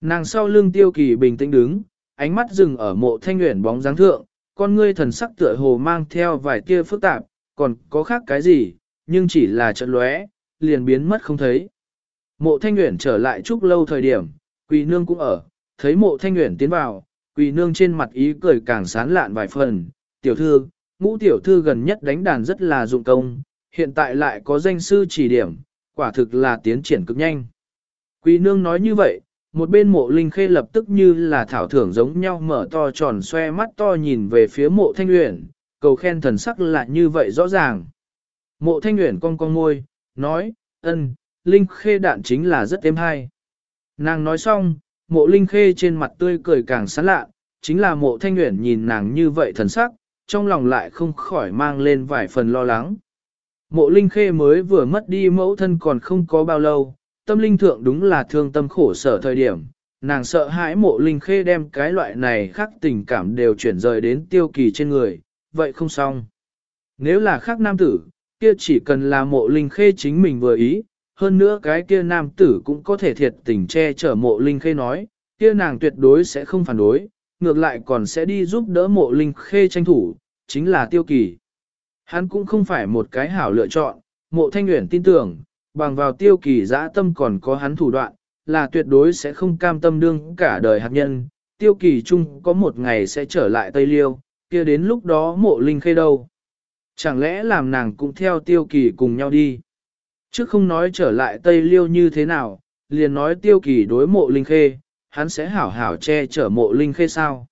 Nàng sau lưng tiêu kỳ bình tĩnh đứng, ánh mắt dừng ở mộ thanh nguyện bóng dáng thượng, con ngươi thần sắc tựa hồ mang theo vài tia phức tạp, còn có khác cái gì, nhưng chỉ là trận lóe, liền biến mất không thấy. Mộ thanh nguyện trở lại chút lâu thời điểm, quỳ nương cũng ở, thấy mộ thanh nguyện tiến vào, quỳ nương trên mặt ý cười càng sán lạn vài phần, tiểu thư, ngũ tiểu thư gần nhất đánh đàn rất là dụng công, hiện tại lại có danh sư chỉ điểm, quả thực là tiến triển cực nhanh. Quỳ nương nói như vậy, một bên mộ linh khê lập tức như là thảo thưởng giống nhau mở to tròn xoe mắt to nhìn về phía mộ thanh uyển, cầu khen thần sắc là như vậy rõ ràng. Mộ thanh uyển cong cong môi, nói, ân, linh khê đạn chính là rất êm hay. Nàng nói xong, mộ linh khê trên mặt tươi cười càng sán lạ, chính là mộ thanh uyển nhìn nàng như vậy thần sắc, trong lòng lại không khỏi mang lên vài phần lo lắng. Mộ linh khê mới vừa mất đi mẫu thân còn không có bao lâu, tâm linh thượng đúng là thương tâm khổ sở thời điểm, nàng sợ hãi mộ linh khê đem cái loại này khác tình cảm đều chuyển rời đến tiêu kỳ trên người, vậy không xong. Nếu là khác nam tử, kia chỉ cần là mộ linh khê chính mình vừa ý, hơn nữa cái kia nam tử cũng có thể thiệt tình che chở mộ linh khê nói, kia nàng tuyệt đối sẽ không phản đối, ngược lại còn sẽ đi giúp đỡ mộ linh khê tranh thủ, chính là tiêu kỳ. Hắn cũng không phải một cái hảo lựa chọn, mộ thanh nguyện tin tưởng, bằng vào tiêu kỳ dã tâm còn có hắn thủ đoạn, là tuyệt đối sẽ không cam tâm đương cả đời hạt nhân, tiêu kỳ chung có một ngày sẽ trở lại Tây Liêu, kia đến lúc đó mộ linh khê đâu. Chẳng lẽ làm nàng cũng theo tiêu kỳ cùng nhau đi. Chứ không nói trở lại Tây Liêu như thế nào, liền nói tiêu kỳ đối mộ linh khê, hắn sẽ hảo hảo che chở mộ linh khê sao.